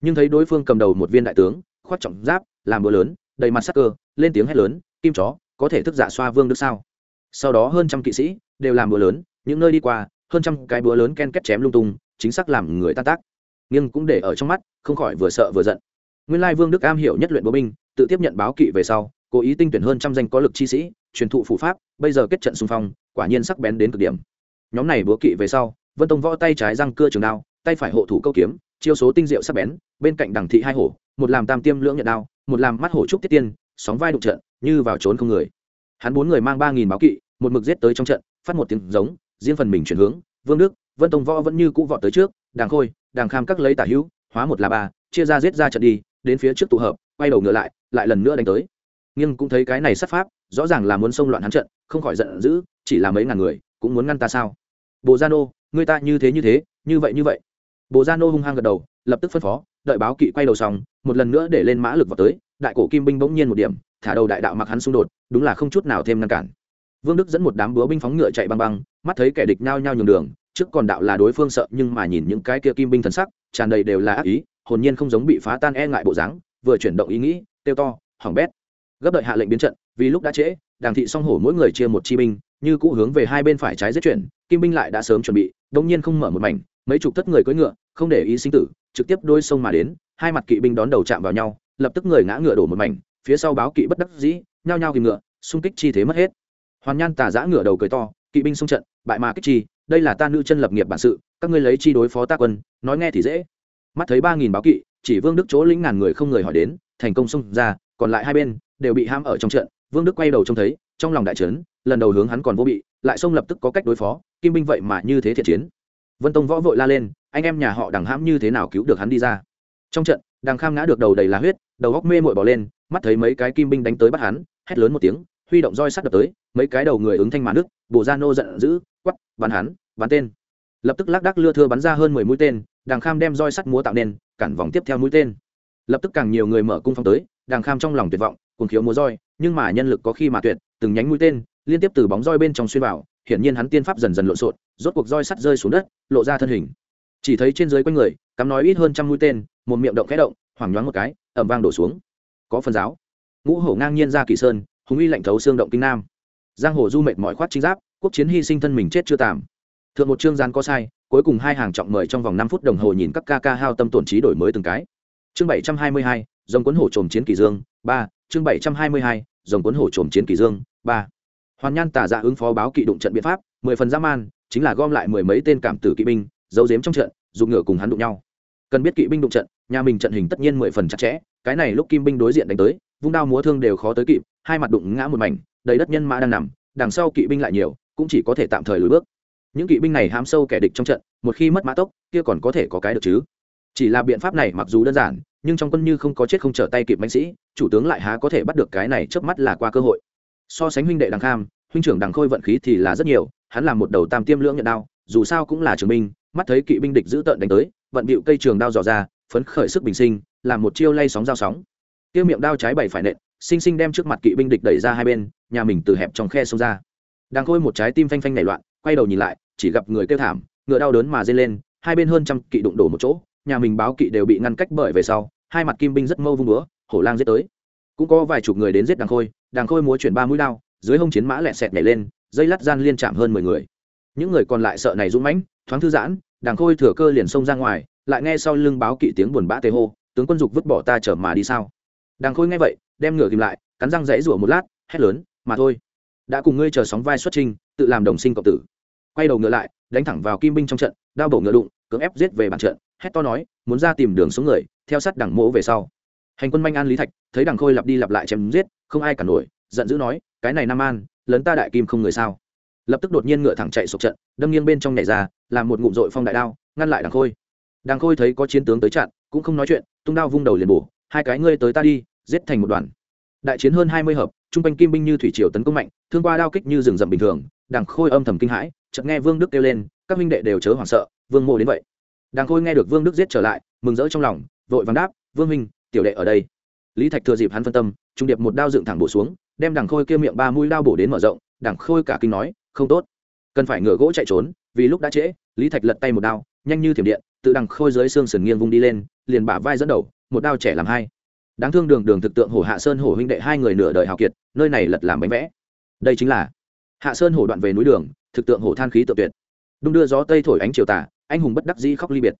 Nhưng thấy đối phương cầm đầu một viên đại tướng khoác trọng giáp, làm bữa lớn, đầy mặt sắc cơ, lên tiếng hét lớn, kim chó, có thể thức dạ xoa vương đức sao? Sau đó hơn trăm kỵ sĩ đều làm bữa lớn, những nơi đi qua, hơn trăm cái búa lớn ken kết chém lung tung, chính xác làm người tan tác. Nhưng cũng để ở trong mắt, không khỏi vừa sợ vừa giận. Nguyên lai vương đức am hiểu nhất luyện búa binh, tự tiếp nhận báo kỵ về sau, cố ý tinh tuyển hơn trăm danh có lực chi sĩ, truyền thụ phủ pháp, bây giờ kết trận xung phong, quả nhiên sắc bén đến cực điểm. Nhóm này búa kỵ về sau, vân tông võ tay trái răng cưa trường đao, tay phải hộ thủ câu kiếm chiêu số tinh diệu sắc bén, bên cạnh đằng thị hai hổ, một làm tam tiêm lưỡng nhận đao, một làm mắt hổ trúc tiết tiên, sóng vai đụng trận, như vào trốn không người. Hắn bốn người mang ba nghìn báo kỵ, một mực giết tới trong trận, phát một tiếng giống, riêng phần mình chuyển hướng, vương đức, vân tông võ vẫn như cũ vọt tới trước, đàng khôi, đàng kham các lấy tả hữu, hóa một là ba, chia ra giết ra trận đi, đến phía trước tụ hợp, quay đầu ngựa lại lại lần nữa đánh tới. Nhưng cũng thấy cái này sát pháp, rõ ràng là muốn xông loạn hắn trận, không khỏi giận dữ, chỉ là mấy ngàn người, cũng muốn ngăn ta sao? Bồ gia nô, người ta như thế như thế, như vậy như vậy bồ gia nô hung hăng gật đầu, lập tức phân phó, đợi báo kỵ quay đầu xong, một lần nữa để lên mã lực vào tới, đại cổ kim binh bỗng nhiên một điểm, thả đầu đại đạo mặc hắn xung đột, đúng là không chút nào thêm ngăn cản. Vương đức dẫn một đám búa binh phóng ngựa chạy băng băng, mắt thấy kẻ địch nhao nhao nhường đường, trước còn đạo là đối phương sợ, nhưng mà nhìn những cái kia kim binh thần sắc, tràn đầy đều là ác ý, hồn nhiên không giống bị phá tan e ngại bộ dáng, vừa chuyển động ý nghĩ tiêu to, hỏng bét. Gấp đợi hạ lệnh biến trận, vì lúc đã trễ, đàng thị song hổ mỗi người chia một chi binh như cũ hướng về hai bên phải trái giết chuyển kim binh lại đã sớm chuẩn bị đông nhiên không mở một mảnh, mấy chục thất người cưỡi ngựa, không để ý sinh tử, trực tiếp đôi sông mà đến, hai mặt kỵ binh đón đầu chạm vào nhau, lập tức người ngã ngựa đổ một mảnh, phía sau báo kỵ bất đắc dĩ, nhao nhao kìm ngựa, xung kích chi thế mất hết. Hoàn nhan tà giã ngựa đầu cười to, kỵ binh xung trận, bại mà kích chi, đây là ta nữ chân lập nghiệp bản sự, các ngươi lấy chi đối phó ta quân, nói nghe thì dễ. Mắt thấy ba nghìn báo kỵ, chỉ vương đức chỗ lĩnh ngàn người không người hỏi đến, thành công xung ra, còn lại hai bên đều bị ham ở trong trận, vương đức quay đầu trông thấy, trong lòng đại trấn lần đầu hướng hắn còn vô bị, lại xông lập tức có cách đối phó, kim binh vậy mà như thế thiện chiến. Vân tông võ vội la lên, anh em nhà họ đằng hãm như thế nào cứu được hắn đi ra? Trong trận, đằng kham ngã được đầu đầy lá huyết, đầu góc mê mội bỏ lên, mắt thấy mấy cái kim binh đánh tới bắt hắn, hét lớn một tiếng, huy động roi sắt đập tới, mấy cái đầu người ứng thanh mà nước bồ ra nô giận dữ quắp bắn hắn, bắn tên. Lập tức lác đác lưa thưa bắn ra hơn mười mũi tên đàng kham đem roi sắt múa tạo nên, cản vòng tiếp theo mũi tên. Lập tức càng nhiều người mở cung phong tới đàng kham trong lòng tuyệt vọng cùng khiếu múa roi, nhưng mà nhân lực có khi mà tuyệt, từng nhánh mũi tên liên tiếp từ bóng roi bên trong xuyên vào, hiển nhiên hắn tiên pháp dần dần lộn xộn, rốt cuộc roi sắt rơi xuống đất, lộ ra thân hình. Chỉ thấy trên dưới quanh người, cắm nói ít hơn trăm mũi tên, một miệng động khẽ động, hoảng nhoáng một cái ẩm vang đổ xuống. Có phần giáo. Ngũ hổ ngang nhiên ra kỳ sơn, hùng uy lạnh thấu xương động kinh nam. Giang hồ du mệt mỏi khoát chính giáp, quốc chiến hy sinh thân mình chết chưa tạm. Thượng một chương gian có sai, cuối cùng hai hàng trọng mời trong vòng năm phút đồng hồ nhìn các ca ca hao tâm tổn trí đổi mới từng cái. Chương bảy trăm hai mươi hai, dòng cuốn hổ trồm chiến kỳ dương, ba. Chương bảy trăm hai mươi hai, dòng cuốn hổ trồm chiến kỳ dương, ba hoàn nhan tả dạ ứng phó báo kỵ đụng trận biện pháp, mười phần dã man, chính là gom lại mười mấy tên cảm tử kỵ binh, giấu giếm trong trận, dùng ngựa cùng hắn đụng nhau. Cần biết kỵ binh đụng trận, nhà mình trận hình tất nhiên mười phần chặt chẽ, cái này lúc kim binh đối diện đánh tới, vung đao múa thương đều khó tới kịp, hai mặt đụng ngã một mảnh, đầy đất nhân mã đang nằm, đằng sau kỵ binh lại nhiều, cũng chỉ có thể tạm thời lùi bước. Những kỵ binh này hám sâu kẻ địch trong trận, một khi mất mã tốc, kia còn có thể có cái được chứ? Chỉ là biện pháp này mặc dù đơn giản, nhưng trong quân như không có chết không trở tay kịp binh sĩ, chủ tướng lại há có thể bắt được cái này trước mắt là qua cơ hội. So sánh huynh đệ đằng kham huynh trưởng đằng khôi vận khí thì là rất nhiều, hắn làm một đầu tam tiêm lưỡng nhận đao, dù sao cũng là trường binh, mắt thấy kỵ binh địch giữ tợn đánh tới, vận bịu cây trường đao dò ra, phấn khởi sức bình sinh, làm một chiêu lay sóng giao sóng. Tiêu miệng đao trái bảy phải nện, sinh sinh đem trước mặt kỵ binh địch đẩy ra hai bên, nhà mình từ hẹp trong khe xông ra. Đang khôi một trái tim phanh phanh nảy loạn, quay đầu nhìn lại, chỉ gặp người kêu thảm, ngựa đau đớn mà dây lên, hai bên hơn trăm kỵ đụng đổ một chỗ, nhà mình báo kỵ đều bị ngăn cách bởi về sau, hai mặt kim binh rất mâu vung búa, hổ lang giết tới. Cũng có vài chục người đến giết đàng khôi đàng khôi múa chuyển ba mũi đao dưới hông chiến mã lẹt xẹt nhảy lên, dây lát gian liên chạm hơn mười người. Những người còn lại sợ này dũng mãnh, thoáng thư giãn đàng khôi thừa cơ liền xông ra ngoài, lại nghe sau lưng báo kỵ tiếng buồn bã tê hô, tướng quân dục vứt bỏ ta chở mà đi sao? Đàng khôi nghe vậy, đem ngựa kìm lại, cắn răng rẽ rủa một lát, hét lớn, mà thôi, đã cùng ngươi chờ sóng vai xuất trình tự làm đồng sinh cộng tử. Quay đầu ngựa lại, đánh thẳng vào kim binh trong trận, đao bổ ngựa đụng, cưỡng ép giết về bàn trận, hét to nói, muốn ra tìm đường xuống người, theo sát đằng mỗ về sau. Hành quân manh an lý thạch, thấy đằng khôi lặp đi lặp lại chém giết, không ai cả nổi giận dữ nói, cái này nam an, lấn ta đại kim không người sao? Lập tức đột nhiên ngựa thẳng chạy sụp trận, đâm nghiêng bên trong nhảy ra, làm một ngụm dội phong đại đao, ngăn lại đằng khôi. Đằng khôi thấy có chiến tướng tới chặn, cũng không nói chuyện, tung đao vung đầu liền bổ, hai cái ngươi tới ta đi, giết thành một đoàn. Đại chiến hơn hai mươi hợp, trung quanh kim binh như thủy triều tấn công mạnh, thương qua đao kích như rừng rậm bình thường, đằng khôi âm thầm kinh hãi, chợt nghe vương đức kêu lên, các huynh đệ đều chớ hoảng sợ, vương mô đến vậy. Đằng khôi nghe được vương đức giết trở lại, mừng rỡ trong lòng, vội vàng đáp, vương minh tiểu đệ ở đây. Lý thạch thừa dịp hắn phân tâm trung điệp một đao dựng thẳng bổ xuống, đem đằng khôi kia miệng ba mũi đao bổ đến mở rộng, đằng khôi cả kinh nói, không tốt, cần phải ngửa gỗ chạy trốn, vì lúc đã trễ. Lý thạch lật tay một đao, nhanh như thiểm điện tự đằng khôi dưới xương sườn nghiêng vung đi lên, liền bả vai dẫn đầu, một đao trẻ làm hai. Đáng thương đường đường thực tượng hổ hạ sơn hổ huynh đệ hai người nửa đời hào kiệt, nơi này lật làm bánh vẽ. Đây chính là hạ sơn hổ đoạn về núi đường, thực tượng hổ than khí tự tuyệt. Đung đưa gió tây thổi ánh chiều tả anh hùng bất đắc dĩ khóc ly biệt.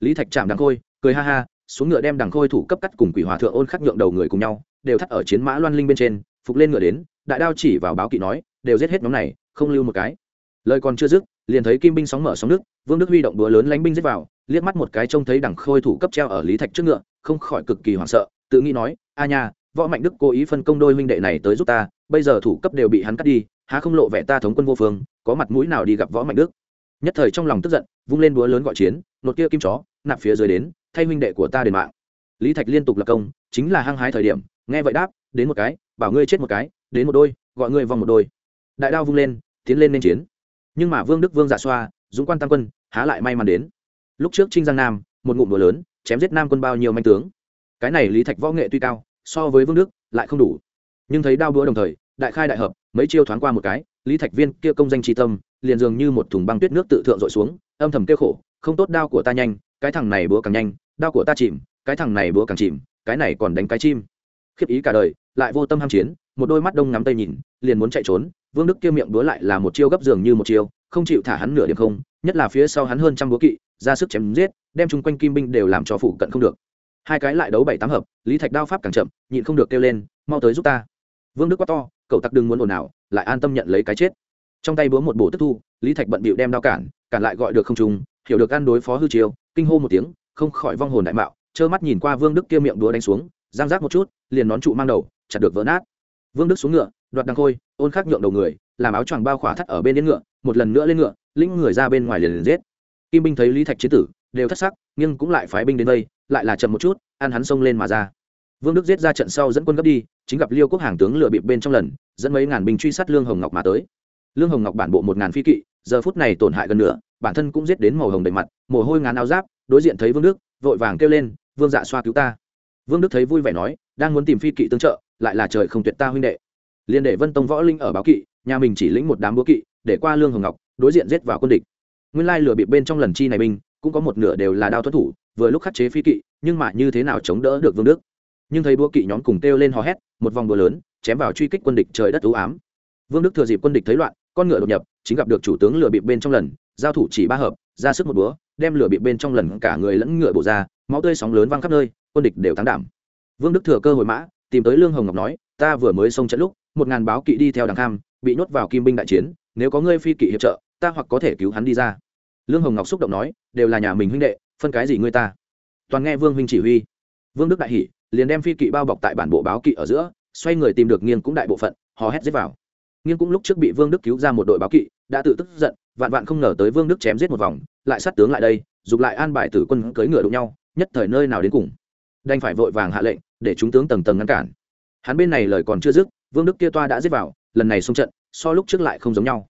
Lý thạch chạm đằng khôi, cười ha ha xuống ngựa đem đằng khôi thủ cấp cắt cùng quỷ hòa thượng ôn khắc nhượng đầu người cùng nhau, đều thắt ở chiến mã loan linh bên trên, phục lên ngựa đến, đại đao chỉ vào báo kỵ nói, đều giết hết nhóm này, không lưu một cái. Lời còn chưa dứt, liền thấy kim binh sóng mở sóng nước, vương đức huy động đũa lớn lánh binh giết vào, liếc mắt một cái trông thấy đằng khôi thủ cấp treo ở lý thạch trước ngựa, không khỏi cực kỳ hoảng sợ, tự nghĩ nói, a nha, võ mạnh đức cố ý phân công đôi huynh đệ này tới giúp ta, bây giờ thủ cấp đều bị hắn cắt đi, há không lộ vẻ ta thống quân vô phương, có mặt mũi nào đi gặp võ mạnh đức? Nhất thời trong lòng tức giận, vung lên búa lớn gọi chiến nột kia kim chó, nạp phía dưới đến thay huynh đệ của ta đền mạng. Lý thạch liên tục lập công, chính là hăng hái thời điểm, nghe vậy đáp, đến một cái, bảo ngươi chết một cái, đến một đôi, gọi ngươi vòng một đôi. Đại đao vung lên, tiến lên nên chiến. Nhưng mà vương đức vương giả xoa, dũng quan tam quân, há lại may mắn đến. Lúc trước trinh giang nam, một ngụm đùa lớn, chém giết nam quân bao nhiêu manh tướng. Cái này lý thạch võ nghệ tuy cao, so với vương đức, lại không đủ. Nhưng thấy đao búa đồng thời, đại khai đại hợp, mấy chiêu thoáng qua một cái, lý thạch viên kia công danh tri tâm, liền dường như một thùng băng tuyết nước tự thượng dội xuống, âm thầm kêu khổ không tốt đao của ta nhanh, cái thằng này búa càng nhanh, đao của ta chìm, cái thằng này búa càng chìm, cái này còn đánh cái chim. Khiếp ý cả đời, lại vô tâm ham chiến, một đôi mắt đông ngắm tây nhìn, liền muốn chạy trốn, vương đức kia miệng búa lại là một chiêu gấp giường như một chiêu, không chịu thả hắn nửa điểm không, nhất là phía sau hắn hơn trăm búa kỵ, ra sức chém giết, đem chung quanh kim binh đều làm cho phụ cận không được. Hai cái lại đấu bảy tám hợp, lý thạch đao pháp càng chậm, nhịn không được kêu lên, mau tới giúp ta. Vương đức quá to, cậu tặc đừng muốn ồn ào, lại an tâm nhận lấy cái chết. Trong tay búa một bổ tức thu, lý thạch bận bịu đem đao cản cản lại gọi được không trùng hiểu được ăn đối phó hư chiêu, kinh hô một tiếng, không khỏi vong hồn đại mạo, trơ mắt nhìn qua vương đức kia miệng đúa đánh xuống, giang giác một chút, liền nón trụ mang đầu, chặt được vỡ nát. Vương đức xuống ngựa, đoạt đằng khôi, ôn khắc nhượng đầu người, làm áo choàng bao khỏa thắt ở bên yên ngựa, một lần nữa lên ngựa, lĩnh người ra bên ngoài liền liền giết. Kim binh thấy lý thạch chế tử, đều thất sắc, nhưng cũng lại phái binh đến đây, lại là chậm một chút, ăn hắn xông lên mà ra. Vương đức giết ra trận sau dẫn quân gấp đi, chính gặp liêu quốc hàng tướng lựa bịp bên trong lần, dẫn mấy ngàn binh truy sát lương hồng ngọc mà tới. Lương hồng ngọc bản bộ một ngàn phi kỵ, giờ phút này tổn hại gần nửa bản thân cũng giết đến màu hồng đầy mặt, mồ hôi ngán áo giáp, đối diện thấy vương đức, vội vàng kêu lên, vương dạ xoa cứu ta. Vương đức thấy vui vẻ nói, đang muốn tìm phi kỵ tương trợ, lại là trời không tuyệt ta huynh đệ. Liền để vân tông võ linh ở báo kỵ, nhà mình chỉ lĩnh một đám búa kỵ, để qua lương hồng ngọc, đối diện giết vào quân địch. Nguyên lai lừa bịp bên trong lần chi này binh cũng có một nửa đều là đao thoát thủ, vừa lúc khắc chế phi kỵ, nhưng mà như thế nào chống đỡ được vương đức? Nhưng thấy búa kỵ nhóm cùng kêu lên hò hét, một vòng đùa lớn, chém vào truy kích quân địch trời đất ưu ám. Vương đức thừa dịp quân địch thấy loạn, con ngựa đột nhập, chính gặp được chủ tướng lừa bịp bên trong lần giao thủ chỉ ba hợp, ra sức một búa, đem lửa bị bên trong lần cả người lẫn ngựa bổ ra, máu tươi sóng lớn văng khắp nơi, quân địch đều thắng đảm. Vương đức thừa cơ hồi mã, tìm tới lương hồng ngọc nói, ta vừa mới xông trận lúc, một ngàn báo kỵ đi theo đằng kham, bị nhốt vào kim binh đại chiến, nếu có ngươi phi kỵ hiệp trợ, ta hoặc có thể cứu hắn đi ra. Lương hồng ngọc xúc động nói, đều là nhà mình huynh đệ, phân cái gì ngươi ta? Toàn nghe vương huynh chỉ huy. Vương đức đại hỷ liền đem phi kỵ bao bọc tại bản bộ báo kỵ ở giữa, xoay người tìm được nghiêng cũng đại bộ phận, hò hét giết vào. Nghiêng cũng lúc trước bị vương đức cứu ra một đội báo kỵ, đã tự tức giận vạn vạn không ngờ tới vương đức chém giết một vòng, lại sát tướng lại đây, dục lại an bài tử quân cưỡi ngựa đụng nhau, nhất thời nơi nào đến cùng. Đành phải vội vàng hạ lệnh, để chúng tướng tầng tầng ngăn cản. Hắn bên này lời còn chưa dứt, vương đức kia toa đã giết vào, lần này xung trận, so lúc trước lại không giống nhau.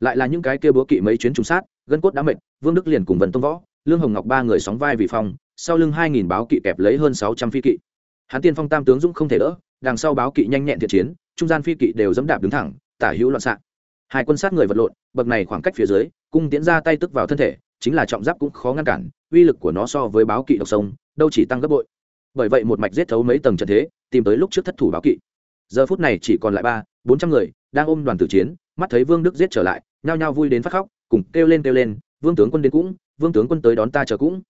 Lại là những cái kia búa kỵ mấy chuyến trùng sát, gân cốt đã mệt, vương đức liền cùng vần tông võ, lương hồng ngọc ba người sóng vai vì phong, sau lưng hai nghìn báo kỵ kẹp lấy hơn sáu trăm phi kỵ. Hắn tiên phong tam tướng dũng không thể đỡ, đằng sau báo kỵ nhanh nhẹn thiện chiến, trung gian phi kỵ đều dẫm đạp đứng thẳng, tả hữu loạn xạ hai quân sát người vật lộn, bậc này khoảng cách phía dưới, cung tiến ra tay tức vào thân thể, chính là trọng giáp cũng khó ngăn cản, uy lực của nó so với báo kỵ độc sông, đâu chỉ tăng gấp bội. Bởi vậy một mạch giết thấu mấy tầng trận thế, tìm tới lúc trước thất thủ báo kỵ. Giờ phút này chỉ còn lại ba, bốn trăm người, đang ôm đoàn tử chiến, mắt thấy vương đức giết trở lại, nhao nhao vui đến phát khóc, cùng kêu lên kêu lên, vương tướng quân đến cũng, vương tướng quân tới đón ta chờ cũng.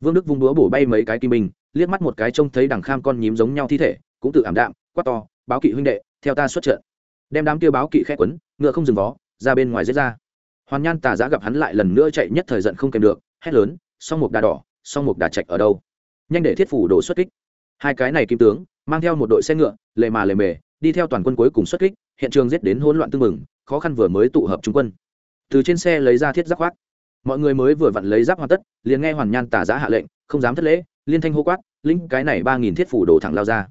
Vương đức vung đũa bổ bay mấy cái kim bình, liếc mắt một cái trông thấy đằng kham con nhím giống nhau thi thể, cũng tự ảm đạm, quát to, báo kỵ huynh đệ, theo ta xuất trận đem đám kia báo kỵ khẽ quấn, ngựa không dừng vó, ra bên ngoài giết ra. Hoàn nhan tà giã gặp hắn lại lần nữa chạy nhất thời giận không kèm được, hét lớn, song mục đà đỏ, song mục đà trạch ở đâu? Nhanh để thiết phủ đổ xuất kích. Hai cái này kim tướng, mang theo một đội xe ngựa, lề mà lề mề, đi theo toàn quân cuối cùng xuất kích, hiện trường giết đến hỗn loạn tưng mừng khó khăn vừa mới tụ hợp trung quân. Từ trên xe lấy ra thiết giáp khoác. Mọi người mới vừa vặn lấy giáp hoàn tất, liền nghe hoàn nhan tà giã hạ lệnh, không dám thất lễ, liên thanh hô quát linh cái này ba nghìn thiết phủ đổ thẳng lao ra.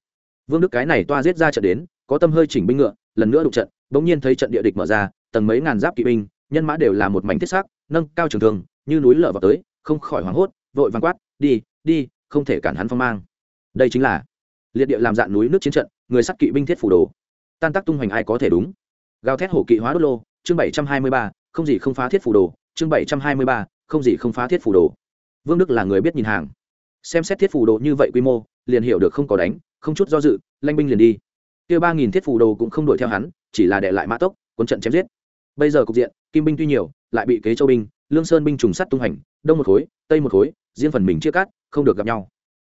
Vương đức cái này toa giết ra trận đến, có tâm hơi chỉnh binh ngựa lần nữa đụng trận, bỗng nhiên thấy trận địa địch mở ra, tầng mấy ngàn giáp kỵ binh, nhân mã đều là một mảnh thiết xác, nâng cao trường thường như núi lở vào tới, không khỏi hoảng hốt, vội vàng quát, đi đi, không thể cản hắn phong mang. Đây chính là liệt địa làm dạn núi nước chiến trận, người sắt kỵ binh thiết phủ đồ. Tan tác tung hoành ai có thể đúng? Gào thét hổ kỵ hóa đốt lô, chương bảy trăm hai mươi ba, không gì không phá thiết phủ đồ, chương bảy trăm hai mươi ba, không gì không phá thiết phủ đồ. Vương đức là người biết nhìn hàng. Xem xét thiết phủ đồ như vậy quy mô, liền hiểu được không có đánh, không chút do dự, lanh binh liền đi kia ba nghìn thiết phủ đồ cũng không đuổi theo hắn, chỉ là để lại mã tốc, cuốn trận chém giết. Bây giờ cục diện, kim binh tuy nhiều, lại bị kế châu binh, lương sơn binh trùng sắt tung hành, đông một khối, tây một khối, riêng phần mình chia cắt, không được gặp nhau.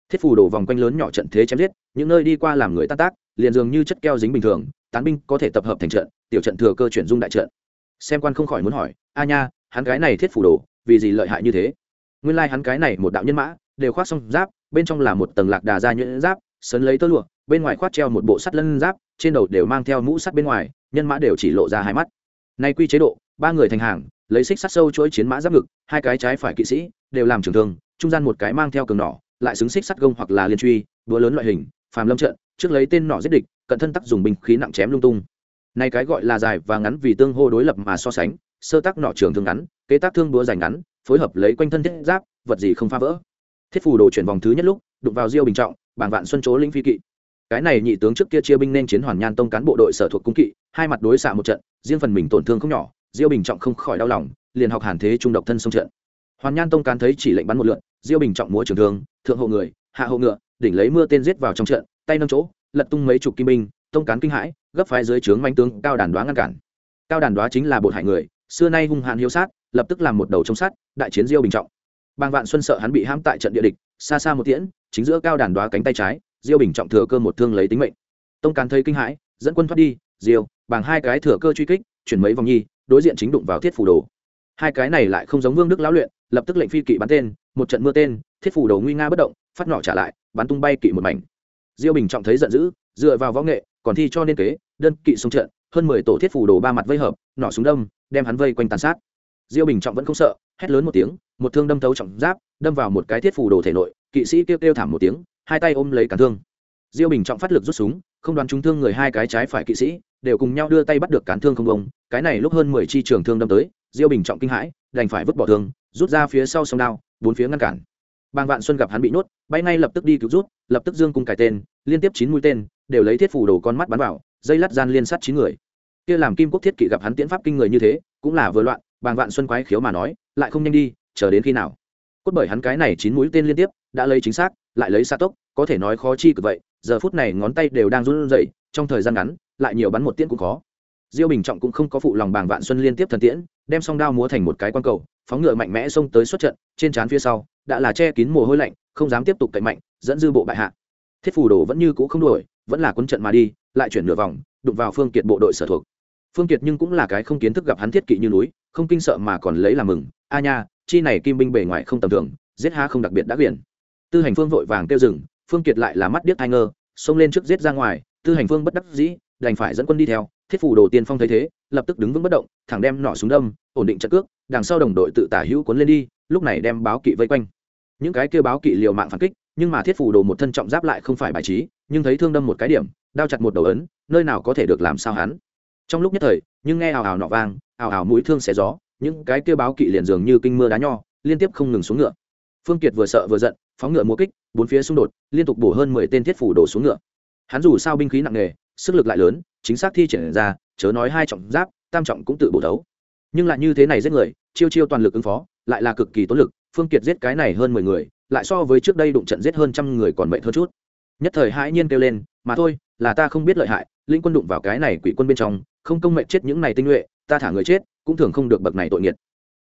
Thiết phù đổ vòng quanh lớn nhỏ trận thế chém giết, những nơi đi qua làm người tan tác, liền dường như chất keo dính bình thường, tán binh có thể tập hợp thành trận, tiểu trận thừa cơ chuyển dung đại trận. Xem quan không khỏi muốn hỏi, a nha, hắn cái này thiết phù đồ, vì gì lợi hại như thế? Nguyên lai hắn cái này một đạo nhân mã, đều khoác xong giáp, bên trong là một tầng lạc đà ra nhuyễn giáp, sấn lấy tơ lụa bên ngoài khoác treo một bộ sắt lân giáp, trên đầu đều mang theo mũ sắt bên ngoài, nhân mã đều chỉ lộ ra hai mắt. Nay quy chế độ, ba người thành hàng, lấy xích sắt sâu chuỗi chiến mã giáp ngực, hai cái trái phải kỵ sĩ, đều làm trường thương, trung gian một cái mang theo cường nỏ, lại xứng xích sắt gông hoặc là liên truy đũa lớn loại hình, phàm lâm trận, trước lấy tên nỏ giết địch, cận thân tắc dùng binh khí nặng chém lung tung. Nay cái gọi là dài và ngắn vì tương hô đối lập mà so sánh, sơ tác nỏ trường thương ngắn, kế tác thương búa dài ngắn, phối hợp lấy quanh thân thiết giáp, vật gì không phá vỡ. Thiết phù đồ chuyển vòng thứ nhất lúc, đụng vào diêu bình trọng, bảng vạn xuân chố linh phi kỵ cái này nhị tướng trước kia chia binh nên chiến hoàn nhan tông cán bộ đội sở thuộc cung kỵ, hai mặt đối xạ một trận, riêng phần mình tổn thương không nhỏ, diêu bình trọng không khỏi đau lòng, liền học hàn thế trung độc thân sông trận. Hoàn nhan tông cán thấy chỉ lệnh bắn một lượn, diêu bình trọng múa trường thương, thượng hộ người, hạ hộ ngựa, đỉnh lấy mưa tên giết vào trong trận, tay nâng chỗ, lật tung mấy chục kim binh, tông cán kinh hãi, gấp phái dưới trướng manh tướng cao đàn đoá ngăn cản. Cao đàn đoá chính là bột hại người, xưa nay hung hãn hiếu sát, lập tức làm một đầu trong sát đại chiến diêu bình trọng. Bàng vạn xuân sợ hắn bị hãm tại trận địa địch, xa xa một tiễn, chính giữa cao đàn đoá cánh tay trái diêu bình trọng thừa cơ một thương lấy tính mệnh. Tông cán thấy kinh hãi, dẫn quân thoát đi, diêu, bằng hai cái thừa cơ truy kích, chuyển mấy vòng nhi, đối diện chính đụng vào thiết phủ đồ. Hai cái này lại không giống vương đức lão luyện, lập tức lệnh phi kỵ bắn tên, một trận mưa tên, thiết phủ đồ nguy nga bất động, phát nỏ trả lại, bắn tung bay kỵ một mảnh. Diêu bình trọng thấy giận dữ, dựa vào võ nghệ, còn thi cho nên kế, đơn kỵ xuống trận, hơn mười tổ thiết phủ đồ ba mặt vây hợp, nỏ súng đông đem hắn vây quanh tàn sát. Diêu bình trọng vẫn không sợ, hét lớn một tiếng, một thương đâm thấu trọng giáp, đâm vào một cái thiết phủ đồ thể nội, kỵ sĩ kêu kêu thảm một tiếng hai tay ôm lấy cản thương. Diêu bình trọng phát lực rút súng, không đoán trúng thương người hai cái trái phải kỵ sĩ, đều cùng nhau đưa tay bắt được cán thương không bông. Cái này lúc hơn mười chi trường thương đâm tới, diêu bình trọng kinh hãi, đành phải vứt bỏ thương, rút ra phía sau sông đao, bốn phía ngăn cản. Bàng vạn xuân gặp hắn bị nuốt bay ngay lập tức đi cứu rút, lập tức dương cung cải tên, liên tiếp chín mũi tên, đều lấy thiết phủ đổ con mắt bắn vào, dây lát gian liên sát chín người. Kia làm kim quốc thiết kỵ gặp hắn tiễn pháp kinh người như thế, cũng là vừa loạn, bàng vạn xuân quái khiếu mà nói, lại không nhanh đi, chờ đến khi nào. Cốt bởi hắn cái này chín mũi tên liên tiếp, đã lấy chính xác lại lấy xa tốc, có thể nói khó chi cực vậy, giờ phút này ngón tay đều đang run rẩy, trong thời gian ngắn, lại nhiều bắn một tiễn cũng khó. Diêu bình trọng cũng không có phụ lòng bàng vạn xuân liên tiếp thần tiễn, đem song đao múa thành một cái quan cầu, phóng ngựa mạnh mẽ xông tới xuất trận, trên trán phía sau, đã là che kín mồ hôi lạnh, không dám tiếp tục cậy mạnh, dẫn dư bộ bại hạ. Thiết phù đồ vẫn như cũ không đuổi, vẫn là quân trận mà đi, lại chuyển nửa vòng, đụng vào phương kiệt bộ đội sở thuộc. Phương kiệt nhưng cũng là cái không kiến thức gặp hắn thiết kỵ như núi, không kinh sợ mà còn lấy làm mừng. A nha, chi này kim binh bề ngoài không tầm thường, giết ha không đặc biệt đã biển tư hành phương vội vàng kêu rừng phương kiệt lại là mắt điếc hai ngơ, xông lên trước giết ra ngoài, tư hành phương bất đắc dĩ, đành phải dẫn quân đi theo, thiết phủ đồ tiên phong thấy thế, lập tức đứng vững bất động, thẳng đem nọ súng đâm, ổn định trận cước, đằng sau đồng đội tự tả hữu cuốn lên đi, lúc này đem báo kỵ vây quanh. Những cái kêu báo kỵ liều mạng phản kích, nhưng mà thiết phủ đồ một thân trọng giáp lại không phải bài trí, nhưng thấy thương đâm một cái điểm, đao chặt một đầu ấn, nơi nào có thể được làm sao hắn. Trong lúc nhất thời, nhưng nghe ào ào nọ vang, ào ào mũi thương xé gió, những cái kêu báo kỵ liền dường như kinh mưa đá nho, liên tiếp không ngừng xuống ngựa. Phương kiệt vừa sợ vừa giận phóng ngựa múa kích, bốn phía xung đột, liên tục bổ hơn mười tên thiết phủ đổ xuống ngựa. Hắn dù sao binh khí nặng nề, sức lực lại lớn, chính xác thi triển ra, chớ nói hai trọng giáp, tam trọng cũng tự bổ đấu nhưng lại như thế này giết người, chiêu chiêu toàn lực ứng phó, lại là cực kỳ tốn lực, phương kiệt giết cái này hơn mười người, lại so với trước đây đụng trận giết hơn trăm người còn mệnh hơn chút. Nhất thời hãi nhiên kêu lên, mà thôi, là ta không biết lợi hại, linh quân đụng vào cái này quỷ quân bên trong, không công mệnh chết những này tinh nhuệ, ta thả người chết, cũng thường không được bậc này tội nghiệt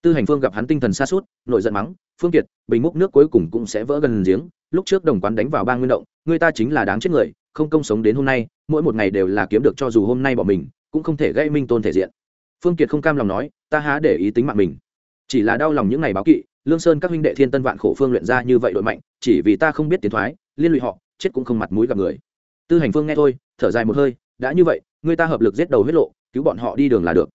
tư hành phương gặp hắn tinh thần xa suốt nội giận mắng, phương kiệt, bình múc nước cuối cùng cũng sẽ vỡ gần giếng, lúc trước đồng quán đánh vào ba nguyên động, người ta chính là đáng chết người, không công sống đến hôm nay, mỗi một ngày đều là kiếm được cho dù hôm nay bỏ mình, cũng không thể gây minh tôn thể diện. Phương kiệt không cam lòng nói, ta há để ý tính mạng mình. Chỉ là đau lòng những ngày báo kỵ, lương sơn các huynh đệ thiên tân vạn khổ phương luyện ra như vậy đội mạnh, chỉ vì ta không biết tiến thoái, liên lụy họ, chết cũng không mặt mũi gặp người. Tư hành phương nghe thôi, thở dài một hơi, đã như vậy, người ta hợp lực giết đầu huyết lộ, cứu bọn họ đi đường là được.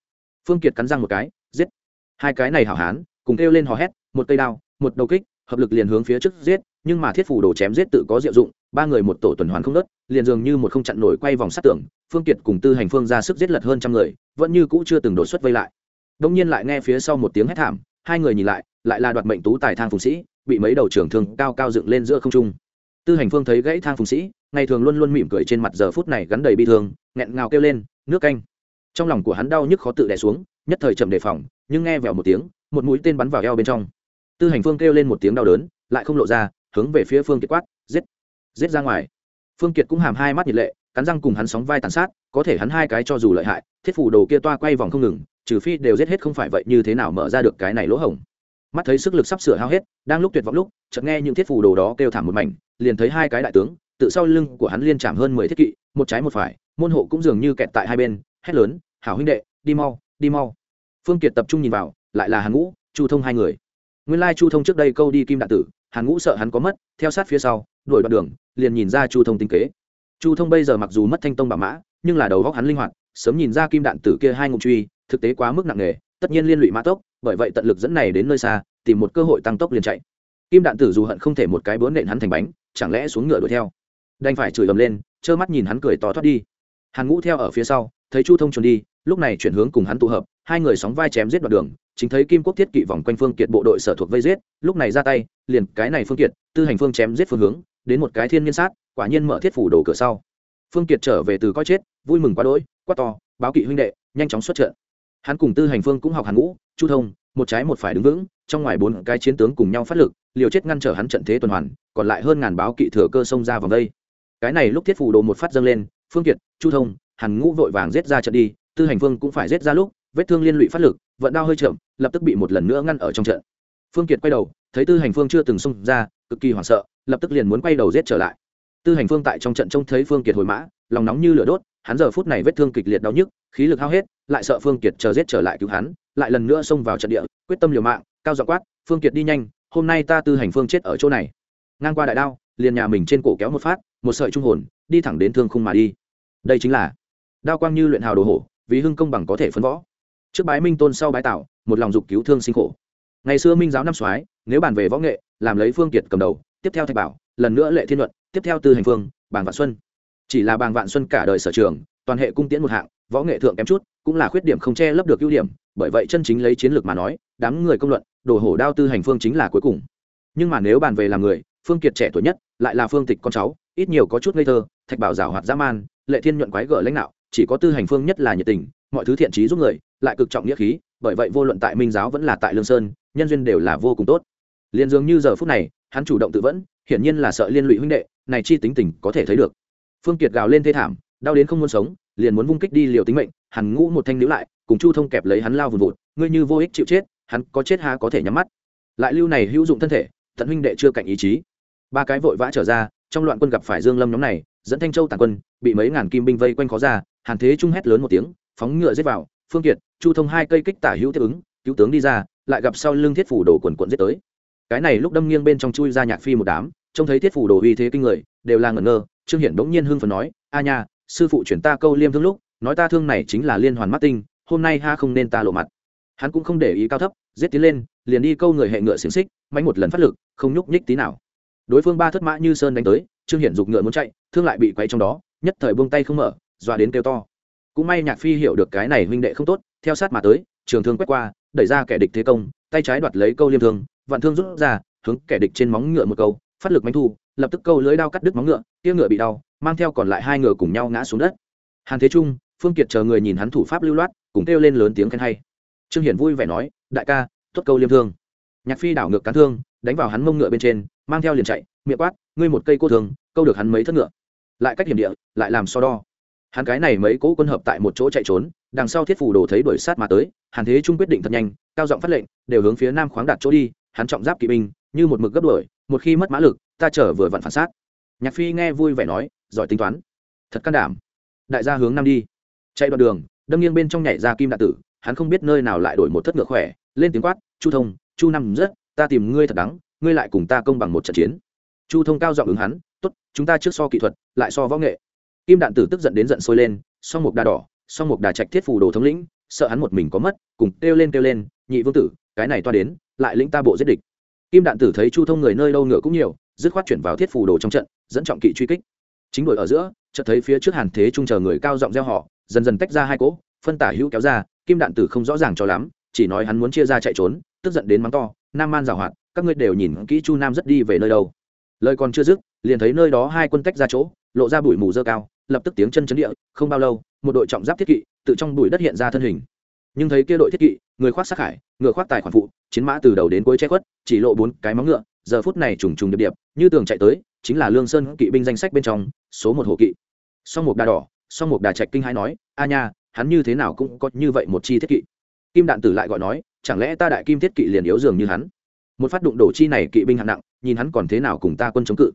Phương kiệt cắn răng một cái, giết hai cái này hảo hán, cùng kêu lên hò hét, một cây đao, một đầu kích, hợp lực liền hướng phía trước giết, nhưng mà thiết phủ đồ chém giết tự có diệu dụng, ba người một tổ tuần hoàn không nớt liền dường như một không chặn nổi quay vòng sát tưởng phương kiệt cùng tư hành phương ra sức giết lật hơn trăm người, vẫn như cũ chưa từng đột xuất vây lại. Đông nhiên lại nghe phía sau một tiếng hét thảm, hai người nhìn lại lại là đoạt mệnh tú tài thang phùng sĩ, bị mấy đầu trưởng thương cao cao dựng lên giữa không trung. Tư hành phương thấy gãy thang phùng sĩ, ngày thường luôn luôn mỉm cười trên mặt giờ phút này gắn đầy bi thương, nghẹn ngào kêu lên, nước canh. Trong lòng của hắn đau nhức khó tự đè xuống nhất thời chậm đề phòng, nhưng nghe vẹo một tiếng, một mũi tên bắn vào eo bên trong. Tư hành phương kêu lên một tiếng đau đớn, lại không lộ ra, hướng về phía phương kiệt quát, giết! Giết ra ngoài! Phương kiệt cũng hàm hai mắt nhiệt lệ, cắn răng cùng hắn sóng vai tàn sát, có thể hắn hai cái cho dù lợi hại, thiết phủ đồ kia toa quay vòng không ngừng, trừ phi đều giết hết không phải vậy như thế nào mở ra được cái này lỗ hổng. Mắt thấy sức lực sắp sửa hao hết, đang lúc tuyệt vọng lúc, chợt nghe những thiết phủ đồ đó kêu thảm một mảnh, liền thấy hai cái đại tướng, tự sau lưng của hắn liên chạm hơn mười thiết kỵ, một trái một phải, môn hộ cũng dường như kẹt tại hai bên, hét lớn, hảo huynh đệ, đi mau đi mau. Phương kiệt tập trung nhìn vào, lại là hàn ngũ, chu thông hai người. Nguyên lai chu thông trước đây câu đi kim đạn tử, hàn ngũ sợ hắn có mất, theo sát phía sau, đuổi đoạn đường, liền nhìn ra chu thông tính kế. Chu thông bây giờ mặc dù mất thanh tông bà mã, nhưng là đầu góc hắn linh hoạt, sớm nhìn ra kim đạn tử kia hai ngụm truy, thực tế quá mức nặng nề, tất nhiên liên lụy mã tốc, bởi vậy tận lực dẫn này đến nơi xa, tìm một cơ hội tăng tốc liền chạy. Kim đạn tử dù hận không thể một cái bướn nện hắn thành bánh, chẳng lẽ xuống ngựa đuổi theo? Đành phải chửi ầm lên, trơ mắt nhìn hắn cười to thoát đi. Hàn ngũ theo ở phía sau, thấy chu thông trốn đi lúc này chuyển hướng cùng hắn tụ hợp, hai người sóng vai chém giết đoạn đường, chính thấy kim quốc thiết kỵ vòng quanh phương kiệt bộ đội sở thuộc vây giết, lúc này ra tay, liền cái này phương kiệt, tư hành phương chém giết phương hướng, đến một cái thiên nhiên sát, quả nhiên mở thiết phủ đổ cửa sau. Phương kiệt trở về từ coi chết, vui mừng quá đỗi, quát to, báo kỵ huynh đệ, nhanh chóng xuất trận. Hắn cùng tư hành phương cũng học hàn ngũ, chu thông, một trái một phải đứng vững, trong ngoài bốn cái chiến tướng cùng nhau phát lực, liều chết ngăn trở hắn trận thế tuần hoàn, còn lại hơn ngàn báo kỵ thừa cơ xông ra vòng đây. Cái này lúc thiết phủ đồ một phát dâng lên, phương kiệt, chu thông, hàn ngũ vội vàng giết ra trận đi tư hành phương cũng phải giết ra lúc, vết thương liên lụy phát lực, vận đao hơi chậm, lập tức bị một lần nữa ngăn ở trong trận. Phương kiệt quay đầu, thấy tư hành phương chưa từng xông ra, cực kỳ hoảng sợ, lập tức liền muốn quay đầu giết trở lại. Tư hành phương tại trong trận trông thấy phương kiệt hồi mã, lòng nóng như lửa đốt, hắn giờ phút này vết thương kịch liệt đau nhức, khí lực hao hết, lại sợ phương kiệt chờ giết trở lại cứu hắn, lại lần nữa xông vào trận địa, quyết tâm liều mạng, cao dọ quát, phương kiệt đi nhanh, hôm nay ta tư hành phương chết ở chỗ này. Ngang qua đại đao, liền nhà mình trên cổ kéo một phát, một sợi trung hồn, đi thẳng đến thương khung mà đi. Đây chính là đao quang như luyện hào đồ hổ vì hưng công bằng có thể phân võ. Trước bái minh tôn, sau bái tạo, một lòng dục cứu thương sinh khổ. Ngày xưa minh giáo năm soái, nếu bàn về võ nghệ, làm lấy phương kiệt cầm đầu, tiếp theo thạch bảo, lần nữa lệ thiên luận, tiếp theo tư hành phương, bàng vạn xuân. Chỉ là bàng vạn xuân cả đời sở trường, toàn hệ cung tiễn một hạng, võ nghệ thượng kém chút, cũng là khuyết điểm không che lấp được ưu điểm, bởi vậy chân chính lấy chiến lược mà nói, đám người công luận, đồ hổ đao tư hành phương chính là cuối cùng. Nhưng mà nếu bàn về làm người, phương kiệt trẻ tuổi nhất, lại là phương tịch con cháu, ít nhiều có chút ngây thơ, thạch bảo giảo hoạt dã man, lệ thiên nhuận quái gở lãnh đạo chỉ có tư hành phương nhất là nhiệt tình, mọi thứ thiện trí giúp người, lại cực trọng nghĩa khí, bởi vậy vô luận tại minh giáo vẫn là tại lương sơn, nhân duyên đều là vô cùng tốt. Liền dường như giờ phút này, hắn chủ động tự vẫn, hiển nhiên là sợ liên lụy huynh đệ, này chi tính tình có thể thấy được. Phương kiệt gào lên thê thảm, đau đến không muốn sống, liền muốn vung kích đi liều tính mệnh, hắn ngũ một thanh níu lại, cùng chu thông kẹp lấy hắn lao vùn vụt, ngươi như vô ích chịu chết, hắn có chết ha có thể nhắm mắt. Lại lưu này hữu dụng thân thể tận huynh đệ chưa cạnh ý chí. Ba cái vội vã trở ra, trong loạn quân gặp phải dương lâm nhóm này, dẫn thanh châu tàn quân, bị mấy ngàn kim binh vây quanh khó ra hàn thế trung hét lớn một tiếng, phóng ngựa giết vào. Phương kiệt, chu thông hai cây kích tả hữu tiếp ứng, cứu tướng đi ra, lại gặp sau lưng thiết phủ đồ quần quận giết tới. Cái này lúc đâm nghiêng bên trong chui ra nhạc phi một đám, trông thấy thiết phủ đồ uy thế kinh người, đều là ngẩn ngơ. Trương hiển bỗng nhiên hưng phần nói, a nha, sư phụ chuyển ta câu liêm thương lúc, nói ta thương này chính là liên hoàn mắt tinh, hôm nay ha không nên ta lộ mặt. Hắn cũng không để ý cao thấp, giết tiến lên, liền đi câu người hệ ngựa xiềng xích mánh một lần phát lực, không nhúc nhích tí nào. Đối phương ba thất mã như sơn đánh tới, trương hiển giục ngựa muốn chạy, thương lại bị quay trong đó, nhất thời buông tay không mở dọa đến kêu to. Cũng may nhạc phi hiểu được cái này huynh đệ không tốt, theo sát mà tới, trường thương quét qua, đẩy ra kẻ địch thế công, tay trái đoạt lấy câu liêm thương, vạn thương rút ra, hướng kẻ địch trên móng ngựa một câu, phát lực mánh thu, lập tức câu lưới đao cắt đứt móng ngựa kia ngựa bị đau, mang theo còn lại hai ngựa cùng nhau ngã xuống đất. Hàn thế trung, phương kiệt chờ người nhìn hắn thủ pháp lưu loát, cùng kêu lên lớn tiếng khen hay. Trương hiển vui vẻ nói, đại ca tuất câu liêm thương. Nhạc phi đảo ngược cán thương, đánh vào hắn mông ngựa bên trên, mang theo liền chạy, miệng quát, ngươi một cây cô thường câu được hắn mấy thất ngựa. Lại cách hiểm địa, lại làm so đo hắn cái này mấy cỗ quân hợp tại một chỗ chạy trốn, đằng sau thiết phủ đồ thấy đuổi sát mà tới, hàn thế trung quyết định thật nhanh, cao giọng phát lệnh, đều hướng phía nam khoáng đặt chỗ đi, hắn trọng giáp kỵ binh, như một mực gấp đuổi, một khi mất mã lực, ta trở vừa vặn phản sát nhạc phi nghe vui vẻ nói, giỏi tính toán. Thật can đảm. Đại gia hướng nam đi. Chạy đoạn đường, đâm nghiêng bên trong nhảy ra kim đạn tử, hắn không biết nơi nào lại đổi một thất ngựa khỏe, lên tiếng quát, chu thông, chu năm rất, ta tìm ngươi thật đắng, ngươi lại cùng ta công bằng một trận chiến. Chu thông cao giọng ứng hắn, tốt, chúng ta trước so kỹ thuật, lại so võ nghệ kim đạn tử tức giận đến giận sôi lên, song một đà đỏ, song một đà trạch thiết phù đồ thống lĩnh, sợ hắn một mình có mất, cùng kêu lên kêu lên, nhị vương tử, cái này toa đến, lại lĩnh ta bộ giết địch. Kim đạn tử thấy chu thông người nơi đâu ngựa cũng nhiều, dứt khoát chuyển vào thiết phù đồ trong trận, dẫn trọng kỵ truy kích. Chính đội ở giữa, chợt thấy phía trước hàn thế trung chờ người cao giọng gieo họ, dần dần tách ra hai cỗ, phân tả hữu kéo ra, kim đạn tử không rõ ràng cho lắm, chỉ nói hắn muốn chia ra chạy trốn, tức giận đến mắng to, nam man giảo hoạt, các ngươi đều nhìn kỹ chu nam rất đi về nơi đâu. Lời còn chưa dứt, liền thấy nơi đó hai quân tách ra chỗ, lộ ra bụi mù dơ cao lập tức tiếng chân chấn địa, không bao lâu, một đội trọng giáp thiết kỵ tự trong bụi đất hiện ra thân hình. Nhưng thấy kia đội thiết kỵ, người khoác sát hải ngựa khoác tài khoản phụ, chiến mã từ đầu đến cuối che khuất, chỉ lộ bốn cái móng ngựa, giờ phút này trùng trùng điệp điệp, như tường chạy tới, chính là lương sơn kỵ binh danh sách bên trong, số một hồ kỵ. Song một đà đỏ, song một đà trạch kinh hãi nói, a nha, hắn như thế nào cũng có như vậy một chi thiết kỵ. Kim đạn tử lại gọi nói, chẳng lẽ ta đại kim thiết kỵ liền yếu dường như hắn? Một phát đụng đổ chi này kỵ binh hạng nặng, nhìn hắn còn thế nào cùng ta quân chống cự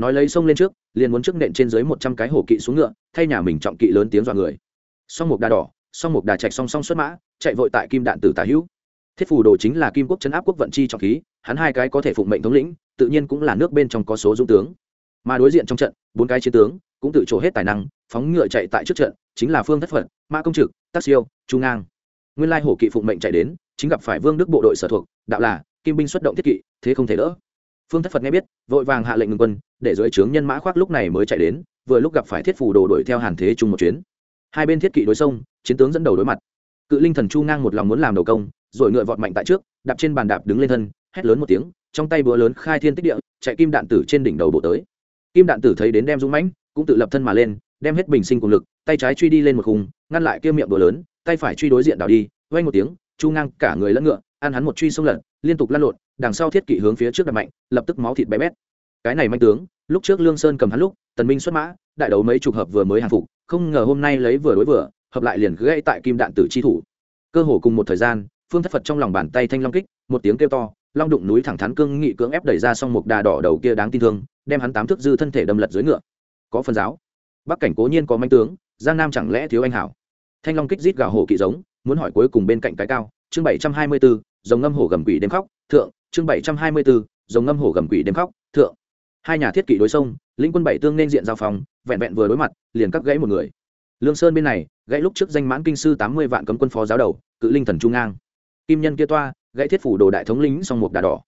nói lấy sông lên trước, liền muốn trước nện trên dưới một trăm cái hổ kỵ xuống ngựa, thay nhà mình trọng kỵ lớn tiếng dọa người. Song một đà đỏ, song một đà chạch song song xuất mã, chạy vội tại kim đạn tử tả hữu. Thiết phù đồ chính là kim quốc chấn áp quốc vận chi trọng khí, hắn hai cái có thể phụng mệnh thống lĩnh, tự nhiên cũng là nước bên trong có số dũng tướng. Mà đối diện trong trận, bốn cái chiến tướng, cũng tự trổ hết tài năng, phóng ngựa chạy tại trước trận, chính là phương thất phật mã công trực tác siêu trung ngang. Nguyên lai hổ kỵ phụng mệnh chạy đến, chính gặp phải vương đức bộ đội sở thuộc, đạo là, kim binh xuất động thiết kỵ, thế không thể đỡ phương thất phật nghe biết, vội vàng hạ lệnh ngừng quân, để dưới trướng nhân mã khoác lúc này mới chạy đến, vừa lúc gặp phải thiết phù đồ đuổi theo hàn thế chung một chuyến. Hai bên thiết kỵ đối sông, chiến tướng dẫn đầu đối mặt. Cự linh thần chu ngang một lòng muốn làm đầu công, rồi ngựa vọt mạnh tại trước, đạp trên bàn đạp đứng lên thân, hét lớn một tiếng, trong tay búa lớn khai thiên tích địa, chạy kim đạn tử trên đỉnh đầu bộ tới. Kim đạn tử thấy đến đem dũng mãnh, cũng tự lập thân mà lên, đem hết bình sinh cùng lực, tay trái truy đi lên một khung, ngăn lại kia miệng búa lớn, tay phải truy đối diện đảo đi vay một tiếng, chu ngang cả người lẫn ngựa ăn hắn một truy sông lật, liên tục lăn lộn, đằng sau thiết kỵ hướng phía trước đập mạnh, lập tức máu thịt bé bét. Cái này manh tướng, lúc trước lương sơn cầm hắn lúc, tần minh xuất mã, đại đấu mấy chục hợp vừa mới hàng phục, không ngờ hôm nay lấy vừa đối vừa, hợp lại liền gãy tại kim đạn tử chi thủ. Cơ hồ cùng một thời gian, phương thất phật trong lòng bàn tay thanh long kích, một tiếng kêu to, long đụng núi thẳng thắn cương nghị cưỡng ép đẩy ra xong một đà đỏ đầu kia đáng tin thương, đem hắn tám thước dư thân thể đâm lật dưới ngựa. Có phần giáo. Bắc cảnh cố nhiên có manh tướng, giang nam chẳng lẽ thiếu anh hảo? Thanh long kích rít gào hổ kỵ giống, muốn hỏi cuối cùng bên cạnh cái cao, chương bảy trăm hai mươi bốn dòng ngâm hổ gầm quỷ đêm khóc, thượng, chương bảy trăm hai mươi bốn dòng ngâm hổ gầm quỷ đêm khóc, thượng. Hai nhà thiết kỵ đối sông, lĩnh quân bảy tương nên diện giao phòng, vẹn vẹn vừa đối mặt, liền cắt gãy một người. Lương sơn bên này, gãy lúc trước danh mãn kinh sư tám mươi vạn cấm quân phó giáo đầu, cự linh thần trung ngang. Kim nhân kia toa, gãy thiết phủ đồ đại thống lính song mục đà đỏ.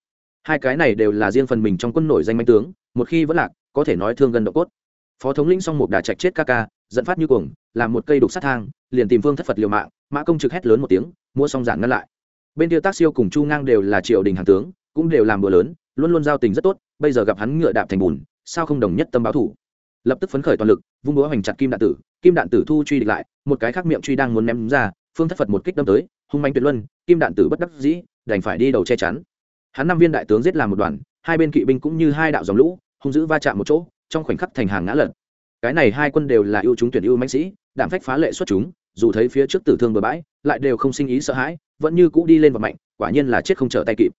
Hai cái này đều là riêng phần mình trong quân nổi danh manh tướng, một khi vẫn lạc, có thể nói thương gần độ cốt. Phó thống lĩnh song mục đà chạch chết ca ca dẫn phát như cuồng, làm một cây đục sát thang, liền tìm phương thất phật liều mạng, mã công trực hét lớn một tiếng mua xong giản ngăn lại bên kia tác siêu cùng chu ngang đều là triều đình hàng tướng, cũng đều làm bữa lớn, luôn luôn giao tình rất tốt, bây giờ gặp hắn ngựa đạp thành bùn, sao không đồng nhất tâm báo thủ? Lập tức phấn khởi toàn lực, vung búa hoành chặt kim đạn tử, kim đạn tử thu truy địch lại, một cái khác miệng truy đang muốn ném ra, phương thất phật một kích đâm tới, hung manh tuyệt luân, kim đạn tử bất đắc dĩ, đành phải đi đầu che chắn. Hắn năm viên đại tướng giết làm một đoàn, hai bên kỵ binh cũng như hai đạo dòng lũ, hung dữ va chạm một chỗ, trong khoảnh khắc thành hàng ngã lật. Cái này hai quân đều là ưu chúng tuyển ưu mãnh sĩ, đạm phách phá lệ xuất chúng dù thấy phía trước tử thương bừa bãi, lại đều không sinh ý sợ hãi, vẫn như cũ đi lên và mạnh quả nhiên là chết không trở tay kịp.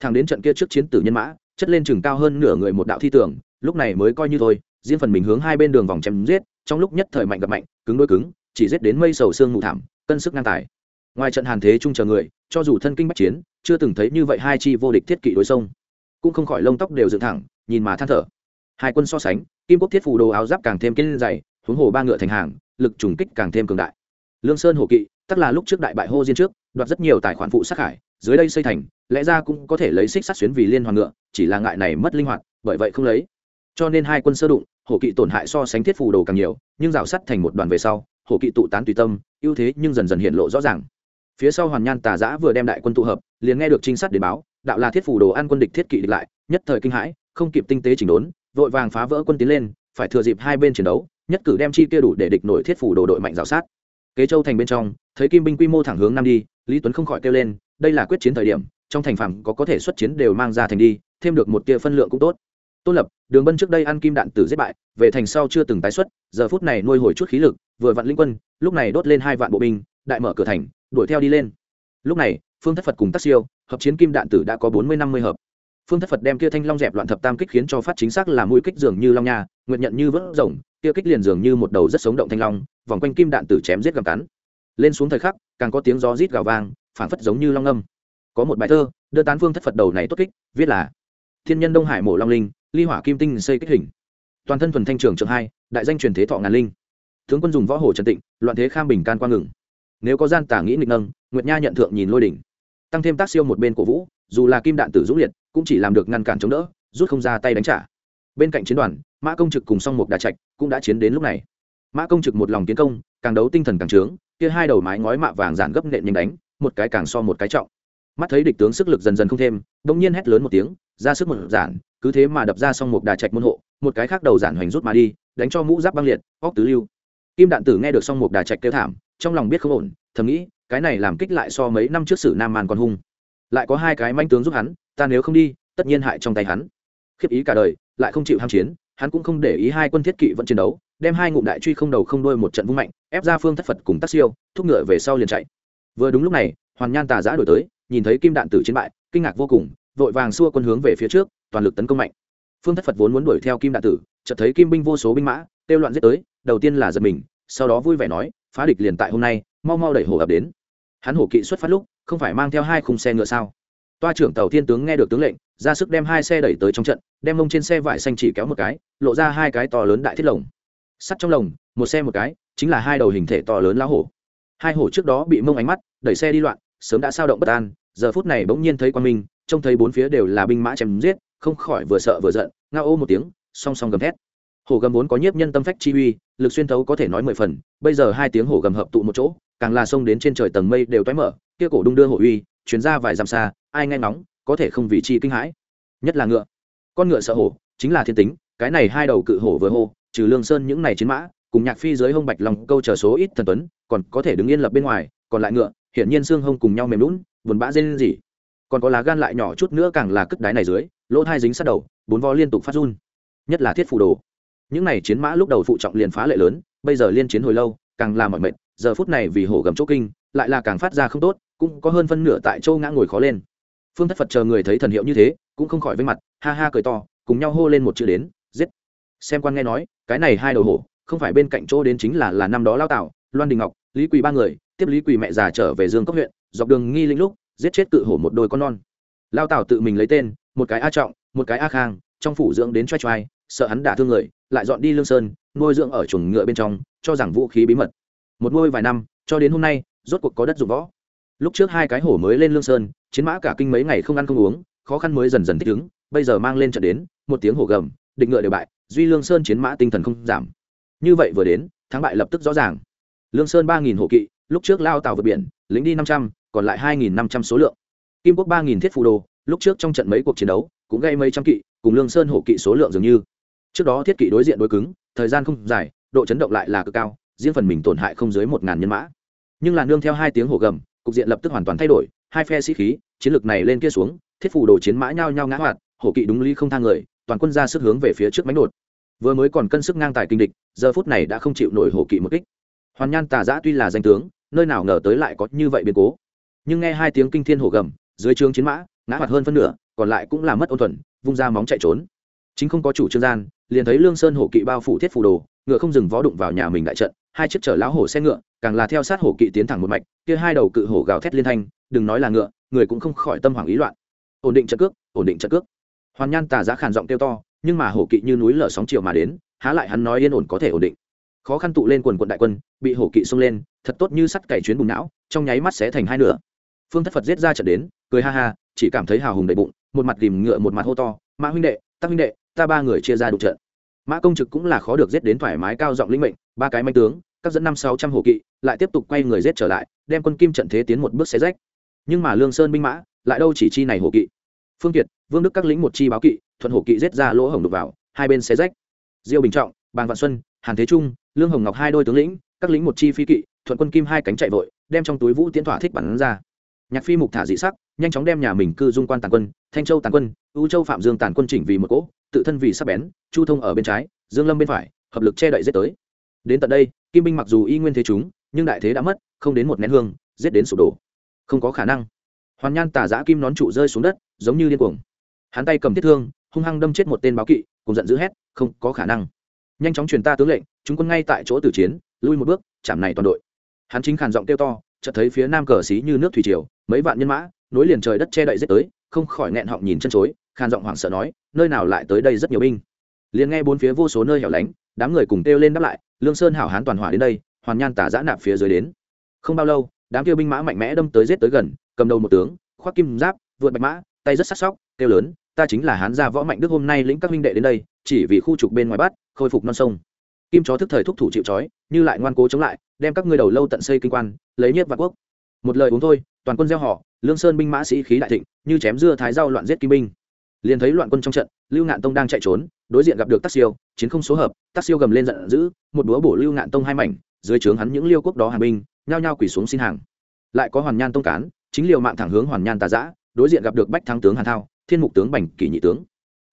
Thằng đến trận kia trước chiến tử nhân mã, chất lên chừng cao hơn nửa người một đạo thi tưởng, lúc này mới coi như thôi, riêng phần mình hướng hai bên đường vòng chém giết, trong lúc nhất thời mạnh gặp mạnh, cứng đôi cứng, chỉ giết đến mây sầu xương mù thảm, cân sức ngang tài. Ngoài trận hàn thế trung chờ người, cho dù thân kinh bắc chiến, chưa từng thấy như vậy hai chi vô địch thiết kỵ đối sông. Cũng không khỏi lông tóc đều dựng thẳng, nhìn mà than thở. Hai quân so sánh, kim quốc thiết phù đồ áo giáp càng thêm kiên dày, huống hồ ba ngựa thành hàng, lực trùng kích càng thêm cường đại lương sơn hồ kỵ tức là lúc trước đại bại hô diên trước, đoạt rất nhiều tài khoản phụ sát hải dưới đây xây thành, lẽ ra cũng có thể lấy xích sắt xuyến vì liên hoàn ngựa, chỉ là ngại này mất linh hoạt, bởi vậy không lấy. Cho nên hai quân sơ đụng hổ kỵ tổn hại so sánh thiết phù đồ càng nhiều, nhưng rào sắt thành một đoàn về sau hổ kỵ tụ tán tùy tâm, ưu thế nhưng dần dần hiện lộ rõ ràng. Phía sau hoàn nhan tà giã vừa đem đại quân tụ hợp, liền nghe được trinh sát đến báo, đạo là thiết phù đồ ăn quân địch thiết kỵ địch lại, nhất thời kinh hãi, không kịp tinh tế chỉnh đốn, vội vàng phá vỡ quân tiến lên, phải thừa dịp hai bên chiến đấu, nhất cử đem chi kia đủ để địch nổi thiết phù đồ đội mạnh rào sát kế châu thành bên trong, thấy kim binh quy mô thẳng hướng nam đi, lý tuấn không khỏi kêu lên, đây là quyết chiến thời điểm, trong thành phẳng có có thể xuất chiến đều mang ra thành đi, thêm được một tia phân lượng cũng tốt. Tôn lập, đường bân trước đây ăn kim đạn tử giết bại, về thành sau chưa từng tái xuất, giờ phút này nuôi hồi chút khí lực, vừa vặn linh quân, lúc này đốt lên hai vạn bộ binh, đại mở cửa thành, đuổi theo đi lên. Lúc này, phương thất phật cùng tác siêu, hợp chiến kim đạn tử đã có bốn mươi năm mươi hợp. Phương thất phật đem kia thanh long dẹp loạn thập tam kích khiến cho phát chính xác là mũi kích dường như long nha nguyện nhận như vớt rồng kia kích liền dường như một đầu rất sống động thanh long, vòng quanh kim đạn tử chém giết gầm cắn. Lên xuống thời khắc, càng có tiếng gió rít gào vang phản phất giống như long âm. Có một bài thơ, đưa tán phương thất phật đầu này tốt kích, viết là, thiên nhân đông hải mổ long linh, ly hỏa kim tinh xây kích hình. Toàn thân thuần thanh trường trường hai, đại danh truyền thế thọ ngàn linh. Tướng quân dùng võ hồ trần tịnh, loạn thế kham bình can qua ngừng. Nếu có gian tả nghĩ nghịch nâng, nguyệt nha nhận thượng nhìn lôi đỉnh. Tăng thêm tác siêu một bên cổ vũ, dù là kim đạn tử dũng liệt, cũng chỉ làm được ngăn cản chống đỡ, rút không ra tay đánh trả. Bên cạnh chiến đoàn mã công trực cùng song Mục đà trạch cũng đã chiến đến lúc này. Mã công trực một lòng tiến công, càng đấu tinh thần càng trướng, kia hai đầu mái ngói mạ vàng giản gấp nện nhanh đánh, một cái càng so một cái trọng. Mắt thấy địch tướng sức lực dần dần không thêm đông nhiên hét lớn một tiếng, ra sức một giản, cứ thế mà đập ra xong một đà trạch môn hộ, một cái khác đầu giản hoành rút mà đi, đánh cho mũ giáp băng liệt, óc tứ lưu. Kim đạn tử nghe được xong một đà trạch kêu thảm, trong lòng biết không ổn, thầm nghĩ, cái này làm kích lại so mấy năm trước sử nam màn còn hung. Lại có hai cái manh tướng giúp hắn, ta nếu không đi, tất nhiên hại trong tay hắn. Khiếp ý cả đời, lại không chịu ham chiến hắn cũng không để ý hai quân thiết kỵ vẫn chiến đấu, đem hai ngụm đại truy không đầu không đuôi một trận vung mạnh, ép ra phương thất phật cùng tác siêu, thúc ngựa về sau liền chạy. Vừa đúng lúc này, hoàn nhan tà giã đổi tới, nhìn thấy kim đạn tử chiến bại, kinh ngạc vô cùng, vội vàng xua quân hướng về phía trước, toàn lực tấn công mạnh. Phương thất phật vốn muốn đuổi theo kim đạn tử, chợt thấy kim binh vô số binh mã, kêu loạn giết tới, đầu tiên là giật mình, sau đó vui vẻ nói, phá địch liền tại hôm nay, mau mau đẩy hổ ập đến. Hắn hổ kỵ xuất phát lúc, không phải mang theo hai khung xe ngựa sao? Toa trưởng tàu thiên tướng nghe được tướng lệnh, ra sức đem hai xe đẩy tới trong trận, đem mông trên xe vải xanh chỉ kéo một cái, lộ ra hai cái to lớn đại thiết lồng. Sắt trong lồng, một xe một cái, chính là hai đầu hình thể to lớn lá hổ. Hai hổ trước đó bị mông ánh mắt, đẩy xe đi loạn, sớm đã sao động bất an, giờ phút này bỗng nhiên thấy quan minh, trông thấy bốn phía đều là binh mã chém giết, không khỏi vừa sợ vừa giận, ngao ô một tiếng, song song gầm thét. Hổ gầm vốn có nhiếp nhân tâm phách chi uy, lực xuyên thấu có thể nói mười phần, bây giờ hai tiếng hổ gầm hợp tụ một chỗ, càng là sông đến trên trời tầng mây đều toái mở, kia cổ đung đưa hổ uy chuyến ra vài dặm xa ai nghe ngóng có thể không vì chi kinh hãi. Nhất là ngựa. Con ngựa sợ hổ chính là thiên tính cái này hai đầu cự hổ vừa hô trừ lương sơn những này chiến mã cùng nhạc phi dưới hông bạch lòng câu chờ số ít thần tuấn còn có thể đứng yên lập bên ngoài còn lại ngựa hiển nhiên xương hông cùng nhau mềm lún buồn bã dên gì còn có lá gan lại nhỏ chút nữa càng là cất đáy này dưới lỗ thai dính sát đầu bốn vo liên tục phát run. Nhất là thiết phủ đồ. Những này chiến mã lúc đầu phụ trọng liền phá lệ lớn bây giờ liên chiến hồi lâu càng là mọi mệt, giờ phút này vì hổ gầm chỗ kinh lại là càng phát ra không tốt cũng có hơn phân nửa tại châu ngã ngồi khó lên phương thất phật chờ người thấy thần hiệu như thế, cũng không khỏi vây mặt, ha ha cười to, cùng nhau hô lên một chữ đến, giết. Xem quan nghe nói, cái này hai đầu hổ, không phải bên cạnh chỗ đến chính là là năm đó lao tạo loan đình ngọc, lý quỳ ba người, tiếp lý quỳ mẹ già trở về dương cốc huyện, dọc đường nghi linh lúc, giết chết cự hổ một đôi con non. Lao tạo tự mình lấy tên, một cái a trọng, một cái a khang, trong phủ dưỡng đến choai choai, sợ hắn đả thương người, lại dọn đi lương sơn, nuôi dưỡng ở chuồng ngựa bên trong, cho rằng vũ khí bí mật. Một ngôi vài năm, cho đến hôm nay, rốt cuộc có đất dụng võ. Lúc trước hai cái hổ mới lên lương sơn chiến mã cả kinh mấy ngày không ăn không uống, khó khăn mới dần dần thích ứng, bây giờ mang lên trận đến, một tiếng hổ gầm định ngựa đều bại, duy lương sơn chiến mã tinh thần không giảm. Như vậy vừa đến, thắng bại lập tức rõ ràng. Lương sơn ba nghìn hộ kỵ, lúc trước lao tàu vượt biển, lính đi năm trăm, còn lại hai nghìn năm trăm số lượng. Kim quốc ba nghìn thiết phù đồ, lúc trước trong trận mấy cuộc chiến đấu, cũng gây mấy trăm kỵ, cùng lương sơn hộ kỵ số lượng dường như. Trước đó thiết kỵ đối diện đối cứng, thời gian không dài, độ chấn động lại là cực cao, riêng phần mình tổn hại không dưới một ngàn nhân mã. Nhưng là nương theo hai tiếng hổ gầm, cục diện lập tức hoàn toàn thay đổi hai phe sĩ khí, chiến lược này lên kia xuống, thiết phủ đồ chiến mã nhao nhao ngã hoạt, hổ kỵ đúng lý không thang người, toàn quân ra sức hướng về phía trước mánh đột. Vừa mới còn cân sức ngang tài kinh địch, giờ phút này đã không chịu nổi hổ kỵ một kích. Hoàn nhan tà giã tuy là danh tướng, nơi nào ngờ tới lại có như vậy biến cố. Nhưng nghe hai tiếng kinh thiên hổ gầm, dưới trướng chiến mã, ngã hoạt hơn phân nửa, còn lại cũng là mất ôn thuần vung ra móng chạy trốn. Chính không có chủ trương gian, liền thấy lương sơn hổ kỵ bao phủ thiết phủ đồ, ngựa không dừng vó đụng vào nhà mình đại trận, hai chiếc chở lão hổ xe ngựa, càng là theo sát hổ kỵ tiến thẳng một mạch, kia hai đầu cự hổ gào thét liên thanh đừng nói là ngựa, người cũng không khỏi tâm hoảng ý loạn. Ổn định trận cước, ổn định trận cước. Hoàn nhan tà giá khàn giọng kêu to, nhưng mà hổ kỵ như núi lở sóng chiều mà đến, há lại hắn nói yên ổn có thể ổn định. Khó khăn tụ lên quần quận đại quân, bị hổ kỵ xông lên, thật tốt như sắt cày chuyến bùng não, trong nháy mắt xé thành hai nửa. Phương thất phật giết ra trận đến, cười ha ha, chỉ cảm thấy hào hùng đầy bụng, một mặt tìm ngựa một mặt hô to, mã huynh đệ, ta huynh đệ, ta ba người chia ra đục trận. Mã công trực cũng là khó được giết đến thoải mái cao giọng linh mệnh, ba cái manh tướng, các dẫn năm sáu trăm hổ kỵ, lại tiếp tục quay người giết trở lại, đem quân kim trận thế tiến một bước xé rách nhưng mà lương sơn binh mã lại đâu chỉ chi này hổ kỵ phương kiệt vương đức các lính một chi báo kỵ thuận hổ kỵ giết ra lỗ hổng đục vào hai bên xé rách diêu bình trọng bàng vạn xuân hàn thế trung lương hồng ngọc hai đôi tướng lĩnh các lính một chi phi kỵ thuận quân kim hai cánh chạy vội đem trong túi vũ tiến thỏa thích bắn ra nhạc phi mục thả dị sắc nhanh chóng đem nhà mình cư dung quan tàn quân thanh châu tàn quân ưu châu phạm dương tàn quân chỉnh vì một cỗ tự thân vì sắp bén chu thông ở bên trái dương lâm bên phải hợp lực che đậy giết tới đến tận đây kim binh mặc dù y nguyên thế chúng nhưng đại thế đã mất không đến một nén hương giết đến sụp đổ không có khả năng. Hoàn nhan tả giã kim nón trụ rơi xuống đất, giống như điên cuồng. Hắn tay cầm thiết thương, hung hăng đâm chết một tên báo kỵ, cùng giận dữ hét, không có khả năng. Nhanh chóng truyền ta tướng lệnh, chúng quân ngay tại chỗ tử chiến, lui một bước, chạm này toàn đội. Hắn chính khàn giọng kêu to, chợt thấy phía nam cờ xí như nước thủy triều, mấy vạn nhân mã, nối liền trời đất che đậy giết tới, không khỏi nghẹn họng nhìn chân chối, khàn giọng hoảng sợ nói, nơi nào lại tới đây rất nhiều binh? Liền nghe bốn phía vô số nơi hẻo lánh, đám người cùng kêu lên đáp lại, lương sơn hảo hán toàn hỏa đến đây, hoàn nhan tả giã nạp phía dưới đến. Không bao lâu đám kêu binh mã mạnh mẽ đâm tới giết tới gần, cầm đầu một tướng, khoác kim giáp, vượt bạch mã, tay rất sắc sóc, kêu lớn, ta chính là hán gia võ mạnh đức hôm nay lĩnh các minh đệ đến đây, chỉ vì khu trục bên ngoài bắt, khôi phục non sông. Kim chó thức thời thúc thủ chịu trói, như lại ngoan cố chống lại, đem các ngươi đầu lâu tận xây kinh quan, lấy nhiếp vạn quốc. Một lời uống thôi, toàn quân gieo họ, lương sơn binh mã sĩ khí đại thịnh, như chém dưa thái rau loạn giết kim binh. Liền thấy loạn quân trong trận, lưu ngạn tông đang chạy trốn, đối diện gặp được tác siêu, chiến không số hợp tác siêu gầm lên giận dữ, một búa bổ lưu ngạn tông hai mảnh, dưới trướng hắn những liêu quốc đó hàng binh nhao nhao quỳ xuống xin hàng. Lại có hoàn nhan tông cán, chính liều mạng thẳng hướng hoàn nhan tà giã đối diện gặp được bách thắng tướng hàn thao, thiên mục tướng bành kỷ nhị tướng.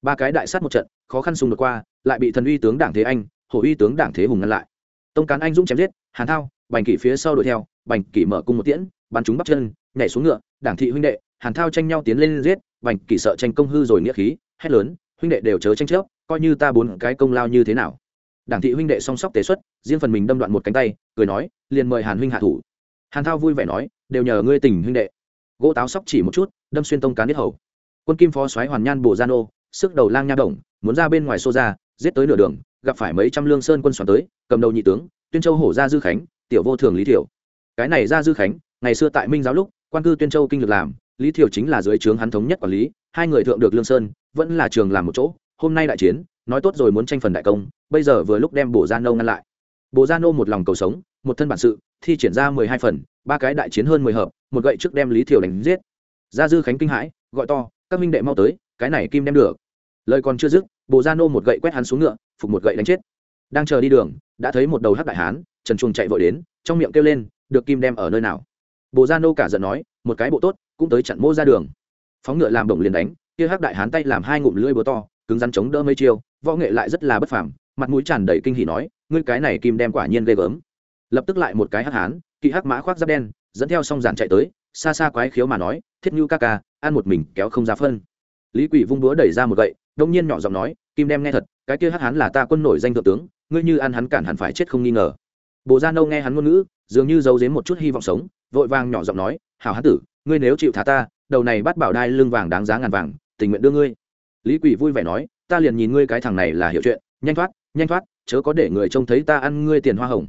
Ba cái đại sát một trận, khó khăn xung đột qua, lại bị thần uy tướng đảng thế anh, hổ uy tướng đảng thế hùng ngăn lại. Tông cán anh dũng chém giết, hàn thao, bành kỷ phía sau đuổi theo, bành kỷ mở cung một tiễn, bắn chúng bắt chân, nhảy xuống ngựa, đảng thị huynh đệ, hàn thao tranh nhau tiến lên giết, bành kỷ sợ tranh công hư rồi nghĩa khí, hét lớn, huynh đệ đều chớ tranh chấp, coi như ta bốn cái công lao như thế nào đảng thị huynh đệ song sóc tế xuất, riêng phần mình đâm đoạn một cánh tay, cười nói, liền mời hàn huynh hạ thủ. Hàn thao vui vẻ nói, đều nhờ ngươi tình huynh đệ. Gỗ táo sóc chỉ một chút, đâm xuyên tông cán biết hầu. Quân kim phó soái hoàn nhan bồ gian ô, sức đầu lang nha đồng, muốn ra bên ngoài xô ra, giết tới nửa đường, gặp phải mấy trăm lương sơn quân xoắn tới, cầm đầu nhị tướng, tuyên châu hổ gia dư khánh, tiểu vô thường lý thiểu. Cái này ra dư khánh, ngày xưa tại minh giáo lúc, quan cư tuyên châu kinh lược làm, lý thiểu chính là dưới trướng hắn thống nhất quản lý, hai người thượng được lương sơn, vẫn là trường làm một chỗ hôm nay đại chiến, nói tốt rồi muốn tranh phần đại công, bây giờ vừa lúc đem bổ gia nô ngăn lại. Bổ gia nô một lòng cầu sống, một thân bản sự, thi triển ra mười hai phần, ba cái đại chiến hơn mười hợp, một gậy trước đem lý Thiều đánh giết. Gia dư khánh kinh hãi, gọi to, các minh đệ mau tới, cái này kim đem được. Lời còn chưa dứt bổ gia nô một gậy quét hắn xuống ngựa, phục một gậy đánh chết. Đang chờ đi đường, đã thấy một đầu hắc đại hán, trần chuồng chạy vội đến, trong miệng kêu lên, được kim đem ở nơi nào? Bồ gia nô cả giận nói, một cái bộ tốt, cũng tới chặn mô ra đường. Phóng ngựa làm động liền đánh, kia hắc đại hán tay làm hai ngụm lưỡi búa to cứng rắn chống đỡ mấy chiêu, võ nghệ lại rất là bất phàm, mặt mũi tràn đầy kinh hỉ nói, ngươi cái này kim đem quả nhiên ghê gớm. Lập tức lại một cái hắc hán, kỵ hắc mã khoác giáp đen, dẫn theo song giản chạy tới, xa xa quái khiếu mà nói, thiết như ca ca, ăn một mình kéo không ra phân. Lý quỷ vung búa đẩy ra một gậy, đông nhiên nhỏ giọng nói, kim đem nghe thật, cái kia hắc hán là ta quân nổi danh thượng tướng, ngươi như ăn hắn cản hẳn phải chết không nghi ngờ. Bồ gia nâu nghe hắn ngôn ngữ, dường như giấu giếm một chút hy vọng sống, vội vàng nhỏ giọng nói, hảo hán tử, ngươi nếu chịu thả ta, đầu này bắt bảo đai lưng vàng đáng giá ngàn vàng, tình nguyện đưa ngươi lý quỷ vui vẻ nói, ta liền nhìn ngươi cái thằng này là hiểu chuyện, nhanh thoát nhanh thoát, chớ có để người trông thấy ta ăn ngươi tiền hoa hồng.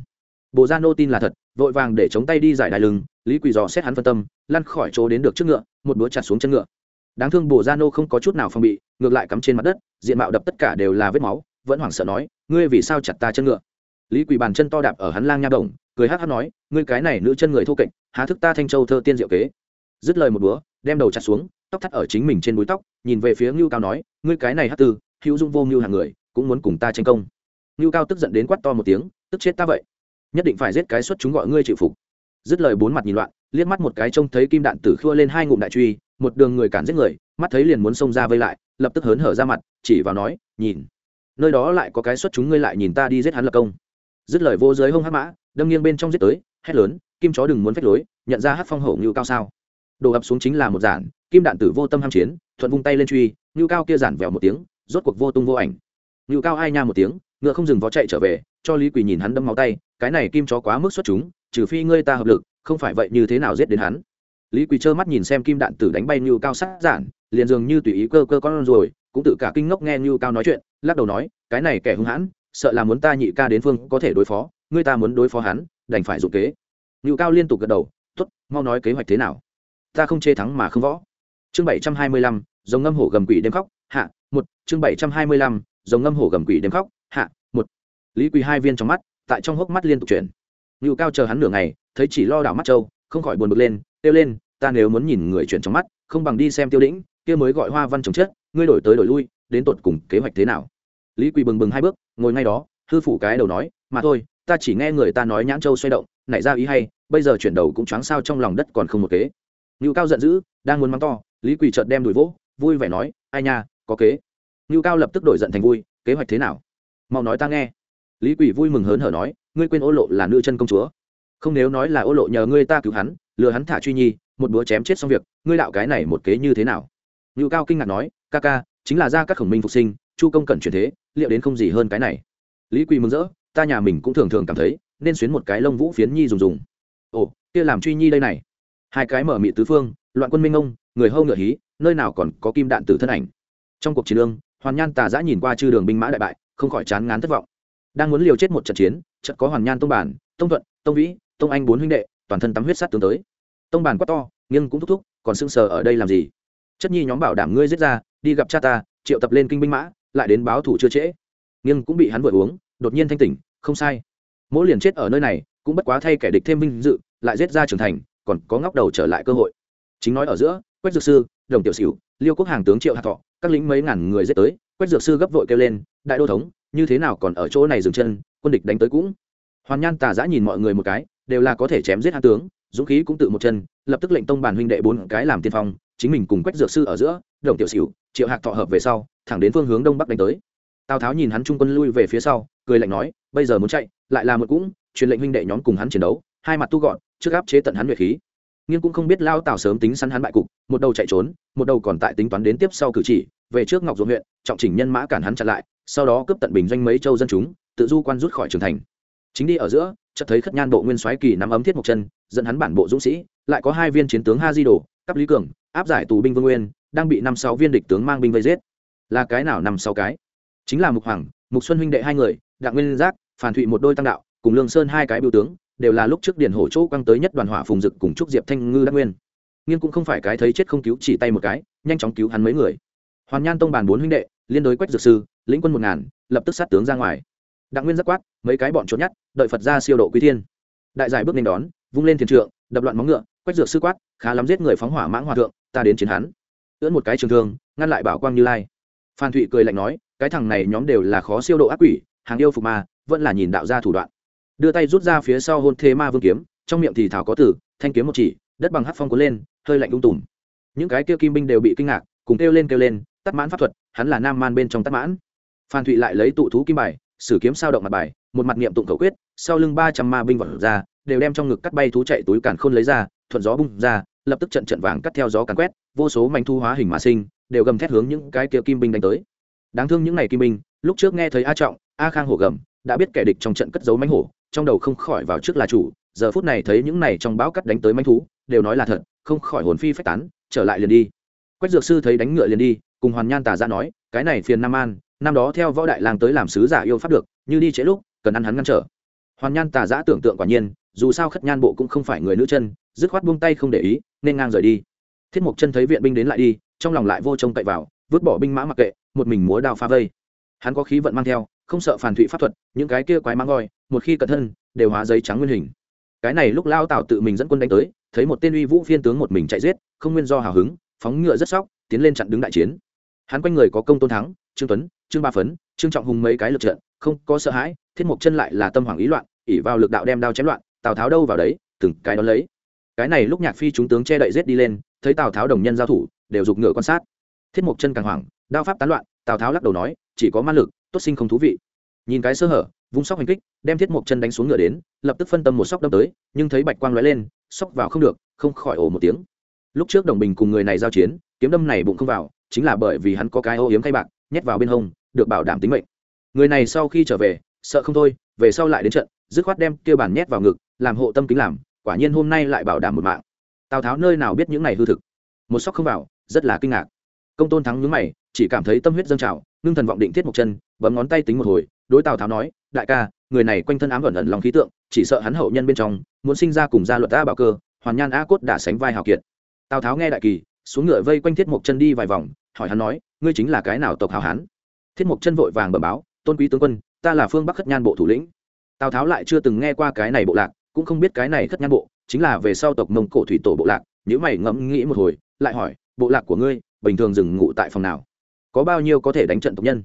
Bồ gia nô tin là thật, vội vàng để chống tay đi giải đai lưng, lý quỷ dò xét hắn phân tâm, lăn khỏi chỗ đến được trước ngựa, một búa chặt xuống chân ngựa. Đáng thương bồ gia nô không có chút nào phòng bị, ngược lại cắm trên mặt đất, diện mạo đập tất cả đều là vết máu, vẫn hoảng sợ nói, ngươi vì sao chặt ta chân ngựa? Lý quỳ bàn chân to đạp ở hắn lang nha đồng cười hát hát nói, ngươi cái này nữ chân người thô kệch, há thức ta thanh châu thơ tiên diệu kế. Dứt lời một búa đem đầu chặt xuống tóc thắt ở chính mình trên búi tóc, nhìn về phía ngưu cao nói, ngươi cái này hát tư, hữu dung vô ngưu hàng người, cũng muốn cùng ta tranh công. Ngưu cao tức giận đến quát to một tiếng, tức chết ta vậy? Nhất định phải giết cái xuất chúng gọi ngươi chịu phục. Dứt lời bốn mặt nhìn loạn, liếc mắt một cái trông thấy kim đạn tử khua lên hai ngụm đại truy, một đường người cản giết người, mắt thấy liền muốn xông ra vây lại, lập tức hớn hở ra mặt, chỉ vào nói, nhìn, nơi đó lại có cái xuất chúng ngươi lại nhìn ta đi giết hắn lập công. Dứt lời vô giới hông hát mã, đâm nghiêng bên trong giết tới, hét lớn, kim chó đừng muốn phách lối, nhận ra hát phong hổ ngưu cao sao? Đổ ập xuống chính là một giản, kim đạn tử vô tâm ham chiến, thuận vung tay lên truy, ngưu cao kia giản vèo một tiếng, rốt cuộc vô tung vô ảnh. Ngưu cao ai nha một tiếng, ngựa không dừng vó chạy trở về, cho lý quỳ nhìn hắn đâm máu tay, cái này kim chó quá mức xuất chúng, trừ phi ngươi ta hợp lực, không phải vậy như thế nào giết đến hắn. Lý quỳ trơ mắt nhìn xem kim đạn tử đánh bay ngưu cao sát giản, liền dường như tùy ý cơ cơ con rồi, cũng tự cả kinh ngốc nghe ngưu cao nói chuyện, lắc đầu nói, cái này kẻ hung hãn, sợ là muốn ta nhị ca đến phương có thể đối phó, ngươi ta muốn đối phó hắn, đành phải dụng kế. Ngưu cao liên tục gật đầu t ố t mau nói kế hoạch thế nào? Ta không chê thắng mà không võ. Chương bảy trăm hai mươi lăm, giống ngâm hổ gầm quỷ đêm khóc, hạ, một. Chương bảy trăm hai mươi lăm, giống ngâm hổ gầm quỷ đêm khóc, hạ, một. Lý quỳ hai viên trong mắt, tại trong hốc mắt liên tục chuyển. Ngưu cao chờ hắn nửa ngày, thấy chỉ lo đảo mắt trâu, không khỏi buồn bực lên, kêu lên, ta nếu muốn nhìn người chuyển trong mắt, không bằng đi xem tiêu lĩnh, kia mới gọi hoa văn trồng chết ngươi đổi tới đổi lui, đến tột cùng kế hoạch thế nào? Lý quỳ bừng bừng hai bước, ngồi ngay đó, hư phủ cái đầu nói, mà thôi, ta chỉ nghe người ta nói nhãn châu xoay động, nảy ra ý hay, bây giờ chuyển đầu cũng choáng sao trong lòng đất còn không một kế ngưu cao giận dữ, đang muốn mắng to, lý quỳ chợt đem đuổi vỗ, vui vẻ nói, ai nha, có kế. Ngưu cao lập tức đổi giận thành vui, kế hoạch thế nào? Mau nói ta nghe. Lý quỳ vui mừng hớn hở nói, ngươi quên ô lộ là nữ chân công chúa. Không nếu nói là ô lộ nhờ ngươi ta cứu hắn, lừa hắn thả truy nhi, một búa chém chết xong việc, ngươi đạo cái này một kế như thế nào? Ngưu cao kinh ngạc nói, ca ca, chính là ra các khổng minh phục sinh, chu công cần chuyển thế, liệu đến không gì hơn cái này? Lý quỳ mừng rỡ, ta nhà mình cũng thường thường cảm thấy, nên xuyến một cái lông vũ phiến nhi dùng dùng. Ồ, kia làm truy nhi đây này hai cái mở mị tứ phương, loạn quân minh ông, người hâu ngựa hí, nơi nào còn có kim đạn tử thân ảnh. Trong cuộc chiến lương hoàn nhan tà giã nhìn qua chư đường binh mã đại bại, không khỏi chán ngán thất vọng. Đang muốn liều chết một trận chiến trận có hoàn nhan tông bản, tông thuận, tông vĩ, tông anh bốn huynh đệ, toàn thân tắm huyết sát tướng tới. Tông bản quát to, nhưng cũng thúc thúc, còn sưng sờ ở đây làm gì? Chất nhi nhóm bảo đảm ngươi giết ra, đi gặp cha ta, triệu tập lên kinh binh mã, lại đến báo thủ chưa trễ. Nhưng cũng bị hắn vội uống, đột nhiên thanh tỉnh, không sai. Mỗi liền chết ở nơi này, cũng bất quá thay kẻ địch thêm vinh dự, lại giết ra trưởng thành còn có ngóc đầu trở lại cơ hội. Chính nói ở giữa, quách dược sư, đồng tiểu sửu, liêu quốc hàng tướng triệu hạ thọ, các lính mấy ngàn người giết tới, quách dược sư gấp vội kêu lên, đại đô thống, như thế nào còn ở chỗ này dừng chân, quân địch đánh tới cũng. Hoàn nhan tà giã nhìn mọi người một cái, đều là có thể chém giết hạ tướng, dũng khí cũng tự một chân, lập tức lệnh tông bản huynh đệ bốn cái làm tiên phong, chính mình cùng quách dược sư ở giữa, đồng tiểu sửu, triệu hạc thọ hợp về sau, thẳng đến phương hướng đông bắc đánh tới. Tào tháo nhìn hắn trung quân lui về phía sau, cười lạnh nói, bây giờ muốn chạy, lại là một cũng, truyền lệnh huynh đệ nhóm cùng hắn chiến đấu hai mặt tu gọn, trước áp chế tận hắn nguyệt khí. Nghiên cũng không biết lao tào sớm tính săn hắn bại cục, một đầu chạy trốn, một đầu còn tại tính toán đến tiếp sau cử chỉ, về trước ngọc ruộng huyện, trọng chỉnh nhân mã cản hắn chặn lại, sau đó cướp tận bình doanh mấy châu dân chúng, tự du quan rút khỏi trường thành. Chính đi ở giữa, chợt thấy khất nhan bộ nguyên soái kỳ nắm ấm thiết một chân, dẫn hắn bản bộ dũng sĩ, lại có hai viên chiến tướng ha di đồ cấp lý cường, áp giải tù binh vương nguyên, đang bị năm sáu viên địch tướng mang binh vây giết. Là cái nào năm sáu cái? Chính là mục hoàng, mục xuân huynh đệ hai người, đặng nguyên giác phản thụy một đôi tăng đạo, cùng lương sơn hai cái biểu tướng đều là lúc trước điển hổ chỗ quăng tới nhất đoàn hỏa phùng dực cùng trúc diệp thanh ngư đắc nguyên. Nghiên cũng không phải cái thấy chết không cứu, chỉ tay một cái, nhanh chóng cứu hắn mấy người. Hoàn nhan tông bàn bốn huynh đệ, liên đối quách dược sư, lĩnh quân một ngàn, lập tức sát tướng ra ngoài. Đặng nguyên giác quát, mấy cái bọn trốn nhát, đợi phật ra siêu độ quý thiên. Đại giải bước lên đón, vung lên thiền trượng, đập loạn móng ngựa, quách dược sư quát, khá lắm giết người phóng hỏa mãng hòa thượng, ta đến chiến hắn. Ưỡn một cái trường thương, ngăn lại bảo quang như lai. Phan thụy cười lạnh nói, cái thằng này nhóm đều là khó siêu độ ác quỷ, hàng yêu phục ma, vẫn là nhìn đạo ra thủ đoạn đưa tay rút ra phía sau hôn thế ma vương kiếm, trong miệng thì thảo có tử, thanh kiếm một chỉ, đất bằng hát phong cuốn lên, hơi lạnh ung tùm. Những cái kia kim binh đều bị kinh ngạc, cùng kêu lên kêu lên, tắt mãn pháp thuật, hắn là nam man bên trong tắt mãn. Phan thụy lại lấy tụ thú kim bài, sử kiếm sao động mặt bài, một mặt niệm tụng khẩu quyết, sau lưng ba trăm ma binh vật ra, đều đem trong ngực cắt bay thú chạy túi càn khôn lấy ra, thuận gió bung ra, lập tức trận trận vàng cắt theo gió càn quét, vô số mảnh thu hóa hình mà sinh, đều gầm thét hướng những cái kia kim binh đánh tới. Đáng thương những ngày kim binh, lúc trước nghe thấy a trọng, a khang hổ gầm, đã biết kẻ địch trong trận cất giấu mánh hổ trong đầu không khỏi vào trước là chủ, giờ phút này thấy những này trong bão cắt đánh tới manh thú, đều nói là thật, không khỏi hồn phi phách tán, trở lại liền đi. Quách dược sư thấy đánh ngựa liền đi, cùng hoàn nhan tà ra nói, cái này phiền nam an, năm đó theo võ đại lang tới làm sứ giả yêu pháp được, như đi trễ lúc, cần ăn hắn ngăn trở. Hoàn nhan tà giã tưởng tượng quả nhiên, dù sao khất nhan bộ cũng không phải người nữ chân, dứt khoát buông tay không để ý, nên ngang rời đi. Thiết mộc chân thấy viện binh đến lại đi, trong lòng lại vô trông cậy vào, vứt bỏ binh mã mặc kệ, một mình múa đao phá vây. Hắn có khí vận mang theo không sợ phản thụy pháp thuật, những cái kia quái mang ngoi một khi cẩn thân đều hóa giấy trắng nguyên hình. Cái này lúc lao tào tự mình dẫn quân đánh tới, thấy một tên uy vũ phiên tướng một mình chạy giết, không nguyên do hào hứng, phóng ngựa rất sóc, tiến lên chặn đứng đại chiến. Hắn quanh người có công tôn thắng, trương tuấn, trương ba phấn, trương trọng hùng mấy cái lực trận, không có sợ hãi, thiết mộc chân lại là tâm hoàng ý loạn ỉ vào lực đạo đem đao chém loạn, tào tháo đâu vào đấy, từng cái đón lấy. Cái này lúc nhạc phi chúng tướng che đậy rết đi lên, thấy tào tháo đồng nhân giao thủ, đều giục ngựa quan sát. Thiết mộc chân càng hoảng, đao pháp tán loạn, tào tháo lắc đầu nói, chỉ có man lực tốt sinh không thú vị. Nhìn cái sơ hở, vung sóc hành kích, đem thiết mộc chân đánh xuống ngựa đến, lập tức phân tâm một sóc đâm tới, nhưng thấy bạch quang lóe lên, sóc vào không được, không khỏi ổ một tiếng. Lúc trước đồng bình cùng người này giao chiến, kiếm đâm này bụng không vào, chính là bởi vì hắn có cái ô yếm khay bạc, nhét vào bên hông, được bảo đảm tính mệnh. Người này sau khi trở về, sợ không thôi, về sau lại đến trận, dứt khoát đem kia bản nhét vào ngực, làm hộ tâm kính làm, quả nhiên hôm nay lại bảo đảm một mạng. Tào tháo nơi nào biết những này hư thực. Một sóc không vào, rất là kinh ngạc. Công tôn thắng nhướng mày chỉ cảm thấy tâm huyết dâng trào, ngưng thần vọng định thiết một chân, bấm ngón tay tính một hồi, đối tào tháo nói, đại ca, người này quanh thân ám ẩn ẩn lòng khí tượng, chỉ sợ hắn hậu nhân bên trong, muốn sinh ra cùng gia luật a bảo cơ, hoàn nhan a cốt đã sánh vai hào kiệt. Tào tháo nghe đại kỳ, xuống ngựa vây quanh thiết mộc chân đi vài vòng, hỏi hắn nói, ngươi chính là cái nào tộc hào hán? Thiết mộc chân vội vàng bẩm báo, tôn quý tướng quân, ta là phương bắc khất nhan bộ thủ lĩnh. Tào tháo lại chưa từng nghe qua cái này bộ lạc, cũng không biết cái này khất nhan bộ, chính là về sau tộc mông cổ thủy tổ bộ lạc nếu mày ngẫm nghĩ một hồi, lại hỏi, bộ lạc của ngươi, bình thường dừng ngụ tại phòng nào? Có bao nhiêu có thể đánh trận tộc nhân.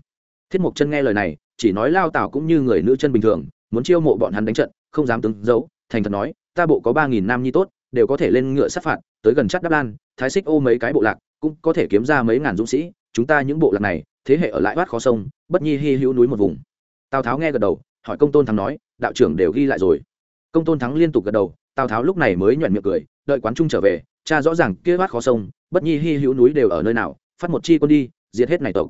Thiết mộc chân nghe lời này, chỉ nói lao tào cũng như người nữ chân bình thường, muốn chiêu mộ bọn hắn đánh trận, không dám tướng giấu thành thật nói, ta bộ có ba nghìn nam nhi tốt, đều có thể lên ngựa sát phạt, tới gần chắc đắp lan thái xích ô mấy cái bộ lạc, cũng có thể kiếm ra mấy ngàn dũng sĩ, chúng ta những bộ lạc này, thế hệ ở lại bát khó sông, bất nhi hy hữu núi một vùng. Tào tháo nghe gật đầu, hỏi công tôn thắng nói, đạo trưởng đều ghi lại rồi. Công tôn thắng liên tục gật đầu, tào tháo lúc này mới nhoẹn miệng cười, đợi quán trung trở về, cha rõ ràng kia bát khó sông, bất nhi hy hữu núi đều ở nơi nào, phát một chi quân đi diệt hết này tộc.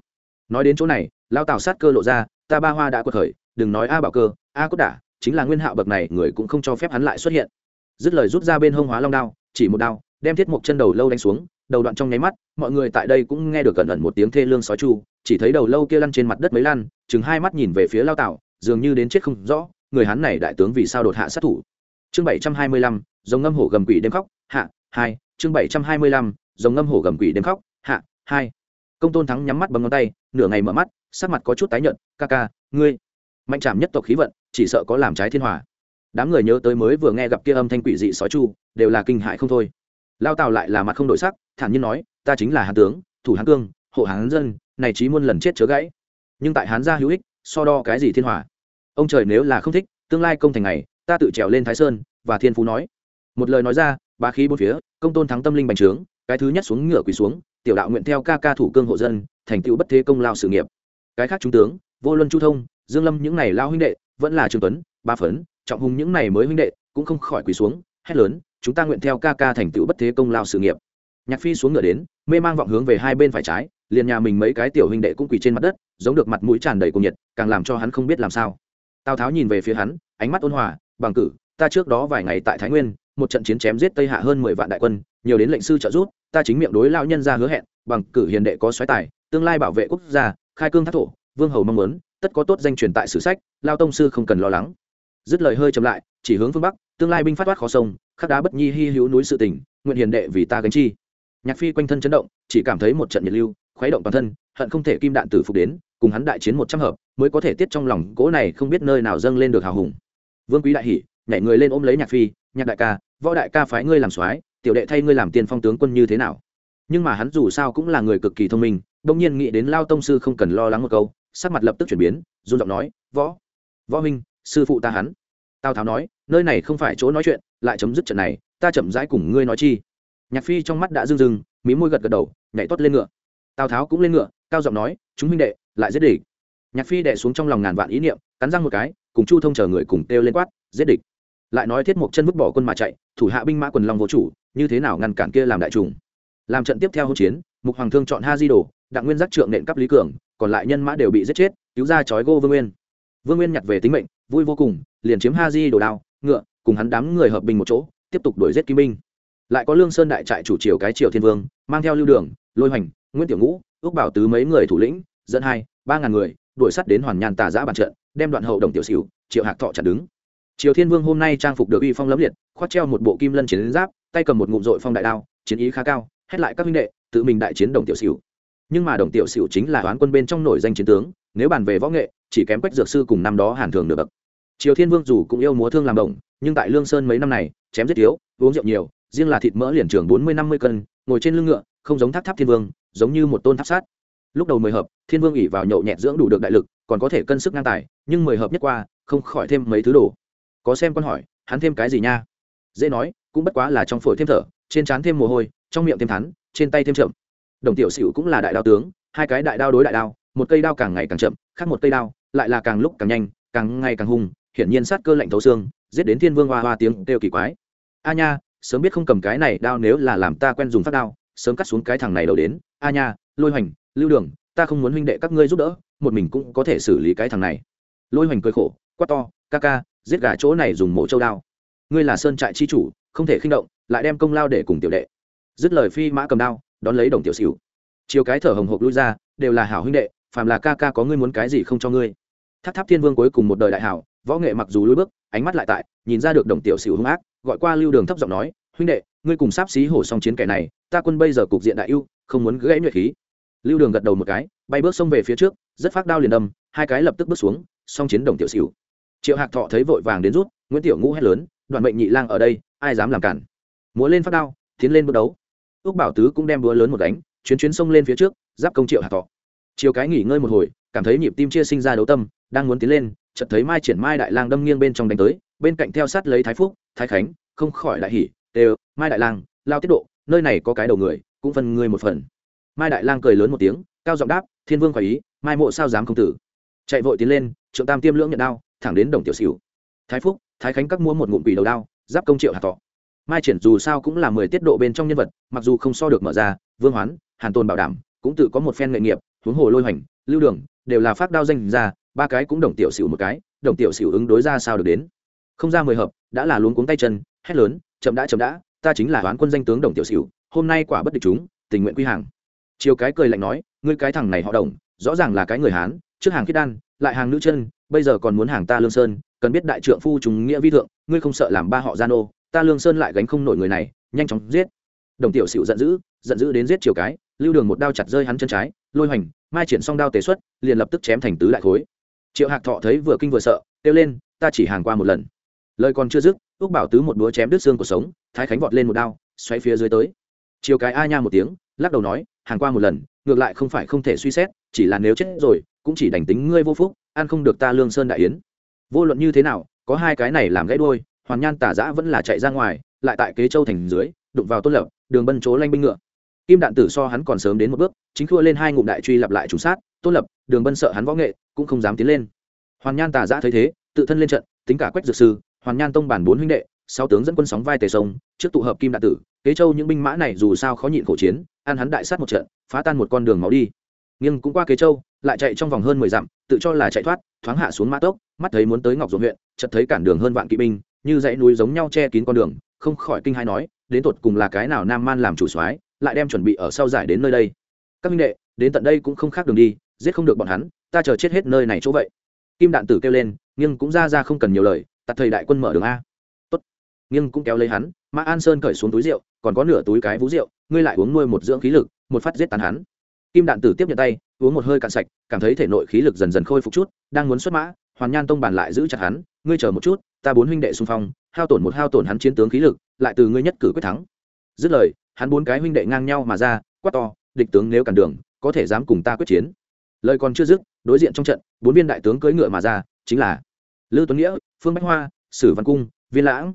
Nói đến chỗ này, lao tào sát cơ lộ ra, ta ba hoa đã quật khởi, đừng nói a bảo cơ, a cốt đả, chính là nguyên hạo bậc này, người cũng không cho phép hắn lại xuất hiện. Dứt lời rút ra bên hông hóa long đao, chỉ một đao, đem thiết mộc chân đầu lâu đánh xuống, đầu đoạn trong nháy mắt, mọi người tại đây cũng nghe được gần ẩn một tiếng thê lương sói chu, chỉ thấy đầu lâu kia lăn trên mặt đất mấy lăn chừng hai mắt nhìn về phía lao tào, dường như đến chết không rõ, người hắn này đại tướng vì sao đột hạ sát thủ. Chương bảy trăm hai mươi lăm, dòng ngâm hổ gầm quỷ đêm khóc, hạ, hai, chương bảy trăm hai mươi lăm, dòng ngâm hổ gầm quỷ đêm khóc, hạ, hai công tôn thắng nhắm mắt bằng ngón tay, nửa ngày mở mắt, sắc mặt có chút tái nhợt, ca ca, ngươi. Mạnh chạm nhất tộc khí vận, chỉ sợ có làm trái thiên hòa. Đám người nhớ tới mới vừa nghe gặp kia âm thanh quỷ dị sói chu, đều là kinh hại không thôi. Lao tào lại là mặt không đổi sắc, thản nhiên nói, ta chính là hán tướng, thủ hán cương, hộ hán dân, này chí muôn lần chết chớ gãy. Nhưng tại hán gia hữu ích, so đo cái gì thiên hòa? Ông trời nếu là không thích, tương lai công thành này ta tự trèo lên thái sơn, và thiên phú nói. Một lời nói ra ba khí bốn phía, công tôn thắng tâm linh bành trướng, cái thứ nhất xuống ngựa quỳ xuống tiểu đạo nguyện theo ca ca thủ cương hộ dân, thành tựu bất thế công lao sự nghiệp. Cái khác trung tướng, vô luân chu thông, dương lâm những này lao huynh đệ, vẫn là trương tuấn, ba phấn, trọng hùng những này mới huynh đệ, cũng không khỏi quỳ xuống, hét lớn, chúng ta nguyện theo ca ca thành tựu bất thế công lao sự nghiệp. Nhạc phi xuống ngựa đến, mê mang vọng hướng về hai bên phải trái, liền nhà mình mấy cái tiểu huynh đệ cũng quỳ trên mặt đất, giống được mặt mũi tràn đầy cuồng nhiệt, càng làm cho hắn không biết làm sao. Tào tháo nhìn về phía hắn, ánh mắt ôn hòa, bằng cử, ta trước đó vài ngày tại thái nguyên, một trận chiến chém giết tây hạ hơn mười vạn đại quân, nhiều đến lệnh sư trợ giúp ta chính miệng đối lão nhân ra hứa hẹn, bằng cử hiền đệ có xoáy tài, tương lai bảo vệ quốc gia, khai cương thác thổ, vương hầu mong muốn, tất có tốt danh truyền tại sử sách lao tông sư không cần lo lắng. Dứt lời hơi chậm lại, chỉ hướng phương bắc, tương lai binh phát thoát khó sông, khắc đá bất nhi hy hữu núi sự tỉnh nguyện hiền đệ vì ta gánh chi. Nhạc phi quanh thân chấn động, chỉ cảm thấy một trận nhiệt lưu, khuấy động toàn thân, hận không thể kim đạn tử phục đến, cùng hắn đại chiến một trăm hợp, mới có thể tiết trong lòng cỗ này không biết nơi nào dâng lên được hào hùng. Vương quý đại hỉ nhảy người lên ôm lấy nhạc phi, nhạc đại ca, võ đại ca phái ngươi làm soái tiểu đệ thay ngươi làm tiền phong tướng quân như thế nào? Nhưng mà hắn dù sao cũng là người cực kỳ thông minh đông nhiên nghĩ đến lao tông sư không cần lo lắng một câu, sắc mặt lập tức chuyển biến, run giọng nói, võ võ minh sư phụ ta hắn. Tào tháo nói, nơi này không phải chỗ nói chuyện, lại chấm dứt trận này, ta chậm rãi cùng ngươi nói chi. Nhạc phi trong mắt đã rưng rưng, mí môi gật gật đầu, nhảy tót lên ngựa. Tào tháo cũng lên ngựa, cao giọng nói, chúng minh đệ, lại giết địch. Nhạc phi đệ xuống trong lòng ngàn vạn ý niệm, cắn răng một cái, cùng chu thông chờ người cùng kêu lên quát, giết địch lại nói thiết mộc chân vứt bỏ quân mà chạy, thủ hạ binh mã quần long vô chủ, như thế nào ngăn cản kia làm đại trùng? Làm trận tiếp theo hỗn chiến, mục hoàng thương chọn ha di đồ, đặng nguyên giác trượng nện cắp lý cường, còn lại nhân mã đều bị giết chết, cứu ra chói gô vương nguyên. Vương nguyên nhặt về tính mệnh, vui vô cùng, liền chiếm ha di đồ đao, ngựa, cùng hắn đám người hợp bình một chỗ, tiếp tục đuổi giết kim binh lại có lương sơn đại trại chủ triều cái triều thiên vương, mang theo lưu đường, lôi hoành, nguyễn tiểu ngũ, ước bảo tứ mấy người thủ lĩnh, dẫn hai, ba ngàn người, đuổi sắt đến hoàn nhàn tà giã bàn trận, đem đoạn hậu đồng tiểu xỉu, triệu hạc thọ chặt đứng triều thiên vương hôm nay trang phục được uy phong lẫm liệt, khoác treo một bộ kim lân chiến giáp, tay cầm một ngụm dội phong đại đao, chiến ý khá cao, hét lại các huynh đệ, tự mình đại chiến đồng tiểu sửu. nhưng mà đồng tiểu sửu chính là toán quân bên trong nổi danh chiến tướng, nếu bàn về võ nghệ, chỉ kém quách dược sư cùng năm đó hàn thường nửa bậc. Triều thiên vương dù cũng yêu múa thương làm đồng nhưng tại lương sơn mấy năm này, chém giết thiếu, uống rượu nhiều, riêng là thịt mỡ liền trường bốn mươi năm mươi cân, ngồi trên lưng ngựa, không giống tháp tháp thiên vương, giống như một tôn tháp sát. Lúc đầu mười hợp, thiên vương ỉ vào nhậu nhẹt dưỡng đủ được đại lực, còn có thể cân sức ngang tài, nhưng mười hợp nhất qua, không khỏi thêm mấy thứ đồ có xem con hỏi, hắn thêm cái gì nha? Dễ nói, cũng bất quá là trong phổi thêm thở, trên trán thêm mồ hôi, trong miệng thêm thắn, trên tay thêm chậm. Đồng tiểu sửu cũng là đại đao tướng, hai cái đại đao đối đại đao, một cây đao càng ngày càng chậm, khác một cây đao, lại là càng lúc càng nhanh, càng ngày càng hung, hiển nhiên sát cơ lạnh thấu xương, giết đến thiên vương hoa hoa tiếng kêu kỳ quái. A nha, sớm biết không cầm cái này đao nếu là làm ta quen dùng phát đao, sớm cắt xuống cái thằng này đầu đến. A nha, lôi hoành, lưu đường, ta không muốn huynh đệ các ngươi giúp đỡ, một mình cũng có thể xử lý cái thằng này. Lôi hoành cười khổ quát to, ca ca, giết gà chỗ này dùng mổ châu đao. Ngươi là sơn trại chi chủ, không thể khinh động, lại đem công lao để cùng tiểu đệ. Dứt lời phi mã cầm đao, đón lấy đồng tiểu xỉu. Chiều cái thở hồng hộc lui ra, đều là hảo huynh đệ, phàm là ca ca có ngươi muốn cái gì không cho ngươi. Tháp tháp thiên vương cuối cùng một đời đại hảo, võ nghệ mặc dù lối bước, ánh mắt lại tại, nhìn ra được đồng tiểu xỉu hung ác, gọi qua lưu đường thấp giọng nói, huynh đệ, ngươi cùng sáp xí hổ song chiến kẻ này, ta quân bây giờ cục diện đại ưu, không muốn gãy nhuệ khí. Lưu đường gật đầu một cái, bay bước xông về phía trước, rất phát đao liền đâm, hai cái lập tức bước xuống, song chiến đồng tiểu xỉu triệu hạc thọ thấy vội vàng đến rút, nguyễn tiểu ngũ hét lớn đoàn mệnh nhị lang ở đây, ai dám làm cản? Múa lên phát đao, tiến lên bước đấu. Ước bảo tứ cũng đem búa lớn một đánh chuyến chuyến sông lên phía trước, giáp công triệu hạc thọ. Chiều cái nghỉ ngơi một hồi, cảm thấy nhịp tim chia sinh ra đấu tâm, đang muốn tiến lên, chợt thấy mai triển mai đại lang đâm nghiêng bên trong đánh tới, bên cạnh theo sát lấy thái phúc, thái khánh, không khỏi đại hỉ, đều, mai đại lang, lao tiết độ, nơi này có cái đầu người, cũng phần người một phần. Mai đại lang cười lớn một tiếng, cao giọng đáp, thiên vương khỏi ý, mai mộ sao dám công tử? Chạy vội tiến lên, trượng tam tiêm lưỡng nhận đao thẳng đến đồng tiểu xỉu. Thái phúc, thái khánh các mua một ngụm quỷ đầu đao, giáp công triệu hạt thọ. Mai triển dù sao cũng là mười tiết độ bên trong nhân vật, mặc dù không so được mở ra, vương hoán, hàn tôn bảo đảm, cũng tự có một phen nghệ nghiệp, huống hồ lôi hoành, lưu đường, đều là phát đao danh ra, ba cái cũng đồng tiểu xỉu một cái, đồng tiểu xỉu ứng đối ra sao được đến. Không ra mười hợp, đã là luống cuống tay chân, hét lớn, chậm đã chậm đã, ta chính là hoán quân danh tướng đồng tiểu xỉu, hôm nay quả bất địch chúng, tình nguyện quy hàng. Chiều cái cười lạnh nói, ngươi cái thằng này họ đồng, rõ ràng là cái người hán, trước hàng khiết đan, lại hàng nữ chân bây giờ còn muốn hàng ta lương sơn, cần biết đại trượng phu chúng nghĩa vi thượng, ngươi không sợ làm ba họ gian ô, ta lương sơn lại gánh không nổi người này, nhanh chóng giết. Đồng tiểu xịu giận dữ giận dữ đến giết chiều cái, lưu đường một đao chặt rơi hắn chân trái, lôi hoành, mai triển xong đao tế xuất, liền lập tức chém thành tứ đại khối. Triệu hạc thọ thấy vừa kinh vừa sợ, kêu lên, ta chỉ hàng qua một lần. Lời còn chưa dứt ước bảo tứ một đũa chém đứt xương của sống, thái khánh vọt lên một đao xoay phía dưới tới. Chiều cái a nha một tiếng, lắc đầu nói, hàng qua một lần, ngược lại không phải không thể suy xét, chỉ là nếu chết rồi, cũng chỉ đành tính ngươi vô phúc ăn không được ta lương sơn đại yến. Vô luận như thế nào, có hai cái này làm gãy đôi hoàn nhan tả giã vẫn là chạy ra ngoài, lại tại kế châu thành dưới, đụng vào tôn lập, đường bân chố lanh binh ngựa. Kim đạn tử so hắn còn sớm đến một bước, chính khua lên hai ngụm đại truy lặp lại trùng sát, tôn lập, đường bân sợ hắn võ nghệ, cũng không dám tiến lên. Hoàn nhan tả giã thấy thế, tự thân lên trận, tính cả quách dược sư hoàn nhan tông bản bốn huynh đệ, sáu tướng dẫn quân sóng vai tề sông, trước tụ hợp kim đạn tử, kế châu những binh mã này dù sao khó nhịn khổ chiến, ăn hắn đại sát một trận, phá tan một con đường máu đi. Nhưng cũng qua kế châu lại chạy trong vòng hơn mười dặm, tự cho là chạy thoát, thoáng hạ xuống mã tốc, mắt thấy muốn tới ngọc ruộng huyện, chợt thấy cản đường hơn vạn kỵ binh, như dãy núi giống nhau che kín con đường, không khỏi kinh hai nói, đến tột cùng là cái nào nam man làm chủ soái, lại đem chuẩn bị ở sau giải đến nơi đây. Các minh đệ, đến tận đây cũng không khác đường đi, giết không được bọn hắn, ta chờ chết hết nơi này chỗ vậy. Kim đạn tử kêu lên, nhưng cũng ra ra không cần nhiều lời, tạt thầy đại quân mở đường a. Tốt. Nhưng cũng kéo lấy hắn, mã an sơn cởi xuống túi rượu, còn có nửa túi cái vú rượu, ngươi lại uống nuôi một dưỡng khí lực, một phát giết tàn hắn. Kim đạn tử tiếp nhận tay uống một hơi cạn sạch, cảm thấy thể nội khí lực dần dần khôi phục chút, đang muốn xuất mã, hoàn nhan tông bàn lại giữ chặt hắn, ngươi chờ một chút, ta bốn huynh đệ xung phong, hao tổn một hao tổn hắn chiến tướng khí lực, lại từ ngươi nhất cử quyết thắng. Dứt lời, hắn bốn cái huynh đệ ngang nhau mà ra, quát to, địch tướng nếu cản đường, có thể dám cùng ta quyết chiến. Lời còn chưa dứt, đối diện trong trận, bốn viên đại tướng cưỡi ngựa mà ra, chính là lư tuấn nghĩa, phương bách hoa, sử văn cung, viên lãng.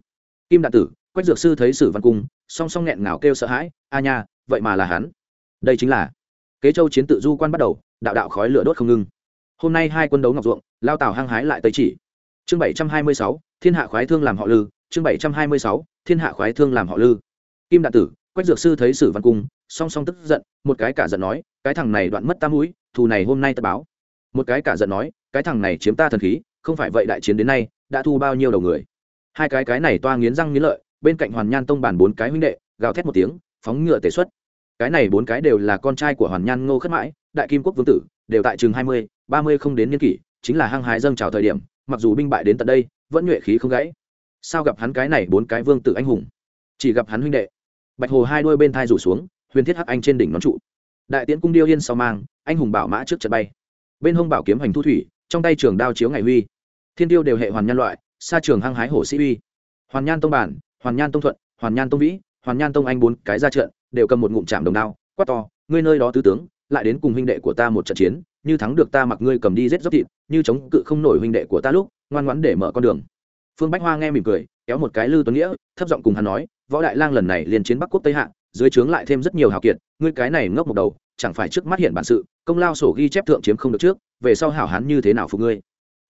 Kim đạn tử, quách dược sư thấy sử văn cung, song song nghẹn ngào kêu sợ hãi, a nha, vậy mà là hắn. Đây chính là kế châu chiến tự du quan bắt đầu, đạo đạo khói lửa đốt không ngưng hôm nay hai quân đấu ngọc ruộng, lao tàu hăng hái lại tây chỉ. Chương bảy trăm hai mươi sáu, thiên hạ khoái thương làm họ lư. Chương bảy trăm hai mươi sáu, thiên hạ khoái thương làm họ lư. Kim đạn tử, quách dược sư thấy sử văn cung, song song tức giận, một cái cả giận nói, cái thằng này đoạn mất tam mũi, thù này hôm nay ta báo. Một cái cả giận nói, cái thằng này chiếm ta thần khí, không phải vậy đại chiến đến nay, đã thu bao nhiêu đầu người? Hai cái cái này toa nghiến răng nghiến lợi, bên cạnh hoàn nhan tông bàn bốn cái huynh đệ, gào thét một tiếng, phóng ngựa tể xuất cái này bốn cái đều là con trai của hoàn nhan ngô khất mãi, đại kim quốc vương tử, đều tại chừng hai mươi, ba mươi không đến niên kỷ, chính là hăng hái dâng trào thời điểm, mặc dù binh bại đến tận đây, vẫn nhuệ khí không gãy. Sao gặp hắn cái này bốn cái vương tử anh hùng? Chỉ gặp hắn huynh đệ. Bạch hồ hai đuôi bên thai rủ xuống, huyền thiết hắc anh trên đỉnh nón trụ. Đại tiễn cung điêu yên sau mang, anh hùng bảo mã trước trận bay. Bên hông bảo kiếm hành thu thủy, trong tay trường đao chiếu ngày huy. Thiên tiêu đều hệ hoàn nhan loại, xa trường hăng hái hổ sĩ uy. Hoàn nhan tông bản, hoàn nhan tông thuận, hoàn nhan tông vĩ hoàn nhan tông anh bốn cái ra trận, đều cầm một ngụm chạm đồng đao, quát to, ngươi nơi đó tứ tướng, lại đến cùng huynh đệ của ta một trận chiến, như thắng được ta mặc ngươi cầm đi rết dốc thịt, như chống cự không nổi huynh đệ của ta lúc, ngoan ngoãn để mở con đường. Phương bách hoa nghe mỉm cười, kéo một cái lư tuấn nghĩa, thấp giọng cùng hắn nói, võ đại lang lần này liền chiến bắc quốc tây hạ, dưới trướng lại thêm rất nhiều hào kiệt, ngươi cái này ngốc một đầu, chẳng phải trước mắt hiện bản sự, công lao sổ ghi chép thượng chiếm không được trước, về sau hảo hán như thế nào phục ngươi?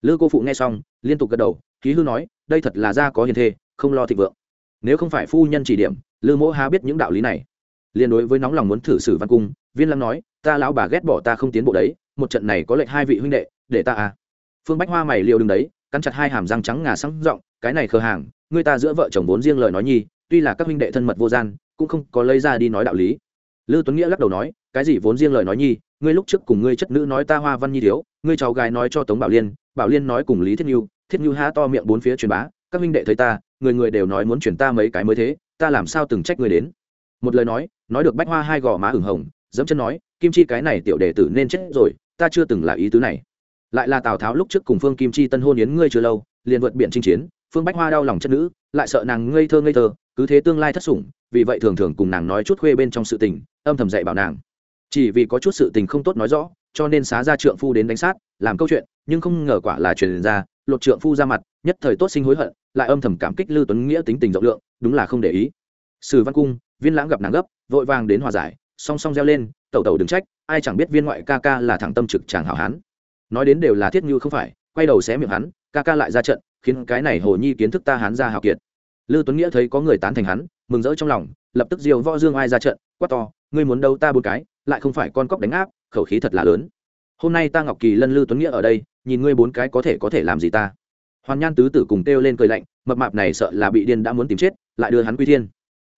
Lư cô phụ nghe xong, liên tục gật đầu ký hư nói, đây thật là gia có hiền thê, không lo thịnh vượng. Nếu không phải phu nhân chỉ điểm lư mỗ há biết những đạo lý này. Liên đối với nóng lòng muốn thử sử văn cung, viên lăng nói, ta lão bà ghét bỏ ta không tiến bộ đấy, một trận này có lệnh hai vị huynh đệ, để ta à. Phương bách hoa mày liều đừng đấy, cắn chặt hai hàm răng trắng ngà sáng giọng cái này khờ hàng, người ta giữa vợ chồng vốn riêng lời nói nhi, tuy là các huynh đệ thân mật vô gian, cũng không có lấy ra đi nói đạo lý. Lư tuấn nghĩa lắc đầu nói, cái gì vốn riêng lời nói nhi, ngươi lúc trước cùng ngươi chất nữ nói ta hoa văn nhi thiếu, ngươi cháu gái nói cho tống bảo liên bảo liên nói cùng lý thiết nhu thiết nhu há to miệng bốn phía truyền bá, các huynh đệ thấy ta người người đều nói muốn chuyển ta mấy cái mới thế, ta làm sao từng trách ngươi đến? Một lời nói nói được bách hoa hai gò má ửng hồng, dẫm chân nói, kim chi cái này tiểu đệ tử nên chết rồi, ta chưa từng là ý tứ này. Lại là tào tháo lúc trước cùng phương kim chi tân hôn yến ngươi chưa lâu, liền vượt biển chinh chiến, phương bách hoa đau lòng chất nữ, lại sợ nàng ngây thơ ngây thơ, cứ thế tương lai thất sủng, vì vậy thường thường cùng nàng nói chút khuê bên trong sự tình, âm thầm dạy bảo nàng. Chỉ vì có chút sự tình không tốt nói rõ, cho nên xá ra trượng phu đến đánh sát, làm câu chuyện, nhưng không ngờ quả là truyền ra lột trượng phu ra mặt nhất thời tốt sinh hối hận lại âm thầm cảm kích lưu tuấn nghĩa tính tình rộng lượng đúng là không để ý. Sử văn cung viên lãng gặp nàng gấp vội vàng đến hòa giải song song reo lên tẩu tẩu đừng trách ai chẳng biết viên ngoại ca ca là thẳng tâm trực chàng hảo hán. Nói đến đều là thiết như không phải quay đầu xé miệng hắn ca ca lại ra trận khiến cái này hồ nhi kiến thức ta hán ra hào kiệt. Lưu Tuấn Nghĩa thấy có người tán thành hắn, mừng rỡ trong lòng, lập tức diều võ dương ai ra trận, quát to, ngươi muốn đâu ta bốn cái, lại không phải con cóc đánh áp, khẩu khí thật là lớn. Hôm nay ta Ngọc Kỳ Lân Lưu Tuấn Nghĩa ở đây, nhìn ngươi bốn cái có thể có thể làm gì ta? Hoàn Nhan tứ tử cùng kêu lên cười lạnh, mập mạp này sợ là bị điên đã muốn tìm chết, lại đưa hắn quy thiên.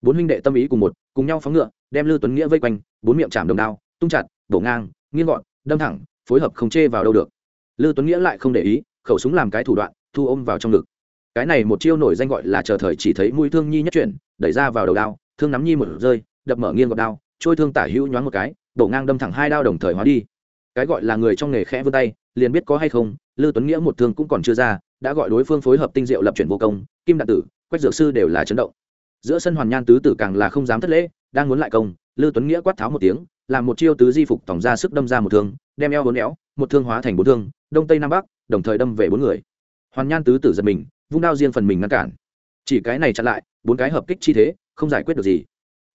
Bốn huynh đệ tâm ý cùng một, cùng nhau phóng ngựa, đem Lưu Tuấn Nghĩa vây quanh, bốn miệng chạm đồng đao, tung chặt, bổ ngang, nghiêng gọn, đâm thẳng, phối hợp không chê vào đâu được. Lưu Tuấn Nghĩa lại không để ý, khẩu súng làm cái thủ đoạn, thu ôm vào trong ngực cái này một chiêu nổi danh gọi là chờ thời chỉ thấy mũi thương nhi nhất chuyển đẩy ra vào đầu đao thương nắm nhi một rơi đập mở nghiêng gọt đao trôi thương tả hữu nhoáng một cái đổ ngang đâm thẳng hai đao đồng thời hóa đi cái gọi là người trong nghề khẽ vươn tay, liền biết có hay không, lư tuấn nghĩa một thương cũng còn chưa ra, đã gọi đối phương phối hợp tinh diệu lập chuyển vô công, kim đạn tử, quách dược sư đều là chấn động. Giữa sân hoàn nhan tứ tử càng là không dám thất lễ, đang muốn lại công, lư tuấn nghĩa quát tháo một tiếng, làm một chiêu tứ di phục tổng ra sức đâm ra một thương, đem eo bốn éo, một thương hóa thành bốn thương, đông tây nam bắc, đồng thời đâm về bốn người. Hoàn nhan tứ tử giật mình, vung đao riêng phần mình ngăn cản. Chỉ cái này chặn lại, bốn cái hợp kích chi thế, không giải quyết được gì.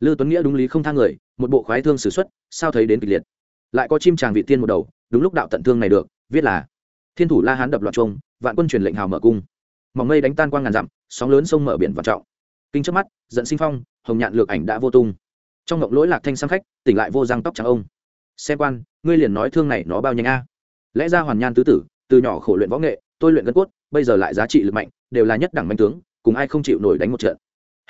Lư tuấn nghĩa đúng lý không thang người, một bộ khoái thương s ử x u ấ t sao thấy đến kịch liệt lại có chim tràng vị tiên một đầu, đúng lúc đạo tận thương này được, viết là, thiên thủ la hán đập loạt trông vạn quân truyền lệnh hào mở cung. Mỏng mây đánh tan quang ngàn dặm, sóng lớn sông mở biển vạn trọng. Kinh trước mắt dẫn sinh phong, hồng nhạn lược ảnh đã vô tung. Trong ngộng lỗi lạc thanh sang khách, tỉnh lại vô răng tóc trắng ông. Xem quan, ngươi liền nói thương này nó bao nhanh a. Lẽ ra hoàn nhan tứ tử, từ nhỏ khổ luyện võ nghệ, tôi luyện gân cốt, bây giờ lại giá trị lực mạnh, đều là nhất đẳng manh tướng, cùng ai không chịu nổi đánh một trận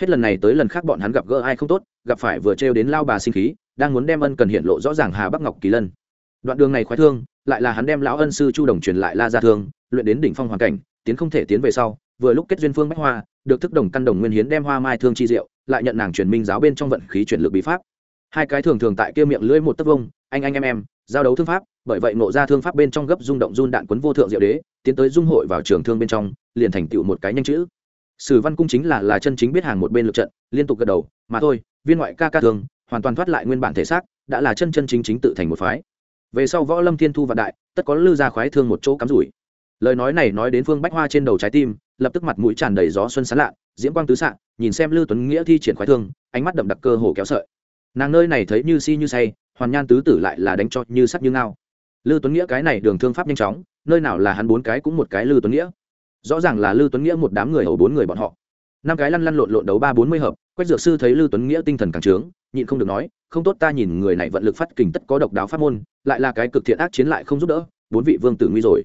hết lần này tới lần khác bọn hắn gặp gỡ ai không tốt, gặp phải vừa trêu đến lao bà sinh khí, đang muốn đem ân cần hiện lộ rõ ràng hà bắc ngọc kỳ lân. Đoạn đường này khoái thương, lại là hắn đem lão ân sư chu đồng truyền lại la ra thương, luyện đến đỉnh phong hoàn cảnh, tiến không thể tiến về sau, vừa lúc kết duyên phương bách hoa, được thức đồng căn đồng nguyên hiến đem hoa mai thương chi diệu, lại nhận nàng truyền minh giáo bên trong vận khí chuyển lực bí pháp. Hai cái thường thường tại kia miệng lưỡi một tấc vông, anh anh em em, giao đấu thương pháp, bởi vậy nộ ra thương pháp bên trong gấp rung động run đạn quấn vô thượng diệu đế, tiến tới dung hội vào trường thương bên trong, liền thành tựu một cái nhanh chữ sử văn cung chính là là chân chính biết hàng một bên lượt trận, liên tục gật đầu, mà thôi, viên ngoại ca ca thường, hoàn toàn thoát lại nguyên bản thể xác, đã là chân chân chính chính tự thành một phái. Về sau võ lâm thiên thu vạn đại, tất có lư ra khoái thương một chỗ cắm rủi. Lời nói này nói đến phương bách hoa trên đầu trái tim, lập tức mặt mũi tràn đầy gió xuân sán lạ, diễm quang tứ xạ, nhìn xem lư tuấn nghĩa thi triển khoái thương, ánh mắt đậm đặc cơ hồ kéo sợi. Nàng nơi này thấy như si như say, hoàn nhan tứ tử lại là đánh cho như sắt như ngao. Lư tuấn nghĩa cái này đường thương pháp nhanh chóng, nơi nào là hắn bốn cái cũng một cái lư tuấn nghĩa rõ ràng là Lưu tuấn nghĩa một đám người hầu bốn người bọn họ. Năm cái lăn lăn lộn lộn đấu ba bốn mươi hợp, quách dược sư thấy Lưu tuấn nghĩa tinh thần càng trướng, nhịn không được nói, không tốt ta nhìn người này vận lực phát kình tất có độc đáo pháp môn, lại là cái cực thiện ác chiến lại không giúp đỡ, bốn vị vương tử nguy rồi.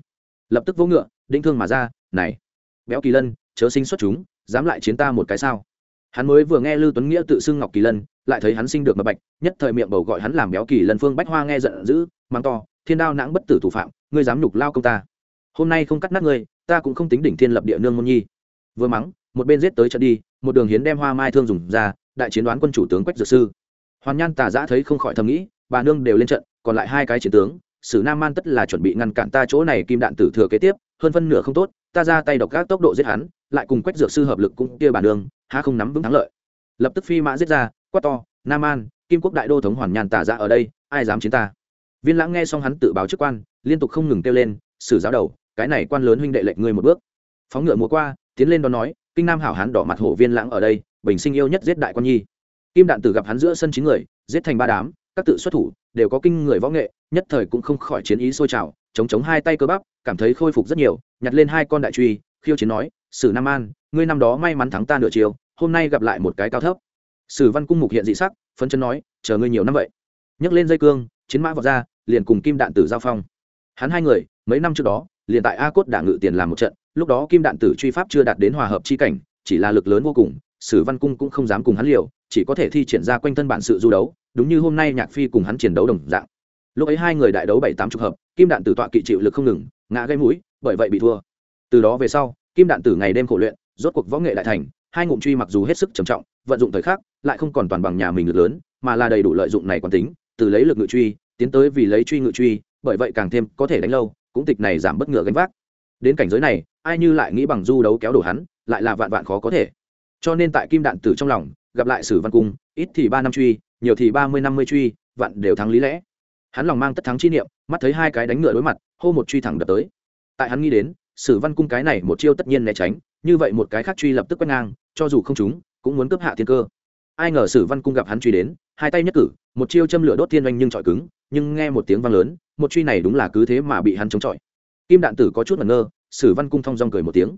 Lập tức vỗ ngựa đinh thương mà ra, này, béo kỳ lân, chớ sinh xuất chúng, dám lại chiến ta một cái sao? Hắn mới vừa nghe Lưu tuấn nghĩa tự xưng ngọc kỳ lân, lại thấy hắn sinh được mập bạch, nhất thời miệng bầu gọi hắn làm béo kỳ lân phương bách hoa nghe giận dữ, mang to, thiên đao nãng bất tử thủ phạm, ngươi dám nhục lao công ta. Hôm nay không cắt nát ngươi ta cũng không tính đỉnh thiên lập địa nương môn nhi. Vừa mắng, một bên giết tới trận đi, một đường hiến đem hoa mai thương dùng ra, đại chiến đoán quân chủ tướng quách dược sư. Hoàn nhan tà giã thấy không khỏi thầm nghĩ, bà nương đều lên trận, còn lại hai cái chiến tướng, sử nam man tất là chuẩn bị ngăn cản ta chỗ này, kim đạn tử thừa kế tiếp, hơn phân nửa không tốt, ta ra tay độc các tốc độ giết hắn, lại cùng quách dược sư hợp lực cũng kia bà nương, há không nắm vững thắng lợi. Lập tức phi mã giết ra, quát to, nam an kim quốc đại đô thống hoàn nhàn tả ra ở đây, ai dám chiến ta? Viên lãng nghe xong hắn tự báo chức quan, liên tục không ngừng kêu lên, sử giáo đầu cái này quan lớn huynh đệ lệnh ngươi một bước. Phóng ngựa múa qua, tiến lên đó nói, kinh nam hảo hán đỏ mặt hổ viên lãng ở đây, bình sinh yêu nhất giết đại quan nhi. Kim đạn tử gặp hắn giữa sân chín người, giết thành ba đám, các tự xuất thủ, đều có kinh người võ nghệ, nhất thời cũng không khỏi chiến ý sôi trào, chống chống hai tay cơ bắp, cảm thấy khôi phục rất nhiều, nhặt lên hai con đại truy, khiêu chiến nói, sử nam an, ngươi năm đó may mắn thắng ta nửa chiều, hôm nay gặp lại một cái cao thấp. Sử văn cung mục hiện dị sắc phân chân nói, chờ ngươi nhiều năm vậy. Nhấc lên dây cương, chiến mã vọt ra, liền cùng kim đạn tử giao phong. Hắn hai người, mấy năm trước đó liền tại a cốt đả ngự tiền làm một trận, lúc đó kim đạn tử truy pháp chưa đạt đến hòa hợp chi cảnh, chỉ là lực lớn vô cùng, sử văn cung cũng không dám cùng hắn liều, chỉ có thể thi triển ra quanh thân bản sự du đấu, đúng như hôm nay nhạc phi cùng hắn chiến đấu đồng dạng. Lúc ấy hai người đại đấu bảy tám chục hợp, kim đạn tử tọa kỵ chịu lực không ngừng, ngã gây mũi, bởi vậy bị thua. Từ đó về sau, kim đạn tử ngày đêm khổ luyện, rốt cuộc võ nghệ đại thành, hai ngụm truy mặc dù hết sức trầm trọng, vận dụng thời khắc, lại không còn toàn bằng nhà mình lực lớn, mà là đầy đủ lợi dụng này quán tính, từ lấy lực ngự truy, tiến tới vì lấy truy ngự truy, bởi vậy càng thêm có thể đánh lâu cũng tịch này giảm bất ngựa gánh vác. Đến cảnh giới này, ai như lại nghĩ bằng du đấu kéo đổ hắn, lại là vạn vạn khó có thể. Cho nên tại kim đạn tử trong lòng, gặp lại sử văn cung, ít thì ba năm truy, nhiều thì ba mươi năm mươi truy, vạn đều thắng lý lẽ. Hắn lòng mang tất thắng chi niệm, mắt thấy hai cái đánh ngựa đối mặt, hô một truy thẳng đập tới. Tại hắn nghĩ đến, sử văn cung cái này một chiêu tất nhiên né tránh, như vậy một cái khác truy lập tức quét ngang, cho dù không chúng cũng muốn cướp hạ thiên cơ ai ngờ sử văn cung gặp hắn truy đến, hai tay nhất cử, một chiêu châm lửa đốt thiên oanh nhưng trọi cứng, nhưng nghe một tiếng vang lớn, một truy này đúng là cứ thế mà bị hắn chống chọi. Kim đạn tử có chút ngẩn ngơ, sử văn cung thong dong cười một tiếng.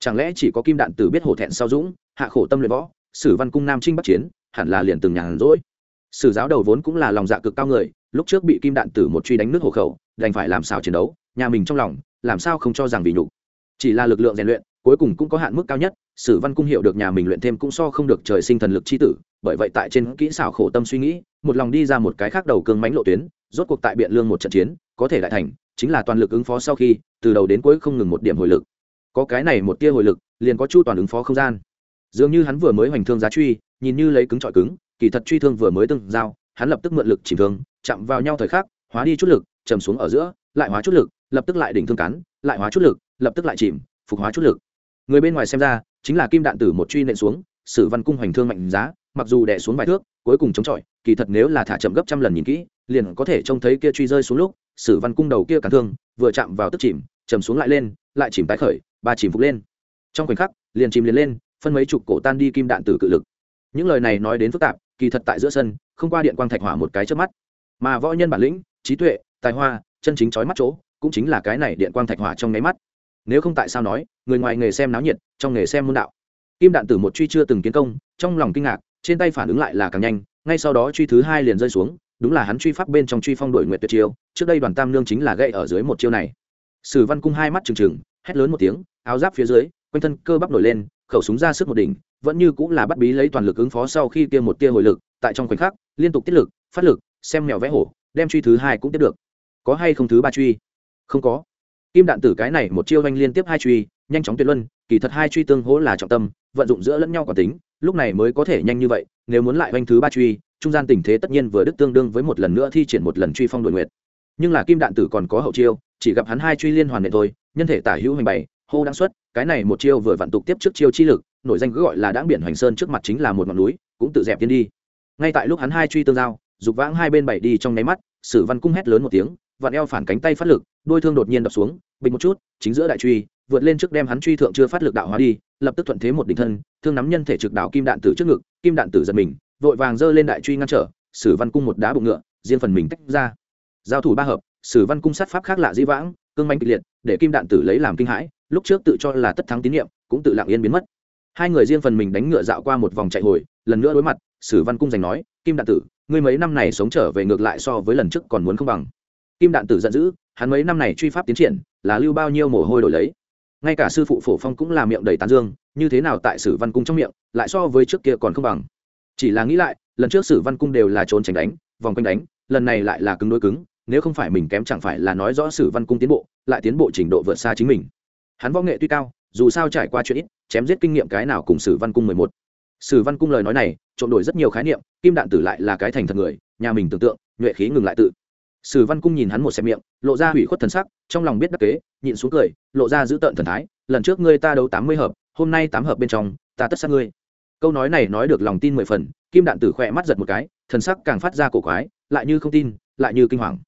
Chẳng lẽ chỉ có kim đạn tử biết hổ thẹn sao dũng, hạ khổ tâm luyện võ, sử văn cung nam trinh bắc chiến, hẳn là liền từng nhàn rỗi. Sử giáo đầu vốn cũng là lòng dạ cực cao người, lúc trước bị kim đạn tử một truy đánh nước hộ khẩu, đành phải làm sao chiến đấu, nhà mình trong lòng, làm sao không cho rằng vì nhục. Chỉ là lực lượng rèn luyện, cuối cùng cũng có hạn mức cao nhất sử văn cung hiểu được nhà mình luyện thêm cũng so không được trời sinh thần lực c h i tử, bởi vậy tại trên kỹ xảo khổ tâm suy nghĩ, một lòng đi ra một cái khác đầu cương mánh lộ tuyến, rốt cuộc tại biện lương một trận chiến, có thể đại thành, chính là toàn lực ứng phó sau khi, từ đầu đến cuối không ngừng một điểm hồi lực. Có cái này một tia hồi lực, liền có chu toàn ứng phó không gian. Dường như hắn vừa mới hoành thương giá truy, nhìn như lấy cứng trọi cứng, kỳ thật truy thương vừa mới từng giao, hắn lập tức mượn lực chìm thương, chạm vào nhau thời khắc, hóa đi chút lực chầm xuống ở giữa, lại hóa chút lực, lập tức lại đỉnh thương cắn, lại hóa chút lực, lập tức lại chìm, phục hóa chút lực. Người bên ngoài xem ra chính là kim đạn tử một truy nện xuống, sử văn cung hoành thương mạnh giá, mặc dù đẻ xuống vài thước, cuối cùng chống chọi, kỳ thật nếu là thả chậm gấp trăm lần nhìn kỹ, liền có thể trông thấy kia truy rơi xuống lúc, sử văn cung đầu kia cản thương, vừa chạm vào tức chìm, chầm xuống lại lên, lại chìm tái khởi, ba chìm phục lên. Trong khoảnh khắc, liền chìm liền lên, phân mấy chục cổ tan đi kim đạn tử cự lực. Những lời này nói đến phức tạp, kỳ thật tại giữa sân, không qua điện quang thạch hỏa một cái trước mắt. Mà võ nhân bản lĩnh, trí tuệ, tài hoa, chân chính trói mắt chỗ, cũng chính là cái này điện quang thạch hỏa trong nháy mắt nếu không tại sao nói, người ngoài nghề xem náo nhiệt, trong nghề xem môn đạo. Kim đạn tử một truy chưa từng kiến công, trong lòng kinh ngạc, trên tay phản ứng lại là càng nhanh, ngay sau đó truy thứ hai liền rơi xuống, đúng là hắn truy pháp bên trong truy phong đổi nguyệt tuyệt chiêu, trước đây đoàn tam nương chính là gậy ở dưới một chiêu này. Sử văn cung hai mắt trừng trừng, hét lớn một tiếng, áo giáp phía dưới, quanh thân cơ bắp nổi lên, khẩu súng ra sức một đỉnh, vẫn như cũng là bắt bí lấy toàn lực ứng phó sau khi kia một tia hồi lực, tại trong khoảnh khắc, liên tục tiết lực, phát lực, xem mèo vẽ hổ, đem truy thứ hai cũng tiếp được. Có hay không thứ ba truy? Không có kim đạn tử cái này một chiêu doanh liên tiếp hai truy, nhanh chóng tuyệt luân, kỳ thật hai truy tương hỗ là trọng tâm, vận dụng giữa lẫn nhau quả tính, lúc này mới có thể nhanh như vậy, nếu muốn lại doanh thứ ba truy, trung gian tình thế tất nhiên vừa đức tương đương với một lần nữa thi triển một lần truy phong đội nguyệt. Nhưng là kim đạn tử còn có hậu chiêu, chỉ gặp hắn hai truy liên hoàn nệ thôi, nhân thể tả hữu hành bày hô đáng xuất, cái này một chiêu vừa vặn tục tiếp trước chiêu chi lực nổi danh cứ gọi là đáng biển hoành sơn trước mặt chính là một ngọn núi, cũng tự dẹp tiến đi. Ngay tại lúc hắn hai truy tương giao, dục vãng hai bên bảy đi trong nháy mắt, sử văn cung hét lớn một tiếng vặn eo phản cánh tay phát lực đôi thương đột nhiên đập xuống, bình một chút, chính giữa đại truy, vượt lên trước đem hắn truy thượng chưa phát lực đạo hóa đi, lập tức thuận thế một đỉnh thân, thương nắm nhân thể trực đạo kim đạn tử trước ngực, kim đạn tử giật mình, vội vàng giơ lên đại truy ngăn trở, sử văn cung một đá bụng ngựa, riêng phần mình tách ra. Giao thủ ba hợp, sử văn cung sát pháp khác lạ dĩ vãng, cương manh kịch liệt, để kim đạn tử lấy làm kinh hãi, lúc trước tự cho là tất thắng tín nhiệm, cũng tự lặng yên biến mất. Hai người riêng phần mình đánh ngựa dạo qua một vòng chạy hồi, lần nữa đối mặt, sử văn cung giành nói, kim đạn tử, ngươi mấy năm này sống trở về ngược lại so với lần trước còn muốn không bằng kim đạn tử giận dữ, hắn mấy năm này truy pháp tiến triển, là lưu bao nhiêu mồ hôi đổi lấy. Ngay cả sư phụ phổ phong cũng là miệng đầy tán dương, như thế nào tại sử văn cung trong miệng, lại so với trước kia còn không bằng. Chỉ là nghĩ lại, lần trước sử văn cung đều là trốn tránh đánh, vòng quanh đánh, lần này lại là cứng đối cứng, nếu không phải mình kém chẳng phải là nói rõ sử văn cung tiến bộ, lại tiến bộ trình độ vượt xa chính mình. Hắn võ nghệ tuy cao, dù sao trải qua chuyện ít, chém giết kinh nghiệm cái nào cùng sử văn cung mười một. Sử văn cung lời nói này trộn đổi rất nhiều khái niệm, kim đạn tử lại là cái thành thật người, nhà mình tưởng tượng, nhuệ khí ngừng lại tự sử văn cung nhìn hắn một xem miệng, lộ ra hủy khuất thần sắc, trong lòng biết đắc kế, nhịn xuống cười, lộ ra giữ tợn thần thái, lần trước ngươi ta đấu tám mươi hợp, hôm nay tám hợp bên trong, ta tất sát ngươi. Câu nói này nói được lòng tin mười phần, kim đạn tử khỏe mắt giật một cái, thần sắc càng phát ra cổ quái, lại như không tin, lại như kinh hoàng.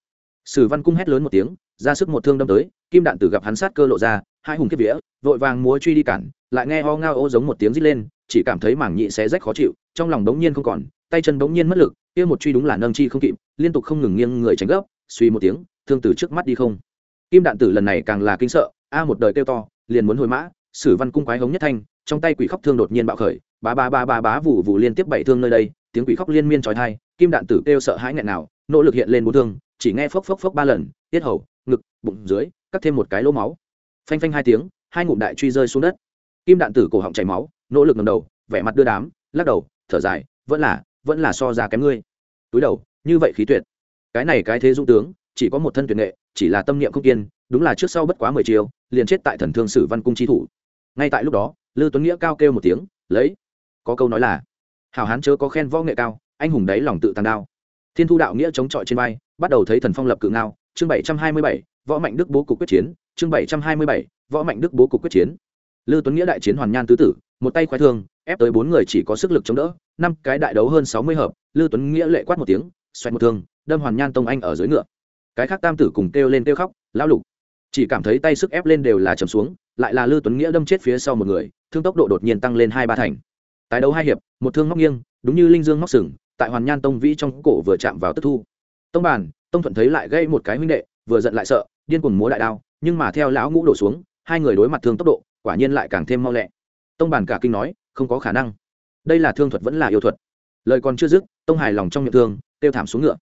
Sử văn cung hét lớn một tiếng, ra sức một thương đâm tới, kim đạn tử gặp hắn sát cơ lộ ra, hai hùng kiếp vía, vội vàng múa truy đi cản, lại nghe ho ngao ô giống một tiếng rít lên, chỉ cảm thấy mảng nhị xé rách khó chịu, trong lòng đống nhiên không còn, tay chân đống nhiên mất lực, kia một truy đúng là nâng chi không kịp liên tục không ngừng nghiêng người tránh gấp, suy một tiếng, thương từ trước mắt đi không. Kim đạn tử lần này càng là kinh sợ, a một đời kêu to, liền muốn hồi mã, sử văn cung quái hống nhất thanh, trong tay quỷ khóc thương đột nhiên bạo khởi ba ba ba ba bá vụ vụ liên tiếp bảy thương nơi đây, tiếng quỷ khóc liên miên trói thai kim đạn tử kêu sợ hãi nghẹn nào, nỗ lực hiện lên bốn thương, chỉ nghe phốc phốc phốc ba lần, tiết hầu, ngực, bụng dưới, cắt thêm một cái lỗ máu. Phanh phanh hai tiếng, hai ngụm đại truy rơi xuống đất. Kim đạn tử cổ họng chảy máu, nỗ lực ngầm đầu, vẻ mặt đưa đám, lắc đầu, thở dài, vẫn là vẫn là so ra kém ngươi. Túi đầu như vậy khí tuyệt. Cái này cái thế dũng tướng, chỉ có một thân tuyệt nghệ, chỉ là tâm niệm không kiên, đúng là trước sau bất quá mười chiều liền chết tại thần thương sử văn cung chi thủ. Ngay tại lúc đó, lư tuấn nghĩa cao kêu một tiếng, lấy! Có câu nói là, hảo hán chớ có khen võ nghệ cao, anh hùng đấy lòng tự tàn đao. Thiên thu đạo nghĩa chống chọi trên vai, bắt đầu thấy thần phong lập cự ngao, chương bảy trăm hai mươi bảy, võ mạnh đức bố cục quyết chiến, chương bảy trăm hai mươi bảy, võ mạnh đức bố cục quyết chiến. Lư tuấn nghĩa đại chiến hoàn nhan tứ tử, một tay khoái thương, ép tới bốn người chỉ có sức lực chống đỡ, năm cái đại đấu hơn sáu mươi hợp, lư tuấn nghĩa lệ quát một tiếng xoẹt một thương, đâm hoàn nhan tông anh ở dưới ngựa. Cái khác tam tử cùng kêu lên kêu khóc, lão lục. Chỉ cảm thấy tay sức ép lên đều là trầm xuống, lại là lư tuấn nghĩa đâm chết phía sau một người, thương tốc độ đột nhiên tăng lên hai ba thành. Tái đấu hai hiệp, một thương móc nghiêng, đúng như linh dương móc sừng, tại hoàn nhan tông vĩ trong cổ vừa chạm vào tức thu. Tông bàn tông thuận thấy lại gây một cái huynh đệ, vừa giận lại sợ, điên cuồng múa đại đao, nhưng mà theo lão ngũ đổ xuống, hai người đối mặt thương tốc độ, quả nhiên lại càng thêm mau lẹ. Tông bàn cả kinh nói, không có khả năng. Đây là thương thuật vẫn là yêu thuật. Lời còn chưa dứt, tông hài lòng trong miệng thương kêu thảm xuống ngựa.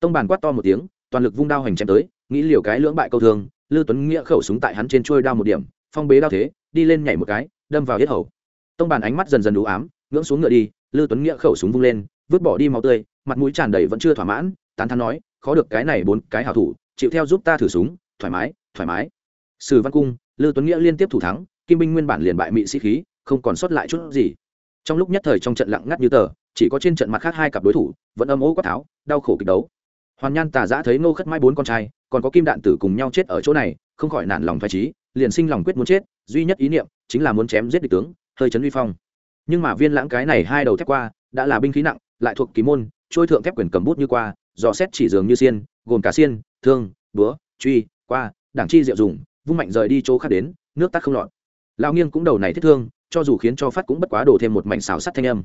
Tông bàn quát to một tiếng, toàn lực vung đao hành chém tới, nghĩ liều cái lưỡng bại câu thương lư tuấn nghĩa khẩu súng tại hắn trên trôi đao một điểm, phong bế đao thế, đi lên nhảy một cái, đâm vào yết hầu. Tông bàn ánh mắt dần dần đủ ám, ngưỡng xuống ngựa đi lư tuấn nghĩa khẩu súng vung lên, vứt bỏ đi máu tươi, mặt mũi tràn đầy vẫn chưa thỏa mãn, tán thán nói, khó được cái này bốn cái hảo thủ, chịu theo giúp ta thử súng, thoải mái thoải mái. Sử văn cung lư tuấn nghĩa liên tiếp thủ thắng, kim binh nguyên bản liền bại mị sĩ khí, không còn sót lại chút gì. Trong lúc nhất thời trong trận lặng ngắt như tờ chỉ có trên trận mặt khác hai cặp đối thủ, vẫn âm ố quát tháo, đau khổ kịch đấu. Hoàn nhan tà giã thấy ngô khất mãi bốn con trai, còn có kim đạn tử cùng nhau chết ở chỗ này, không khỏi nản lòng phải trí liền sinh lòng quyết muốn chết, duy nhất ý niệm chính là muốn chém giết địch tướng, hơi chấn uy phong. Nhưng mà viên lãng cái này hai đầu thép qua, đã là binh khí nặng, lại thuộc kỳ môn, trôi thượng thép quyền cầm bút như qua dò xét chỉ dường như xiên, gồm cả xiên, thương, búa, truy, qua, đảng chi diệu dùng, vung mạnh rời đi chỗ khác đến, nước tắt không lọt. Lao nghiêng cũng đầu này thiết thương, cho dù khiến cho phát cũng bất quá đổ thêm một mảnh xào sắt thanh âm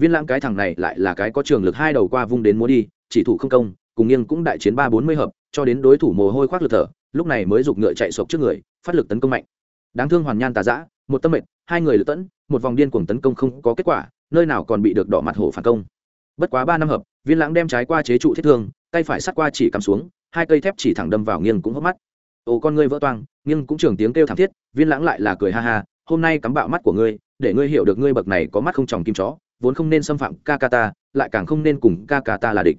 viên lãng cái thằng này lại là cái có trường lực hai đầu qua vung đến múa đi, chỉ thủ không công, cùng nghiêng cũng đại chiến ba bốn mươi hợp, cho đến đối thủ mồ hôi khoác lực thở, lúc này mới giục ngựa chạy sộc trước người, phát lực tấn công mạnh. Đáng thương hoàn nhan tà giã một tâm mệnh, hai người lựa tẫn, một vòng điên cuồng tấn công không có kết quả, nơi nào còn bị được đỏ mặt hổ phản công. Bất quá ba năm hợp, viên lãng đem trái qua chế trụ thiết thương, tay phải sắt qua chỉ cắm xuống, hai cây thép chỉ thẳng đâm vào nghiêng cũng hốc mắt. Ồ, con ngươi vỡ toang, nghiêng cũng trường tiếng kêu thảm thiết, viên lãng lại là cười ha ha, hôm nay cắm bạo mắt của ngươi, để ngươi hiểu được ngươi bậc này có mắt không tròng kim chó vốn không nên xâm phạm ca ca ta, lại càng không nên cùng ca ca ta là địch.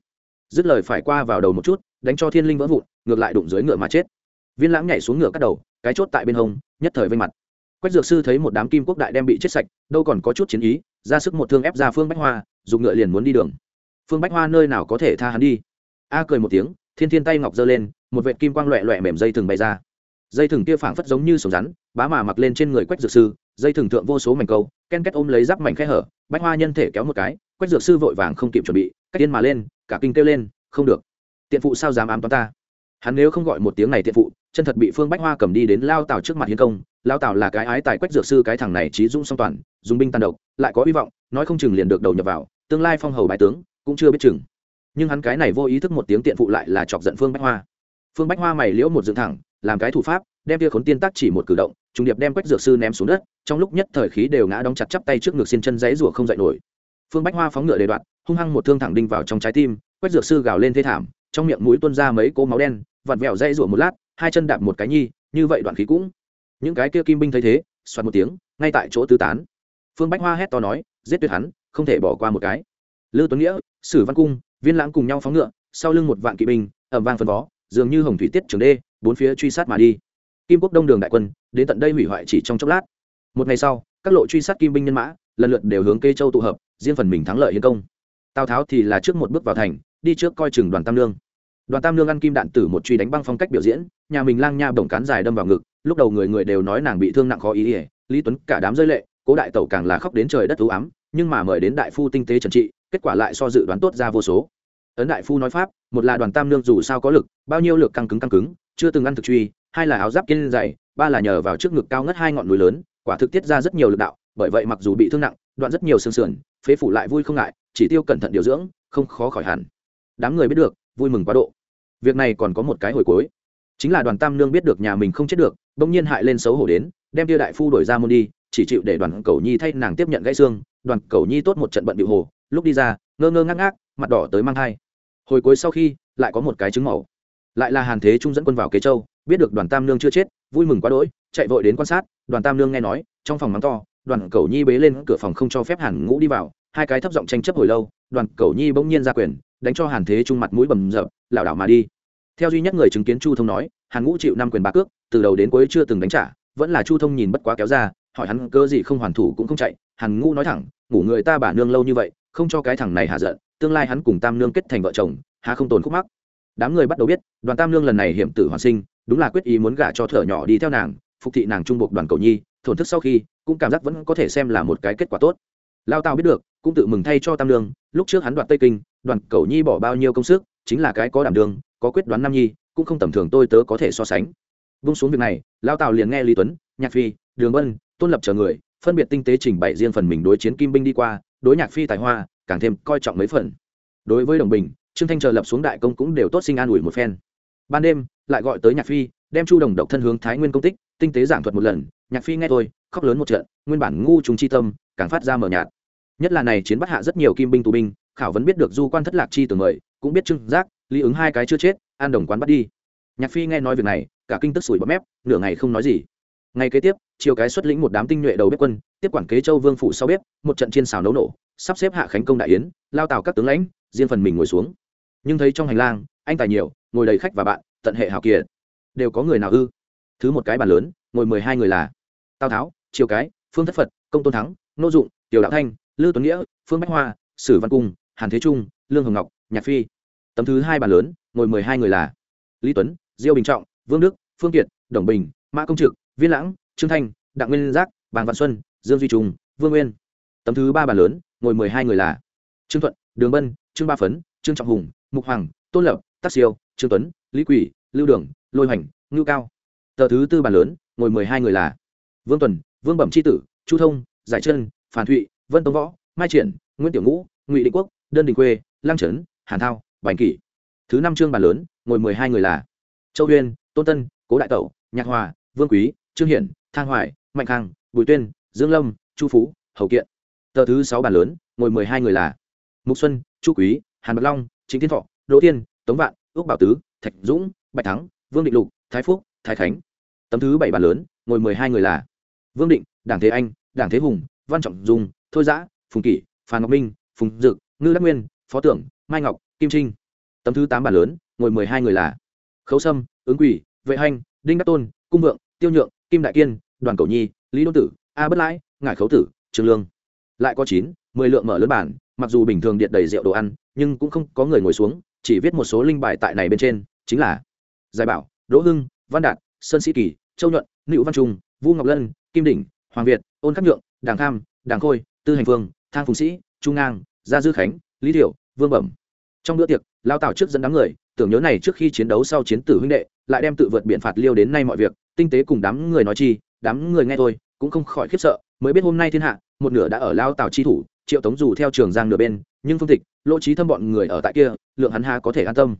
Dứt lời phải qua vào đầu một chút, đánh cho thiên linh vỡ vụn, ngược lại đụng dưới ngựa mà chết. Viên lãng nhảy xuống ngựa cắt đầu, cái chốt tại bên hông, nhất thời vây mặt. Quách dược sư thấy một đám kim quốc đại đem bị chết sạch, đâu còn có chút chiến ý, ra sức một thương ép ra phương bách hoa, dùng ngựa liền muốn đi đường. Phương bách hoa nơi nào có thể tha hắn đi? A cười một tiếng, thiên thiên tay ngọc giơ lên, một vệt kim quang loẹ loẹ mềm dây thừng bay ra. Dây thừng kia phảng phất giống như sồng rắn, bá mà mặc lên trên người quách dược sư dây thường thượng vô số mảnh câu, ken kết ôm lấy giáp mảnh khe hở, bách hoa nhân thể kéo một cái, quách dược sư vội vàng không kịp chuẩn bị, cách tiên mà lên, cả kinh kêu lên, không được, tiện phụ sao dám ám toán ta? Hắn nếu không gọi một tiếng này tiện phụ, chân thật bị phương bách hoa cầm đi đến lao tào trước mặt hiến công, lao tào là cái ái tài quách dược sư cái thằng này trí dũng song toàn, dùng binh tàn độc, lại có hy vọng, nói không chừng liền được đầu nhập vào, tương lai phong hầu bài tướng, cũng chưa biết chừng. Nhưng hắn cái này vô ý thức một tiếng tiện phụ lại là chọc giận phương bách hoa. Phương bách hoa mày liễu một dựng thẳng, làm cái thủ pháp, đem tia khốn tiên tác chỉ một cử động trùng điệp đem quách dược sư ném xuống đất, trong lúc nhất thời khí đều ngã đóng chặt chắp tay trước ngực xin chân dãy rủa không dậy nổi. Phương bách hoa phóng ngựa đề đoạn, hung hăng một thương thẳng đinh vào trong trái tim, quách dược sư gào lên thê thảm, trong miệng mũi tuôn ra mấy cỗ máu đen, vặn vẹo dây rủa một lát, hai chân đạp một cái nhi, như vậy đoạn khí cũng. Những cái kia kim binh thấy thế, xoạt một tiếng, ngay tại chỗ tứ tán. Phương bách hoa hét to nói, giết tuyệt hắn, không thể bỏ qua một cái. Lư tuấn nghĩa, sử văn cung, viên lãng cùng nhau phóng ngựa, sau lưng một vạn kỵ binh ẩm vang phân vó dường như hồng thủy tiết trường đê, bốn phía truy sát mà đi kim quốc đông đường đại quân, đến tận đây hủy hoại chỉ trong chốc lát. Một ngày sau, các lộ truy sát kim binh nhân mã, lần lượt đều hướng kê châu tụ hợp, riêng phần mình thắng lợi hiến công. Tào tháo thì là trước một bước vào thành, đi trước coi chừng đoàn tam lương. Đoàn tam lương ăn kim đạn tử một truy đánh băng phong cách biểu diễn, nhà mình lang nha bổng cán dài đâm vào ngực, lúc đầu người người đều nói nàng bị thương nặng khó ý ỉa lý tuấn cả đám rơi lệ, cố đại tẩu càng là khóc đến trời đất thú ám, nhưng mà mời đến đại phu tinh tế trần trị, kết quả lại so dự đoán tốt ra vô số. Ấn đại phu nói pháp, một là đoàn tam lương dù sao có lực, bao nhiêu lực căng cứng căng cứng, chưa từng ăn thực truy hai là áo giáp kiên dày, ba là nhờ vào trước ngực cao ngất hai ngọn núi lớn, quả thực tiết ra rất nhiều lực đạo, bởi vậy mặc dù bị thương nặng, đoạn rất nhiều xương sườn, phế phủ lại vui không ngại, chỉ tiêu cẩn thận điều dưỡng, không khó khỏi hẳn. Đám người biết được, vui mừng quá độ. Việc này còn có một cái hồi cuối. Chính là đoàn tam nương biết được nhà mình không chết được, bỗng nhiên hại lên xấu hổ đến, đem tiêu đại phu đổi ra môn đi, chỉ chịu để đoàn cầu nhi thay nàng tiếp nhận gãy xương, đoàn cầu nhi tốt một trận bận bị hồ, lúc đi ra, ngơ ngơ ngác ngác, mặt đỏ tới mang thai. Hồi cuối sau khi, lại có một cái trứng màu lại là hàn thế trung dẫn quân vào kế châu, biết được đoàn tam nương chưa chết, vui mừng quá đỗi, chạy vội đến quan sát, đoàn tam nương nghe nói, trong phòng mắng to, đoàn cầu nhi bế lên cửa phòng không cho phép hàn ngũ đi vào, hai cái thấp giọng tranh chấp hồi lâu, đoàn cầu nhi bỗng nhiên ra quyền, đánh cho hàn thế trung mặt mũi bầm rợp lảo đảo mà đi. Theo duy nhất người chứng kiến chu thông nói, hàn ngũ chịu năm quyền ba cước, từ đầu đến cuối chưa từng đánh trả, vẫn là chu thông nhìn bất quá kéo ra, hỏi hắn cơ gì không hoàn thủ cũng không chạy, hàn ngũ nói thẳng, ngủ người ta bà nương lâu như vậy, không cho cái thằng này hạ giận, tương lai hắn cùng tam nương kết thành vợ chồng hà không tồn khúc mắc? Đám người bắt đầu biết, đoàn tam lương lần này hiểm tử hoàn sinh, đúng là quyết ý muốn gả cho thở nhỏ đi theo nàng, phục thị nàng trung buộc đoàn cầu nhi, thổn thức sau khi, cũng cảm giác vẫn có thể xem là một cái kết quả tốt lao tao biết được, cũng tự mừng thay cho tam lương. lúc trước hắn đoạt tây kinh, đoàn cầu nhi bỏ bao nhiêu công sức, chính là cái có đảm đường, có quyết đoán nam nhi, cũng không tầm thường tôi tớ có thể so sánh vung xuống việc này, lao tào liền nghe lý tuấn, nhạc phi, đường vân, tôn lập chờ người, phân biệt tinh tế trình bày riêng phần mình đối chiến kim binh đi qua, đối nhạc phi tài hoa, càng thêm coi trọng mấy phần đối với đồng bình trương thanh chờ lập xuống đại công cũng đều tốt sinh an ủi một phen. Ban đêm lại gọi tới nhạc phi đem chu đồng độc thân hướng thái nguyên công tích tinh tế giảng thuật một lần. Nhạc phi nghe tôi khóc lớn một trận nguyên bản ngu trùng chi tâm càng phát ra mờ nhạt. Nhất là này chiến bắt hạ rất nhiều kim binh tù binh khảo vẫn biết được du quan thất lạc chi từ người, cũng biết trưng giác lý ứng hai cái chưa chết an đồng quán bắt đi. Nhạc phi nghe nói việc này cả kinh tức sủi bọt mép nửa ngày không nói gì. Ngày kế tiếp chiều cái xuất lĩnh một đám tinh nhuệ đầu bếp quân tiếp quản kế châu vương phủ sau bếp một trận chiên xào nấu nổ sắp xếp hạ khánh công đại yến lao tào các tướng lãnh riêng phần mình ngồi xuống nhưng thấy trong hành lang, anh tài nhiều, ngồi đầy khách và bạn, tận hệ hào kiệt. Đều có người nào ư? Thứ một cái bàn lớn, ngồi mười hai người là tào tháo, triều cái, phương thất phật, công tôn thắng, nô dụng, tiểu đạo thanh, lư tuấn nghĩa, phương bách hoa, sử văn cung, hàn thế trung, lương hồng ngọc, nhạc phi. Tấm thứ hai bàn lớn, ngồi mười hai người là lý tuấn, diêu bình trọng, vương đức, phương kiệt, đồng bình, mã công trực, viên lãng, trương thanh, đặng nguyên giác, bàng văn xuân, dương duy trung vương nguyên. Tấm thứ ba bàn lớn, ngồi mười hai người là trương thuận, đường bân, trương ba phấn, trương trọng hùng mục hoàng, tôn lập tác siêu, trương tuấn, lý quỷ, lưu đường, lôi hoành, ngưu cao. Tờ thứ tư bàn lớn, ngồi mười hai người là vương tuần, vương bẩm c tử, chu thông, giải trân phản thụy, vân tông võ, mai triển, nguyễn tiểu ngũ, ngụy định quốc, đơn đình quê lang trấn, hàn thao, bành kỷ. Thứ năm chương bàn lớn, ngồi mười hai người là châu huyên, tôn tân, cố đại tẩu, nhạc hòa, vương quý, trương hiển, thang hoài, mạnh khang, bùi tuyên, dương lâm, chu phú, hầu kiện. Tờ thứ sáu bàn lớn, ngồi mười hai người là mục xuân, chu quý, hàn bạc long chính thiên thọ, đỗ tiên tống vạn, ước bảo tứ, thạch dũng, bạch thắng, vương định lục, thái phúc, thái khánh. Tấm thứ bảy bàn lớn, ngồi mười hai người là vương định, đảng thế anh, đảng thế hùng, văn trọng dung, thôi giã, phùng kỷ, phan ngọc minh, phùng dực, ngư đắc nguyên, phó tưởng, mai ngọc, kim trinh. Tấm thứ tám bàn lớn, ngồi mười hai người là khấu sâm, ứng quỷ vệ hanh đinh đắc tôn, cung vượng, tiêu nhượng, kim đại kiên, đoàn cầu nhi, lý đô tử, a bất lãi, ngải khấu tử, trương lương. Lại có chín, mười lượng mở lớn bản mặc dù bình thường điện đầy rượu đồ ăn nhưng cũng không có người ngồi xuống, chỉ viết một số linh bài tại này bên trên, chính là giải bảo, đỗ hưng, văn đạt, sơn sĩ kỳ, châu nhuận nữ văn trung, vu ngọc lân, kim đỉnh, hoàng việt, ôn khắc nhượng đảng tham đảng khôi, tư hành phương, thang phùng sĩ, trung ngang, gia dư khánh, lý thiểu, vương bẩm. Trong bữa tiệc, lao tảo trước dẫn đám người, tưởng nhớ này trước khi chiến đấu sau chiến tử huynh đệ, lại đem tự vượt biện phạt liêu đến nay mọi việc, tinh tế cùng đám người nói chi, đám người nghe thôi, cũng không khỏi khiếp sợ, mới biết hôm nay thiên hạ, một nửa đã ở lao tảo chi thủ, triệu tống dù theo trường giang nửa bên nhưng phương tịch, lỗ trí thâm bọn người ở tại kia, lượng hắn ha có thể an tâm.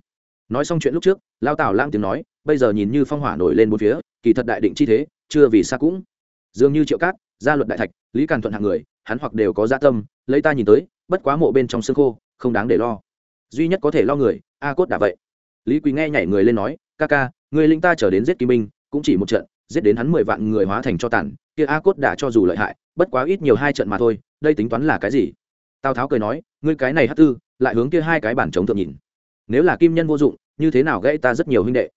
Nói xong chuyện lúc trước, lao tào lang tiếng nói, bây giờ nhìn như phong hỏa nổi lên một phía, kỳ thật đại định chi thế, chưa vì xa cũng. Dường như triệu cát, gia luật đại thạch, lý càn thuận hạng người, hắn hoặc đều có gia tâm, lấy ta nhìn tới, bất quá mộ bên trong xương khô, không đáng để lo. Duy nhất có thể lo người, a cốt đã vậy. Lý quý nghe nhảy người lên nói, ca ca, người linh ta trở đến giết kim minh, cũng chỉ một trận, giết đến hắn mười vạn người hóa thành cho tàn, kia a cốt đã cho dù lợi hại, bất quá ít nhiều hai trận mà thôi, đây tính toán là cái gì? Tào tháo cười nói, ngươi cái này hát tư, lại hướng kia hai cái bản chống thượng nhìn. Nếu là kim nhân vô dụng, như thế nào gãy ta rất nhiều huynh đệ?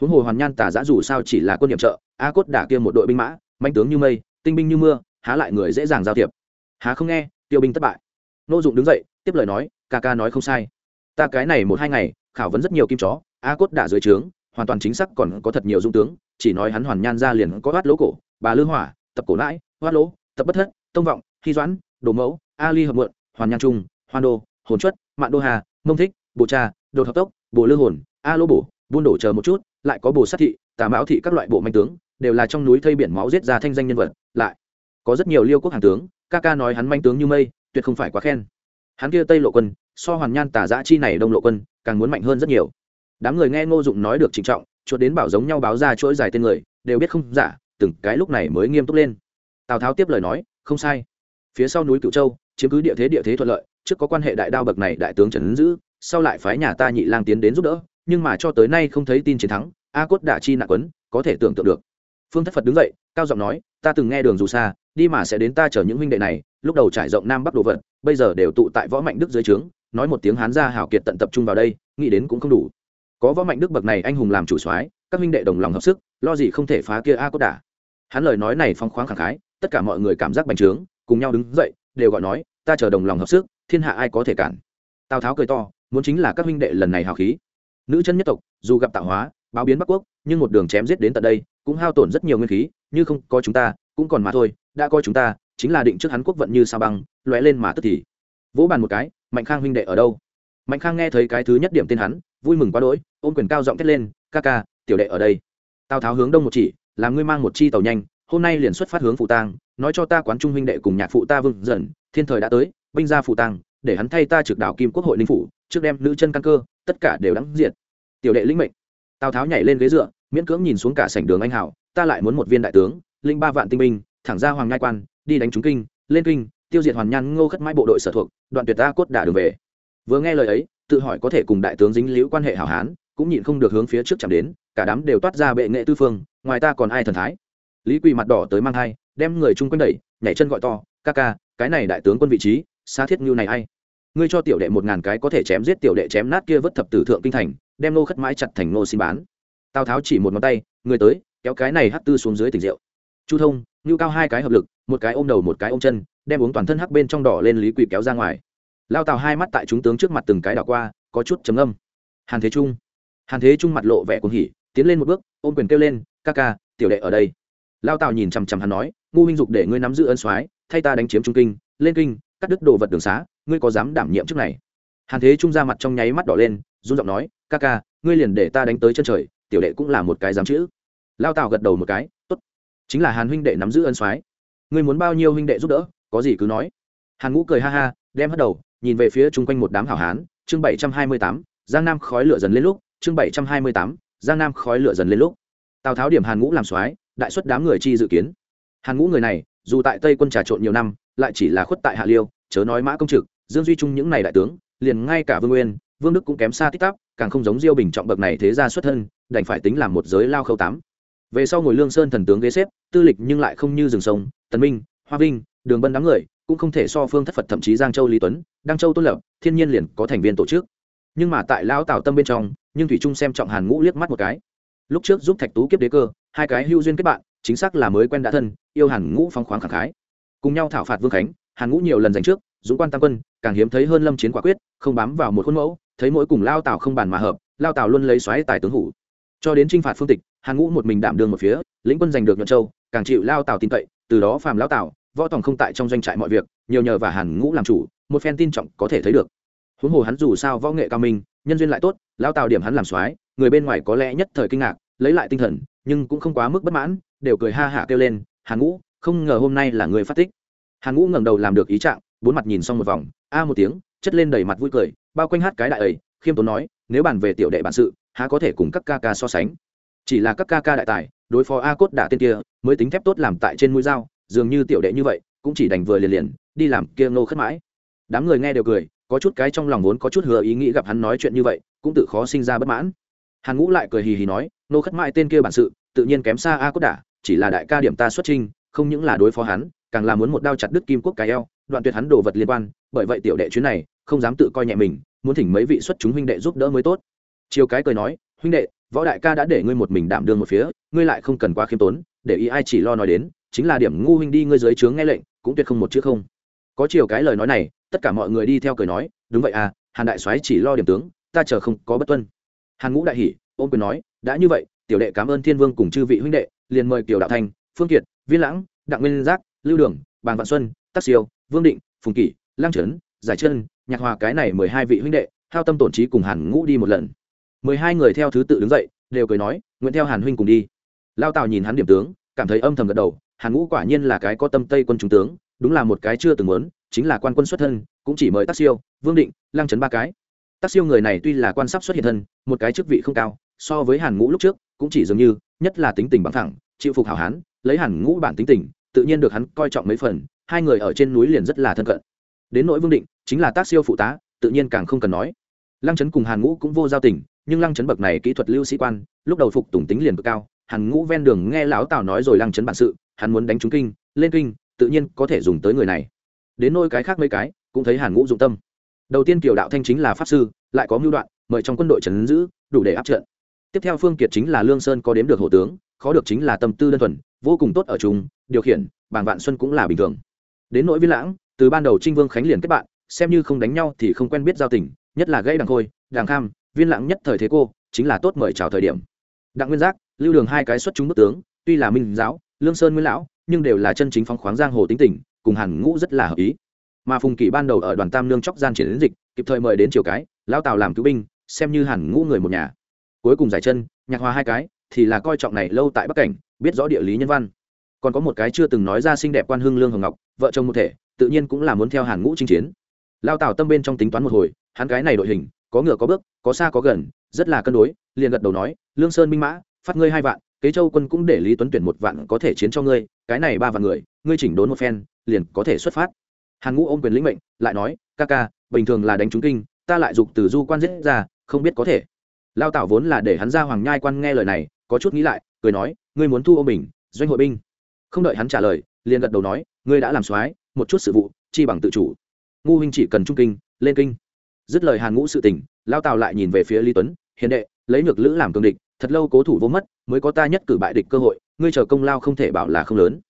Huống hồ hoàn nhan tả giã dù sao chỉ là quân nhiệm trợ, a cốt đả kia một đội binh mã, manh tướng như mây, tinh binh như mưa, há lại người dễ dàng giao thiệp. Há không nghe, tiêu binh thất bại. Nô dụng đứng dậy, tiếp lời nói, ca ca nói không sai. Ta cái này một hai ngày, khảo vấn rất nhiều kim chó, a cốt đã dưới trướng, hoàn toàn chính xác còn có thật nhiều dung tướng, chỉ nói hắn hoàn nhan ra liền có hoát lỗ cổ, bà lư hỏa, tập cổ lãi hoát lỗ, tập bất thất, tông vọng, hy doãn, đồ mẫu, a ly hợp mượn hoàn nhan trung, hoan đô, hồn chuất, mạn đô hà, mông thích bộ cha, đột hợp tốc bộ lư hồn, a lô bổ, buôn đổ chờ một chút, lại có bồ sát thị, tà mão thị các loại bộ manh tướng, đều là trong núi thây biển máu giết ra thanh danh nhân vật, lại có rất nhiều liêu quốc hàng tướng, ca ca nói hắn manh tướng như mây, tuyệt không phải quá khen. Hắn kia tây lộ quân, so hoàn nhan tả giã chi này đông lộ quân, càng muốn mạnh hơn rất nhiều. Đám người nghe ngô dụng nói được trịnh trọng, chuột đến bảo giống nhau báo ra chuỗi dài tên người, đều biết không giả, từng cái lúc này mới nghiêm túc lên. Tào tháo tiếp lời nói, không sai. Phía sau núi cựu châu chiếm cứ địa thế địa thế thuận lợi, trước có quan hệ đại đao bậc này đại tướng trần ứng dữ, sau lại phái nhà ta nhị lang tiến đến giúp đỡ, nhưng mà cho tới nay không thấy tin chiến thắng, a cốt đả chi nặng quấn, có thể tưởng tượng được. Phương thất phật đứng dậy, cao giọng nói, ta từng nghe đường dù xa, đi mà sẽ đến ta chở những huynh đệ này, lúc đầu trải rộng nam bắc đồ vật, bây giờ đều tụ tại võ mạnh đức dưới trướng, nói một tiếng hán gia hảo kiệt tận tập trung vào đây, nghĩ đến cũng không đủ. Có võ mạnh đức bậc này anh hùng làm chủ soái, các huynh đệ đồng lòng hợp sức, lo gì không thể phá kia a cốt đả? Hắn lời nói này phong khoáng khẳng khái, tất cả mọi người cảm giác bành trướng, cùng nhau đứng dậy, đều gọi nói ta chờ đồng lòng hợp sức, thiên hạ ai có thể cản. Tào tháo cười to, muốn chính là các huynh đệ lần này hào khí. Nữ chân nhất tộc, dù gặp tạo hóa, báo biến bắc quốc, nhưng một đường chém giết đến tận đây, cũng hao tổn rất nhiều nguyên khí, như không có chúng ta, cũng còn mà thôi, đã coi chúng ta, chính là định trước hắn quốc vận như sao băng, lóe lên mà tức thì. Vỗ bàn một cái, mạnh khang huynh đệ ở đâu? Mạnh khang nghe thấy cái thứ nhất điểm tên hắn, vui mừng quá đỗi, ôm quyền cao giọng thét lên, ca ca, tiểu đệ ở đây. Tào tháo hướng đông một chỉ, làm ngươi mang một chi tàu nhanh hôm nay liền xuất phát hướng phụ tang, nói cho ta quán trung huynh đệ cùng nhạc phụ ta vương dần, thiên thời đã tới, binh ra phụ tang, để hắn thay ta trực đảo kim quốc hội ninh phủ, trước đem nữ chân căn cơ, tất cả đều đắng diệt. Tiểu đệ lĩnh mệnh. Tào tháo nhảy lên ghế dựa, miễn cưỡng nhìn xuống cả sảnh đường anh hảo ta lại muốn một viên đại tướng linh ba vạn tinh binh, thẳng ra hoàng ngai quan, đi đánh trúng kinh, lên kinh, tiêu diệt hoàn nhan ngô khất mãi bộ đội sở thuộc, đoạn tuyệt ta cốt đả đường về. Vừa nghe lời ấy, tự hỏi có thể cùng đại tướng dính liễu quan hệ hảo hán, cũng nhịn không được hướng phía trước chạm đến, cả đám đều toát ra bệ nghệ tư phương, ngoài ta còn ai thần thái? Lý quỳ mặt đỏ tới mang thai, đem người chung quanh đẩy, nhảy chân gọi to, ca ca, cái này đại tướng quân vị trí xa thiết như này ai? Ngươi cho tiểu đệ một ngàn cái có thể chém giết tiểu đệ chém nát kia vất thập tử thượng kinh thành, đem nô khất mãi chặt thành nô xin bán. Tào tháo chỉ một ngón tay người tới, kéo cái này hắt tư xuống dưới tỉnh rượu. Chu thông, ngưu cao hai cái hợp lực, một cái ôm đầu một cái ôm chân, đem uống toàn thân hắc bên trong đỏ lên lý quỳ kéo ra ngoài. Lao tào hai mắt tại chúng tướng trước mặt từng cái đảo qua, có chút chấm âm hàn thế trung. Hàn thế trung mặt lộ vẻ cuồng hỉ, tiến lên một bước, ôm quyền kêu lên, ca ca, tiểu đệ ở đây lao tào nhìn chằm chằm hắn nói ngu minh dục để ngươi nắm giữ ân soái, thay ta đánh chiếm trung kinh, lên kinh, cắt đứt đồ vật đường xá, ngươi có dám đảm nhiệm trước này? Hàn thế trung ra mặt trong nháy mắt đỏ lên, run giọng nói, ca ca, ngươi liền để ta đánh tới chân trời, tiểu đệ cũng là một cái dám chữ. Lao tào gật đầu một cái, tốt, chính là hàn huynh đệ nắm giữ ân soái, ngươi muốn bao nhiêu huynh đệ giúp đỡ, có gì cứ nói. Hàn ngũ cười ha ha, đem hất đầu, nhìn về phía chung quanh một đám hảo hán, chương bảy trăm hai mươi tám, giang nam khói lửa dần lên lúc, chương bảy trăm hai mươi tám, giang nam khói lửa dần lên lúc. Tào tháo điểm hàn ngũ làm soái đại xuất đám người chi dự kiến. Hàn ngũ người này, dù tại tây quân trà trộn nhiều năm, lại chỉ là khuất tại hạ liêu, chớ nói mã công trực, dương duy trung những này đại tướng, liền ngay cả vương nguyên, vương đức cũng kém xa tích tắp, càng không giống diêu bình trọng bậc này thế ra xuất thân, đành phải tính làm một giới lao khâu tám. Về sau ngồi lương sơn thần tướng ghế xếp, tư lịch nhưng lại không như rừng sông, tần minh, hoa vinh, đường bân đám người, cũng không thể so phương thất phật thậm chí giang châu lý tuấn, đăng châu tôn lập, thiên nhiên liền có thành viên tổ chức. Nhưng mà tại lão tào tâm bên trong, nhưng thủy trung xem trọng hàn ngũ liếc mắt một cái lúc trước giúp thạch tú kiếp đế cơ, hai cái hưu duyên kết bạn, chính xác là mới quen đã thân, yêu hàn ngũ phong khoáng khẳng khái. Cùng nhau thảo phạt vương khánh, hàn ngũ nhiều lần giành trước, dũng quan tam quân, càng hiếm thấy hơn lâm chiến quả quyết, không bám vào một khuôn mẫu, thấy mỗi cùng lao tào không bàn mà hợp, lao tào luôn lấy xoáy tài tướng hủ. Cho đến t r i n h phạt phương tịch, hàn ngũ một mình đảm đường một phía, lĩnh quân giành được nhuận châu, càng chịu lao tào tin cậy, từ đó phàm lao tào, võ tòng không tại trong doanh trại mọi việc, nhiều nhờ và hàn ngũ làm chủ, một phen tin trọng có thể thấy được. Huống hồ hắn dù sao võ nghệ cao minh, nhân duyên lại tốt, lao tào điểm hắn làm soái người bên ngoài có lẽ nhất thời kinh ngạc, lấy lại tinh thần, nhưng cũng không quá mức bất mãn, đều cười ha hả kêu lên, hàn ngũ, không ngờ hôm nay là người phát tích. Hàn ngũ ngẩng đầu làm được ý trạng, bốn mặt nhìn xong một vòng, a một tiếng, chất lên đầy mặt vui cười, bao quanh hát cái đại ấy, khiêm tốn nói, nếu bàn về tiểu đệ bản sự, há có thể cùng các ca ca so sánh? Chỉ là các ca ca đại tài, đối phó a cốt đả tên kia, mới tính thép tốt làm tại trên mũi dao, dường như tiểu đệ như vậy, cũng chỉ đành vừa liền liền, đi làm kia ngô khất mãi. Đám người nghe đều cười, có chút cái trong lòng vốn có chút hứa ý nghĩ gặp hắn nói chuyện như vậy, cũng tự khó sinh ra bất mãn hàn ngũ lại cười hì hì nói, nô khất mãi tên kia bản sự, tự nhiên kém xa a cốt đả, chỉ là đại ca điểm ta xuất trinh không những là đối phó hắn, càng là muốn một đao chặt đứt kim quốc cái eo, đoạn tuyệt hắn đồ vật liên quan, bởi vậy tiểu đệ chuyến này, không dám tự coi nhẹ mình, muốn thỉnh mấy vị xuất chúng huynh đệ giúp đỡ mới tốt. Chiều cái cười nói, huynh đệ, võ đại ca đã để ngươi một mình đảm đương một phía, ngươi lại không cần quá khiêm tốn, để ý ai chỉ lo nói đến, chính là điểm ngu huynh đi ngươi dưới trướng nghe lệnh, cũng tuyệt không một chữ không. Có chiều cái lời nói này, tất cả mọi người đi theo cười nói, đúng vậy à hàn đại soái chỉ lo điểm tướng, ta chờ không có bất tuân hàn ngũ đại hỉ ôm quyền nói đã như vậy tiểu đệ cảm ơn thiên vương cùng chư vị huynh đệ liền mời kiều đạo Thành, phương kiệt viên lãng đặng nguyên giác lưu đường bàng vạn xuân tắc siêu vương định phùng kỷ lang trấn giải chân nhạc hòa cái này mười hai vị huynh đệ hao tâm tổn trí cùng hàn ngũ đi một lần. Mười hai người theo thứ tự đứng dậy đều cười nói nguyện theo hàn huynh cùng đi. Lao tào nhìn hắn điểm tướng cảm thấy âm thầm gật đầu hàn ngũ quả nhiên là cái có tâm tây quân trung tướng đúng là một cái chưa từng muốn chính là quan quân xuất thân cũng chỉ mời tác siêu vương định lang trấn ba cái tác siêu người này tuy là quan sắp xuất hiện thân, một cái chức vị không cao, so với hàn ngũ lúc trước, cũng chỉ dường như, nhất là tính tình bằng thẳng, chịu phục hảo hán, lấy hàn ngũ bản tính tình, tự nhiên được hắn coi trọng mấy phần, hai người ở trên núi liền rất là thân cận. Đến nỗi vương định, chính là tác siêu phụ tá, tự nhiên càng không cần nói. Lăng trấn cùng hàn ngũ cũng vô giao tình, nhưng lăng trấn bậc này kỹ thuật lưu sĩ quan, lúc đầu phục tùng tính liền cực cao, hàn ngũ ven đường nghe lão tào nói rồi lăng trấn bản sự, hắn muốn đánh trúng kinh, lên kinh, tự nhiên có thể dùng tới người này. Đến nôi cái khác mấy cái, cũng thấy hàn ngũ dụng tâm đầu tiên kiều đạo thanh chính là pháp sư, lại có mưu đoạn, mời trong quân đội trấn giữ, đủ để áp trận. Tiếp theo phương kiệt chính là lương sơn có đếm được hổ tướng, khó được chính là tâm tư đơn thuần, vô cùng tốt ở chúng điều khiển bảng vạn xuân cũng là bình thường. Đến nỗi viên lãng, từ ban đầu trinh vương khánh liền kết bạn, xem như không đánh nhau thì không quen biết giao tình, nhất là gây đằng khôi đàng kham, viên lãng nhất thời thế cô, chính là tốt mời chào thời điểm. Đặng nguyên giác, lưu đường hai cái xuất chúng bức tướng, tuy là minh giáo, lương sơn nguyên lão, nhưng đều là chân chính phóng khoáng giang hồ tính tình, cùng hàn ngũ rất là hợp ý mà phùng kỳ ban đầu ở đoàn tam nương chóc gian triển đến dịch, kịp thời mời đến triều cái lao tào làm cứu binh, xem như hẳn ngũ người một nhà. Cuối cùng giải chân, nhạc hòa hai cái, thì là coi trọng này lâu tại bắc cảnh, biết rõ địa lý nhân văn. Còn có một cái chưa từng nói ra xinh đẹp quan hưng lương hồng ngọc, vợ chồng một thể, tự nhiên cũng là muốn theo hàn ngũ chinh chiến. Lao tào tâm bên trong tính toán một hồi, hắn cái này đội hình, có ngựa có bước, có xa có gần, rất là cân đối, liền gật đầu nói, lương sơn minh mã, phát ngươi hai vạn, kế châu quân cũng để lý tuấn tuyển một vạn có thể chiến cho ngươi, cái này ba vạn người, ngươi chỉnh đốn một phen, liền có thể xuất phát hàn ngũ ôm quyền lĩnh mệnh, lại nói, ca ca, bình thường là đánh trúng kinh, ta lại dục từ du quan giết ra, không biết có thể. Lao tảo vốn là để hắn ra hoàng nhai quan nghe lời này, có chút nghĩ lại, cười nói, ngươi muốn thu ô bình doanh hội binh. Không đợi hắn trả lời, liền gật đầu nói, ngươi đã làm soái, một chút sự vụ, chi bằng tự chủ. Ngu huynh chỉ cần trung kinh, lên kinh. Dứt lời hàn ngũ sự tình, lao tào lại nhìn về phía lý tuấn, hiền đệ, lấy nhược lữ làm cường địch, thật lâu cố thủ vô mất, mới có ta nhất cử bại địch cơ hội, ngươi chờ công lao không thể bảo là không lớn.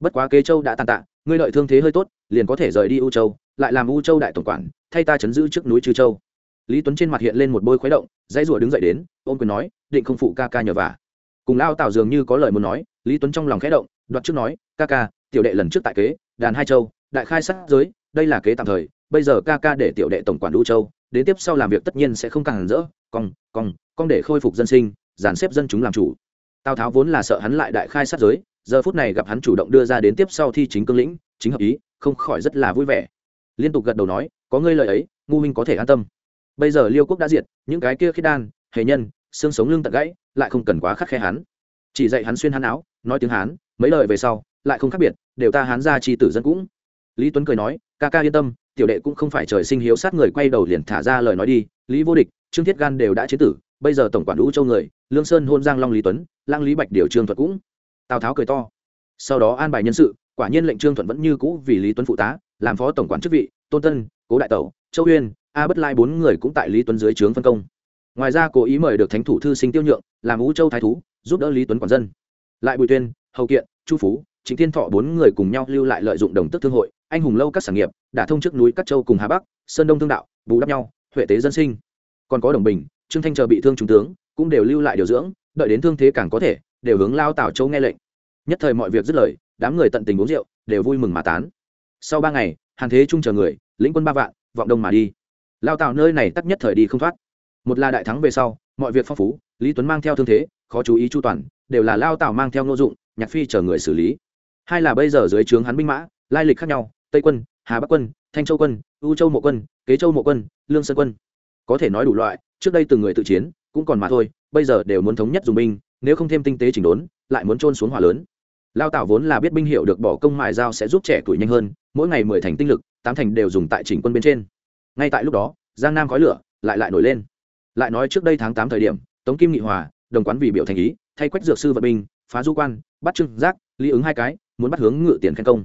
Bất quá kế châu đã tàn tạ ngươi lợi thương thế hơi tốt, liền có thể rời đi u châu, lại làm u châu đại tổng quản, thay ta chấn giữ trước núi chư châu. Lý tuấn trên mặt hiện lên một bôi khuấy động, dãy rủa đứng dậy đến, ôm quyền nói, định không phụ ca ca nhờ vả. Cùng lao tào dường như có lời muốn nói, lý tuấn trong lòng khẽ động, đoạt trước nói, ca ca, tiểu đệ lần trước tại kế, đàn hai châu, đại khai sát giới, đây là kế tạm thời, bây giờ ca ca để tiểu đệ tổng quản u châu, đến tiếp sau làm việc tất nhiên sẽ không càng rỡ, cong cong cong để khôi phục dân sinh, dàn xếp dân chúng làm chủ. Tào tháo vốn là sợ hắn lại đại khai sát giới giờ phút này gặp hắn chủ động đưa ra đến tiếp sau thi chính cương lĩnh, chính hợp ý, không khỏi rất là vui vẻ. Liên tục gật đầu nói, có ngươi lời ấy, ngu minh có thể an tâm. Bây giờ liêu quốc đã diệt, những cái kia khiết đan, hề nhân, xương sống lưng tận gãy, lại không cần quá khắc khe hắn. Chỉ dạy hắn xuyên hắn áo, nói tiếng hán, mấy lời về sau, lại không khác biệt, đều ta hán ra chi tử dân cũng. Lý tuấn cười nói, ca ca yên tâm, tiểu đệ cũng không phải trời sinh hiếu sát người, quay đầu liền thả ra lời nói đi. Lý vô địch, trương thiết gan đều đã chế tử, bây giờ tổng quản lũ châu người, lương sơn, hôn giang long lý tuấn, lang lý bạch điều trương thuật cũng tào tháo cười to sau đó an bài nhân sự quả nhiên lệnh trương thuận vẫn như cũ vì lý tuấn phụ tá làm phó tổng quản chức vị tôn tân cố đại tẩu châu uyên a bất lai bốn người cũng tại lý tuấn dưới trướng phân công ngoài ra cố ý mời được thánh thủ thư sinh tiêu nhượng làm ú châu thái thú giúp đỡ lý tuấn quản dân lại bùi tuyên hậu kiện chu phú chính thiên thọ bốn người cùng nhau lưu lại lợi dụng đồng tức thương hội anh hùng lâu các sản nghiệp đã thông trước núi các châu cùng hà bắc sơn đông thương đạo bù đắp nhau huệ tế dân sinh còn có đồng bình trương thanh chờ bị thương trung tướng cũng đều lưu lại điều dưỡng đợi đến thương thế càng có thể đều hướng lao tảo châu nghe lệnh. Nhất thời mọi việc dứt lời, đám người tận tình uống rượu, đều vui mừng mà tán. Sau ba ngày, hàn thế trung chờ người, lĩnh quân ba vạn, vọng đông mà đi. Lao tảo nơi này tắc nhất thời đi không thoát. Một là đại thắng về sau, mọi việc phong phú, lý tuấn mang theo thương thế, khó chú ý chu toàn, đều là lao tảo mang theo n ô dụng, nhạc phi chờ người xử lý. Hai là bây giờ dưới trướng hắn binh mã, lai lịch khác nhau, tây quân, hà bắc quân, thanh châu quân, u châu mộ quân, kế châu mộ quân, lương sơn quân. Có thể nói đủ loại, trước đây từng người tự chiến, cũng còn mà thôi, bây giờ đều muốn thống nhất dùng binh nếu không thêm tinh tế chỉnh đốn, lại muốn trôn xuống hỏa lớn. Lao tạo vốn là biết binh hiệu được bỏ công mại dao sẽ giúp trẻ tuổi nhanh hơn, mỗi ngày mười thành tinh lực, tám thành đều dùng tại chỉnh quân bên trên. Ngay tại lúc đó, giang nam khói lửa lại lại nổi lên. Lại nói trước đây tháng tám thời điểm, tống kim nghị hòa, đồng quán vì biểu thành ý, thay quách dược sư vận binh, phá du quan, bắt trưng giác, lý ứng hai cái, muốn bắt hướng ngự tiền khen công.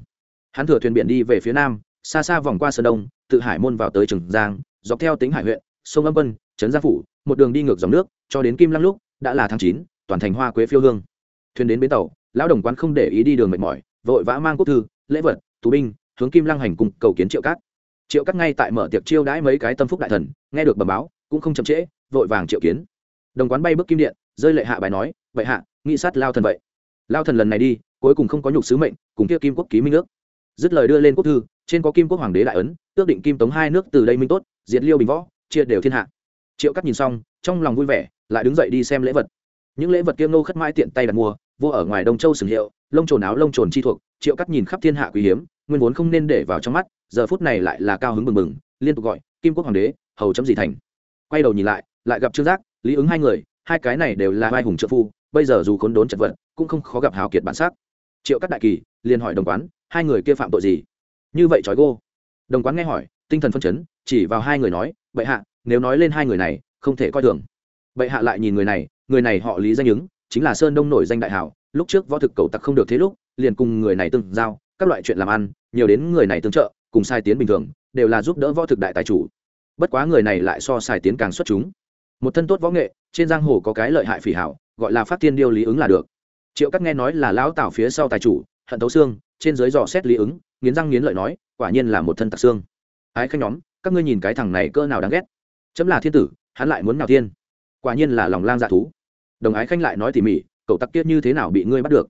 Hắn thừa thuyền biển đi về phía nam, xa xa vòng qua sơn đông, tự hải môn vào tới trường giang, dọc theo tính hải huyện, sông âm vân trấn gia phủ, một đường đi ngược dòng nước, cho đến kim lăng lúc, đã là tháng chín toàn thành hoa quế phiêu hương. Thuyền đến bến tàu, lão đồng quán không để ý đi đường mệt mỏi, vội vã mang quốc thư, lễ vật, tù binh, hướng kim lăng hành cùng cầu kiến triệu cát. Triệu cát ngay tại mở tiệc chiêu đãi mấy cái tâm phúc đại thần, nghe được bẩm báo, cũng không chậm trễ, vội vàng triệu kiến. Đồng quán bay bước kim điện, rơi lệ hạ bài nói, vậy hạ, nghị sát lao thần vậy. Lao thần lần này đi, cuối cùng không có nhục sứ mệnh, cùng kia kim quốc ký minh ước. Dứt lời đưa lên quốc thư, trên có kim quốc hoàng đế đại ấn ước định kim tống hai nước từ đây minh tốt, diệt liêu bình võ, chia đều thiên hạ. Triệu cắt nhìn xong, trong lòng vui vẻ, lại đứng dậy đi xem lễ vật những lễ vật kia ngô khất mãi tiện tay đặt mua vua ở ngoài đông châu sừng hiệu, lông trồn áo, lông trồn chi thuộc, triệu cắt nhìn khắp thiên hạ quý hiếm, nguyên vốn không nên để vào trong mắt, giờ phút này lại là cao hứng mừng mừng liên tục gọi, kim quốc hoàng đế, hầu chấm gì thành? Quay đầu nhìn lại lại gặp trương giác, lý ứng hai người, hai cái này đều là vai hùng trợ phu, bây giờ dù khốn đốn chật vật, cũng không khó gặp hào kiệt bản sắc. Triệu cắt đại kỳ, liền hỏi đồng quán, hai người kia phạm tội gì? Như vậy trói gô. Đồng quán nghe hỏi, tinh thần phân chấn, chỉ vào hai người nói, bệ hạ, nếu nói lên hai người này, không thể coi thường bệ hạ lại nhìn người này người này họ lý danh ứng, chính là sơn đông nổi danh đại hảo, lúc trước võ thực cầu tặc không được thế lúc, liền cùng người này tương giao, các loại chuyện làm ăn, nhiều đến người này tương trợ, cùng sai tiến bình thường, đều là giúp đỡ võ thực đại tài chủ. Bất quá người này lại so sai tiến càng xuất chúng. Một thân tốt võ nghệ, trên giang hồ có cái lợi hại phỉ hảo, gọi là phát tiên điêu lý ứng là được. Triệu các nghe nói là lão tảo phía sau tài chủ, hận tấu xương trên dưới dò xét lý ứng, nghiến răng nghiến lợi nói, quả nhiên là một thân tặc xương. Ái khanh nhóm, các ngươi nhìn cái thằng này cỡ nào đáng ghét. Chấm là thiên tử, hắn lại muốn nào thiên? Quả nhiên là lòng lang dạ thú. Đồng ái khanh lại nói tỉ mỉ, cậu tặc kia như thế nào bị ngươi bắt được?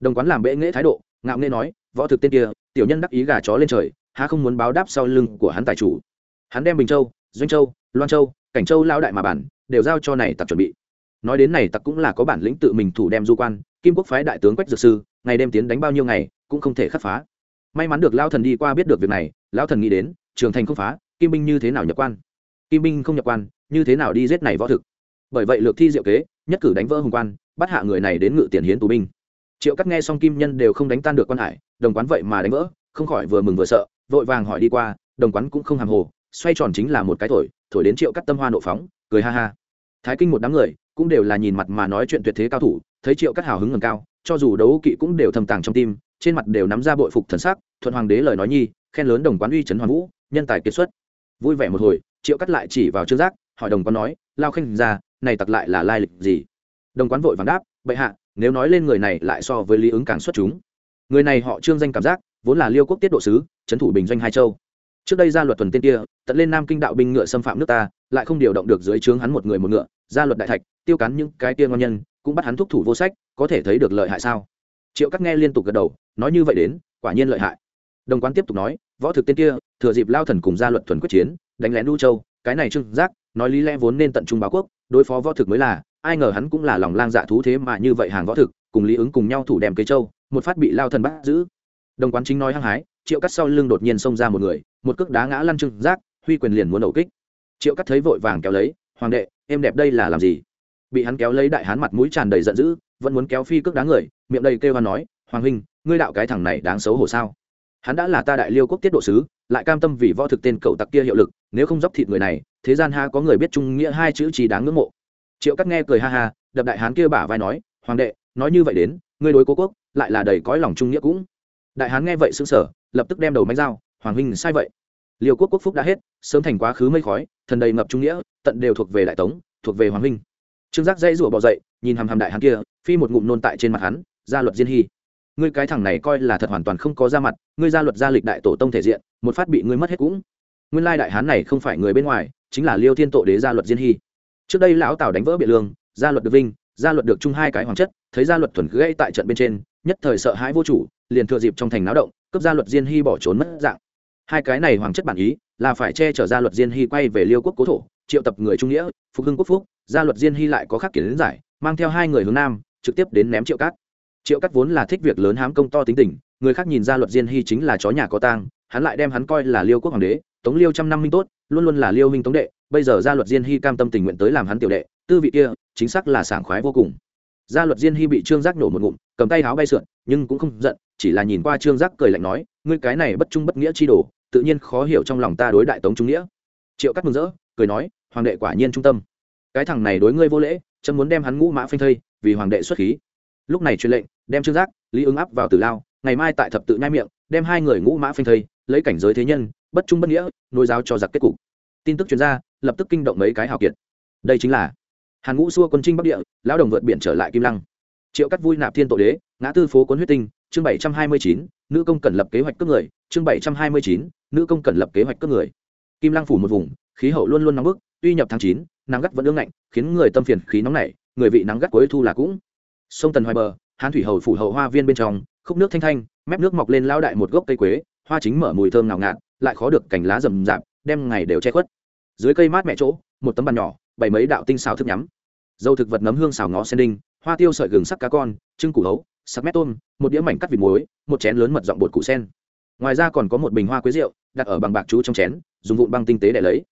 Đồng quán làm bệ nghễ thái độ, ngạo nghễ nói, võ thực tên kia, tiểu nhân đắc ý gà chó lên trời, há không muốn báo đáp sau lưng của hắn tài chủ. Hắn đem bình châu, doanh châu, loan châu, cảnh châu lao đại mà bản, đều giao cho này tặc chuẩn bị. Nói đến này tặc cũng là có bản lĩnh tự mình thủ đem du quan, kim quốc phái đại tướng quách dược sư, ngày đêm tiến đánh bao nhiêu ngày, cũng không thể khắc phá. May mắn được lao thần đi qua biết được việc này, lao thần nghĩ đến, trường thành không phá, kim binh như thế nào nhập quan? Kim binh không nhập quan, như thế nào đi giết này võ thực? Bởi vậy lược thi diệu kế, nhất cử đánh vỡ hùng quan, bắt hạ người này đến ngự tiền hiến tù binh. Triệu cắt nghe xong kim nhân đều không đánh tan được quan hải, đồng quán vậy mà đánh vỡ, không khỏi vừa mừng vừa sợ, vội vàng hỏi đi qua, đồng quán cũng không hàm hồ, xoay tròn chính là một cái thổi thổi đến triệu cắt tâm hoa nộ phóng, cười ha ha. Thái kinh một đám người, cũng đều là nhìn mặt mà nói chuyện tuyệt thế cao thủ, thấy triệu cắt hào hứng ngầm cao, cho dù đấu kỵ cũng đều thầm tàng trong tim, trên mặt đều nắm ra bội phục thần sắc, thuận hoàng đế lời nói nhi, khen lớn đồng quán uy trấn hoàng vũ, nhân tài kiệt xuất. Vui vẻ một hồi, triệu cắt lại chỉ vào trương giác, hỏi đồng quán nói, lao khanh ra này tặc lại là lai lịch gì? Đồng quán vội vàng đáp, bệ hạ, nếu nói lên người này lại so với lý ứng càng xuất chúng. Người này họ trương danh cảm giác, vốn là liêu quốc tiết độ sứ, trấn thủ bình doanh hai châu. Trước đây ra luật tuần tên kia, tận lên nam kinh đạo binh ngựa xâm phạm nước ta, lại không điều động được dưới trướng hắn một người một ngựa, ra luật đại thạch, tiêu cắn những cái kia ngon nhân, cũng bắt hắn thúc thủ vô sách, có thể thấy được lợi hại sao? Triệu các nghe liên tục gật đầu, nói như vậy đến, quả nhiên lợi hại. Đồng quán tiếp tục nói, võ thực tên kia, thừa dịp lao thần cùng gia luật thuần quyết chiến, đánh lén đu châu, cái này trương giác, nói lý lẽ vốn nên tận trung báo quốc đối phó võ thực mới là, ai ngờ hắn cũng là lòng lang dạ thú thế mà như vậy hàng võ thực, cùng lý ứng cùng nhau thủ đem cây châu, một phát bị lao thần bắt giữ. Đồng quán chính nói hăng hái, triệu cắt sau lưng đột nhiên xông ra một người, một cước đá ngã lăn trưng giác huy quyền liền muốn đầu kích. Triệu cắt thấy vội vàng kéo lấy, hoàng đệ, em đẹp đây là làm gì? Bị hắn kéo lấy đại hán mặt mũi tràn đầy giận dữ, vẫn muốn kéo phi cước đá người, miệng đầy kêu hắn nói, hoàng huynh, ngươi đạo cái thằng này đáng xấu hổ sao? Hắn đã là ta đại liêu quốc tiết độ sứ, lại cam tâm vì võ thực tên cậu tặc kia hiệu lực nếu không dốc thịt người này, thế gian ha có người biết trung nghĩa hai chữ chỉ đáng ngưỡng mộ. Triệu cắt nghe cười ha ha, đập đại hán kia bả vai nói, hoàng đệ, nói như vậy đến, ngươi đối cố quốc, lại là đầy cõi lòng trung nghĩa cũng. Đại hán nghe vậy xứng sở lập tức đem đầu máy dao, hoàng huynh sai vậy. Liêu quốc quốc phúc đã hết, sớm thành quá khứ mây khói, thần đầy ngập trung nghĩa, tận đều thuộc về đại tống, thuộc về hoàng huynh. Trương giác dây rủa bỏ dậy, nhìn hàm hàm đại hán kia, phi một ngụm nôn tại trên mặt hắn, gia luật diên hy, ngươi cái thằng này coi là thật hoàn toàn không có ra mặt, ngươi gia luật gia lịch đại tổ tông thể diện, một phát bị ngươi mất hết cũng nguyên lai đại hán này không phải người bên ngoài, chính là liêu thiên tổ đế gia luật diên hy. Trước đây lão tào đánh vỡ biện lương, gia luật được vinh, gia luật được chung hai cái hoàng chất, thấy gia luật thuần gây tại trận bên trên, nhất thời sợ hãi vô chủ, liền thừa dịp trong thành náo động cấp gia luật diên hy bỏ trốn mất dạng. Hai cái này hoàng chất bản ý, là phải che chở gia luật diên hy quay về liêu quốc cố thổ, triệu tập người trung nghĩa, phục hưng quốc phúc, gia luật diên hy lại có khắc kiến giải, mang theo hai người hướng nam, trực tiếp đến ném triệu cát. Triệu cát vốn là thích việc lớn hám công to tính tình, người khác nhìn gia luật diên hy chính là chó nhà có tang hắn lại đem hắn coi là liêu quốc hoàng đế, tống liêu trăm năm minh tốt, luôn luôn là liêu minh tống đệ, bây giờ gia luật diên hy cam tâm tình nguyện tới làm hắn tiểu đệ, tư vị kia, chính xác là sảng khoái vô cùng. Gia luật diên hy bị trương giác nổ một ngụm, cầm tay háo bay sượn, nhưng cũng không giận, chỉ là nhìn qua trương giác cười lạnh nói, ngươi cái này bất trung bất nghĩa chi đồ, tự nhiên khó hiểu trong lòng ta đối đại tống trung nghĩa. Triệu cắt mừng rỡ, cười nói, hoàng đệ quả nhiên trung tâm. Cái thằng này đối ngươi vô lễ, chấm muốn đem hắn ngũ mã phanh thây, vì hoàng đệ xuất khí. Lúc này truyền lệnh, đem trương giác, lý ứng áp vào tử lao ngày mai tại thập tự nhai miệng, đem hai người ngũ mã phanh thây, lấy cảnh giới thế nhân, bất trung bất nghĩa, nối giáo cho giặc kết cục. Tin tức chuyên gia lập tức kinh động mấy cái hào kiệt. Đây chính là hàn ngũ xua quân trinh bắc địa, lão đồng vượt biển trở lại kim lăng. Triệu cắt vui nạp thiên tổ đế, ngã tư phố cuốn huyết tinh, chương bảy trăm hai mươi chín, nữ công cần lập kế hoạch cướp người, chương bảy trăm hai mươi chín, nữ công cần lập kế hoạch cướp người. Kim lăng phủ một vùng, khí hậu luôn luôn nóng bức, tuy nhập tháng chín, nắng gắt vẫn ương ngạnh, khiến người tâm phiền khí nóng nảy, người vị nắng gắt cuối thu là cũng. Sông tần hoài bờ hán thủy hầu phủ hậu hoa viên bên trong, khúc nước thanh thanh, mép nước mọc lên lao đại một gốc cây quế, hoa chính mở mùi thơm ngào ngạt, lại khó được cành lá rầm rạp, đem ngày đều che khuất. Dưới cây mát mẹ chỗ, một tấm bàn nhỏ bảy mấy đạo tinh xào thức nhắm. Dâu thực vật nấm hương xào ngó sen đinh, hoa tiêu sợi gừng sắc cá con, trưng củ hấu, sắc mét tôm, một đĩa mảnh cắt vịt muối, một chén lớn mật giọng bột củ sen. Ngoài ra còn có một bình hoa quế rượu, đặt ở bằng bạc chú trong chén, dùng vụn băng tinh tế để lấy.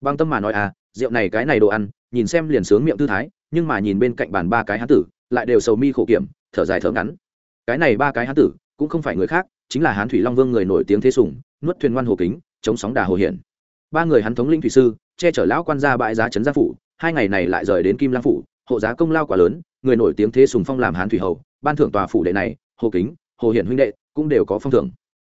Băng tâm mà nói à rượu này cái này đồ ăn, nhìn xem liền sướng miệng tư thái, nhưng mà nhìn bên cạnh bàn ba cái hán tử, lại đều sầu mi khổ kiểm thở dài thở ngắn. Cái này ba cái hán tử, cũng không phải người khác, chính là hán thủy long vương người nổi tiếng thế sủng nuốt thuyền ngoan hồ kính, chống sóng đà hồ hiển. Ba người hắn thống linh thủy sư, che chở lão quan gia bãi giá trấn gia phủ, hai ngày này lại rời đến kim lang phủ, hộ giá công lao quá lớn, người nổi tiếng thế sùng phong làm hán thủy hầu, ban thưởng tòa phủ đệ này, hồ kính, hồ hiển huynh đệ cũng đều có phong thưởng.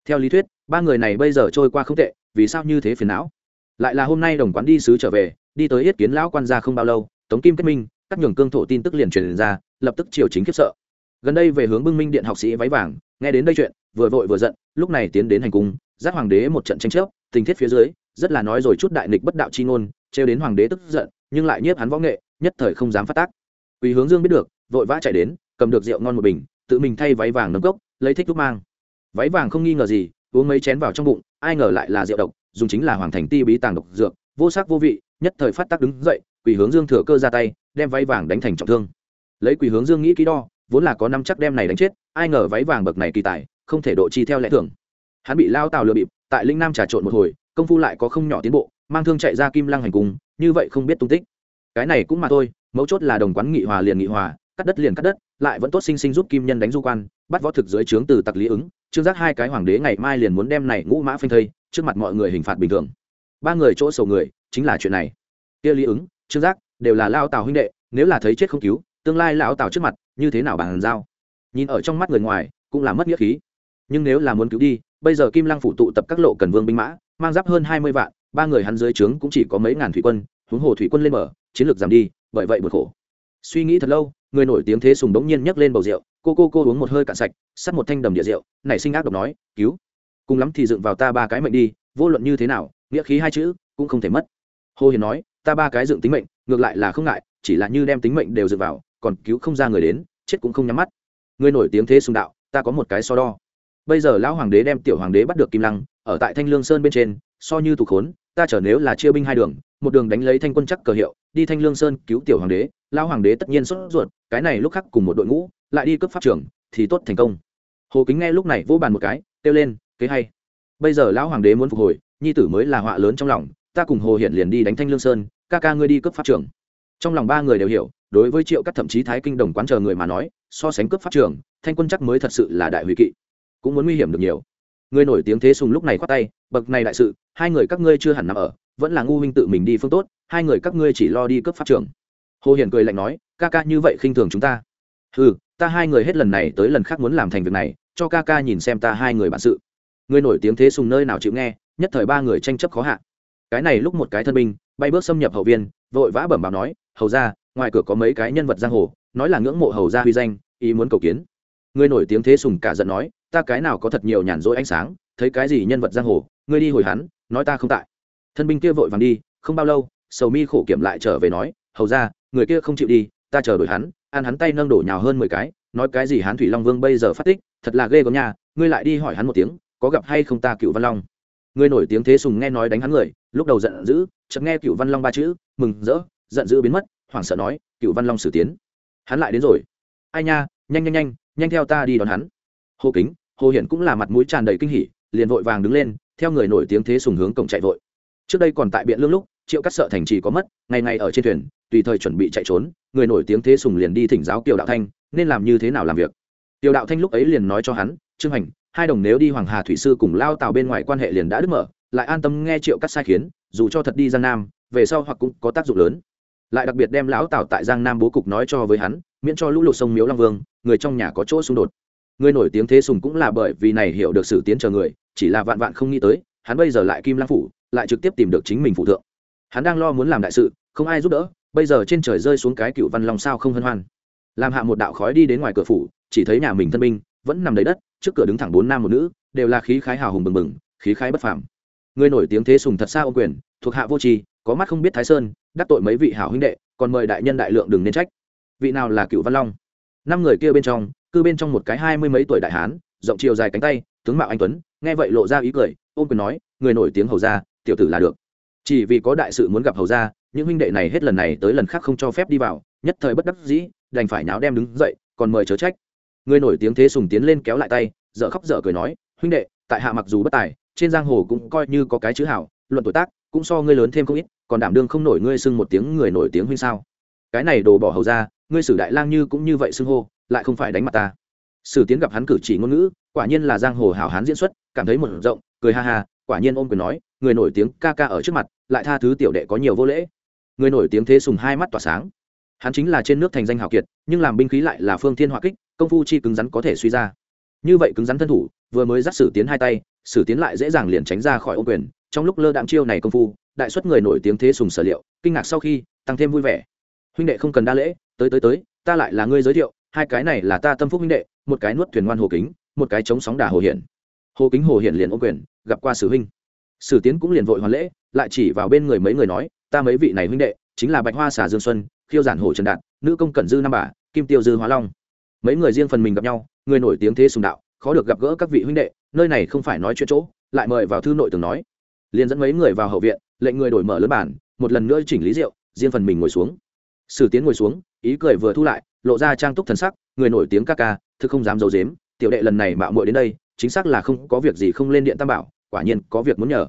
Theo lý thuyết, ba người này bây giờ trôi qua không tệ, vì sao như thế phiền não? Lại là hôm nay đồng quán đi sứ trở về, đi tới yết kiến lão quan gia không bao lâu, tống kim kết minh các nhường cương thổ tin tức liền truyền ra, lập tức triều chính khiếp sợ gần đây về hướng bưng minh điện học sĩ váy vàng, nghe đến đây chuyện, vừa vội vừa giận, lúc này tiến đến hành cung giác hoàng đế một trận tranh chấp, tình thiết phía dưới, rất là nói rồi chút đại nghịch bất đạo chi ngôn, trêu đến hoàng đế tức giận, nhưng lại nhiếp hắn võ nghệ, nhất thời không dám phát tác. Quỳ hướng dương biết được, vội vã chạy đến, cầm được rượu ngon một bình, tự mình thay váy vàng nấm cốc, lấy thích lúc mang. Váy vàng không nghi ngờ gì, uống mấy chén vào trong bụng, ai ngờ lại là rượu độc, dùng chính là hoàng thành ti bí tàng độc dược, vô sắc vô vị, nhất thời phát tác đứng dậy, quỳ hướng dương thừa cơ ra tay, đem váy vàng đánh thành trọng thương. Lấy quỳ hướng dương nghĩ kỹ đo vốn là có năm chắc đem này đánh chết, ai ngờ váy vàng bậc này kỳ tài, không thể độ chi theo lẽ thường. Hắn bị lao tàu lừa bịp, tại linh nam trà trộn một hồi, công phu lại có không nhỏ tiến bộ, mang thương chạy ra kim lăng hành cung, như vậy không biết tung tích. Cái này cũng mà thôi, mấu chốt là đồng quán nghị hòa liền nghị hòa, cắt đất liền cắt đất, lại vẫn tốt sinh sinh giúp kim nhân đánh du quan, bắt võ thực dưới trướng từ tặc lý ứng trương giác hai cái hoàng đế ngày mai liền muốn đem này ngũ mã phanh thây, trước mặt mọi người hình phạt bình thường. Ba người chỗ sầu người, chính là chuyện này. Kia lý ứng trương giác, đều là lao tào huynh đệ, nếu là thấy chết không cứu tương lai lão tào trước mặt, như thế nào bàn giao? Nhìn ở trong mắt người ngoài, cũng là mất nghĩa khí. Nhưng nếu là muốn cứu đi, bây giờ kim lăng phủ tụ tập các lộ cần vương binh mã, mang giáp hơn hai mươi vạn, ba người hắn dưới trướng cũng chỉ có mấy ngàn thủy quân, huống hồ thủy quân lên mở chiến lược giảm đi, bởi vậy bực khổ. Suy nghĩ thật lâu, người nổi tiếng thế sùng đống nhiên nhấc lên bầu rượu, cô cô cô uống một hơi cạn sạch, sắt một thanh đầm địa rượu, nảy sinh ác độc nói, cứu, cùng lắm thì dựng vào ta ba cái mệnh đi, vô luận như thế nào, nghĩa khí hai chữ cũng không thể mất. Hồ hiền nói, ta ba cái dựng tính mệnh, ngược lại là không ngại, chỉ là như đem tính mệnh đều dựng vào còn cứu không ra người đến, chết cũng không nhắm mắt. Người nổi tiếng thế sùng đạo, ta có một cái so đo. Bây giờ lão hoàng đế đem tiểu hoàng đế bắt được kim lăng, ở tại thanh lương sơn bên trên, so như thủ khốn, ta chở nếu là chia binh hai đường, một đường đánh lấy thanh quân chắc cờ hiệu, đi thanh lương sơn cứu tiểu hoàng đế, lão hoàng đế tất nhiên sốt ruột, cái này lúc khác cùng một đội ngũ, lại đi cướp pháp trường, thì tốt thành công. Hồ kính nghe lúc này vỗ bàn một cái, kêu lên, kế hay. Bây giờ lão hoàng đế muốn phục hồi, nhi tử mới là họa lớn trong lòng, ta cùng hồ hiện liền đi đánh thanh lương sơn, ca ca ngươi đi cướp pháp trường trong lòng ba người đều hiểu, đối với triệu cắt thậm chí thái kinh đồng quán chờ người mà nói, so sánh cướp pháp trường, thanh quân chắc mới thật sự là đại hủy kỵ, cũng muốn nguy hiểm được nhiều. Người nổi tiếng thế sùng lúc này khoát tay, bậc này đại sự, hai người các ngươi chưa hẳn nằm ở, vẫn là ngu huynh tự mình đi phương tốt, hai người các ngươi chỉ lo đi cướp pháp trường. Hồ hiển cười lạnh nói, ca ca như vậy khinh thường chúng ta. Ừ ta hai người hết lần này tới lần khác muốn làm thành việc này, cho ca ca nhìn xem ta hai người bản sự. Người nổi tiếng thế sùng nơi nào chịu nghe, nhất thời ba người tranh chấp khó hạ. Cái này lúc một cái thân binh, bay bước xâm nhập hậu viên, vội vã bẩm báo nói hầu ra ngoài cửa có mấy cái nhân vật giang hồ nói là ngưỡng mộ hầu ra huy danh ý muốn cầu kiến. Người nổi tiếng thế sùng cả giận nói ta cái nào có thật nhiều nhàn rỗi ánh sáng thấy cái gì nhân vật giang hồ ngươi đi hồi hắn nói ta không tại. Thân binh kia vội vàng đi không bao lâu sầu mi khổ kiểm lại trở về nói hầu ra người kia không chịu đi ta chờ đổi hắn ăn hắn tay nâng đổ nhào hơn mười cái nói cái gì hán thủy long vương bây giờ phát tích thật là ghê gớm nhà, ngươi lại đi hỏi hắn một tiếng có gặp hay không ta cựu văn long? Ngươi nổi tiếng thế sùng nghe nói đánh hắn người lúc đầu giận dữ chợt nghe cựu văn long ba chữ mừng rỡ giận dữ biến mất, hoảng sợ nói cựu văn long sử tiến. Hắn lại đến rồi. Ai nha, nhanh nhanh nhanh nhanh theo ta đi đón hắn. Hồ kính, hồ hiển cũng là mặt mũi tràn đầy kinh hỉ, liền vội vàng đứng lên, theo người nổi tiếng thế sùng hướng cổng chạy vội. Trước đây còn tại biện lương lúc, triệu cắt sợ thành trì có mất, ngày ngày ở trên thuyền, tùy thời chuẩn bị chạy trốn, người nổi tiếng thế sùng liền đi thỉnh giáo kiều đạo thanh, nên làm như thế nào làm việc. Kiều đạo thanh lúc ấy liền nói cho hắn, trương hành hai đồng nếu đi hoàng hà thủy sư cùng lao tàu bên ngoài quan hệ liền đã đứt mở, lại an tâm nghe triệu cắt sai khiến, dù cho thật đi ra nam, về sau hoặc cũng có tác dụng lớn lại đặc biệt đem lão tào tại giang nam bố cục nói cho với hắn, miễn cho lũ lụt sông miếu long vương, người trong nhà có chỗ xung đột. Người nổi tiếng thế sùng cũng là bởi vì này hiểu được sự tiến chờ người, chỉ là vạn vạn không nghĩ tới, hắn bây giờ lại kim lang phủ, lại trực tiếp tìm được chính mình phụ thượng. Hắn đang lo muốn làm đại sự, không ai giúp đỡ, bây giờ trên trời rơi xuống cái cựu văn long sao không hân hoan. Làm hạ một đạo khói đi đến ngoài cửa phủ, chỉ thấy nhà mình thân binh, vẫn nằm đầy đất, trước cửa đứng thẳng bốn nam một nữ, đều là khí khái hào hùng bừng bừng, khí khái bất phàm. Người nổi tiếng thế sùng thật xa ô quyền, thuộc hạ vô tri, có mắt không biết thái sơn đắc tội mấy vị hảo huynh đệ, còn mời đại nhân đại lượng đừng nên trách. Vị nào là cựu văn long? Năm người kia bên trong, cư bên trong một cái hai mươi mấy tuổi đại hán, rộng chiều dài cánh tay, tướng mạo anh tuấn, nghe vậy lộ ra ý cười, ôm quyền nói, người nổi tiếng hầu ra tiểu tử là được. Chỉ vì có đại sự muốn gặp hầu ra những huynh đệ này hết lần này tới lần khác không cho phép đi vào, nhất thời bất đắc dĩ, đành phải náo đem đứng dậy, còn mời chớ trách. Người nổi tiếng thế sùng tiến lên kéo lại tay dợ khóc dợ cười nói, huynh đệ, tại hạ mặc dù bất tài, trên giang hồ cũng coi như có cái chữ hảo, luận tuổi tác cũng so ngươi lớn thêm không ít còn đảm đương không nổi ngươi xưng một tiếng người nổi tiếng huynh sao? Cái này đồ bỏ hầu ra, ngươi sử đại lang như cũng như vậy xưng hô, lại không phải đánh mặt ta. Sử tiến gặp hắn cử chỉ ngôn ngữ, quả nhiên là giang hồ hảo hán diễn xuất, cảm thấy một rộng, cười ha ha, quả nhiên ôm quyền nói, người nổi tiếng ca ca ở trước mặt, lại tha thứ tiểu đệ có nhiều vô lễ. Người nổi tiếng thế sùng hai mắt tỏa sáng. Hắn chính là trên nước thành danh hào kiệt, nhưng làm binh khí lại là phương thiên hỏa kích, công phu chi cứng rắn có thể suy ra. Như vậy cứng rắn thân thủ, vừa mới dắt sử tiến hai tay, sử tiến lại dễ dàng liền tránh ra khỏi ô quyền, trong lúc lơ đạm chiêu này công phu đại xuất người nổi tiếng thế sùng sở liệu, kinh ngạc sau khi, tăng thêm vui vẻ. Huynh đệ không cần đa lễ, tới tới tới, ta lại là ngươi giới thiệu, hai cái này là ta tâm phúc huynh đệ, một cái nuốt thuyền ngoan hồ kính, một cái chống sóng đà hồ hiển. Hồ kính hồ hiển liền ô quyền, gặp qua sử huynh. Sử tiến cũng liền vội hoàn lễ, lại chỉ vào bên người mấy người nói, ta mấy vị này huynh đệ, chính là bạch hoa xà dương xuân, khiêu giản hồ trần đạt, nữ công cẩn dư nam bà, kim tiêu dư hóa long. Mấy người riêng phần mình gặp nhau, người nổi tiếng thế sùng đạo, khó được gặp gỡ các vị huynh đệ, nơi này không phải nói chuyện chỗ, lại mời vào thư nội tường nói liền dẫn mấy người vào hậu viện, lệnh người đổi mở lớn bản một lần nữa chỉnh lý rượu, riêng phần mình ngồi xuống. Sử tiến ngồi xuống, ý cười vừa thu lại, lộ ra trang túc thần sắc, người nổi tiếng ca ca, thực không dám giấu dếm tiểu đệ lần này mạo muội đến đây, chính xác là không có việc gì không lên điện tam bảo, quả nhiên có việc muốn nhờ.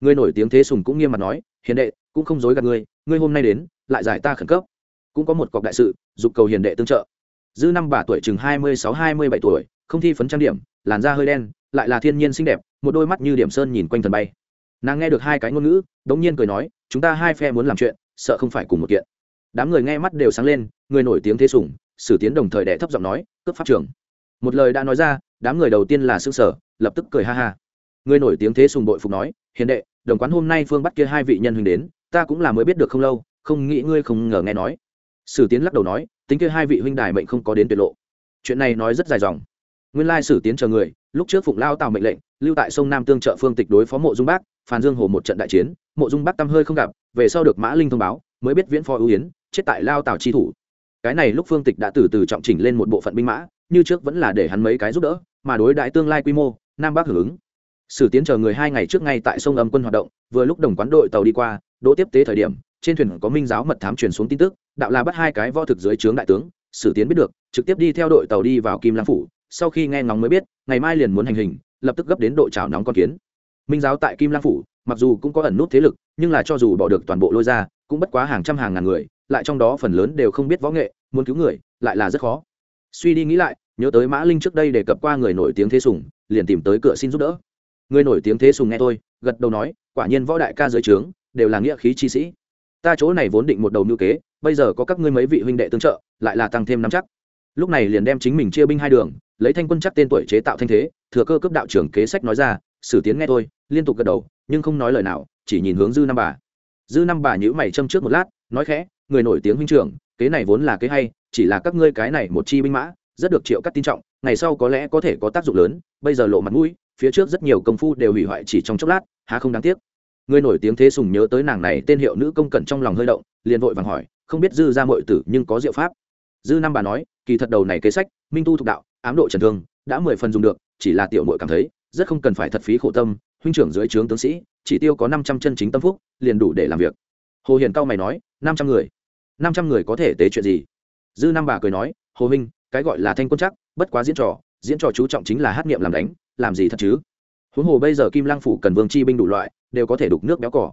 Người nổi tiếng thế sùng cũng nghiêm mặt nói, hiền đệ, cũng không dối gạt ngươi ngươi hôm nay đến, lại giải ta khẩn cấp. Cũng có một cọc đại sự, dục cầu hiền đệ tương trợ. Dư năm bà tuổi chừng hai mươi sáu, hai mươi bảy tuổi, không thi phấn trang điểm, làn da hơi đen, lại là thiên nhiên xinh đẹp, một đôi mắt như điểm sơn nhìn quanh thần bay nàng nghe được hai cái ngôn ngữ, đống nhiên cười nói, chúng ta hai phe muốn làm chuyện, sợ không phải cùng một kiện. Đám người nghe mắt đều sáng lên, người nổi tiếng thế sủng, sử tiến đồng thời đẻ thấp giọng nói, cướp pháp trường. Một lời đã nói ra, đám người đầu tiên là xương sở lập tức cười ha ha. Người nổi tiếng thế sùng bội phục nói, hiền đệ, đồng quán hôm nay phương bắt kia hai vị nhân huynh đến, ta cũng là mới biết được không lâu, không nghĩ ngươi không ngờ nghe nói. Sử tiến lắc đầu nói, tính kia hai vị huynh đài mệnh không có đến tuyệt lộ. Chuyện này nói rất dài dòng. Nguyên lai sử tiến chờ người lúc trước phụng lao tào mệnh lệnh, lưu tại sông nam tương trợ phương tịch đối phó mộ dung bác, phan dương hồ một trận đại chiến, mộ dung bác tâm hơi không gặp, về sau được mã linh thông báo, mới biết viễn phó ưu yến, chết tại lao tào chi thủ. Cái này lúc phương tịch đã từ từ trọng chỉnh lên một bộ phận binh mã, như trước vẫn là để hắn mấy cái giúp đỡ, mà đối đại tương lai quy mô, nam bắc hưởng ứng. Sử tiến chờ người hai ngày trước ngay tại sông âm quân hoạt động, vừa lúc đồng quán đội tàu đi qua, đỗ tiếp tế thời điểm, trên thuyền có minh giáo mật thám truyền xuống tin tức, đạo là bắt hai cái võ thực dưới trướng đại tướng. Sử tiến biết được, trực tiếp đi theo đội tàu đi vào kim lang phủ, sau khi nghe ngóng mới biết ngày mai liền muốn hành hình, lập tức gấp đến độ chảo nóng con kiến. Minh giáo tại kim lang phủ, mặc dù cũng có ẩn nút thế lực, nhưng là cho dù bỏ được toàn bộ lôi ra, cũng bất quá hàng trăm hàng ngàn người, lại trong đó phần lớn đều không biết võ nghệ, muốn cứu người, lại là rất khó. Suy đi nghĩ lại, nhớ tới mã linh trước đây đề cập qua người nổi tiếng thế sùng, liền tìm tới cửa xin giúp đỡ. Người nổi tiếng thế sùng nghe tôi gật đầu nói, quả nhiên võ đại ca dưới trướng, đều là nghĩa khí chi sĩ. Ta chỗ này vốn định một đầu ngữ kế, bây giờ có các ngươi mấy vị huynh đệ tương trợ, lại là tăng thêm năm chắc. Lúc này liền đem chính mình chia binh hai đường lấy thanh quân chắc tên tuổi chế tạo thanh thế, thừa cơ cấp đạo trưởng kế sách nói ra, sử tiến nghe tôi liên tục gật đầu, nhưng không nói lời nào, chỉ nhìn hướng dư năm bà. Dư năm bà nhữ mày châm trước một lát, nói khẽ, người nổi tiếng huynh trưởng, kế này vốn là kế hay, chỉ là các ngươi cái này một chi binh mã, rất được triệu cắt tin trọng, ngày sau có lẽ có thể có tác dụng lớn, bây giờ lộ mặt mũi, phía trước rất nhiều công phu đều hủy hoại chỉ trong chốc lát, há không đáng tiếc. Người nổi tiếng thế sùng nhớ tới nàng này tên hiệu nữ công cẩn trong lòng hơi động, liền vội vàng hỏi, không biết dư ra mọi tử nhưng có diệu pháp? Dư năm bà nói, kỳ thật đầu này kế sách, minh tu thục đạo ám độ trần thương, đã mười phần dùng được, chỉ là tiểu mội cảm thấy, rất không cần phải thật phí khổ tâm, huynh trưởng dưới trướng tướng sĩ, chỉ tiêu có năm trăm chân chính tâm phúc, liền đủ để làm việc. Hồ hiền cao mày nói, năm trăm người? Năm trăm người có thể tế chuyện gì? Dư năm bà cười nói, hồ huynh, cái gọi là thanh quân chắc, bất quá diễn trò diễn trò chú trọng chính là hát nghiệm làm đánh, làm gì thật chứ? Huống hồ bây giờ kim lang phủ cần vương chi binh đủ loại, đều có thể đục nước béo cỏ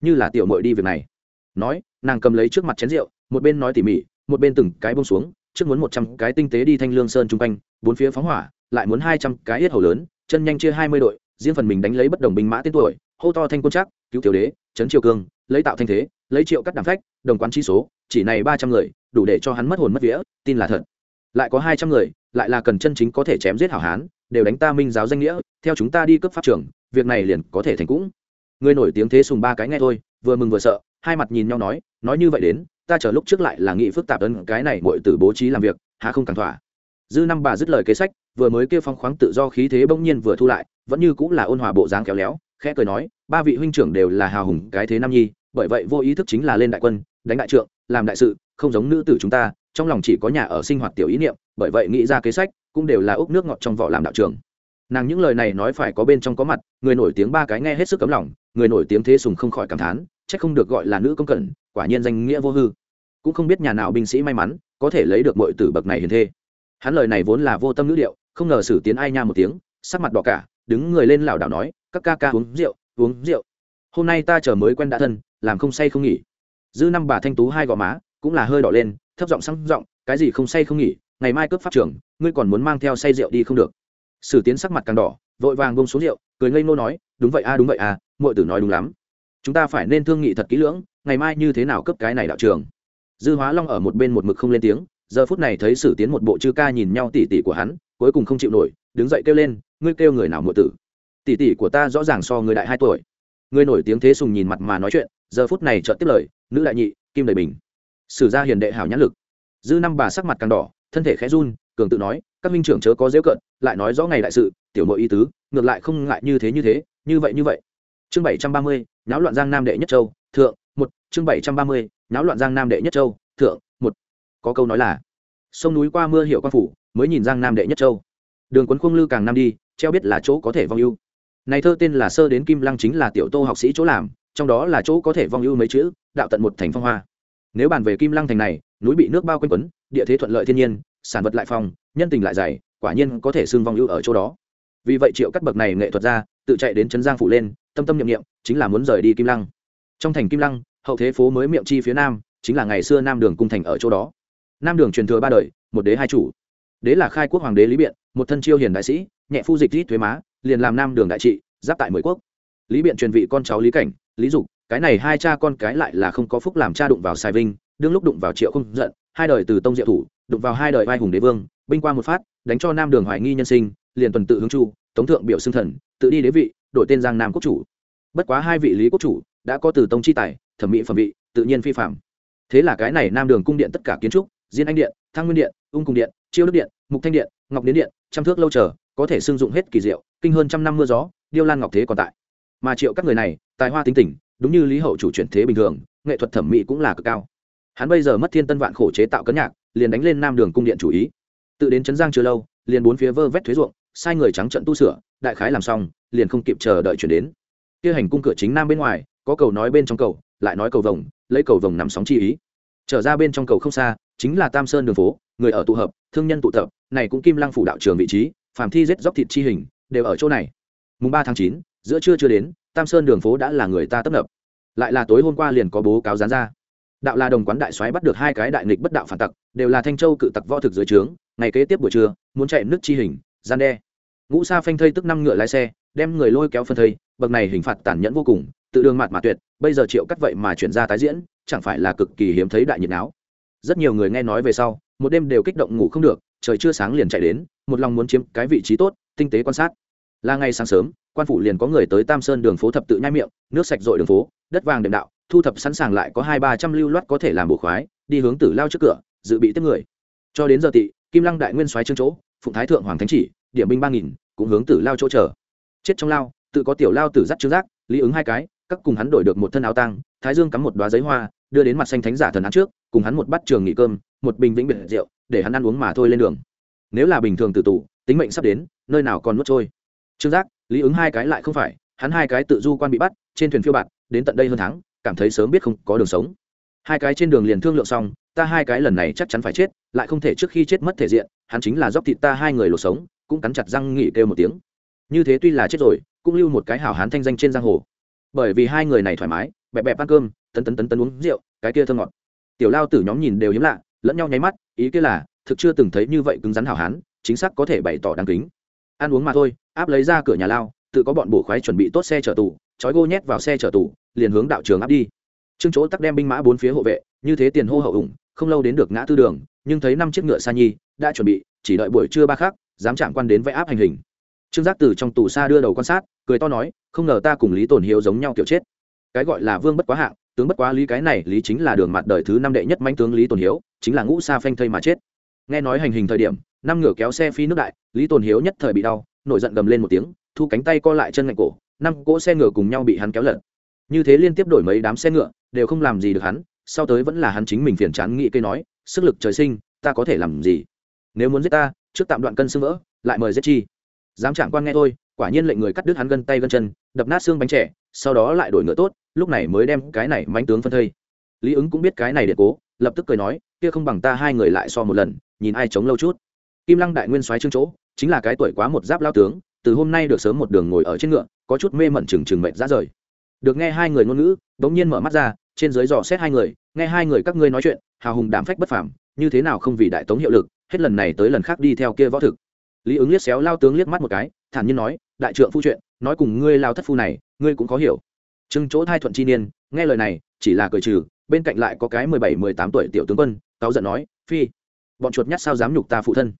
như là tiểu mội đi việc này. Nói, nàng cầm lấy trước mặt chén rượu, một bên nói tỉ mỉ, một bên từng cái bông xuống trước muốn một trăm cái tinh tế đi thanh lương sơn chung quanh, bốn phía phóng hỏa, lại muốn hai trăm cái yết hầu lớn, chân nhanh chia hai mươi đội, riêng phần mình đánh lấy bất đồng binh mã tên tuổi, hô to thanh quân chắc cứu tiểu đế, trấn triều cương, lấy tạo thanh thế, lấy triệu cắt đàm phách, đồng quán chi số, chỉ này ba trăm người, đủ để cho hắn mất hồn mất vía, tin là thật. Lại có hai trăm người, lại là cần chân chính có thể chém giết hảo hán, đều đánh ta minh giáo danh nghĩa, theo chúng ta đi cấp pháp trưởng việc này liền có thể thành cũng. Người nổi tiếng thế sùng ba cái nghe thôi, vừa mừng vừa sợ hai mặt nhìn nhau nói nói như vậy đến, ta chờ lúc trước lại là nghị phức tạp hơn cái này mọi từ bố trí làm việc, há không càng thỏa? Dư năm bà dứt lời kế sách, vừa mới kêu phong khoáng tự do khí thế bỗng nhiên vừa thu lại, vẫn như cũng là ôn hòa bộ dáng khéo léo, khẽ cười nói, ba vị huynh trưởng đều là hào hùng cái thế nam nhi, bởi vậy vô ý thức chính là lên đại quân, đánh đại trượng, làm đại sự, không giống nữ tử chúng ta, trong lòng chỉ có nhà ở sinh hoạt tiểu ý niệm, bởi vậy nghĩ ra kế sách, cũng đều là ốc nước ngọt trong vỏ làm đạo trường nàng những lời này nói phải có bên trong có mặt, người nổi tiếng ba cái nghe hết sức cấm lòng, người nổi tiếng thế sùng không khỏi cảm thán chắc không được gọi là nữ công cẩn, quả nhiên danh nghĩa vô hư. Cũng không biết nhà nào binh sĩ may mắn, có thể lấy được mọi tử bậc này hiền thê. Hắn lời này vốn là vô tâm nữ điệu, không ngờ sử tiến ai nha một tiếng, sắc mặt đỏ cả, đứng người lên lảo đảo nói, các ca ca uống rượu uống rượu. Hôm nay ta chờ mới quen đã thân, làm không say không nghỉ. Dư năm bà thanh tú hai gò má cũng là hơi đỏ lên, thấp giọng sang giọng, cái gì không say không nghỉ, ngày mai cướp pháp trưởng ngươi còn muốn mang theo say rượu đi không được. Sử tiến sắc mặt càng đỏ, vội vàng bông xuống rượu, cười ngây nô nói, đúng vậy a, đúng vậy a mọi tử nói đúng lắm chúng ta phải nên thương nghị thật kỹ lưỡng, ngày mai như thế nào cấp cái này đạo trường? Dư hóa long ở một bên một mực không lên tiếng, giờ phút này thấy sử tiến một bộ chư ca nhìn nhau tỉ tỉ của hắn, cuối cùng không chịu nổi, đứng dậy kêu lên, ngươi kêu người nào muội tử? Tỉ tỉ của ta rõ ràng so người đại hai tuổi. Ngươi nổi tiếng thế sùng nhìn mặt mà nói chuyện, giờ phút này chợt tiếp lời, nữ đại nhị, kim đầy bình. Sử gia hiền đệ hảo nhãn lực. Dư năm bà sắc mặt càng đỏ, thân thể khẽ run, cường tự nói, các minh trưởng chớ có dễ cận lại nói rõ ngày đại sự, tiểu mộ ý tứ, ngược lại không ngại như thế như thế, như vậy như vậy. Chương bảy trăm ba mươi náo loạn giang nam đệ nhất châu, thượng, một, chương bảy trăm ba mươi náo loạn giang nam đệ nhất châu, thượng, một. Có câu nói là, sông núi qua mưa hiệu quan phủ, mới nhìn giang nam đệ nhất châu. Đường quấn khung lư càng nam đi, treo biết là chỗ có thể vong ưu. Này thơ tên là sơ đến kim lăng chính là tiểu tô học sĩ chỗ làm, trong đó là chỗ có thể vong ưu mấy chữ, đạo tận một thành phong hoa. Nếu bàn về kim lăng thành này, núi bị nước bao quanh quấn, địa thế thuận lợi thiên nhiên, sản vật lại phong, nhân tình lại dày, quả nhiên có thể xưng vong ưu ở chỗ đó. Vì vậy triệu cắt bậc này nghệ thuật ra tự chạy đến trấn giang phủ lên, tâm tâm nhiệm nghiệm chính là muốn rời đi kim lăng. Trong thành kim lăng, hậu thế phố mới miệng chi phía nam, chính là ngày xưa nam đường cung thành ở chỗ đó. Nam đường truyền thừa ba đời, một đế hai chủ. Đế là khai quốc hoàng đế lý biện, một thân chiêu hiền đại sĩ, nhẹ phu dịch rít thuế má, liền làm nam đường đại trị, giáp tại mười quốc. Lý biện truyền vị con cháu lý cảnh, lý dục, cái này hai cha con cái lại là không có phúc làm cha đụng vào sài vinh, đương lúc đụng vào triệu không giận, hai đời từ tông diệu thủ, đụng vào hai đời vai hùng đế vương, binh qua một phát, đánh cho nam đường hoài nghi nhân sinh, liền tuần tự hướng chu tống thượng biểu xưng thần tự đi đế vị, đổi tên giang nam quốc chủ. Bất quá hai vị lý quốc chủ đã có từ tông chi tài, thẩm mỹ phẩm vị, tự nhiên phi phạm thế là cái này nam đường cung điện tất cả kiến trúc, diên anh điện thang nguyên điện, ung cung điện, chiêu đức điện, mục thanh điện, ngọc đến điện, trăm thước lâu chờ, có thể xưng dụng hết kỳ diệu, kinh hơn trăm năm mưa gió, điêu lan ngọc thế còn tại. Mà triệu các người này, tài hoa tính tình, đúng như lý hậu chủ chuyển thế bình thường, nghệ thuật thẩm mỹ cũng là cực cao. Hắn bây giờ mất thiên tân vạn khổ chế tạo cấn nhạc, liền đánh lên nam đường cung điện chủ ý. Tự đến trấn giang chưa lâu, liền bốn phía vơ vét thuế ruộng, sai người trắng trận tu sửa đại khái làm xong, liền không kịp chờ đợi chuyển đến. Kia hành cung cửa chính nam bên ngoài, có cầu nói bên trong cầu, lại nói cầu vồng, lấy cầu vồng nằm sóng chi ý. Trở ra bên trong cầu không xa, chính là tam sơn đường phố, người ở tụ hợp, thương nhân tụ tập, này cũng kim lăng phủ đạo trường vị trí, phàm thi giết dóc thịt chi hình, đều ở chỗ này. Mùng ba tháng chín, giữa trưa chưa đến, tam sơn đường phố đã là người ta tấp nập. Lại là tối hôm qua liền có bố cáo dán ra. Đạo là đồng quán đại soái bắt được hai cái đại nghịch bất đạo phản tặc, đều là thanh châu cự tặc võ thực dưới trướng, ngày kế tiếp buổi trưa, muốn chạy nước chi hình, gian đe ngũ sa phanh thây tức năm ngựa lái xe, đem người lôi kéo phân thây, bậc này hình phạt tàn nhẫn vô cùng, tự đường mặt mà tuyệt, bây giờ triệu cắt vậy mà chuyển ra tái diễn, chẳng phải là cực kỳ hiếm thấy đại nhiệt áo rất nhiều người nghe nói về sau, một đêm đều kích động ngủ không được, trời chưa sáng liền chạy đến, một lòng muốn chiếm cái vị trí tốt, tinh tế quan sát. Là ngày sáng sớm, quan phủ liền có người tới tam sơn đường phố thập tự nhai miệng, nước sạch dội đường phố, đất vàng đệm đạo, thu thập sẵn sàng lại có hai ba trăm lưu loát có thể làm bổ khoái, đi hướng tử lao trước cửa, dự bị tiếp người. Cho đến giờ tị, kim lăng đại nguyên soái trương chỗ, phụng thái thượng hoàng thánh chỉ điểm binh ba nghìn, cũng hướng tử lao chỗ chờ. Chết trong lao, tự có tiểu lao tử dắt trương giác, lý ứng hai cái, các cùng hắn đổi được một thân áo tăng thái dương cắm một đoá giấy hoa, đưa đến mặt xanh thánh giả thần án trước, cùng hắn một bát trường nghỉ cơm, một bình vĩnh biệt rượu, để hắn ăn uống mà thôi lên đường. Nếu là bình thường tử tù, tính mệnh sắp đến, nơi nào còn nuốt trôi. Trương giác, lý ứng hai cái lại không phải, hắn hai cái tự du quan bị bắt, trên thuyền phiêu bạt, đến tận đây hơn tháng, cảm thấy sớm biết không có đường sống. Hai cái trên đường liền thương lượng xong, ta hai cái lần này chắc chắn phải chết, lại không thể trước khi chết mất thể diện, hắn chính là dốc thịt ta hai người lột sống cũng cắn chặt răng nghỉ kêu một tiếng. Như thế tuy là chết rồi, cũng lưu một cái hảo hán thanh danh trên giang hồ. Bởi vì hai người này thoải mái bẹp bẹp ăn cơm, tấn tấn tấn tấn uống rượu, cái kia thơ ngọt. Tiểu lao tử nhóm nhìn đều hiếm lạ, lẫn nhau nháy mắt, ý kia là, thực chưa từng thấy như vậy cứng rắn hảo hán, chính xác có thể bày tỏ đáng kính. Ăn uống mà thôi, áp lấy ra cửa nhà lao, tự có bọn bổ khoái chuẩn bị tốt xe chở tù, trói gô nhét vào xe chở tù, liền hướng đạo trường áp đi. Trương chỗ tắc đem binh mã bốn phía hộ vệ, như thế tiền hô hậu ủng, không lâu đến được ngã tư đường, nhưng thấy năm chiếc ngựa sa nhi, đã chuẩn bị, chỉ đợi buổi trưa ba khác dám chạm quan đến vẽ áp hành hình. Trương giác từ trong tù xa đưa đầu quan sát, cười to nói, không ngờ ta cùng lý tổn hiếu giống nhau kiểu chết. Cái gọi là vương bất quá hạng, tướng bất quá lý, cái này lý chính là đường mặt đời thứ năm đệ nhất manh tướng lý tồn hiếu, chính là ngũ xa phanh thây mà chết. Nghe nói hành hình thời điểm, năm ngựa kéo xe phi nước đại, lý tồn hiếu nhất thời bị đau, nổi giận gầm lên một tiếng, thu cánh tay co lại chân ngạnh cổ, năm cỗ xe ngựa cùng nhau bị hắn kéo lật. Như thế liên tiếp đổi mấy đám xe ngựa, đều không làm gì được hắn, sau tới vẫn là hắn chính mình phiền chán nghĩ cây nói, sức lực trời sinh, ta có thể làm gì? Nếu muốn giết ta trước tạm đoạn cân xương vỡ, lại mời giết chi. Dám chẳng quan nghe thôi, quả nhiên lệnh người cắt đứt hắn gân tay gân chân, đập nát xương bánh trẻ, sau đó lại đổi ngựa tốt, lúc này mới đem cái này mánh tướng phân thây. Lý ứng cũng biết cái này điện cố, lập tức cười nói, kia không bằng ta hai người lại so một lần, nhìn ai chống lâu chút. Kim lăng đại nguyên soái trương chỗ, chính là cái tuổi quá một giáp lao tướng, từ hôm nay được sớm một đường ngồi ở trên ngựa, có chút mê mẩn trừng trừng mệt ra rời. Được nghe hai người ngôn ngữ, bỗng nhiên mở mắt ra, trên dưới dò xét hai người, nghe hai người các ngươi nói chuyện, hào hùng đảm phách bất phàm, như thế nào không vì đại tống hiệu lực hết lần này tới lần khác đi theo kia võ thực. Lý ứng liếc xéo lao tướng liếc mắt một cái, thản nhiên nói, đại trượng phu chuyện, nói cùng ngươi lao thất phu này, ngươi cũng có hiểu. Chừng chỗ thai thuận chi niên, nghe lời này, chỉ là cười trừ, bên cạnh lại có cái mười bảy, mười tám tuổi tiểu tướng quân, cáu giận nói, phi, bọn chuột nhắt sao dám nhục ta phụ thân?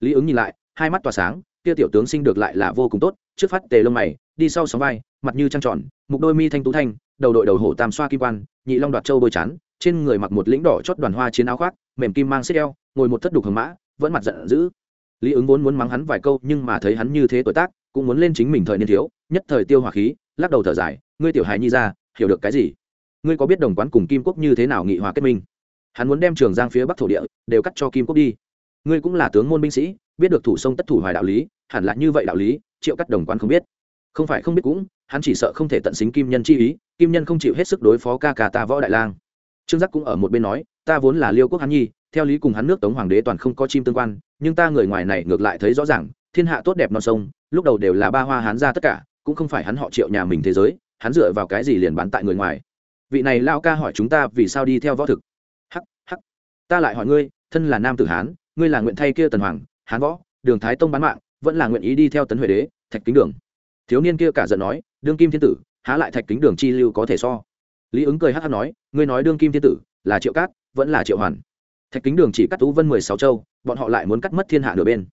Lý ứng nhìn lại, hai mắt tỏa sáng, kia tiểu tướng sinh được lại là vô cùng tốt, trước phát tề lông mày, đi sau sóng vai, mặt như trăng tròn, mục đôi mi thanh tú thanh, đầu đội đầu hổ tam xoa kim quan, nhị long đoạt châu bôi chán, trên người mặc một lĩnh đỏ chót đoàn hoa chiến áo khoác, mềm kim mang xích eo ngồi một thất đục hầm mã, vẫn mặt giận dữ. Lý ứng vốn muốn mắng hắn vài câu nhưng mà thấy hắn như thế tuổi tác, cũng muốn lên chính mình thời niên thiếu, nhất thời tiêu hỏa khí, lắc đầu thở dài, ngươi tiểu hài nhi ra, hiểu được cái gì? Ngươi có biết đồng quán cùng kim quốc như thế nào nghị hòa kết minh? Hắn muốn đem trường giang phía bắc thổ địa đều cắt cho kim quốc đi. Ngươi cũng là tướng môn binh sĩ, biết được thủ sông tất thủ hoài đạo lý, hẳn là như vậy đạo lý, triệu cắt đồng quán không biết. Không phải không biết cũng, hắn chỉ sợ không thể tận xính kim nhân chi ý, kim nhân không chịu hết sức đối phó ca ca ta võ đại lang. Trương giác cũng ở một bên nói, ta vốn là liêu quốc hắn nhi theo lý cùng hắn nước tống hoàng đế toàn không có chim tương quan, nhưng ta người ngoài này ngược lại thấy rõ ràng, thiên hạ tốt đẹp non sông, lúc đầu đều là ba hoa hán ra tất cả, cũng không phải hắn họ triệu nhà mình thế giới, hắn dựa vào cái gì liền bán tại người ngoài. Vị này lao ca hỏi chúng ta vì sao đi theo võ thực? Hắc hắc. Ta lại hỏi ngươi, thân là nam tử hán, ngươi là nguyện thay kia tần hoàng, hán võ, đường thái tông bán mạng, vẫn là nguyện ý đi theo tấn huệ đế, thạch kính đường. Thiếu niên kia cả giận nói, đương kim thiên tử, há lại thạch kính đường chi lưu có thể so? Lý ứng cười hắc hắc nói, ngươi nói đương kim thiên tử là triệu cát, vẫn là triệu hoàn thạch kính đường chỉ cắt tú vân mười sáu châu, bọn họ lại muốn cắt mất thiên hạ nửa bên.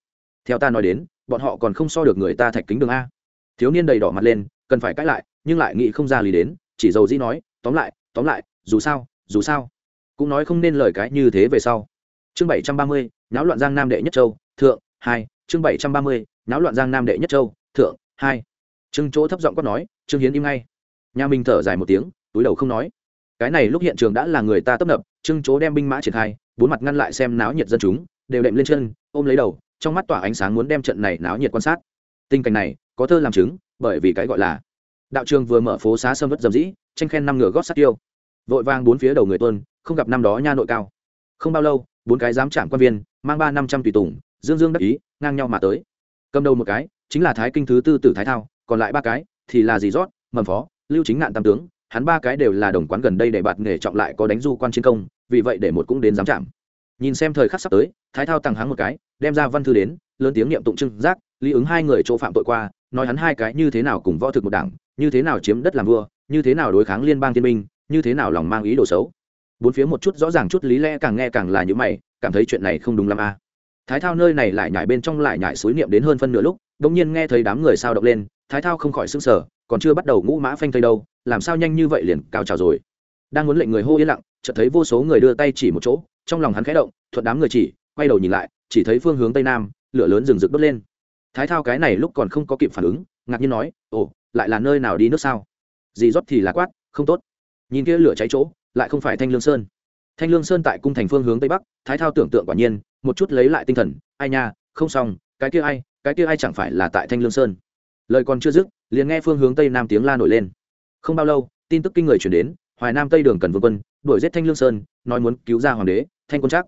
Theo ta nói đến, bọn họ còn không so được người ta thạch kính đường a. Thiếu niên đầy đỏ mặt lên, cần phải cãi lại, nhưng lại nghĩ không ra lý đến, chỉ dầu dĩ nói, tóm lại tóm lại, dù sao dù sao. Cũng nói không nên lời cái như thế về sau. Chương bảy trăm ba mươi, náo loạn giang nam đệ nhất châu, thượng, hai. Chương bảy trăm ba mươi, náo loạn giang nam đệ nhất châu, thượng, hai. Trương chỗ thấp giọng quát nói, trương hiến im ngay. Nhà minh thở dài một tiếng, túi đầu không nói. Cái này lúc hiện trường đã là người ta tấp nập, trương chỗ đem binh mã triển khai bốn mặt ngăn lại xem náo nhiệt dân chúng, đều đệm lên chân, ôm lấy đầu, trong mắt tỏa ánh sáng muốn đem trận này náo nhiệt quan sát. Tình cảnh này, có thơ làm chứng, bởi vì cái gọi là đạo trường vừa mở phố xá sâm vất dầm dĩ, tranh khen năm ngựa gót sát tiêu. Vội vang bốn phía đầu người tuân, không gặp năm đó nha nội cao. Không bao lâu, bốn cái giám trạm quan viên, mang ba năm trăm tùy tùng, dương dương đắc ý, ngang nhau mà tới. Cầm đầu một cái, chính là thái kinh thứ tư tử thái thao, còn lại ba cái thì là dì rót, mầm phó, lưu chính ngạn tam tướng, hắn ba cái đều là đồng quán gần đây để bạt nghề trọng lại có đánh du quan chiến công vì vậy để một cũng đến giám chạm. Nhìn xem thời khắc sắp tới, thái thao tăng háng một cái, đem ra văn thư đến, lớn tiếng niệm tụng trưng giác, lý ứng hai người chỗ phạm tội qua, nói hắn hai cái như thế nào cùng võ thực một đảng, như thế nào chiếm đất làm vua, như thế nào đối kháng liên bang thiên minh, như thế nào lòng mang ý đồ xấu. Bốn phía một chút rõ ràng chút lý lẽ càng nghe càng là như mày, cảm thấy chuyện này không đúng lắm a. À. thái thao nơi này lại nhảy bên trong lại nhảy suối niệm đến hơn phân nửa lúc, đột nhiên nghe thấy đám người sao động lên, thái thao không khỏi sững sờ, còn chưa bắt đầu ngũ mã phanh thây đâu, làm sao nhanh như vậy liền cao trào rồi đang muốn lệnh người hô yên lặng, chợt thấy vô số người đưa tay chỉ một chỗ, trong lòng hắn khẽ động, thuận đám người chỉ, quay đầu nhìn lại, chỉ thấy phương hướng tây nam, lửa lớn rừng rực đốt lên. Thái thao cái này lúc còn không có kịp phản ứng, ngạc nhiên nói, ồ, lại là nơi nào đi nước sao? Dì rót thì là quát, không tốt. Nhìn kia lửa cháy chỗ, lại không phải thanh lương sơn. Thanh lương sơn tại cung thành phương hướng tây bắc, thái thao tưởng tượng quả nhiên, một chút lấy lại tinh thần, ai nha, không xong, cái kia ai, cái kia ai chẳng phải là tại thanh lương sơn. Lời còn chưa dứt, liền nghe phương hướng tây nam tiếng la nổi lên. Không bao lâu, tin tức kinh người chuyển đến hoài nam tây đường cần vương quân, đuổi giết thanh lương sơn, nói muốn cứu ra hoàng đế, thanh quân chắc.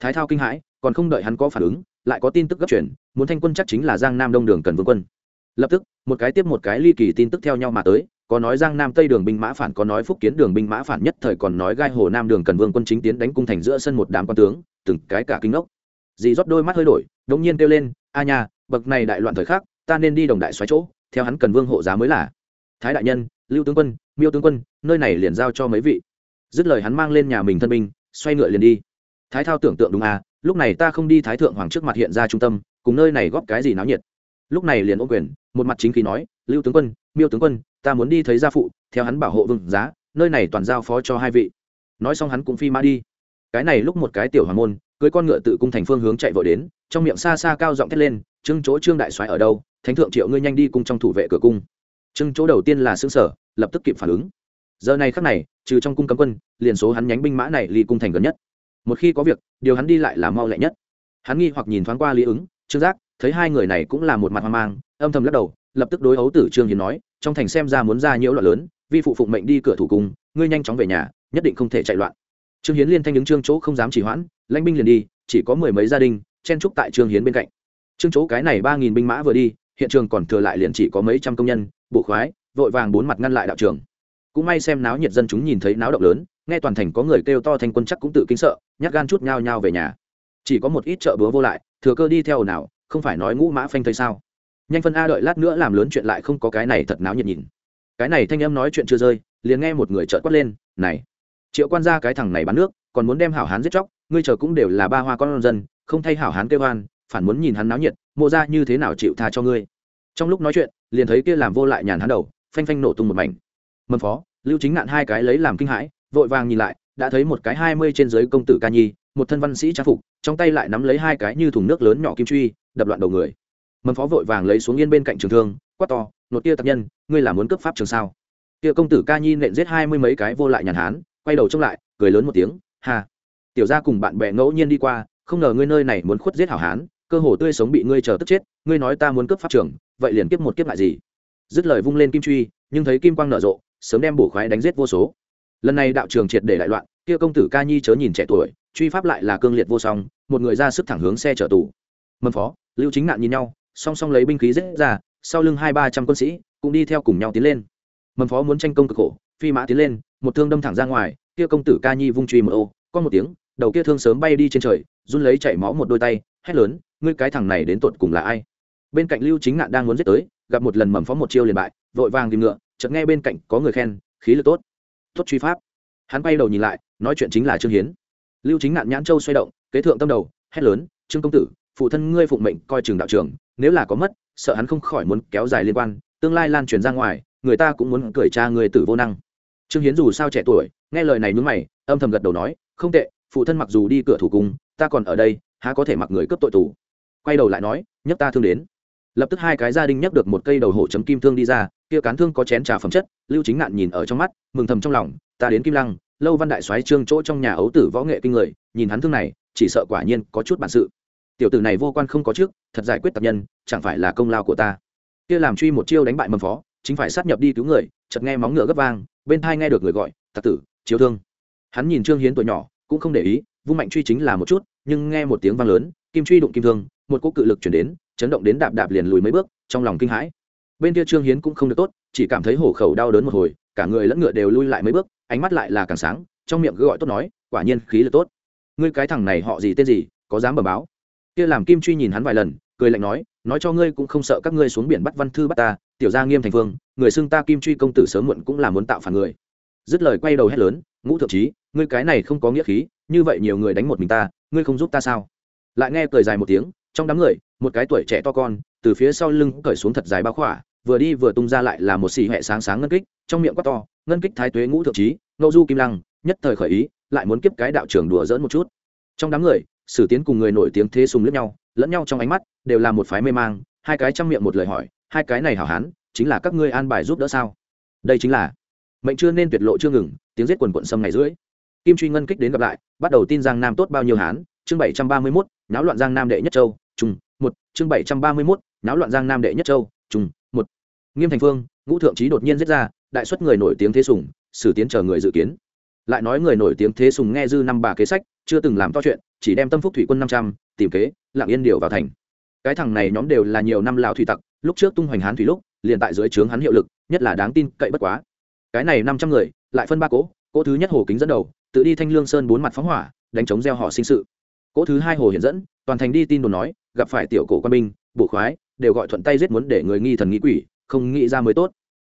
Thái thao kinh hãi, còn không đợi hắn có phản ứng, lại có tin tức gấp chuyển, muốn thanh quân chắc chính là giang nam đông đường cần vương quân. Lập tức, một cái tiếp một cái ly kỳ tin tức theo nhau mà tới, có nói giang nam tây đường binh mã phản, có nói phúc kiến đường binh mã phản, nhất thời còn nói gai hồ nam đường cần vương quân chính tiến đánh cung thành giữa sân một đám quan tướng, từng cái cả kinh ngốc. Dì rót đôi mắt hơi đổi, đống nhiên kêu lên, a nha, bậc này đại loạn thời khắc, ta nên đi đồng đại xoáy chỗ, theo hắn cần vương hộ giá mới là. Thái đại nhân, lưu tướng quân miêu tướng quân, nơi này liền giao cho mấy vị. Dứt lời hắn mang lên nhà mình thân binh, xoay ngựa liền đi. Thái thao tưởng tượng đúng à lúc này ta không đi thái thượng hoàng trước mặt hiện ra trung tâm, cùng nơi này góp cái gì náo nhiệt. Lúc này liền ô quyền, một mặt chính khí nói, lưu tướng quân, miêu tướng quân, ta muốn đi thấy gia phụ, theo hắn bảo hộ vương giá, nơi này toàn giao phó cho hai vị. Nói xong hắn cũng phi mã đi. Cái này lúc một cái tiểu hoàng môn cưới con ngựa tự cung thành phương hướng chạy vội đến, trong miệng xa xa cao giọng thét lên trưng chỗ trương đại soái ở đâu? Thánh thượng triệu ngươi nhanh đi cùng trong thủ vệ cửa cung trưng chỗ đầu tiên là xương sở, lập tức kịp phản ứng. Giờ này khắc này, trừ trong cung cấm quân, liền số hắn nhánh binh mã này ly cung thành gần nhất. Một khi có việc, điều hắn đi lại là mau lẹ nhất. Hắn nghi hoặc nhìn thoáng qua lý ứng, trương giác, thấy hai người này cũng là một mặt hoang mang, âm thầm lắc đầu, lập tức đối ấu tử trương hiến nói, trong thành xem ra muốn ra nhiễu loạn lớn, vi phụ phụng mệnh đi cửa thủ cung, ngươi nhanh chóng về nhà, nhất định không thể chạy loạn. Trương hiến liên thanh đứng trương chỗ không dám chỉ hoãn, lãnh binh liền đi, chỉ có mười mấy gia đình, chen trúc tại trương hiến bên cạnh. Trương chỗ cái này ba nghìn binh mã vừa đi hiện trường còn thừa lại liền chỉ có mấy trăm công nhân bộ khoái, vội vàng bốn mặt ngăn lại đạo trường cũng may xem náo nhiệt dân chúng nhìn thấy náo động lớn, nghe toàn thành có người kêu to thành quân chắc cũng tự kinh sợ, nhát gan chút nhao nhao về nhà. Chỉ có một ít chợ búa vô lại, thừa cơ đi theo nào không phải nói ngũ mã phanh thấy sao. Nhanh phân a đợi lát nữa làm lớn chuyện lại không có cái này thật náo nhiệt nhìn. Cái này thanh em nói chuyện chưa rơi, liền nghe một người trợn quát lên, này, triệu quan gia cái thằng này bán nước, còn muốn đem hảo hán giết chóc, ngươi chờ cũng đều là ba hoa con dân, không thay hảo hán kêu hoan phản muốn nhìn hắn náo nhiệt mộ ra như thế nào chịu tha cho ngươi? Trong lúc nói chuyện, liền thấy kia làm vô lại nhàn hắn đầu, phanh phanh nổ tung một mảnh. Mầm phó, lưu chính nạn hai cái lấy làm kinh hãi, vội vàng nhìn lại, đã thấy một cái hai mươi trên dưới công tử ca nhi, một thân văn sĩ trang phục, trong tay lại nắm lấy hai cái như thùng nước lớn nhỏ kim truy, đập loạn đầu người. Mầm phó vội vàng lấy xuống yên bên cạnh trường thương, quát to, nột tia tập nhân, ngươi là muốn cướp pháp trường sao? Kia công tử ca nhi nện giết hai mươi mấy cái vô lại nhàn hán, quay đầu trông lại, cười lớn một tiếng hà tiểu gia cùng bạn bè ngẫu nhiên đi qua, không ngờ ngươi nơi này muốn khuất giết hảo hán cơ hồ tươi sống bị ngươi chờ tức chết, ngươi nói ta muốn cướp pháp trường, vậy liền kiếp một kiếp lại gì? Dứt lời vung lên kim truy, nhưng thấy kim quang nở rộ, sớm đem bổ khoái đánh giết vô số. Lần này đạo trường triệt để đại loạn, kia công tử ca nhi chớ nhìn trẻ tuổi, truy pháp lại là cương liệt vô song, một người ra sức thẳng hướng xe chở tù. Mân phó, lưu chính nạn nhìn nhau, song song lấy binh khí giết ra, sau lưng hai ba trăm quân sĩ cũng đi theo cùng nhau tiến lên. Mân phó muốn tranh công cực khổ, phi mã tiến lên, một thương đâm thẳng ra ngoài, kia công tử ca nhi vung truy một ô, con một tiếng, đầu kia thương sớm bay đi trên trời, run lấy chảy máu một đôi tay, hét lớn ngươi cái thằng này đến tột cùng là ai? Bên cạnh lưu chính ngạn đang muốn giết tới, gặp một lần mầm phó một chiêu liền bại, vội vàng tìm ngựa, chợt nghe bên cạnh có người khen, khí lực tốt. Tốt truy pháp. Hắn bay đầu nhìn lại, nói chuyện chính là trương hiến. Lưu chính ngạn nhãn châu xoay động, kế thượng tâm đầu, hét lớn, trương công tử, phụ thân ngươi phụng mệnh coi trường đạo trường nếu là có mất, sợ hắn không khỏi muốn kéo dài liên quan, tương lai lan truyền ra ngoài, người ta cũng muốn cười cha người tử vô năng. Trương hiến dù sao trẻ tuổi, nghe lời này nhúng mày, âm thầm gật đầu nói, không tệ, phụ thân mặc dù đi cửa thủ cung, ta còn ở đây, há có thể mặc người cướp tội tù? Quay đầu lại nói, nhấc ta thương đến. Lập tức hai cái gia đình nhấc được một cây đầu hổ chấm kim thương đi ra, kia cán thương có chén trà phẩm chất, lưu chính ngạn nhìn ở trong mắt, mừng thầm trong lòng, ta đến kim lăng, lâu văn đại soái trương chỗ trong nhà ấu tử võ nghệ kinh người, nhìn hắn thương này, chỉ sợ quả nhiên có chút bản sự. Tiểu tử này vô quan không có trước, thật giải quyết tập nhân, chẳng phải là công lao của ta. Kia làm truy một chiêu đánh bại mầm phó, chính phải sát nhập đi cứu người, chợt nghe móng ngựa gấp vang, bên thai nghe được người gọi, tặc tử, chiếu thương. Hắn nhìn trương hiến tuổi nhỏ, cũng không để ý, vung mạnh truy chính là một chút, nhưng nghe một tiếng vang lớn, kim truy đụng kim thương một cỗ cự lực chuyển đến, chấn động đến đạp đạp liền lùi mấy bước, trong lòng kinh hãi. Bên kia trương hiến cũng không được tốt, chỉ cảm thấy hổ khẩu đau đớn một hồi, cả người lẫn ngựa đều lui lại mấy bước, ánh mắt lại là càng sáng, trong miệng cứ gọi tốt nói, quả nhiên khí lực tốt. Ngươi cái thằng này họ gì tên gì, có dám bờ báo? Kia làm kim truy nhìn hắn vài lần, cười lạnh nói nói cho ngươi cũng không sợ các ngươi xuống biển bắt văn thư bắt ta, tiểu gia nghiêm thành phương người xưng ta kim truy công tử sớm muộn cũng là muốn tạo phản người. Dứt lời quay đầu hét lớn, ngũ thượng trí, ngươi cái này không có nghĩa khí, như vậy nhiều người đánh một mình ta, ngươi không giúp ta sao? Lại nghe cười dài một tiếng trong đám người, một cái tuổi trẻ to con, từ phía sau lưng cởi xuống thật dài bao khỏa, vừa đi vừa tung ra lại là một xì hẹ sáng sáng ngân kích, trong miệng quát to, ngân kích thái tuế ngũ thượng trí, ngô du kim lăng, nhất thời khởi ý, lại muốn kiếp cái đạo trưởng đùa dỡn một chút. Trong đám người, sử tiến cùng người nổi tiếng thế sùng lẫn nhau lẫn nhau trong ánh mắt đều là một phái mê mang, hai cái trong miệng một lời hỏi, hai cái này hảo hán, chính là các ngươi an bài giúp đỡ sao? Đây chính là mệnh chưa nên tuyệt lộ chưa ngừng, tiếng giết quần quận sâm ngày rưỡi. Kim truy ngân kích đến gặp lại, bắt đầu tin giang nam tốt bao nhiêu hán chương bảy trăm ba mươi mốt, náo loạn giang nam đệ nhất châu, Trùng, một, chương bảy trăm ba mươi mốt, náo loạn giang nam đệ nhất châu, Trùng, một. Nghiêm thành phương, ngũ thượng trí đột nhiên giết ra, đại xuất người nổi tiếng thế sùng, sử tiến chờ người dự kiến. Lại nói người nổi tiếng thế sùng nghe dư năm bà kế sách, chưa từng làm to chuyện, chỉ đem tâm phúc thủy quân năm trăm, tìm kế, lặng yên điều vào thành. Cái thằng này nhóm đều là nhiều năm lào thủy tặc, lúc trước tung hoành hán thủy lúc, liền tại dưới trướng hắn hiệu lực, nhất là đáng tin cậy bất quá. Cái này năm trăm người, lại phân ba cỗ cỗ thứ nhất hồ kính dẫn đầu, tự đi thanh lương sơn bốn mặt phóng hỏa, đánh chống gieo họ sinh sự cỗ thứ hai hồ hiện dẫn, toàn thành đi tin đồn nói, gặp phải tiểu cổ quan binh bộ khoái, đều gọi thuận tay giết muốn để người nghi thần nghĩ quỷ, không nghĩ ra mới tốt.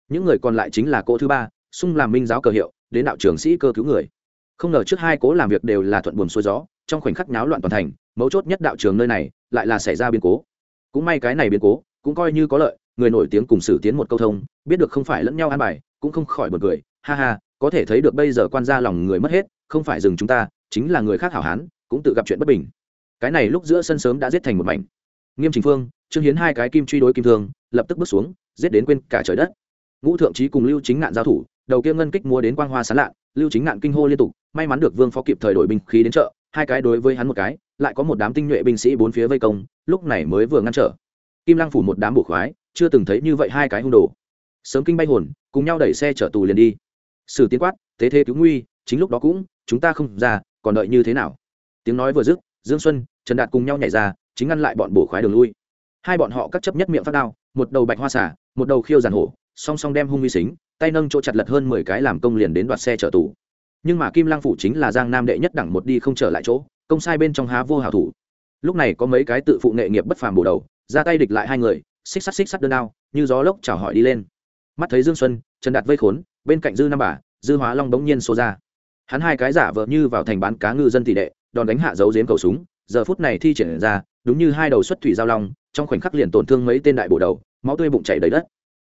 Những người còn lại chính là cỗ thứ ba, xung làm minh giáo cờ hiệu, đến đạo trưởng sĩ cơ cứu người. Không ngờ trước hai cố làm việc đều là thuận buồm xuôi gió, trong khoảnh khắc náo loạn toàn thành, mấu chốt nhất đạo trường nơi này, lại là xảy ra biến cố. Cũng may cái này biến cố, cũng coi như có lợi, người nổi tiếng cùng xử tiến một câu thông, biết được không phải lẫn nhau an bài, cũng không khỏi bật cười. Ha ha, có thể thấy được bây giờ quan gia lòng người mất hết, không phải dừng chúng ta, chính là người khác hảo hán cũng tự gặp chuyện bất bình. Cái này lúc giữa sân sớm đã giết thành một mảnh. Nghiêm trình phương, trương hiến hai cái kim truy đối kim thương, lập tức bước xuống, giết đến quên cả trời đất. Ngũ thượng trí cùng lưu chính ngạn giao thủ, đầu kia ngân kích mua đến quang hoa sán lạ lưu chính ngạn kinh hô liên tục, may mắn được vương phó kịp thời đổi binh khí đến chợ, hai cái đối với hắn một cái, lại có một đám tinh nhuệ binh sĩ bốn phía vây công, lúc này mới vừa ngăn trở. Kim lăng phủ một đám bổ khoái, chưa từng thấy như vậy hai cái hung đồ. Sớm kinh bay hồn, cùng nhau đẩy xe chở tù liền đi. Sử tiến quát, thế thế cứu nguy, chính lúc đó cũng, chúng ta không ra, còn đợi như thế nào? Tiếng nói vừa dứt, dương xuân, trần đạt cùng nhau nhảy ra, chính ngăn lại bọn bổ khoái đường lui. Hai bọn họ cắt chấp nhất miệng phát đao, một đầu bạch hoa xả, một đầu khiêu giàn hổ, song song đem hung uy xính, tay nâng chỗ chặt lật hơn mười cái làm công liền đến đoạt xe chở tù. Nhưng mà kim lang phủ chính là giang nam đệ nhất đẳng một đi không trở lại chỗ, công sai bên trong há vô hảo thủ. Lúc này có mấy cái tự phụ nghệ nghiệp bất phàm bổ đầu, ra tay địch lại hai người, xích sắt xích sắt đơn đao, như gió lốc chào hỏi đi lên. Mắt thấy dương xuân, trần đạt vây khốn, bên cạnh dư nam bà, dư hóa long bỗng nhiên xô ra. Hắn hai cái giả vợ như vào thành bán cá ngư dân tỷ đệ đòn đánh hạ dấu giếm cầu súng, giờ phút này thi triển ra, đúng như hai đầu xuất thủy giao long, trong khoảnh khắc liền tổn thương mấy tên đại bổ đầu, máu tươi bụng chảy đầy đất.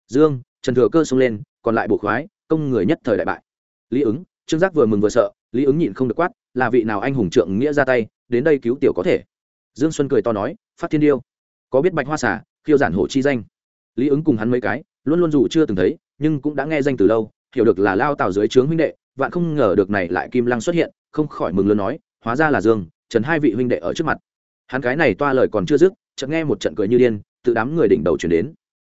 Dương, trần thừa cơ xông lên, còn lại bộ khoái, công người nhất thời đại bại. Lý ứng, trương giác vừa mừng vừa sợ, lý ứng nhịn không được quát, là vị nào anh hùng trượng nghĩa ra tay, đến đây cứu tiểu có thể. Dương xuân cười to nói, phát thiên điêu, có biết bạch hoa xả khiêu giản hổ chi danh? Lý ứng cùng hắn mấy cái, luôn luôn dù chưa từng thấy, nhưng cũng đã nghe danh từ lâu, hiểu được là lao tào dưới trướng huynh đệ, vạn không ngờ được này lại kim lăng xuất hiện, không khỏi mừng lớn nói hóa ra là dương, trần hai vị huynh đệ ở trước mặt. Hắn cái này toa lời còn chưa dứt, chợt nghe một trận cười như điên tự đám người đỉnh đầu chuyển đến.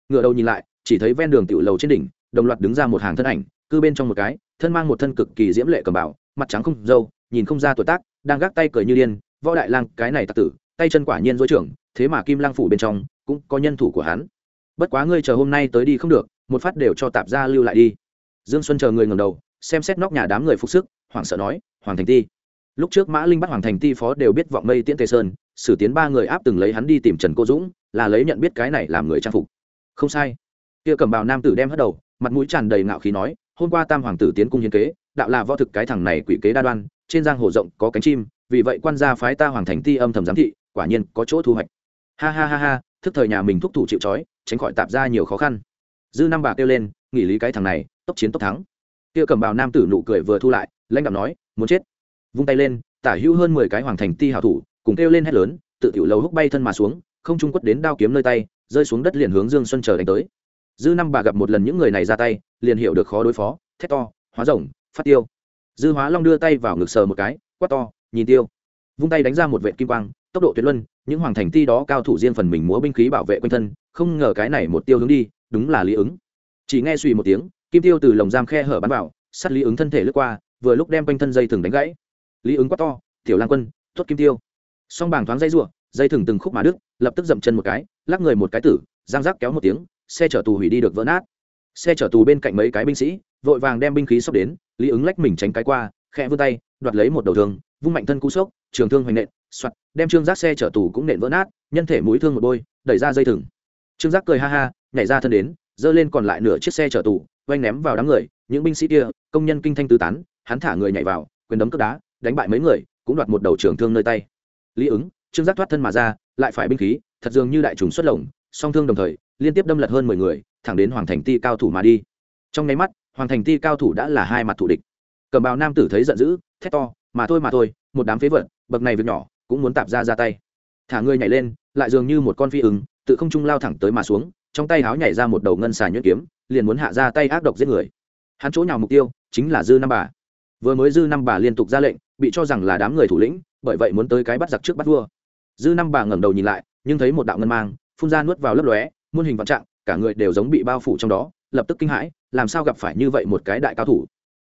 Ngựa đầu nhìn lại, chỉ thấy ven đường tiểu lầu trên đỉnh, đồng loạt đứng ra một hàng thân ảnh cư bên trong một cái, thân mang một thân cực kỳ diễm lệ cầm bảo mặt trắng không dâu nhìn không ra tuổi tác, đang gác tay cười như điên, võ đại lang, cái này tặc tử, tay chân quả nhiên dối trưởng, thế mà kim lang phủ bên trong, cũng có nhân thủ của hắn. Bất quá ngươi chờ hôm nay tới đi không được, một phát đều cho tạp ra lưu lại đi. Dương xuân chờ người ngầm đầu, xem xét nóc nhà đám người phục sức, hoảng sợ nói, hoàng thành ti lúc trước mã linh bắt hoàng thành ti phó đều biết vọng mây tiễn tề sơn, xử tiến ba người áp từng lấy hắn đi tìm trần cô dũng, là lấy nhận biết cái này làm người trang phục. Không sai. Kia cầm bào nam tử đem hất đầu, mặt mũi tràn đầy ngạo khí nói, hôm qua tam hoàng tử tiến cung hiến kế, đạo là võ thực cái thằng này quỷ kế đa đoan, trên giang hồ rộng có cánh chim, vì vậy quan gia phái ta hoàng thành ti âm thầm giám thị, quả nhiên có chỗ thu hoạch. Ha ha ha ha, thức thời nhà mình thúc thủ chịu trói, tránh khỏi tạp ra nhiều khó khăn. Dư năm bà kêu lên, nghỉ lý cái thằng này, tốc chiến tốc thắng. Kia cầm bào nam tử nụ cười vừa thu lại, lãnh đạo nói, muốn chết vung tay lên, tả hữu hơn mười cái hoàng thành ti hảo thủ, cùng kêu lên hét lớn, tự tiểu lầu húc bay thân mà xuống, không trung quất đến đao kiếm nơi tay, rơi xuống đất liền hướng dương xuân chờ đánh tới. Dư năm bà gặp một lần những người này ra tay, liền hiểu được khó đối phó, thét to, hóa rồng, phát tiêu. Dư hóa long đưa tay vào ngực sờ một cái, quát to, nhìn tiêu. Vung tay đánh ra một vệ kim quang, tốc độ tuyệt luân, những hoàng thành ti đó cao thủ riêng phần mình múa binh khí bảo vệ quanh thân, không ngờ cái này một tiêu hướng đi, đúng là lý ứng. Chỉ nghe suy một tiếng, kim tiêu từ lồng giam khe hở bắn vào, sát lý ứng thân thể lướt qua, vừa lúc đem quanh thân dây thừng đánh gãy lý ứng quát to, tiểu lang quân tuất kim tiêu. Song bảng thoáng dây ruộng dây thừng từng khúc mà đứt, lập tức dậm chân một cái, lắc người một cái tử, giang giác kéo một tiếng, xe chở tù hủy đi được vỡ nát. Xe chở tù bên cạnh mấy cái binh sĩ, vội vàng đem binh khí sốc đến, lý ứng lách mình tránh cái qua, khẽ vươn tay, đoạt lấy một đầu thương, vung mạnh thân cú sốc, trường thương hoành nện, soạt, đem trương giác xe chở tù cũng nện vỡ nát, nhân thể mũi thương một bôi, đẩy ra dây thừng. Trương giác cười ha ha, nhảy ra thân đến, giơ lên còn lại nửa chiếc xe chở tù, oanh ném vào đám người, những binh sĩ kia, công nhân kinh thanh tứ tán, hắn thả người nhảy vào, quyền đấm cướp đá đánh bại mấy người, cũng đoạt một đầu trường thương nơi tay. Lý ứng, trương giác thoát thân mà ra, lại phải binh khí, thật dường như đại trùng xuất lồng, song thương đồng thời, liên tiếp đâm lật hơn mười người, thẳng đến hoàng thành ti cao thủ mà đi. Trong nháy mắt, hoàng thành ti cao thủ đã là hai mặt thủ địch. Cầm bào nam tử thấy giận dữ, thét to, mà thôi mà thôi, một đám phế vật, bậc này việc nhỏ, cũng muốn tạp ra ra tay. Thả người nhảy lên, lại dường như một con phi ứng, tự không trung lao thẳng tới mà xuống, trong tay háo nhảy ra một đầu ngân xà nhuyễn kiếm, liền muốn hạ ra tay ác độc giết người. Hắn chỗ nhào mục tiêu, chính là dư năm bà. Vừa mới dư năm bà liên tục ra lệnh bị cho rằng là đám người thủ lĩnh, bởi vậy muốn tới cái bắt giặc trước bắt vua. Dư năm bà ngẩng đầu nhìn lại, nhưng thấy một đạo ngân mang, phun ra nuốt vào lấp lóe, muôn hình vạn trạng, cả người đều giống bị bao phủ trong đó, lập tức kinh hãi, làm sao gặp phải như vậy một cái đại cao thủ?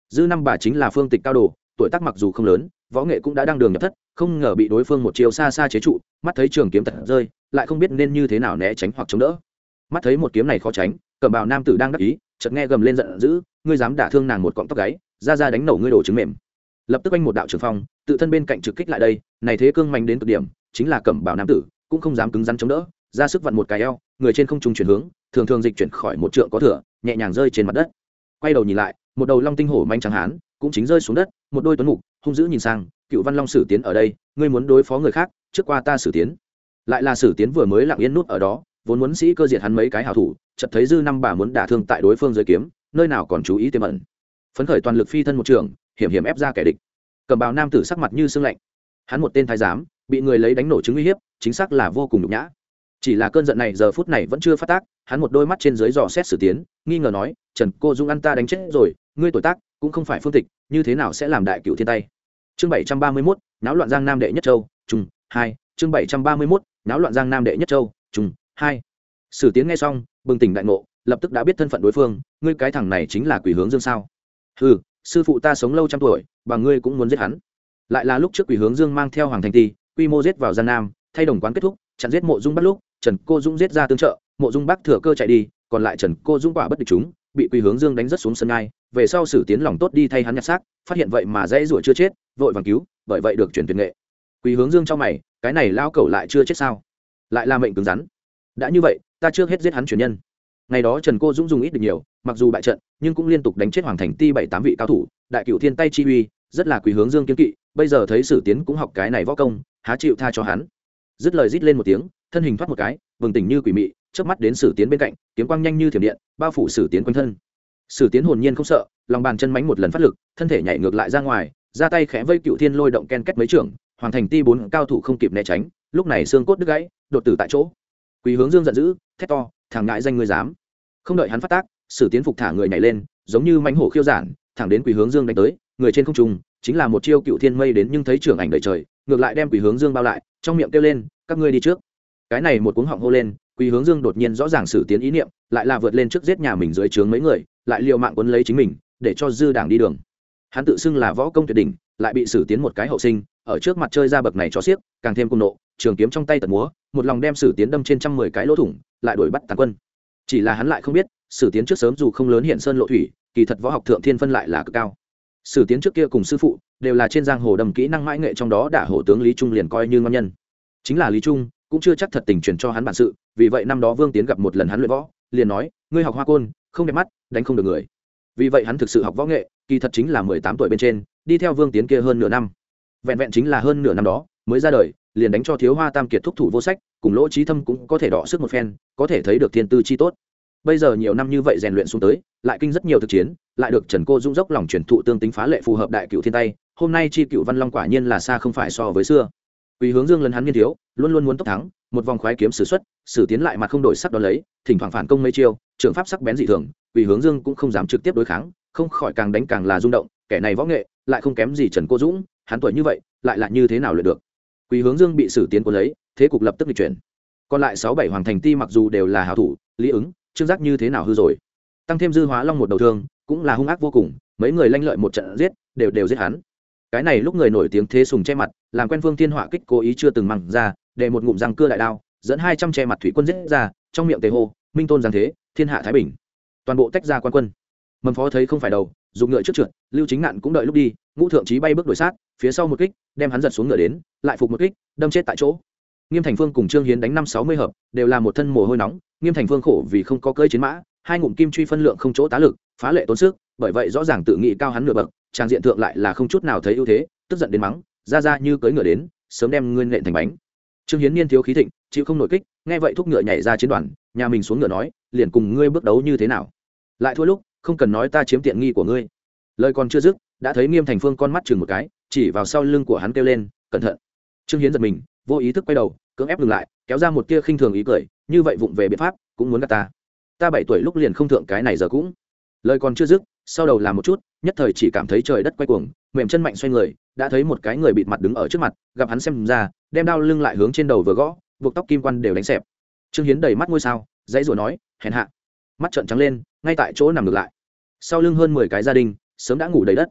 Dư năm bà chính là phương tịch cao đồ, tuổi tác mặc dù không lớn, võ nghệ cũng đã đang đường nhập thất, không ngờ bị đối phương một chiều xa xa chế trụ, mắt thấy trường kiếm tật rơi, lại không biết nên như thế nào né tránh hoặc chống đỡ. Mắt thấy một kiếm này khó tránh, cẩm bào nam tử đang đắc ý, chợt nghe gầm lên giận dữ, ngươi dám đả thương nàng một cọng tóc gáy, ra ra đánh nổ ngươi đổ trứng mềm lập tức anh một đạo trưởng phong, tự thân bên cạnh trực kích lại đây, này thế cương mạnh đến cực điểm, chính là cẩm bảo nam tử, cũng không dám cứng rắn chống đỡ, ra sức vặn một cái eo, người trên không trung chuyển hướng, thường thường dịch chuyển khỏi một trượng có thửa nhẹ nhàng rơi trên mặt đất. Quay đầu nhìn lại, một đầu long tinh hổ manh trắng hán, cũng chính rơi xuống đất, một đôi tuấn mục, hung dữ nhìn sang, cựu văn long sử tiến ở đây, ngươi muốn đối phó người khác, trước qua ta sử tiến. Lại là sử tiến vừa mới lặng yên nút ở đó, vốn muốn sĩ cơ diệt hắn mấy cái hảo thủ, chợt thấy dư năm bà muốn đả thương tại đối phương dưới kiếm, nơi nào còn chú ý tiềm ẩn. Phấn khởi toàn lực phi thân một trường hiểm hiểm ép ra kẻ địch. Cầm bào nam tử sắc mặt như sương lạnh. Hắn một tên thái giám, bị người lấy đánh nổ chứng uy hiếp, chính xác là vô cùng nhục nhã. Chỉ là cơn giận này giờ phút này vẫn chưa phát tác, hắn một đôi mắt trên dưới dò xét xử tiến, nghi ngờ nói, trần cô dung ăn ta đánh chết rồi, ngươi tuổi tác cũng không phải phương tịch, như thế nào sẽ làm đại cựu thiên tay? Chương bảy trăm ba mươi mốt, náo loạn giang nam đệ nhất châu trung hai, chương bảy trăm ba mươi mốt, náo loạn giang nam đệ nhất châu trung hai. Sử tiến nghe xong, bừng tỉnh đại ngộ, lập tức đã biết thân phận đối phương, ngươi cái thằng này chính là quỷ hướng dương sao? Ừ sư phụ ta sống lâu trăm tuổi, và ngươi cũng muốn giết hắn. Lại là lúc trước quỷ hướng dương mang theo hoàng thành ti quy mô giết vào Gian nam, thay đồng quán kết thúc, chặn giết mộ dung bắt lúc, trần cô dung giết ra tương trợ, mộ dung bắc thừa cơ chạy đi, còn lại trần cô dung quả bất địch chúng, bị quỷ hướng dương đánh rất xuống sân ngai, về sau sử tiến lòng tốt đi thay hắn nhặt xác, phát hiện vậy mà dãy rủa chưa chết, vội vàng cứu, bởi vậy được chuyển tuyệt nghệ. Quỷ hướng dương cho mày, cái này lao cẩu lại chưa chết sao? Lại là mệnh cứng rắn. Đã như vậy, ta chưa hết giết hắn truyền nhân ngày đó trần cô dũng dùng ít được nhiều, mặc dù bại trận, nhưng cũng liên tục đánh chết hoàng thành ti bảy tám vị cao thủ, đại cựu thiên tay chi uy, rất là quý hướng dương kiên kỵ, bây giờ thấy sử tiến cũng học cái này võ công, há chịu tha cho hắn. Dứt lời rít lên một tiếng, thân hình thoát một cái vừng tỉnh như quỷ mị trước mắt đến sử tiến bên cạnh, kiếm quang nhanh như thiểm điện, bao phủ sử tiến quanh thân. Sử tiến hồn nhiên không sợ, lòng bàn chân mánh một lần phát lực, thân thể nhảy ngược lại ra ngoài, ra tay khẽ vây cựu thiên lôi động ken kết mấy trưởng Hoàng thành ti bốn cao thủ không kịp né tránh, lúc này xương cốt đứt gãy, đột tử tại chỗ. Quý hướng dương giận dữ, thét to thằng ngại danh ngươi dám. Không đợi hắn phát tác, sử tiến phục thả người nhảy lên, giống như mánh hổ khiêu giản, thẳng đến quỷ hướng dương đánh tới, người trên không trung, chính là một chiêu cựu thiên mây đến nhưng thấy trưởng ảnh đầy trời, ngược lại đem quỷ hướng dương bao lại, trong miệng kêu lên, các ngươi đi trước. Cái này một cuống họng hô lên, quỷ hướng dương đột nhiên rõ ràng sử tiến ý niệm, lại là vượt lên trước giết nhà mình dưới trướng mấy người, lại liều mạng quấn lấy chính mình, để cho dư đảng đi đường. Hắn tự xưng là võ công tuyệt đỉnh, lại bị sử tiến một cái hậu sinh ở trước mặt chơi ra bậc này cho xiếc, càng thêm cung nộ, trường kiếm trong tay tật múa, một lòng đem sử tiến đâm trên trăm mười cái lỗ thủng, lại đuổi bắt tàn quân. Chỉ là hắn lại không biết, sử tiến trước sớm dù không lớn hiện sơn lộ thủy, kỳ thật võ học thượng thiên phân lại là cực cao. Sử tiến trước kia cùng sư phụ, đều là trên giang hồ đầm kỹ năng mãi nghệ trong đó đả hổ tướng lý trung liền coi như ngon nhân. Chính là lý trung, cũng chưa chắc thật tình truyền cho hắn bản sự, vì vậy năm đó vương tiến gặp một lần hắn luyện võ, liền nói, ngươi học hoa côn, không đẹp mắt, đánh không được người. Vì vậy hắn thực sự học võ nghệ, kỳ thật chính là mười tám tuổi bên trên, đi theo vương tiến kia hơn nửa năm vẹn vẹn chính là hơn nửa năm đó mới ra đời liền đánh cho thiếu hoa tam kiệt thúc thủ vô sách cùng lỗ trí thâm cũng có thể đọ sức một phen có thể thấy được thiên tư chi tốt. Bây giờ nhiều năm như vậy rèn luyện xuống tới lại kinh rất nhiều thực chiến lại được trần cô Dung dốc lòng truyền thụ tương tính phá lệ phù hợp đại cựu thiên tay hôm nay chi cựu văn long quả nhiên là xa không phải so với xưa. Quỳ hướng Dương lần hắn nghiên thiếu, luôn luôn muốn tốc thắng, một vòng khoái kiếm sử xuất, sử tiến lại mà không đổi sắc đón lấy, thỉnh thoảng phản công mấy chiêu, trường pháp sắc bén dị thường, Quỳ hướng Dương cũng không dám trực tiếp đối kháng, không khỏi càng đánh càng là rung động, kẻ này võ nghệ, lại không kém gì Trần Cô Dũng, hắn tuổi như vậy, lại là như thế nào luyện được. quý hướng Dương bị xử tiến cuốn lấy, thế cục lập tức bị chuyển. Còn lại sáu bảy hoàng thành ti mặc dù đều là hảo thủ, lý ứng, trương giác như thế nào hư rồi. Tăng thêm dư hóa long một đầu thương, cũng là hung ác vô cùng, mấy người lanh lợi một trận giết, đều đều giết hắn cái này lúc người nổi tiếng thế sùng che mặt làm quen phương thiên họa kích cố ý chưa từng măng ra để một ngụm răng cưa đại đao dẫn hai trăm che mặt thủy quân giết ra trong miệng tề hô minh tôn giang thế thiên hạ thái bình toàn bộ tách ra quan quân mầm phó thấy không phải đầu dùng ngựa trước trượt, lưu chính nạn cũng đợi lúc đi, ngũ thượng trí bay bước đổi sát, phía sau một kích, đem hắn giật xuống ngựa đến, lại phục một kích, đâm chết tại chỗ. Nghiêm thành phương cùng trương hiến đánh năm sáu mươi hợp, đều là một thân mồ hôi nóng, nghiêm thành phương khổ vì không có cơi chiến mã, hai ngụm kim truy phân lượng không chỗ tá lực, phá lệ tốn sức, bởi vậy rõ ràng tự nghĩ cao hắn nửa bậc trang diện thượng lại là không chút nào thấy ưu thế, tức giận đến mắng, ra ra như cưỡi ngựa đến, sớm đem ngươi nện thành bánh. Trương hiến niên thiếu khí thịnh, chịu không nổi kích, nghe vậy thúc ngựa nhảy ra chiến đoàn, nhà mình xuống ngựa nói, liền cùng ngươi bước đấu như thế nào? Lại thua lúc không cần nói ta chiếm tiện nghi của ngươi. Lời còn chưa dứt, đã thấy nghiêm thành phương con mắt chừng một cái, chỉ vào sau lưng của hắn kêu lên, cẩn thận. Trương hiến giật mình, vô ý thức quay đầu, cưỡng ép ngừng lại, kéo ra một tia khinh thường ý cười, như vậy vụng về biện pháp, cũng muốn gạt ta. Ta bảy tuổi lúc liền không thượng cái này giờ cũng. Lời còn chưa dứt, sau đầu làm một chút, nhất thời chỉ cảm thấy trời đất quay cuồng, mềm chân mạnh xoay người, đã thấy một cái người bịt mặt đứng ở trước mặt, gặp hắn xem ra, đem đao lưng lại hướng trên đầu vừa gõ, buộc tóc kim quan đều đánh xẹp. Trương hiến đầy mắt ngôi sao, dãy rủa nói, hèn hạ mắt trợn trắng lên, ngay tại chỗ nằm ngược lại. Sau lưng hơn mười cái gia đình, sớm đã ngủ đầy đất.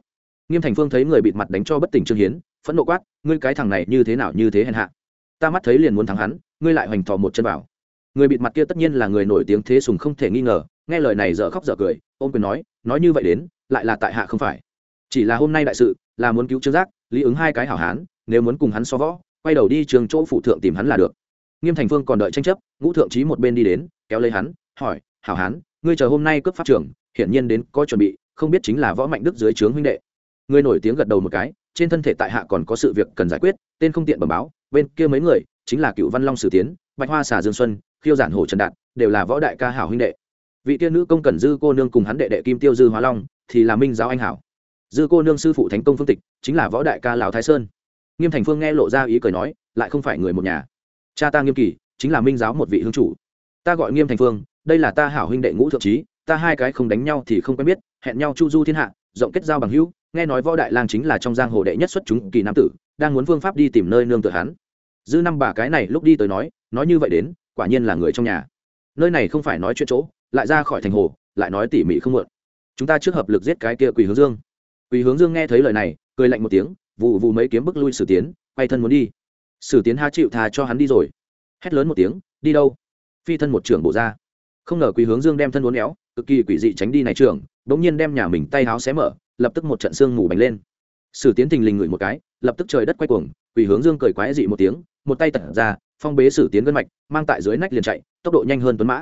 Nghiêm thành phương thấy người bịt mặt đánh cho bất tỉnh trương hiến, phẫn nộ quát, ngươi cái thằng này như thế nào, như thế hèn hạ? Ta mắt thấy liền muốn thắng hắn, ngươi lại hoành thò một chân vào. Người bịt mặt kia tất nhiên là người nổi tiếng thế sùng không thể nghi ngờ, nghe lời này dở khóc dở cười, ôm quyền nói nói như vậy đến, lại là tại hạ không phải. Chỉ là hôm nay đại sự, là muốn cứu trương giác, lý ứng hai cái hảo hán, nếu muốn cùng hắn so võ, quay đầu đi trường chỗ phụ thượng tìm hắn là được. Nghiêm thành phương còn đợi tranh chấp, ngũ thượng trí một bên đi đến, kéo lấy hắn, hỏi hảo hán ngươi chờ hôm nay cướp pháp trưởng, hiển nhiên đến có chuẩn bị không biết chính là võ mạnh đức dưới trướng huynh đệ. Ngươi nổi tiếng gật đầu một cái trên thân thể tại hạ còn có sự việc cần giải quyết tên không tiện bẩm báo bên kia mấy người chính là cựu văn long sử tiến bạch hoa xà dương xuân khiêu giản hồ trần đạt đều là võ đại ca hảo huynh đệ. Vị tiên nữ công cần dư cô nương cùng hắn đệ đệ kim tiêu dư hóa long thì là minh giáo anh hảo. Dư cô nương sư phụ thánh công phương tịch chính là võ đại ca lào thái sơn. Nghiêm thành phương nghe lộ ra ý cười nói lại không phải người một nhà. Cha ta nghiêm kỳ chính là minh giáo một vị hương chủ. Ta gọi nghiêm thành phương đây là ta hảo huynh đệ ngũ thượng trí, ta hai cái không đánh nhau thì không quen biết, hẹn nhau chu du thiên hạ, rộng kết giao bằng hữu, nghe nói võ đại lang chính là trong giang hồ đệ nhất xuất chúng kỳ nam tử, đang muốn phương pháp đi tìm nơi nương tựa hắn. Dư năm bà cái này lúc đi tới nói nói như vậy đến, quả nhiên là người trong nhà. Nơi này không phải nói chuyện chỗ, lại ra khỏi thành hồ, lại nói tỉ mỉ không mượn. Chúng ta trước hợp lực giết cái kia quỳ hướng dương. Quỳ hướng dương nghe thấy lời này, cười lạnh một tiếng vụ vụ mấy kiếm bức lui sử tiến, quay thân muốn đi. Sử tiến ha chịu thà cho hắn đi rồi. Hét lớn một tiếng, đi đâu? Phi thân một trưởng bộ ra không ngờ quý hướng dương đem thân uốn éo, cực kỳ quỷ dị tránh đi này trưởng đ ỗ n g nhiên đem nhà mình tay háo xé mở, lập tức một trận xương ngủ bành lên. Sử tiến thình lình ngửi một cái, lập tức trời đất quay cuồng, quỷ hướng dương cười quái dị một tiếng, một tay tật ra, phong bế sử tiến gân mạch, mang tại dưới nách liền chạy, tốc độ nhanh hơn tuấn mã.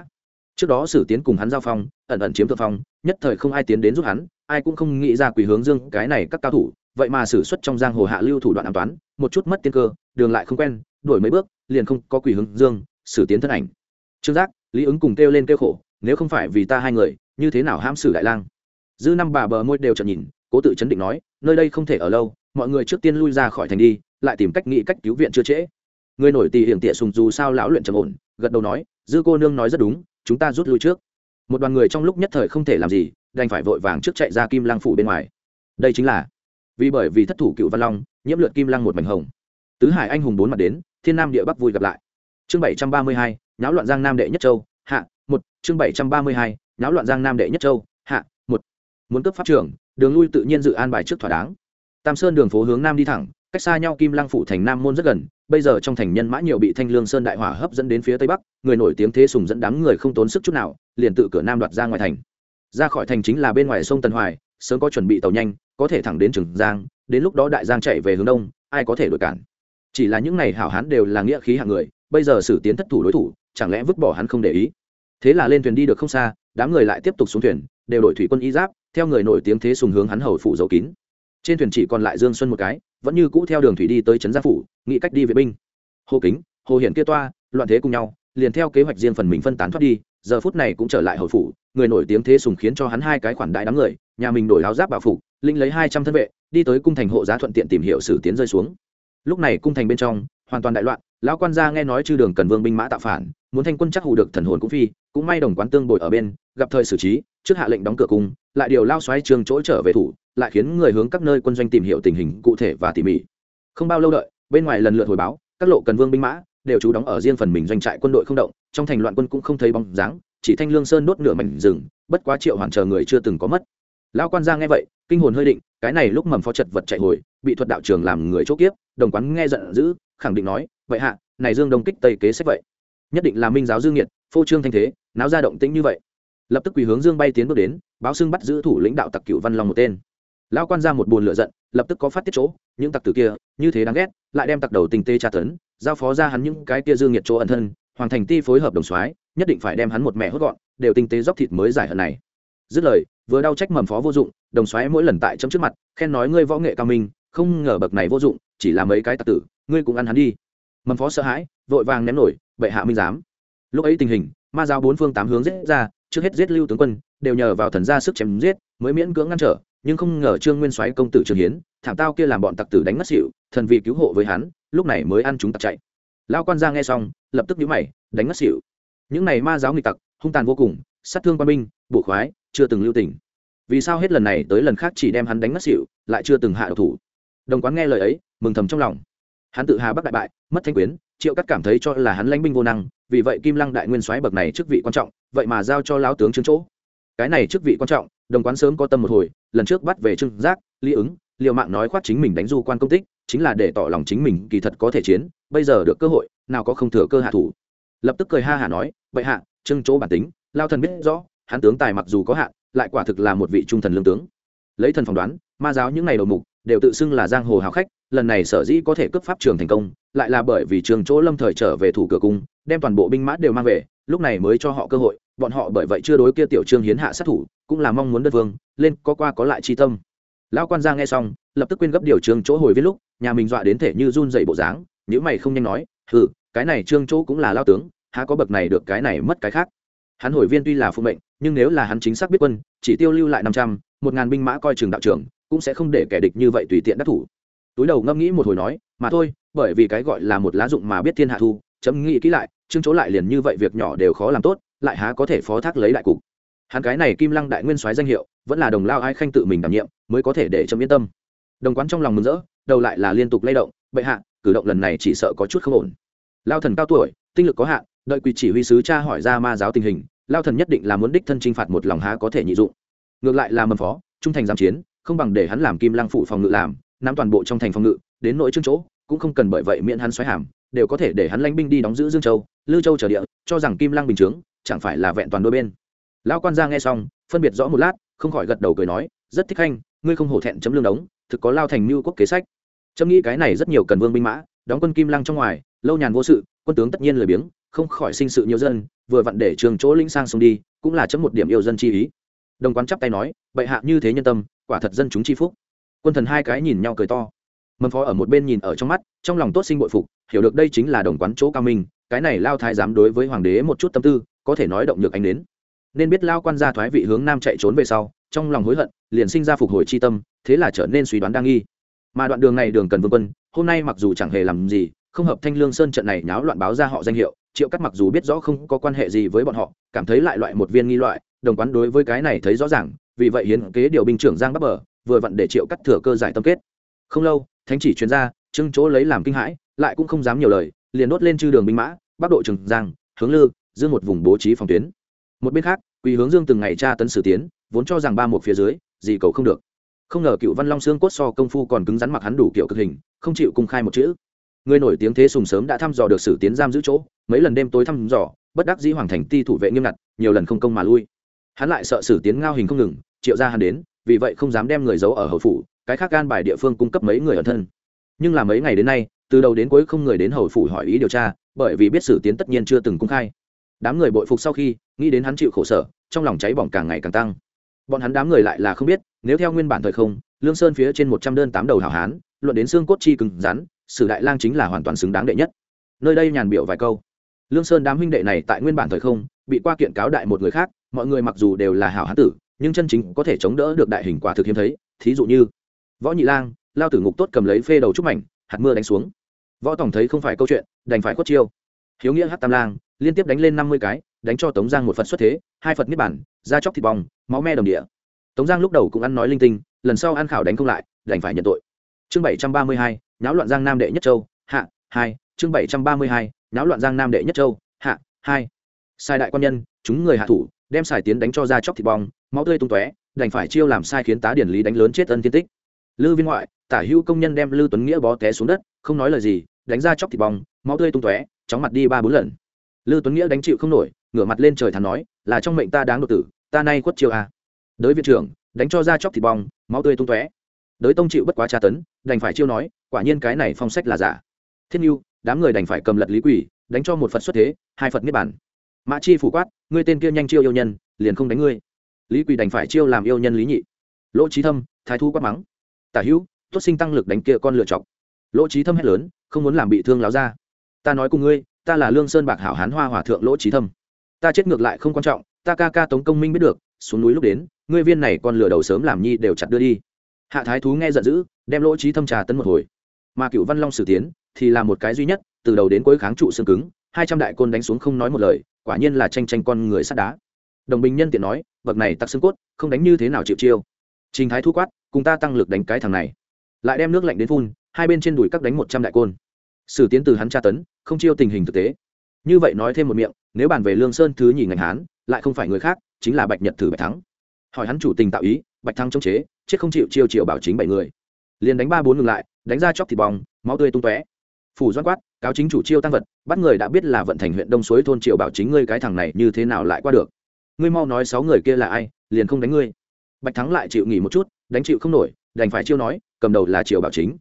Trước đó sử tiến cùng hắn giao phong, ẩn ẩn chiếm thượng phong, nhất thời không ai tiến đến giúp hắn, ai cũng không nghĩ ra quỷ hướng dương cái này các cao thủ, vậy mà xử xuất trong giang hồ hạ lưu thủ đoạn an toán một chút mất tiên cơ, đường lại không quen, đuổi mấy bước, liền không có quỷ hướng dương, sử tiến thân ảnh. Trương giác lý ứng cùng kêu lên kêu khổ, nếu không phải vì ta hai người, như thế nào ham xử đại lang? Dư năm bà bờ môi đều chợt nhìn, cố tự chấn định nói, nơi đây không thể ở lâu, mọi người trước tiên lui ra khỏi thành đi, lại tìm cách nghĩ cách cứu viện chưa trễ. Người nổi tỳ hiểm tịa sùng dù sao lão luyện trầm ổn, gật đầu nói, dư cô nương nói rất đúng, chúng ta rút lui trước. Một đoàn người trong lúc nhất thời không thể làm gì, đành phải vội vàng trước chạy ra kim lăng phủ bên ngoài. Đây chính là, vì bởi vì thất thủ cựu văn long, nhiễm lượt kim lăng một mảnh hồng. Tứ hải anh hùng bốn mặt đến, thiên nam địa bắc vui gặp lại. Chương bảy trăm ba mươi hai Náo loạn giang nam đệ nhất châu, hạ, một, chương bảy trăm ba mươi hai Náo loạn giang nam đệ nhất châu, hạ, một. Muốn cấp pháp trưởng đường lui tự nhiên dự an bài trước thỏa đáng. Tam sơn đường phố hướng nam đi thẳng, cách xa nhau kim lăng phủ thành nam môn rất gần, bây giờ trong thành nhân mã nhiều bị thanh lương sơn đại hỏa hấp dẫn đến phía tây bắc, người nổi tiếng thế sùng dẫn đám người không tốn sức chút nào, liền tự cửa nam đoạt ra ngoài thành. Ra khỏi thành chính là bên ngoài sông tần hoài, sớm có chuẩn bị tàu nhanh, có thể thẳng đến trường giang, đến lúc đó đại giang chạy về hướng đông, ai có thể đuổi cản. Chỉ là những này hảo hán đều là nghĩa khí hạng người, bây giờ xử tiến thất thủ đối thủ chẳng lẽ vứt bỏ hắn không để ý? Thế là lên thuyền đi được không xa, đám người lại tiếp tục xuống thuyền, đều đổi thủy quân y giáp, theo người nổi tiếng thế sùng hướng hắn hầu phủ giấu kín. Trên thuyền chỉ còn lại dương xuân một cái, vẫn như cũ theo đường thủy đi tới trấn gia phủ, nghĩ cách đi vệ binh. Hồ kính, hồ hiển kia toa, loạn thế cùng nhau, liền theo kế hoạch riêng phần mình phân tán thoát đi, giờ phút này cũng trở lại hầu phủ, người nổi tiếng thế sùng khiến cho hắn hai cái khoản đại đám người, nhà mình đổi áo giáp bảo phục, linh lấy hai trăm thân vệ, đi tới cung thành hộ giá thuận tiện tìm hiểu sử tiến rơi xuống. Lúc này cung thành bên trong, hoàn toàn đại loạn, lão quan gia nghe nói chư đường cần vương binh mã tạo phản muốn thanh quân chắc hù được thần hồn cũng phi, cũng may đồng quán tương bồi ở bên, gặp thời xử trí, trước hạ lệnh đóng cửa cung, lại điều lao xoáy trường chỗ trở về thủ, lại khiến người hướng các nơi quân doanh tìm hiểu tình hình cụ thể và tỉ mỉ. Không bao lâu đợi, bên ngoài lần lượt hồi báo, các lộ cần vương binh mã đều trú đóng ở riêng phần mình doanh trại quân đội không động, trong thành loạn quân cũng không thấy bóng dáng, chỉ thanh lương sơn đốt nửa mảnh rừng, bất quá triệu hoàn chờ người chưa từng có mất. Lão quan gia nghe vậy, kinh hồn hơi định, cái này lúc mầm phó chật vật chạy hồi, bị thuật đạo trường làm người chốt kiếp, đồng quán nghe giận dữ, khẳng định nói, vậy hạ, này dương đông kích tây kế sách vậy nhất định là minh giáo dương nghiệt phô trương thanh thế, náo ra động tĩnh như vậy. Lập tức quỳ hướng dương bay tiến bước đến, báo xưng bắt giữ thủ lãnh đạo tặc cựu văn long một tên. Lão quan ra một buồn lựa giận, lập tức có phát tiết chỗ, những tặc tử kia, như thế đáng ghét, lại đem tặc đầu tình tê tra tấn, giao phó ra hắn những cái kia dương nghiệt chỗ ẩn thân hoàng thành ti phối hợp đồng soái, nhất định phải đem hắn một mẹ hốt gọn, đều tinh tế dốc thịt mới giải hận này. Dứt lời, vừa đau trách mầm phó vô dụng, đồng xoáy mỗi lần tại chấm trước mặt, khen nói ngươi võ nghệ cao minh, không ngờ bậc này vô dụng, chỉ là mấy cái tặc tử, ngươi cũng ăn hắn đi mầm phó sợ hãi, vội vàng ném nổi, bệ hạ minh giám. Lúc ấy tình hình, ma giáo bốn phương tám hướng giết ra, trước hết giết lưu tướng quân, đều nhờ vào thần gia sức chém giết, mới miễn cưỡng ngăn trở, nhưng không ngờ trương nguyên soái công tử trường hiến, thảm tao kia làm bọn tặc tử đánh mất xỉu, thần vì cứu hộ với hắn, lúc này mới ăn chúng tặc chạy. Lao quan gia nghe xong, lập tức nhíu mày, đánh mất xỉu. Những này ma giáo nghịch tặc, hung tàn vô cùng, sát thương quan binh, bổ khoái, chưa từng lưu tình. Vì sao hết lần này tới lần khác chỉ đem hắn đánh mất xỉu, lại chưa từng hạ độc thủ? Đồng quán nghe lời ấy, mừng thầm trong lòng hắn tự hà bắc đại bại, mất thanh quyến, triệu cắt cảm thấy cho là hắn lãnh binh vô năng, vì vậy kim lăng đại nguyên soái bậc này chức vị quan trọng, vậy mà giao cho lão tướng trương chỗ. Cái này chức vị quan trọng, đồng quán sớm có tâm một hồi, lần trước bắt về trương giác, lý ứng liệu mạng nói khoát chính mình đánh du quan công tích, chính là để tỏ lòng chính mình kỳ thật có thể chiến, bây giờ được cơ hội, nào có không thừa cơ hạ thủ. Lập tức cười ha hả nói vậy hạ, trương chỗ bản tính lao thần biết rõ, hắn tướng tài mặc dù có hạn, lại quả thực là một vị trung thần lương tướng. Lấy thần phỏng đoán, ma giáo những ngày đầu mục đều tự xưng là giang hồ hào khách lần này sở dĩ có thể cướp pháp trường thành công, lại là bởi vì trường chỗ lâm thời trở về thủ cửa cung, đem toàn bộ binh mã đều mang về, lúc này mới cho họ cơ hội, bọn họ bởi vậy chưa đối kia tiểu trương hiến hạ sát thủ, cũng là mong muốn đất vương lên có qua có lại chi tâm. Lão quan gia nghe xong, lập tức quên gấp điều trường chỗ hồi viết lúc, nhà mình dọa đến thể như run dậy bộ dáng nếu mày không nhanh nói, hừ, cái này trương chỗ cũng là lao tướng, há có bậc này được cái này mất cái khác? Hắn hồi viên tuy là phụ mệnh, nhưng nếu là hắn chính xác biết quân, chỉ tiêu lưu lại năm trăm, một ngàn binh mã coi trường đạo trưởng, cũng sẽ không để kẻ địch như vậy tùy tiện đắc thủ túi đầu ngâm nghĩ một hồi nói, mà thôi, bởi vì cái gọi là một lá dụng mà biết thiên hạ thu, chấm nghĩ kỹ lại chứng chỗ lại liền như vậy việc nhỏ đều khó làm tốt, lại há có thể phó thác lấy đại cục. Hắn cái này kim lăng đại nguyên soái danh hiệu, vẫn là đồng lao ai khanh tự mình đảm nhiệm, mới có thể để chấm yên tâm. Đồng quán trong lòng mừng rỡ, đầu lại là liên tục lay động, bệ hạ, cử động lần này chỉ sợ có chút không ổn. Lao thần cao tuổi, tinh lực có hạn, đợi quỳ chỉ huy sứ cha hỏi ra ma giáo tình hình, lao thần nhất định là muốn đích thân chinh phạt một lòng há có thể nhị dụng. Ngược lại là mầm phó, trung thành giam chiến, không bằng để hắn làm kim lăng phụ phòng ngự làm nắm toàn bộ trong thành phòng ngự, đến nội trương chỗ, cũng không cần bởi vậy miễn hắn xoáy hàm, đều có thể để hắn lãnh binh đi đóng giữ dương châu, lư châu trở địa, cho rằng kim lăng bình chướng, chẳng phải là vẹn toàn đôi bên. Lão quan gia nghe xong, phân biệt rõ một lát, không khỏi gật đầu cười nói, rất thích khanh ngươi không hổ thẹn chấm lương đống, thực có lao thành mưu quốc kế sách. Chấm nghĩ cái này rất nhiều cần vương binh mã, đóng quân kim lăng trong ngoài, lâu nhàn vô sự, quân tướng tất nhiên lười biếng, không khỏi sinh sự nhiều dân, vừa vặn để trường chỗ linh sang sông đi, cũng là chấm một điểm yêu dân chi ý. Đồng quán chắp tay nói, bệ hạ như thế nhân tâm, quả thật dân chúng chi phúc quân thần hai cái nhìn nhau cười to. Mầm phó ở một bên nhìn ở trong mắt, trong lòng tốt sinh bội phục, hiểu được đây chính là đồng quán chỗ cao minh, cái này lao thái dám đối với hoàng đế một chút tâm tư, có thể nói động được anh đến. Nên biết lao quan gia thoái vị hướng nam chạy trốn về sau, trong lòng hối hận, liền sinh ra phục hồi chi tâm, thế là trở nên suy đoán đa nghi. Mà đoạn đường này đường cần vương quân, hôm nay mặc dù chẳng hề làm gì, không hợp thanh lương sơn trận này nháo loạn báo ra họ danh hiệu, triệu cắt mặc dù biết rõ không có quan hệ gì với bọn họ, cảm thấy lại loại một viên nghi loại, đồng quán đối với cái này thấy rõ ràng, vì vậy hiến kế điều binh trưởng giang bắc bờ vừa vặn để triệu cắt thừa cơ giải tâm kết. Không lâu, thánh chỉ chuyên gia trưng chỗ lấy làm kinh hãi, lại cũng không dám nhiều lời, liền đốt lên chư đường binh mã, bắc độ trường giang, hướng lư, dương một vùng bố trí phòng tuyến. Một bên khác, quỳ hướng dương từng ngày tra tấn sử tiến, vốn cho rằng ba một phía dưới, gì cầu không được. Không ngờ cựu văn long xương cốt so công phu còn cứng rắn mặc hắn đủ kiểu cực hình, không chịu cung khai một chữ. Người nổi tiếng thế sùng sớm đã thăm dò được sử tiến giam giữ chỗ, mấy lần đêm tối thăm dò, bất đắc dĩ hoàng thành ti thủ vệ nghiêm ngặt, nhiều lần không công mà lui. Hắn lại sợ sử tiến ngao hình không ngừng, triệu ra hắn đến vì vậy không dám đem người giấu ở hậu phủ, cái khác gan bài địa phương cung cấp mấy người ở thân. Nhưng là mấy ngày đến nay, từ đầu đến cuối không người đến hầu phủ hỏi ý điều tra, bởi vì biết sử tiến tất nhiên chưa từng cung khai. Đám người bội phục sau khi, nghĩ đến hắn chịu khổ sở, trong lòng cháy bỏng càng ngày càng tăng. Bọn hắn đám người lại là không biết, nếu theo nguyên bản thời không, lương sơn phía trên một trăm đơn tám đầu hảo hán, luận đến xương cốt chi cứng rắn, sử đại lang chính là hoàn toàn xứng đáng đệ nhất. Nơi đây nhàn biểu vài câu. Lương sơn đám huynh đệ này tại nguyên bản thời không, bị qua kiện cáo đại một người khác, mọi người mặc dù đều là hảo hán tử nhưng chân chính có thể chống đỡ được đại hình quả thực hiếm thấy, thí dụ như, võ nhị lang, lao tử ngục tốt cầm lấy phê đầu trúc mảnh, hạt mưa đánh xuống. Võ tổng thấy không phải câu chuyện, đành phải khuất chiêu. Hiếu nghĩa hát tam lang, liên tiếp đánh lên năm mươi cái, đánh cho tống giang một phật xuất thế, hai phật niết bản da chóc thịt bong, máu me đồng địa. Tống giang lúc đầu cũng ăn nói linh tinh, lần sau ăn khảo đánh không lại, đành phải nhận tội. Chương bảy trăm ba mươi hai nháo loạn giang nam đệ nhất châu, hạ, hai, chương bảy trăm ba mươi hai nháo loạn giang nam đệ nhất châu, hạ, hai. Sai đại quan nhân, chúng người hạ thủ đem xài tiến đánh cho ra chóc thịt bong, máu tươi tung tóe, đành phải chiêu làm sai khiến tá điển lý đánh lớn chết ân thiên tích. Lư viên ngoại, tả hữu công nhân đem lư tuấn nghĩa bó té xuống đất, không nói lời gì, đánh ra chóc thịt bong, máu tươi tung tóe, chóng mặt đi ba bốn lần. Lư tuấn nghĩa đánh chịu không nổi, ngửa mặt lên trời thắn nói, là trong mệnh ta đáng đột tử, ta nay quất chiêu a. Đới viện trưởng, đánh cho ra chóc thịt bong, máu tươi tung tóe. Đới tông chịu bất quá tra tấn, đành phải chiêu nói, quả nhiên cái này phong sách là giả. Thiên yêu đám người đành phải cầm lật lý quỷ, đánh cho một phật xuất thế, hai phật niết bản mã chi phủ quát, ngươi tên kia nhanh chiêu yêu nhân, liền không đánh ngươi. Lý quỳ đành phải chiêu làm yêu nhân lý nhị. Lỗ trí thâm, thái thu quát mắng. Tả hữu, tốt sinh tăng lực đánh kia con lựa chọc. Lỗ trí thâm hét lớn, không muốn làm bị thương láo ra. Ta nói cùng ngươi, ta là lương sơn bạc hảo hán hoa hòa thượng lỗ trí thâm. Ta chết ngược lại không quan trọng, ta ca ca tống công minh biết được, xuống núi lúc đến, ngươi viên này con lửa đầu sớm làm nhi đều chặt đưa đi. Hạ thái thú nghe giận dữ, đem lỗ trí thâm trà tấn một hồi. Mà cựu văn long sử tiến thì là một cái duy nhất, từ đầu đến cuối kháng trụ xương cứng, hai trăm đại côn đánh xuống không nói một lời quả nhiên là tranh tranh con người sắt đá. Đồng bình nhân tiện nói vật này tặc xương cốt, không đánh như thế nào chịu chiêu. Trình thái thu quát, cùng ta tăng lực đánh cái thằng này. Lại đem nước lạnh đến phun, hai bên trên đùi các đánh một trăm đại côn. Sử tiến từ hắn tra tấn, không chiêu tình hình thực tế. Như vậy nói thêm một miệng, nếu bàn về lương sơn thứ nhì ngành hán, lại không phải người khác, chính là bạch nhật thử bạch thắng. Hỏi hắn chủ tình tạo ý, bạch thắng chống chế, chết không chịu chiêu triệu bảo chính bảy người. Liền đánh ba bốn ngừng lại, đánh ra chóc thịt bong, máu tươi tung tóe. Phủ doan quát cáo chính chủ chiêu tăng vật, bắt người đã biết là vận thành huyện đông suối thôn triệu bảo chính ngươi cái thằng này như thế nào lại qua được. Ngươi mau nói sáu người kia là ai, liền không đánh ngươi. Bạch thắng lại chịu nghỉ một chút, đánh chịu không nổi, đành phải chiêu nói, cầm đầu là triệu bảo chính.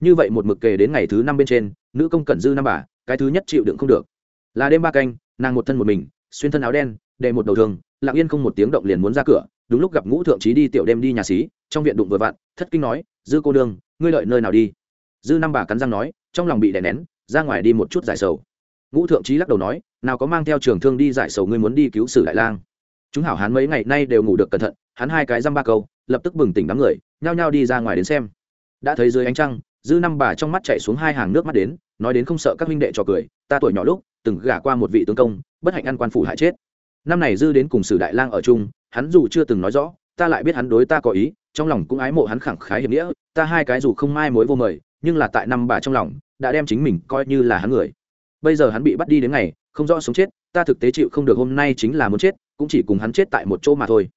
Như vậy một mực kề đến ngày thứ năm bên trên, nữ công cẩn dư năm bà, cái thứ nhất chịu đựng không được. Là đêm ba canh, nàng một thân một mình, xuyên thân áo đen đệ một đầu thường, lặng yên không một tiếng động liền muốn ra cửa, đúng lúc gặp ngũ thượng trí đi tiểu đêm đi nhà xí, trong viện đụng vừa vặn, thất kinh nói, dư cô đương ngươi lợi nơi nào đi? Dư năm bà cắn răng nói, trong lòng bị đè nén ra ngoài đi một chút giải sầu. Ngũ thượng trí lắc đầu nói, nào có mang theo trường thương đi giải sầu ngươi muốn đi cứu sử đại lang? Chúng hảo hán mấy ngày nay đều ngủ được cẩn thận, hắn hai cái dăm ba câu, lập tức bừng tỉnh đám người, nhao nhao đi ra ngoài đến xem. Đã thấy dưới ánh trăng, dư năm bà trong mắt chạy xuống hai hàng nước mắt đến, nói đến không sợ các huynh đệ trò cười, ta tuổi nhỏ lúc, từng gả qua một vị tướng công, bất hạnh ăn quan phủ hại chết. Năm này dư đến cùng sử đại lang ở chung, hắn dù chưa từng nói rõ, ta lại biết hắn đối ta có ý, trong lòng cũng ái mộ hắn khẳng khái hiểm nghĩa, ta hai cái dù không mai mối vô mời, nhưng là tại năm bà trong lòng đã đem chính mình coi như là hắn người. Bây giờ hắn bị bắt đi đến ngày, không rõ sống chết, ta thực tế chịu không được hôm nay chính là muốn chết, cũng chỉ cùng hắn chết tại một chỗ mà thôi.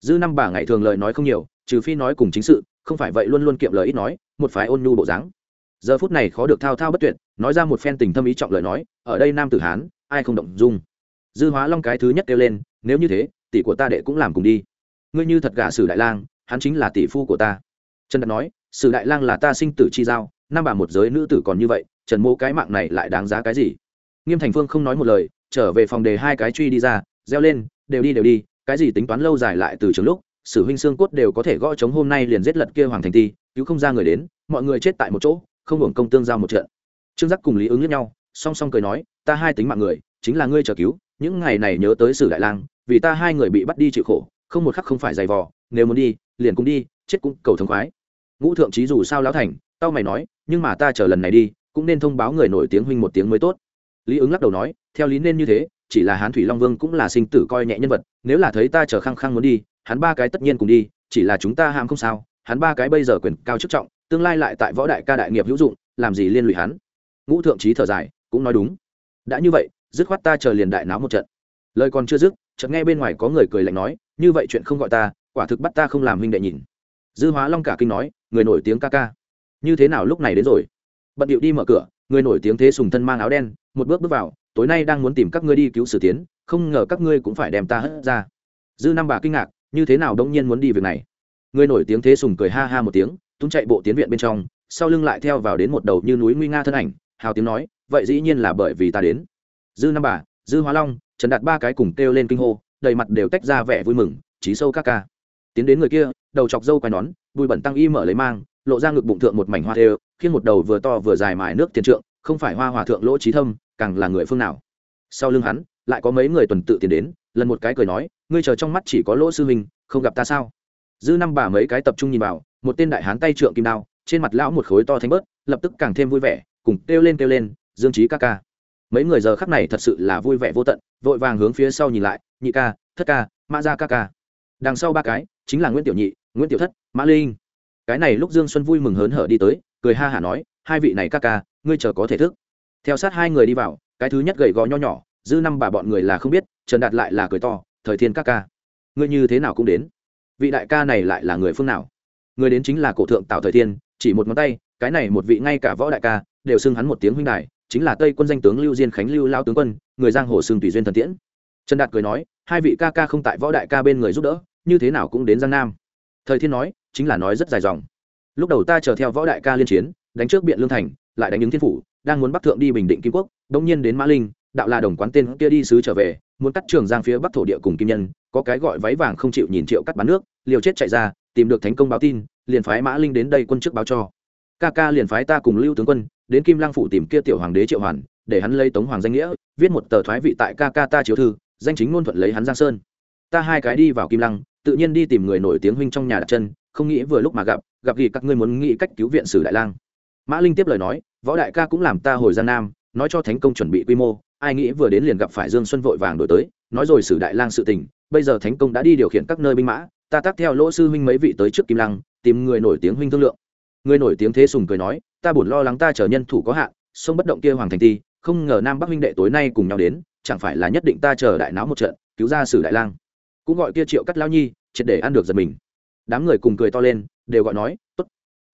Dư năm bà ngày thường lời nói không nhiều, trừ phi nói cùng chính sự, không phải vậy luôn luôn kiệm lời ít nói, một phái ôn nhu bộ dáng. Giờ phút này khó được thao thao bất tuyệt, nói ra một phen tình thâm ý trọng lời nói, ở đây nam tử hán, ai không động dung. Dư hóa long cái thứ nhất kêu lên, nếu như thế, tỷ của ta đệ cũng làm cùng đi. Ngươi như thật gả sử đại lang, hắn chính là tỷ phu của ta. Trần đạt nói, sử đại lang là ta sinh tử chi giao năm bà một giới nữ tử còn như vậy, trần mô cái mạng này lại đáng giá cái gì? Nghiêm thành phương không nói một lời, trở về phòng đề hai cái truy đi ra, reo lên, đều đi đều đi, cái gì tính toán lâu dài lại từ trường lúc, sử huynh xương cốt đều có thể gõ chống hôm nay liền giết lật kia hoàng thành ti, cứu không ra người đến, mọi người chết tại một chỗ, không hưởng công tương giao một trận. Trương giác cùng lý ứng lẫn nhau, song song cười nói, ta hai tính mạng người, chính là ngươi chờ cứu, những ngày này nhớ tới sử đại lang, vì ta hai người bị bắt đi chịu khổ, không một khắc không phải dày vò, nếu muốn đi, liền cũng đi, chết cũng cầu thống khoái. Ngũ thượng trí dù sao lão thành tao mày nói, nhưng mà ta chờ lần này đi, cũng nên thông báo người nổi tiếng huynh một tiếng mới tốt. Lý ứng lắc đầu nói, theo lý nên như thế, chỉ là hán thủy long vương cũng là sinh tử coi nhẹ nhân vật, nếu là thấy ta chờ khăng khăng muốn đi, hắn ba cái tất nhiên cùng đi, chỉ là chúng ta ham không sao, hắn ba cái bây giờ quyền cao chức trọng, tương lai lại tại võ đại ca đại nghiệp hữu dụng, làm gì liên lụy hắn? Ngũ thượng trí thở dài, cũng nói đúng. Đã như vậy, dứt khoát ta chờ liền đại náo một trận. Lời còn chưa dứt, chợt nghe bên ngoài có người cười lạnh nói, như vậy chuyện không gọi ta, quả thực bắt ta không làm huynh đệ nhìn. Dư hóa long cả kinh nói, người nổi tiếng ca ca như thế nào lúc này đến rồi? Bận điệu đi mở cửa, người nổi tiếng thế sùng thân mang áo đen, một bước bước vào, tối nay đang muốn tìm các ngươi đi cứu sử tiến, không ngờ các ngươi cũng phải đem ta hất ra. Dư năm bà kinh ngạc, như thế nào đông nhiên muốn đi việc này? Người nổi tiếng thế sùng cười ha ha một tiếng tung chạy bộ tiến viện bên trong, sau lưng lại theo vào đến một đầu như núi nguy nga thân ảnh, hào tiếng nói, vậy dĩ nhiên là bởi vì ta đến. Dư năm bà, dư hóa long, trần đạt ba cái cùng kêu lên kinh hô, đầy mặt đều tách ra vẻ vui mừng trí sâu các ca. Tiến đến người kia, đầu chọc dâu quai nón, bùi bẩn tăng y mở lấy mang lộ ra ngực bụng thượng một mảnh hoa thêu, khiến một đầu vừa to vừa dài mài nước tiền trượng, không phải hoa hòa thượng lỗ trí thâm, càng là người phương nào. Sau lưng hắn, lại có mấy người tuần tự tiến đến, lần một cái cười nói, ngươi chờ trong mắt chỉ có lỗ sư huynh, không gặp ta sao? Dư năm bà mấy cái tập trung nhìn vào, một tên đại hán tay trượng kim đao, trên mặt lão một khối to thánh bớt, lập tức càng thêm vui vẻ, cùng kêu lên kêu lên, dương trí ca ca. Mấy người giờ khắc này thật sự là vui vẻ vô tận, vội vàng hướng phía sau nhìn lại, nhị ca, thất ca, mã gia ca ca. Đằng sau ba cái, chính là nguyễn tiểu nhị, nguyễn tiểu thất, mã linh cái này lúc dương xuân vui mừng hớn hở đi tới, cười ha hả nói, hai vị này ca ca, ngươi chờ có thể thức. Theo sát hai người đi vào, cái thứ nhất gầy gò nho nhỏ, dư năm bà bọn người là không biết, trần đạt lại là cười to, thời thiên ca ca, ngươi như thế nào cũng đến. Vị đại ca này lại là người phương nào? Người đến chính là cổ thượng tạo thời thiên, chỉ một ngón tay, cái này một vị ngay cả võ đại ca, đều xưng hắn một tiếng huynh đài, chính là tây quân danh tướng lưu diên khánh lưu lao tướng quân, người giang hồ xưng tùy duyên thần tiễn. Trần đạt cười nói, hai vị ca ca không tại võ đại ca bên người giúp đỡ, như thế nào cũng đến giang nam. Thời thiên nói chính là nói rất dài dòng. Lúc đầu ta chờ theo võ đại ca liên chiến, đánh trước biện lương thành, lại đánh những thiên phủ, đang muốn bắc thượng đi bình định kim quốc đông nhiên đến mã linh, đạo là đồng quán tên kia đi sứ trở về, muốn cắt trường giang phía bắc thổ địa cùng kim nhân, có cái gọi váy vàng không chịu nhìn triệu cắt bán nước, liều chết chạy ra, tìm được thành công báo tin, liền phái mã linh đến đây quân chức báo cho. Ca ca liền phái ta cùng lưu tướng quân, đến kim lang phủ tìm kia tiểu hoàng đế triệu hoàn, để hắn lấy tống hoàng danh nghĩa, viết một tờ thoái vị tại ca ca ta chiếu thư, danh chính ngôn thuận lấy hắn giang sơn. Ta hai cái đi vào kim lăng, tự nhiên đi tìm người nổi tiếng huynh trong nhà đặt chân không nghĩ vừa lúc mà gặp gặp gì các ngươi muốn nghĩ cách cứu viện sử đại lang. Mã linh tiếp lời nói, võ đại ca cũng làm ta hồi gian nam, nói cho thánh công chuẩn bị quy mô, ai nghĩ vừa đến liền gặp phải dương xuân vội vàng đổi tới, nói rồi sử đại lang sự tình, bây giờ thánh công đã đi điều khiển các nơi binh mã, ta tác theo lỗ sư huynh mấy vị tới trước kim lăng, tìm người nổi tiếng huynh thương lượng. Người nổi tiếng thế sùng cười nói, ta buồn lo lắng ta chờ nhân thủ có hạn, sông bất động kia hoàng thành ti, không ngờ nam bắc huynh đệ tối nay cùng nhau đến, chẳng phải là nhất định ta chờ đại náo một trận, cứu ra sử đại lang. Cũng gọi kia triệu cắt lao nhi, triệt để ăn được giật mình đám người cùng cười to lên, đều gọi nói, tốt,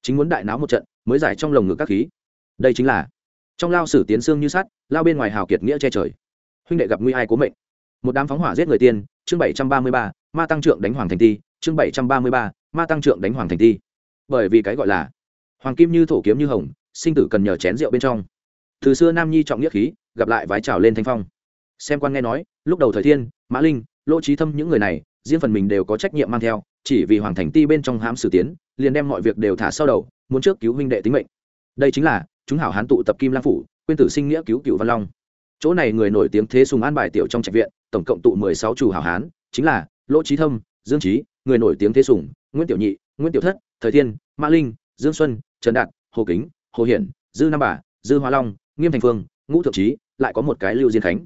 chính muốn đại náo một trận, mới giải trong lồng ngực các khí. Đây chính là, trong lao sử tiến xương như sắt, lao bên ngoài hào kiệt nghĩa che trời. Huynh đệ gặp nguy ai cố mệnh. Một đám phóng hỏa giết người tiên, chương bảy trăm ba mươi ba, ma tăng trượng đánh hoàng thành ti, chương bảy trăm ba mươi ba, ma tăng trượng đánh hoàng thành ti. Bởi vì cái gọi là, hoàng kim như thổ kiếm như hồng, sinh tử cần nhờ chén rượu bên trong. Từ xưa nam nhi trọng nghĩa khí, gặp lại vái trào lên thanh phong. Xem quan nghe nói, lúc đầu thời thiên, mã linh, lỗ trí thâm những người này, riêng phần mình đều có trách nhiệm mang theo chỉ vì hoàng thành ti bên trong hãm sử tiến, liền đem mọi việc đều thả sau đầu, muốn trước cứu huynh đệ tính mệnh. Đây chính là, chúng hảo hán tụ tập kim lang phủ quyên tử sinh nghĩa cứu cựu văn long. Chỗ này người nổi tiếng thế sùng an bài tiểu trong trạch viện, tổng cộng tụ mười sáu chủ hảo hán, chính là lỗ trí thâm, dương trí người nổi tiếng thế sùng, nguyễn tiểu nhị, nguyễn tiểu thất, thời thiên, mã linh, dương xuân, trần đạt, hồ kính, hồ hiển, dư nam bà, dư hoa long, nghiêm thành phương, ngũ thượng trí lại có một cái lưu diên khánh.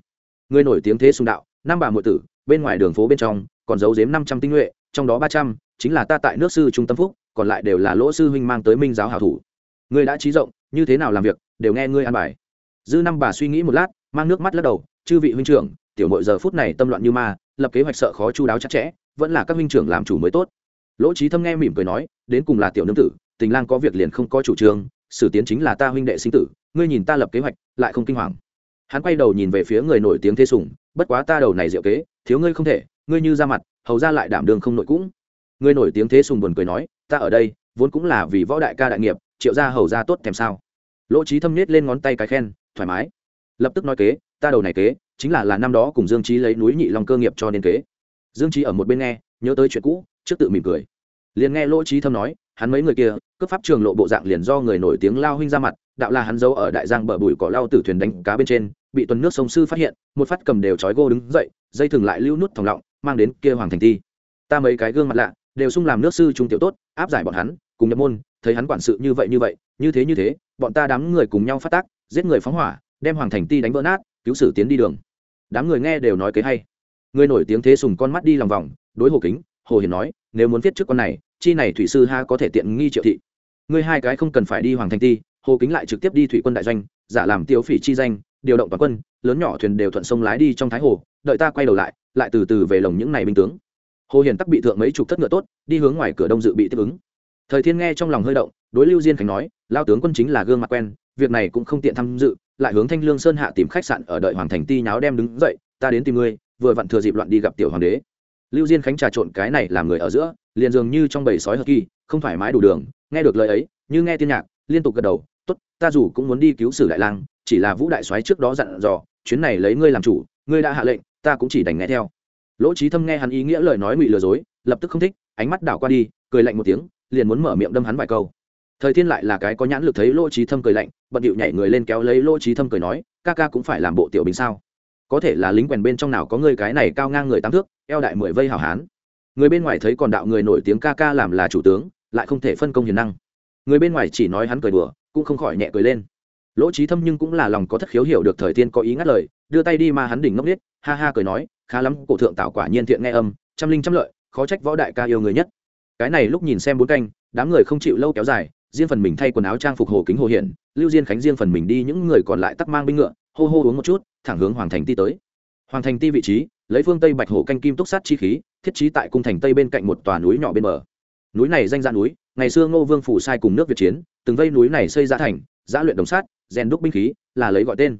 Người nổi tiếng thế sùng đạo năm bà muội tử, bên ngoài đường phố bên trong, còn giấu giếm năm trăm tinh nhuệ trong đó ba trăm, chính là ta tại nước sư trung tâm phúc, còn lại đều là lỗ sư huynh mang tới minh giáo hảo thủ. Ngươi đã trí rộng, như thế nào làm việc, đều nghe ngươi an bài. Dư năm bà suy nghĩ một lát, mang nước mắt lắc đầu, chư vị huynh trưởng, tiểu mội giờ phút này tâm loạn như ma, lập kế hoạch sợ khó chu đáo chặt chẽ, vẫn là các huynh trưởng làm chủ mới tốt. Lỗ trí thâm nghe mỉm cười nói, đến cùng là tiểu nương tử, tình lang có việc liền không có chủ trương, sử tiến chính là ta huynh đệ sinh tử, ngươi nhìn ta lập kế hoạch, lại không kinh hoàng. Hắn quay đầu nhìn về phía người nổi tiếng thế sùng bất quá ta đầu này diệu kế, thiếu ngươi không thể, ngươi như ra mặt hầu ra lại đảm đường không nội cũng. Người nổi tiếng thế sùng buồn cười nói, ta ở đây, vốn cũng là vì võ đại ca đại nghiệp, triệu gia hầu ra tốt thèm sao? Lỗ trí thâm nết lên ngón tay cái khen, thoải mái. Lập tức nói kế, ta đầu này kế, chính là là năm đó cùng dương trí lấy núi nhị long cơ nghiệp cho nên kế. Dương trí ở một bên nghe, nhớ tới chuyện cũ, trước tự mỉm cười. Liền nghe lỗ trí thâm nói, hắn mấy người kia, cướp pháp trường lộ bộ dạng liền do người nổi tiếng lao huynh ra mặt, đạo là hắn giấu ở đại giang bờ bụi cỏ lao tử thuyền đánh cá bên trên, bị tuần nước sông sư phát hiện, một phát cầm đều trói gô đứng dậy, dây thừng lại lưu nút thòng lọng mang đến kia hoàng thành ti ta mấy cái gương mặt lạ, đều sung làm nước sư trung tiểu tốt, áp giải bọn hắn, cùng nhập môn, thấy hắn quản sự như vậy như vậy, như thế như thế, bọn ta đám người cùng nhau phát tác, giết người phóng hỏa, đem hoàng thành ti đánh vỡ nát, cứu sử tiến đi đường. Đám người nghe đều nói kế hay. Người nổi tiếng thế sùng con mắt đi lòng vòng, đối hồ kính, hồ hiền nói, nếu muốn viết trước con này, chi này thủy sư ha có thể tiện nghi triệu thị. Ngươi hai cái không cần phải đi hoàng thành ti hồ kính lại trực tiếp đi thủy quân đại doanh, giả làm tiêu phỉ chi danh, điều động toàn quân, lớn nhỏ thuyền đều thuận sông lái đi trong thái hồ đợi ta quay đầu lại lại từ từ về lồng những này binh tướng. Hồ hiền tắc bị thượng mấy chục thất ngựa tốt, đi hướng ngoài cửa đông dự bị tiếp ứng. Thời thiên nghe trong lòng hơi động, đối lưu diên khánh nói, lao tướng quân chính là gương mặt quen, việc này cũng không tiện tham dự, lại hướng thanh lương sơn hạ tìm khách sạn ở đợi hoàng thành ti nháo đem đứng dậy, ta đến tìm ngươi, vừa vặn thừa dịp loạn đi gặp tiểu hoàng đế. Lưu diên khánh trà trộn cái này làm người ở giữa, liền dường như trong bầy sói hờ kỳ, không thoải mái đủ đường, nghe được lời ấy, như nghe tiên nhạc, liên tục gật đầu, tốt, ta dù cũng muốn đi cứu sử đại lang, chỉ là vũ đại soái trước đó dặn dò, chuyến này lấy ngươi làm chủ, ngươi đã hạ lệnh ta cũng chỉ đành nghe theo. Lỗ trí thâm nghe hắn ý nghĩa lời nói ngụy lừa dối, lập tức không thích, ánh mắt đảo qua đi, cười lạnh một tiếng, liền muốn mở miệng đâm hắn vài câu. Thời thiên lại là cái có nhãn lực thấy lỗ trí thâm cười lạnh, bận điệu nhảy người lên kéo lấy lỗ trí thâm cười nói, ca ca cũng phải làm bộ tiểu bình sao? Có thể là lính quèn bên trong nào có người cái này cao ngang người tám thước, eo đại mười vây hảo hán. Người bên ngoài thấy còn đạo người nổi tiếng ca ca làm là chủ tướng, lại không thể phân công hiền năng. Người bên ngoài chỉ nói hắn cười đùa, cũng không khỏi nhẹ cười lên lỗ trí thâm nhưng cũng là lòng có thất khiếu hiểu được thời tiên có ý ngắt lời, đưa tay đi mà hắn đỉnh ngốc nít ha ha cười nói, khá lắm, cổ thượng tạo quả nhiên thiện nghe âm, trăm linh trăm lợi, khó trách võ đại ca yêu người nhất. Cái này lúc nhìn xem bốn canh, đám người không chịu lâu kéo dài, riêng phần mình thay quần áo trang phục hồ kính hồ hiển, lưu diên khánh riêng phần mình đi những người còn lại tắc mang binh ngựa, hô hô uống một chút, thẳng hướng hoàng thành ti tới. Hoàng thành ti vị trí, lấy phương tây bạch hổ canh kim túc sát chi khí, thiết trí tại cung thành tây bên cạnh một tòa núi nhỏ bên bờ. Núi này danh ra núi, ngày xưa ngô vương phủ sai cùng nước việt chiến, từng vây núi này xây ra thành giã luyện đồng sát, rèn đúc binh khí, là lấy gọi tên.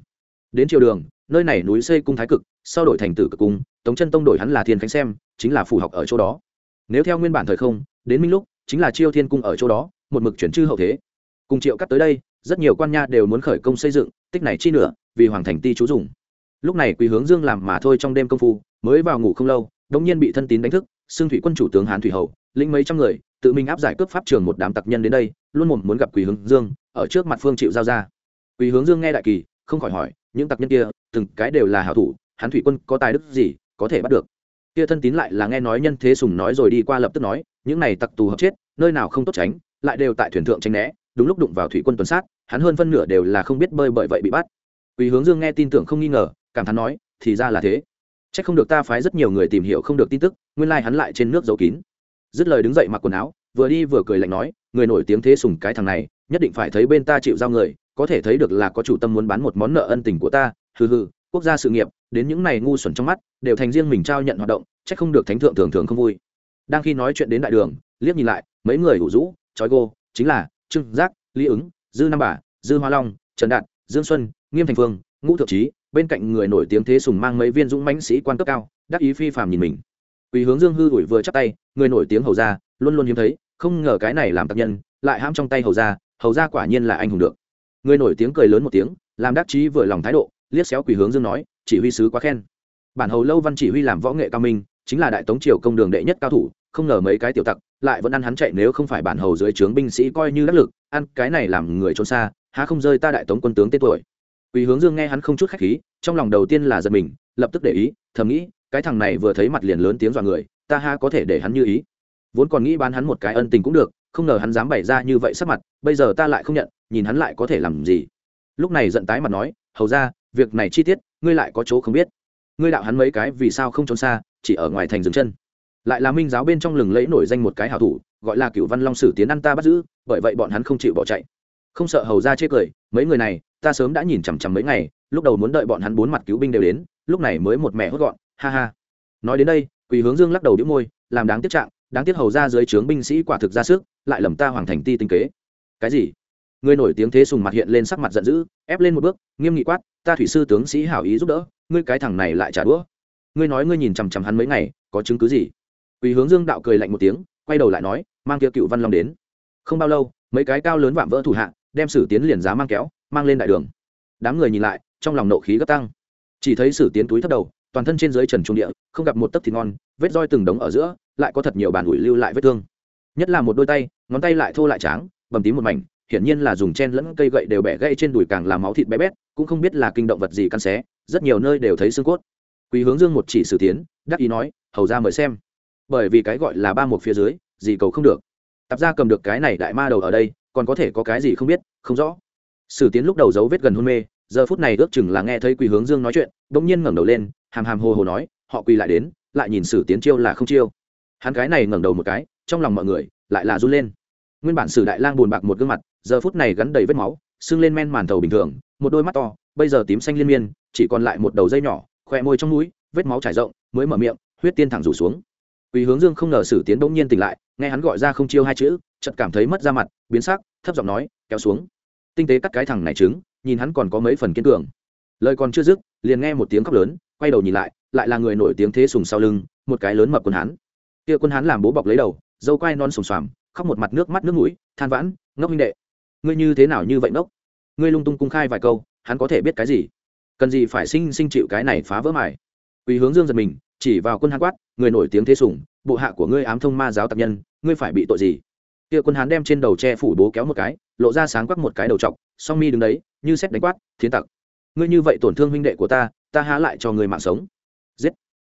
Đến triều đường, nơi này núi xây cung thái cực, sau đổi thành tử cực cung, tống chân tông đổi hắn là thiên khánh xem, chính là phù học ở chỗ đó. Nếu theo nguyên bản thời không, đến minh lúc chính là chiêu thiên cung ở chỗ đó, một mực chuyển chư hậu thế. Cùng triệu cắt tới đây, rất nhiều quan nha đều muốn khởi công xây dựng, tích này chi nửa, vì hoàng thành ti chú dùng. Lúc này quý hướng dương làm mà thôi trong đêm công phu, mới vào ngủ không lâu, đống nhiên bị thân tín đánh thức xương thủy quân chủ tướng hán thủy hậu, lĩnh mấy trăm người, tự mình áp giải cướp pháp trường một đám tặc nhân đến đây luôn mồm muốn gặp quỳ hướng dương, ở trước mặt phương chịu giao ra. Quỳ hướng dương nghe đại kỳ, không khỏi hỏi, những tặc nhân kia, từng cái đều là hảo thủ, hắn thủy quân có tài đức gì, có thể bắt được? Kia thân tín lại là nghe nói nhân thế sùng nói rồi đi qua lập tức nói, những này tặc tù hợp chết, nơi nào không tốt tránh, lại đều tại thuyền thượng tranh né, đúng lúc đụng vào thủy quân tuần sát, hắn hơn phân nửa đều là không biết bơi bởi vậy bị bắt. Quỳ hướng dương nghe tin tưởng không nghi ngờ, cảm thán nói, thì ra là thế. C h ắ c không được ta phái rất nhiều người tìm hiểu không được tin tức, nguyên lai hắn lại trên nước giấu kín. Dứt lời đứng dậy mặc quần áo vừa đi vừa cười lạnh nói, người nổi tiếng thế sùng cái thằng này, nhất định phải thấy bên ta chịu giao người, có thể thấy được là có chủ tâm muốn bán một món nợ ân tình của ta, hừ hừ, quốc gia sự nghiệp, đến những này ngu xuẩn trong mắt, đều thành riêng mình trao nhận hoạt động c h ắ c không được thánh thượng thường thường không vui. Đang khi nói chuyện đến đại đường, liếc nhìn lại, mấy người hủ rũ trói gô, chính là trương giác, lý ứng, dư nam bà, dư hoa long, trần đạt, dương xuân, nghiêm thành phương, ngũ thượng trí, bên cạnh người nổi tiếng thế sùng mang mấy viên dũng mãnh sĩ quan cấp cao, đắc ý phi phàm nhìn mình quỳ hướng dương hư ủi vừa chắp tay người nổi tiếng hầu ra luôn luôn hiếm thấy không ngờ cái này làm tác nhân lại hãm trong tay hầu ra hầu ra quả nhiên là anh hùng được. Người nổi tiếng cười lớn một tiếng làm đắc chí vừa lòng thái độ liếc xéo quỳ hướng dương nói chỉ huy sứ quá khen. Bản hầu lâu văn chỉ huy làm võ nghệ cao minh chính là đại tống triều công đường đệ nhất cao thủ không ngờ mấy cái tiểu tặc lại vẫn ăn hắn chạy nếu không phải bản hầu dưới trướng binh sĩ coi như đắc lực ăn cái này làm người trốn xa há không rơi ta đại tống quân tướng tên tuổi. Quỳ Hướng Dương nghe hắn không chút khách khí, trong lòng đầu tiên là giật mình, lập tức để ý, thầm nghĩ, cái thằng này vừa thấy mặt liền lớn tiếng dọa người, ta ha có thể để hắn như ý. Vốn còn nghĩ bán hắn một cái ân tình cũng được, không ngờ hắn dám bày ra như vậy sắc mặt, bây giờ ta lại không nhận, nhìn hắn lại có thể làm gì? Lúc này giận tái mặt nói, hầu ra việc này chi tiết, ngươi lại có chỗ không biết. Ngươi đạo hắn mấy cái vì sao không trốn xa, chỉ ở ngoài thành dừng chân. Lại là minh giáo bên trong lừng lẫy nổi danh một cái hảo thủ, gọi là cựu văn long sử tiến ăn ta bắt giữ, bởi vậy bọn hắn không chịu bỏ chạy. Không sợ hầu ra chê cười, mấy người này, ta sớm đã nhìn chằm chằm mấy ngày, lúc đầu muốn đợi bọn hắn bốn mặt cứu binh đều đến, lúc này mới một mẹ hốt gọn ha ha. Nói đến đây, quỳ hướng dương lắc đầu đĩu môi, làm đáng tiếc trạng, đáng tiếc hầu ra dưới trướng binh sĩ quả thực ra sức, lại lầm ta hoàng thành ti tinh kế. Cái gì? Người nổi tiếng thế sùng mặt hiện lên sắc mặt giận dữ, ép lên một bước, nghiêm nghị quát, ta thủy sư tướng sĩ hảo ý giúp đỡ, ngươi cái thằng này lại trả đũa. Ngươi nói ngươi nhìn chằm chằm hắn mấy ngày, có chứng cứ gì? Quỳ hướng dương đạo cười lạnh một tiếng, quay đầu lại nói, mang kia cựu văn long đến. Không bao lâu, mấy cái cao lớn vạm vỡ thủ hạ, đem sử tiến liền giá mang kéo, mang lên đại đường. Đám người nhìn lại, trong lòng nộ khí gấp tăng. Chỉ thấy sử tiến túi thấp đầu toàn thân trên dưới trần trung địa, không gặp một tấc thịt ngon, vết roi từng đống ở giữa, lại có thật nhiều bàn ủi lưu lại vết thương. Nhất là một đôi tay, ngón tay lại thô lại tráng, bầm tím một mảnh, hiển nhiên là dùng chen lẫn cây gậy đều bẻ gãy trên đùi càng làm máu thịt bé bét, cũng không biết là kinh động vật gì căn xé, rất nhiều nơi đều thấy xương cốt. Quý hướng dương một chỉ sử tiến, đắc ý nói, hầu ra mời xem. Bởi vì cái gọi là ba một phía dưới, gì cầu không được. Tạp ra cầm được cái này đại ma đầu ở đây, còn có thể có cái gì không biết, không rõ. Sử tiến lúc đầu dấu vết gần hôn mê, giờ phút này ước chừng là nghe thấy quỳ hướng dương nói chuyện, bỗng nhiên ngẩng đầu lên hàm hàm hồ hồ nói họ quỳ lại đến lại nhìn sử tiến chiêu là không chiêu hắn cái này ngẩng đầu một cái trong lòng mọi người lại là run lên nguyên bản sử đại lang buồn bạc một gương mặt giờ phút này gắn đầy vết máu sưng lên men màn thầu bình thường một đôi mắt to bây giờ tím xanh liên miên chỉ còn lại một đầu dây nhỏ khoe môi trong núi vết máu trải rộng mới mở miệng huyết tiên thẳng rủ xuống Quỳ Hướng Dương không ngờ Sử Tiến bỗng nhiên tỉnh lại, nghe hắn gọi ra không chiêu hai chữ, chợt cảm thấy mất ra mặt, biến sắc, thấp giọng nói, kéo xuống. Tinh tế cắt cái thằng này trứng, nhìn hắn còn có mấy phần kiên cường. Lời còn chưa dứt, liền nghe một tiếng khóc lớn, quay đầu nhìn lại, lại là người nổi tiếng thế sùng sau lưng, một cái lớn mập quân hán, Kia quân hán làm bố bọc lấy đầu, dâu quai non sùng xoàm, khóc một mặt nước mắt nước mũi, than vãn, ngốc huynh đệ, ngươi như thế nào như vậy ngốc? Ngươi lung tung cung khai vài câu, hắn có thể biết cái gì? Cần gì phải sinh sinh chịu cái này phá vỡ mải? Quỳ Hướng Dương giật mình, chỉ vào quân hán quát người nổi tiếng thế sủng bộ hạ của ngươi ám thông ma giáo tạp nhân ngươi phải bị tội gì kia quân hán đem trên đầu che phủ bố kéo một cái lộ ra sáng quắc một cái đầu trọc song mi đứng đấy như xét đánh quát thiến tặc ngươi như vậy tổn thương huynh đệ của ta ta há lại cho người mạng sống. Giết.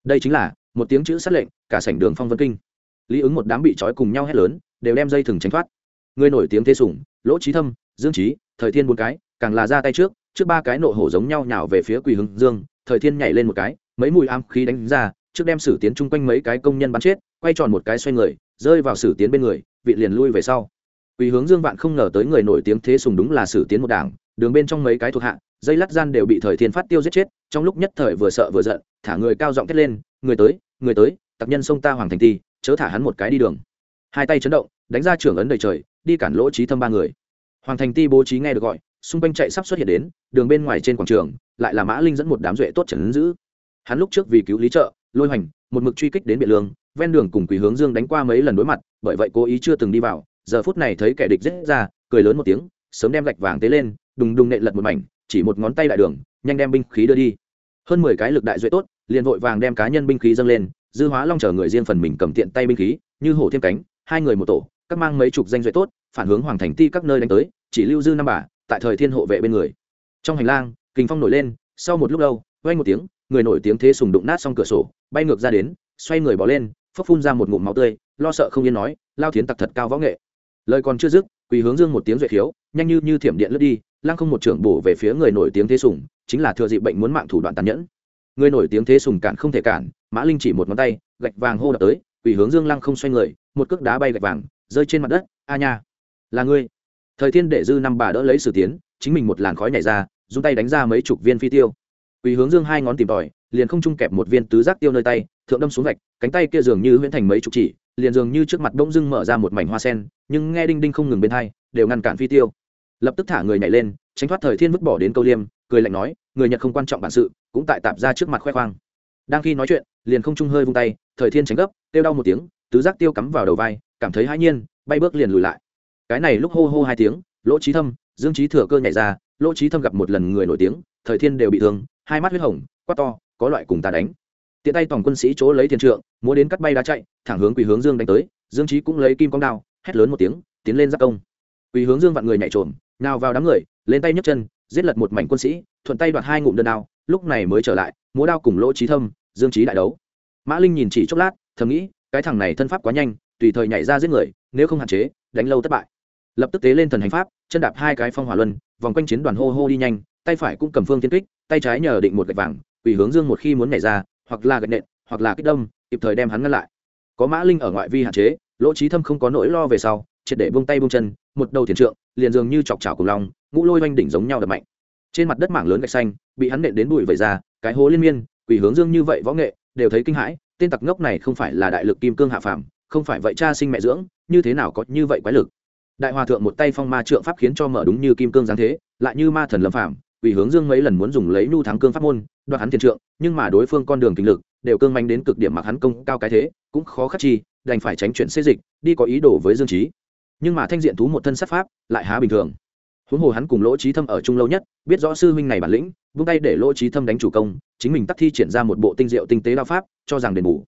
Đây chính là một tiếng chữ sát lệnh cả sảnh đường phong vân kinh. Lý ứng một đám bị trói cùng nhau hét lớn đều đem dây thừng tránh thoát. Người nổi tiếng thế sủng lỗ trí thâm dương trí thời thiên bốn cái càng là ra tay trước trước ba cái nộ hổ giống nhau nhào về phía quỳ hưng dương thời thiên nhảy lên một cái mấy mùi ám khí đánh ra trước đem sử tiến chung quanh mấy cái công nhân bắn chết quay tròn một cái xoay người rơi vào sử tiến bên người vị liền lui về sau. Quỳ hướng Dương Vạn không ngờ tới người nổi tiếng thế sùng đúng là Sử Tiến một đảng, đường bên trong mấy cái thuộc hạ, dây lát gian đều bị Thời Thiên phát tiêu giết chết, trong lúc nhất thời vừa sợ vừa giận, thả người cao giọng thét lên, người tới, người tới, tập nhân sông ta hoàng thành ti, chớ thả hắn một cái đi đường. Hai tay chấn động, đánh ra trưởng ấn đầy trời, đi cản lỗ trí thâm ba người. Hoàng thành ti bố trí nghe được gọi, xung quanh chạy sắp xuất hiện đến, đường bên ngoài trên quảng trường, lại là Mã Linh dẫn một đám duệ tốt trấn giữ. Hắn lúc trước vì cứu lý trợ, lôi hoành một mực truy kích đến biện lương ven đường cùng quỳ hướng dương đánh qua mấy lần đối mặt bởi vậy cố ý chưa từng đi vào giờ phút này thấy kẻ địch giết ra cười lớn một tiếng sớm đem gạch vàng tế lên đùng đùng nện lật một mảnh, chỉ một ngón tay đại đường, nhanh đem binh khí đưa đi. Hơn mười cái lực đại duệ tốt, liền vội vàng đem cá nhân binh khí dâng lên, dư hóa long chờ người riêng phần mình cầm tiện tay binh khí, như hổ thêm cánh, hai người một tổ, các mang mấy chục danh duệ tốt, phản hướng hoàng thành ti các nơi đánh tới, chỉ lưu dư năm bà, tại thời thiên hộ vệ bên người. Trong hành lang, kình phong nổi lên, sau một lúc lâu, vang một tiếng, người nổi tiếng thế sùng đụng nát xong cửa sổ, bay ngược ra đến, xoay người bỏ lên phấp phun ra một ngụm máu tươi, lo sợ không yên nói, lao thiến tặc thật cao võ nghệ. Lời còn chưa dứt, quỳ hướng dương một tiếng duệ khiếu, nhanh như như thiểm điện lướt đi lăng không một trưởng bổ về phía người nổi tiếng thế sùng chính là thừa dị bệnh muốn mạng thủ đoạn tàn nhẫn. Người nổi tiếng thế sùng cản không thể cản mã linh chỉ một ngón tay gạch vàng hô đập tới ủy hướng dương lăng không xoay người một cước đá bay gạch vàng rơi trên mặt đất a nha là ngươi. Thời thiên để dư năm bà đỡ lấy sử tiến chính mình một làn khói nhảy ra dùng tay đánh ra mấy chục viên phi tiêu. Ủy hướng dương hai ngón tìm tòi, liền không trung kẹp một viên tứ giác tiêu nơi tay, thượng đâm xuống gạch, cánh tay kia dường như huyễn thành mấy chục chỉ, liền dường như trước mặt đông dưng mở ra một mảnh hoa sen, nhưng nghe đinh đinh không ngừng bên hai, đều ngăn cản phi tiêu. Lập tức thả người nhảy lên, tránh thoát thời thiên vứt bỏ đến câu liêm, cười lạnh nói, người Nhật không quan trọng bản sự, cũng tại tạp ra trước mặt khoe khoang. Đang khi nói chuyện, liền không trung hơi vung tay, thời thiên tránh gấp, tiêu đau một tiếng, tứ giác tiêu cắm vào đầu vai, cảm thấy hãi nhiên, bay bước liền lùi lại. Cái này lúc hô hô hai tiếng, lỗ trí thâm, dương trí thừa cơ nhảy ra, lỗ trí thâm gặp một lần người nổi tiếng, thời thiên đều bị thương, hai mắt huyết hồng quát to có loại cùng ta đánh tiện tay toàn quân sĩ chỗ lấy tiền trượng múa đến cắt bay đá chạy thẳng hướng quỳ hướng dương đánh tới dương trí cũng lấy kim cong đao hét lớn một tiếng tiến lên giáp công quỳ hướng dương vặn người nhảy trộm nào vào đám người, lên tay nhấc chân, giết lật một mảnh quân sĩ, thuận tay đoạt hai ngụm đơn đao, lúc này mới trở lại, múa đao cùng lỗ trí thâm, dương trí đại đấu. Mã linh nhìn chỉ chốc lát, thầm nghĩ, cái thằng này thân pháp quá nhanh, tùy thời nhảy ra giết người, nếu không hạn chế, đánh lâu thất bại. Lập tức tế lên thần hành pháp, chân đạp hai cái phong hỏa luân, vòng quanh chiến đoàn hô hô đi nhanh, tay phải cũng cầm phương thiên kích, tay trái nhờ định một gạch vàng quỷ hướng dương một khi muốn nhảy ra, hoặc là gạch nện, hoặc là kích đông kịp thời đem hắn ngăn lại. Có mã linh ở ngoại vi hạn chế, lỗ trí thâm không có nỗi lo về sau, triệt để buông tay buông chân một đầu thiền trượng, liền dường như chọc chảo cùng lòng ngũ lôi oanh đỉnh giống nhau đập mạnh. Trên mặt đất mảng lớn gạch xanh, bị hắn nện đến bụi vẩy ra, cái hố liên miên, quỷ hướng dương như vậy võ nghệ, đều thấy kinh hãi, tên tặc ngốc này không phải là đại lực kim cương hạ phàm, không phải vậy cha sinh mẹ dưỡng, như thế nào có như vậy quái lực. Đại hòa thượng một tay phong ma trượng pháp khiến cho mở đúng như kim cương giáng thế, lại như ma thần lâm phàm, quỷ hướng dương mấy lần muốn dùng lấy nhu thắng cương pháp môn, đoạt hắn thiền trượng, nhưng mà đối phương con đường kinh lực, đều cương manh đến cực điểm mặc hắn công cao cái thế, cũng khó khắc chi, đành phải tránh chuyện xê dịch, đi có ý đồ với dương trí nhưng mà thanh diện thú một thân sát pháp lại há bình thường. Huống hồ hắn cùng lỗ trí thâm ở chung lâu nhất, biết rõ sư huynh này bản lĩnh, vung tay để lỗ trí thâm đánh chủ công, chính mình tắt thi triển ra một bộ tinh diệu tinh tế đao pháp, cho rằng đền bù.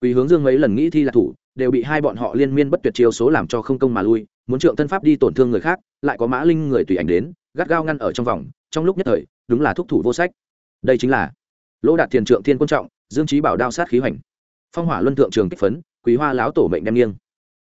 Quỷ hướng dương mấy lần nghĩ thi là thủ, đều bị hai bọn họ liên miên bất tuyệt chiêu số làm cho không công mà lui, muốn trượng thân pháp đi tổn thương người khác, lại có mã linh người tùy ảnh đến, gắt gao ngăn ở trong vòng, trong lúc nhất thời, đúng là thúc thủ vô sách. Đây chính là lỗ đạt thiền trượng thiên quân trọng, dương trí bảo đao sát khí hoành. Phong hỏa luân thượng trường kích phấn quý hoa láo tổ mệnh đem nghiêng.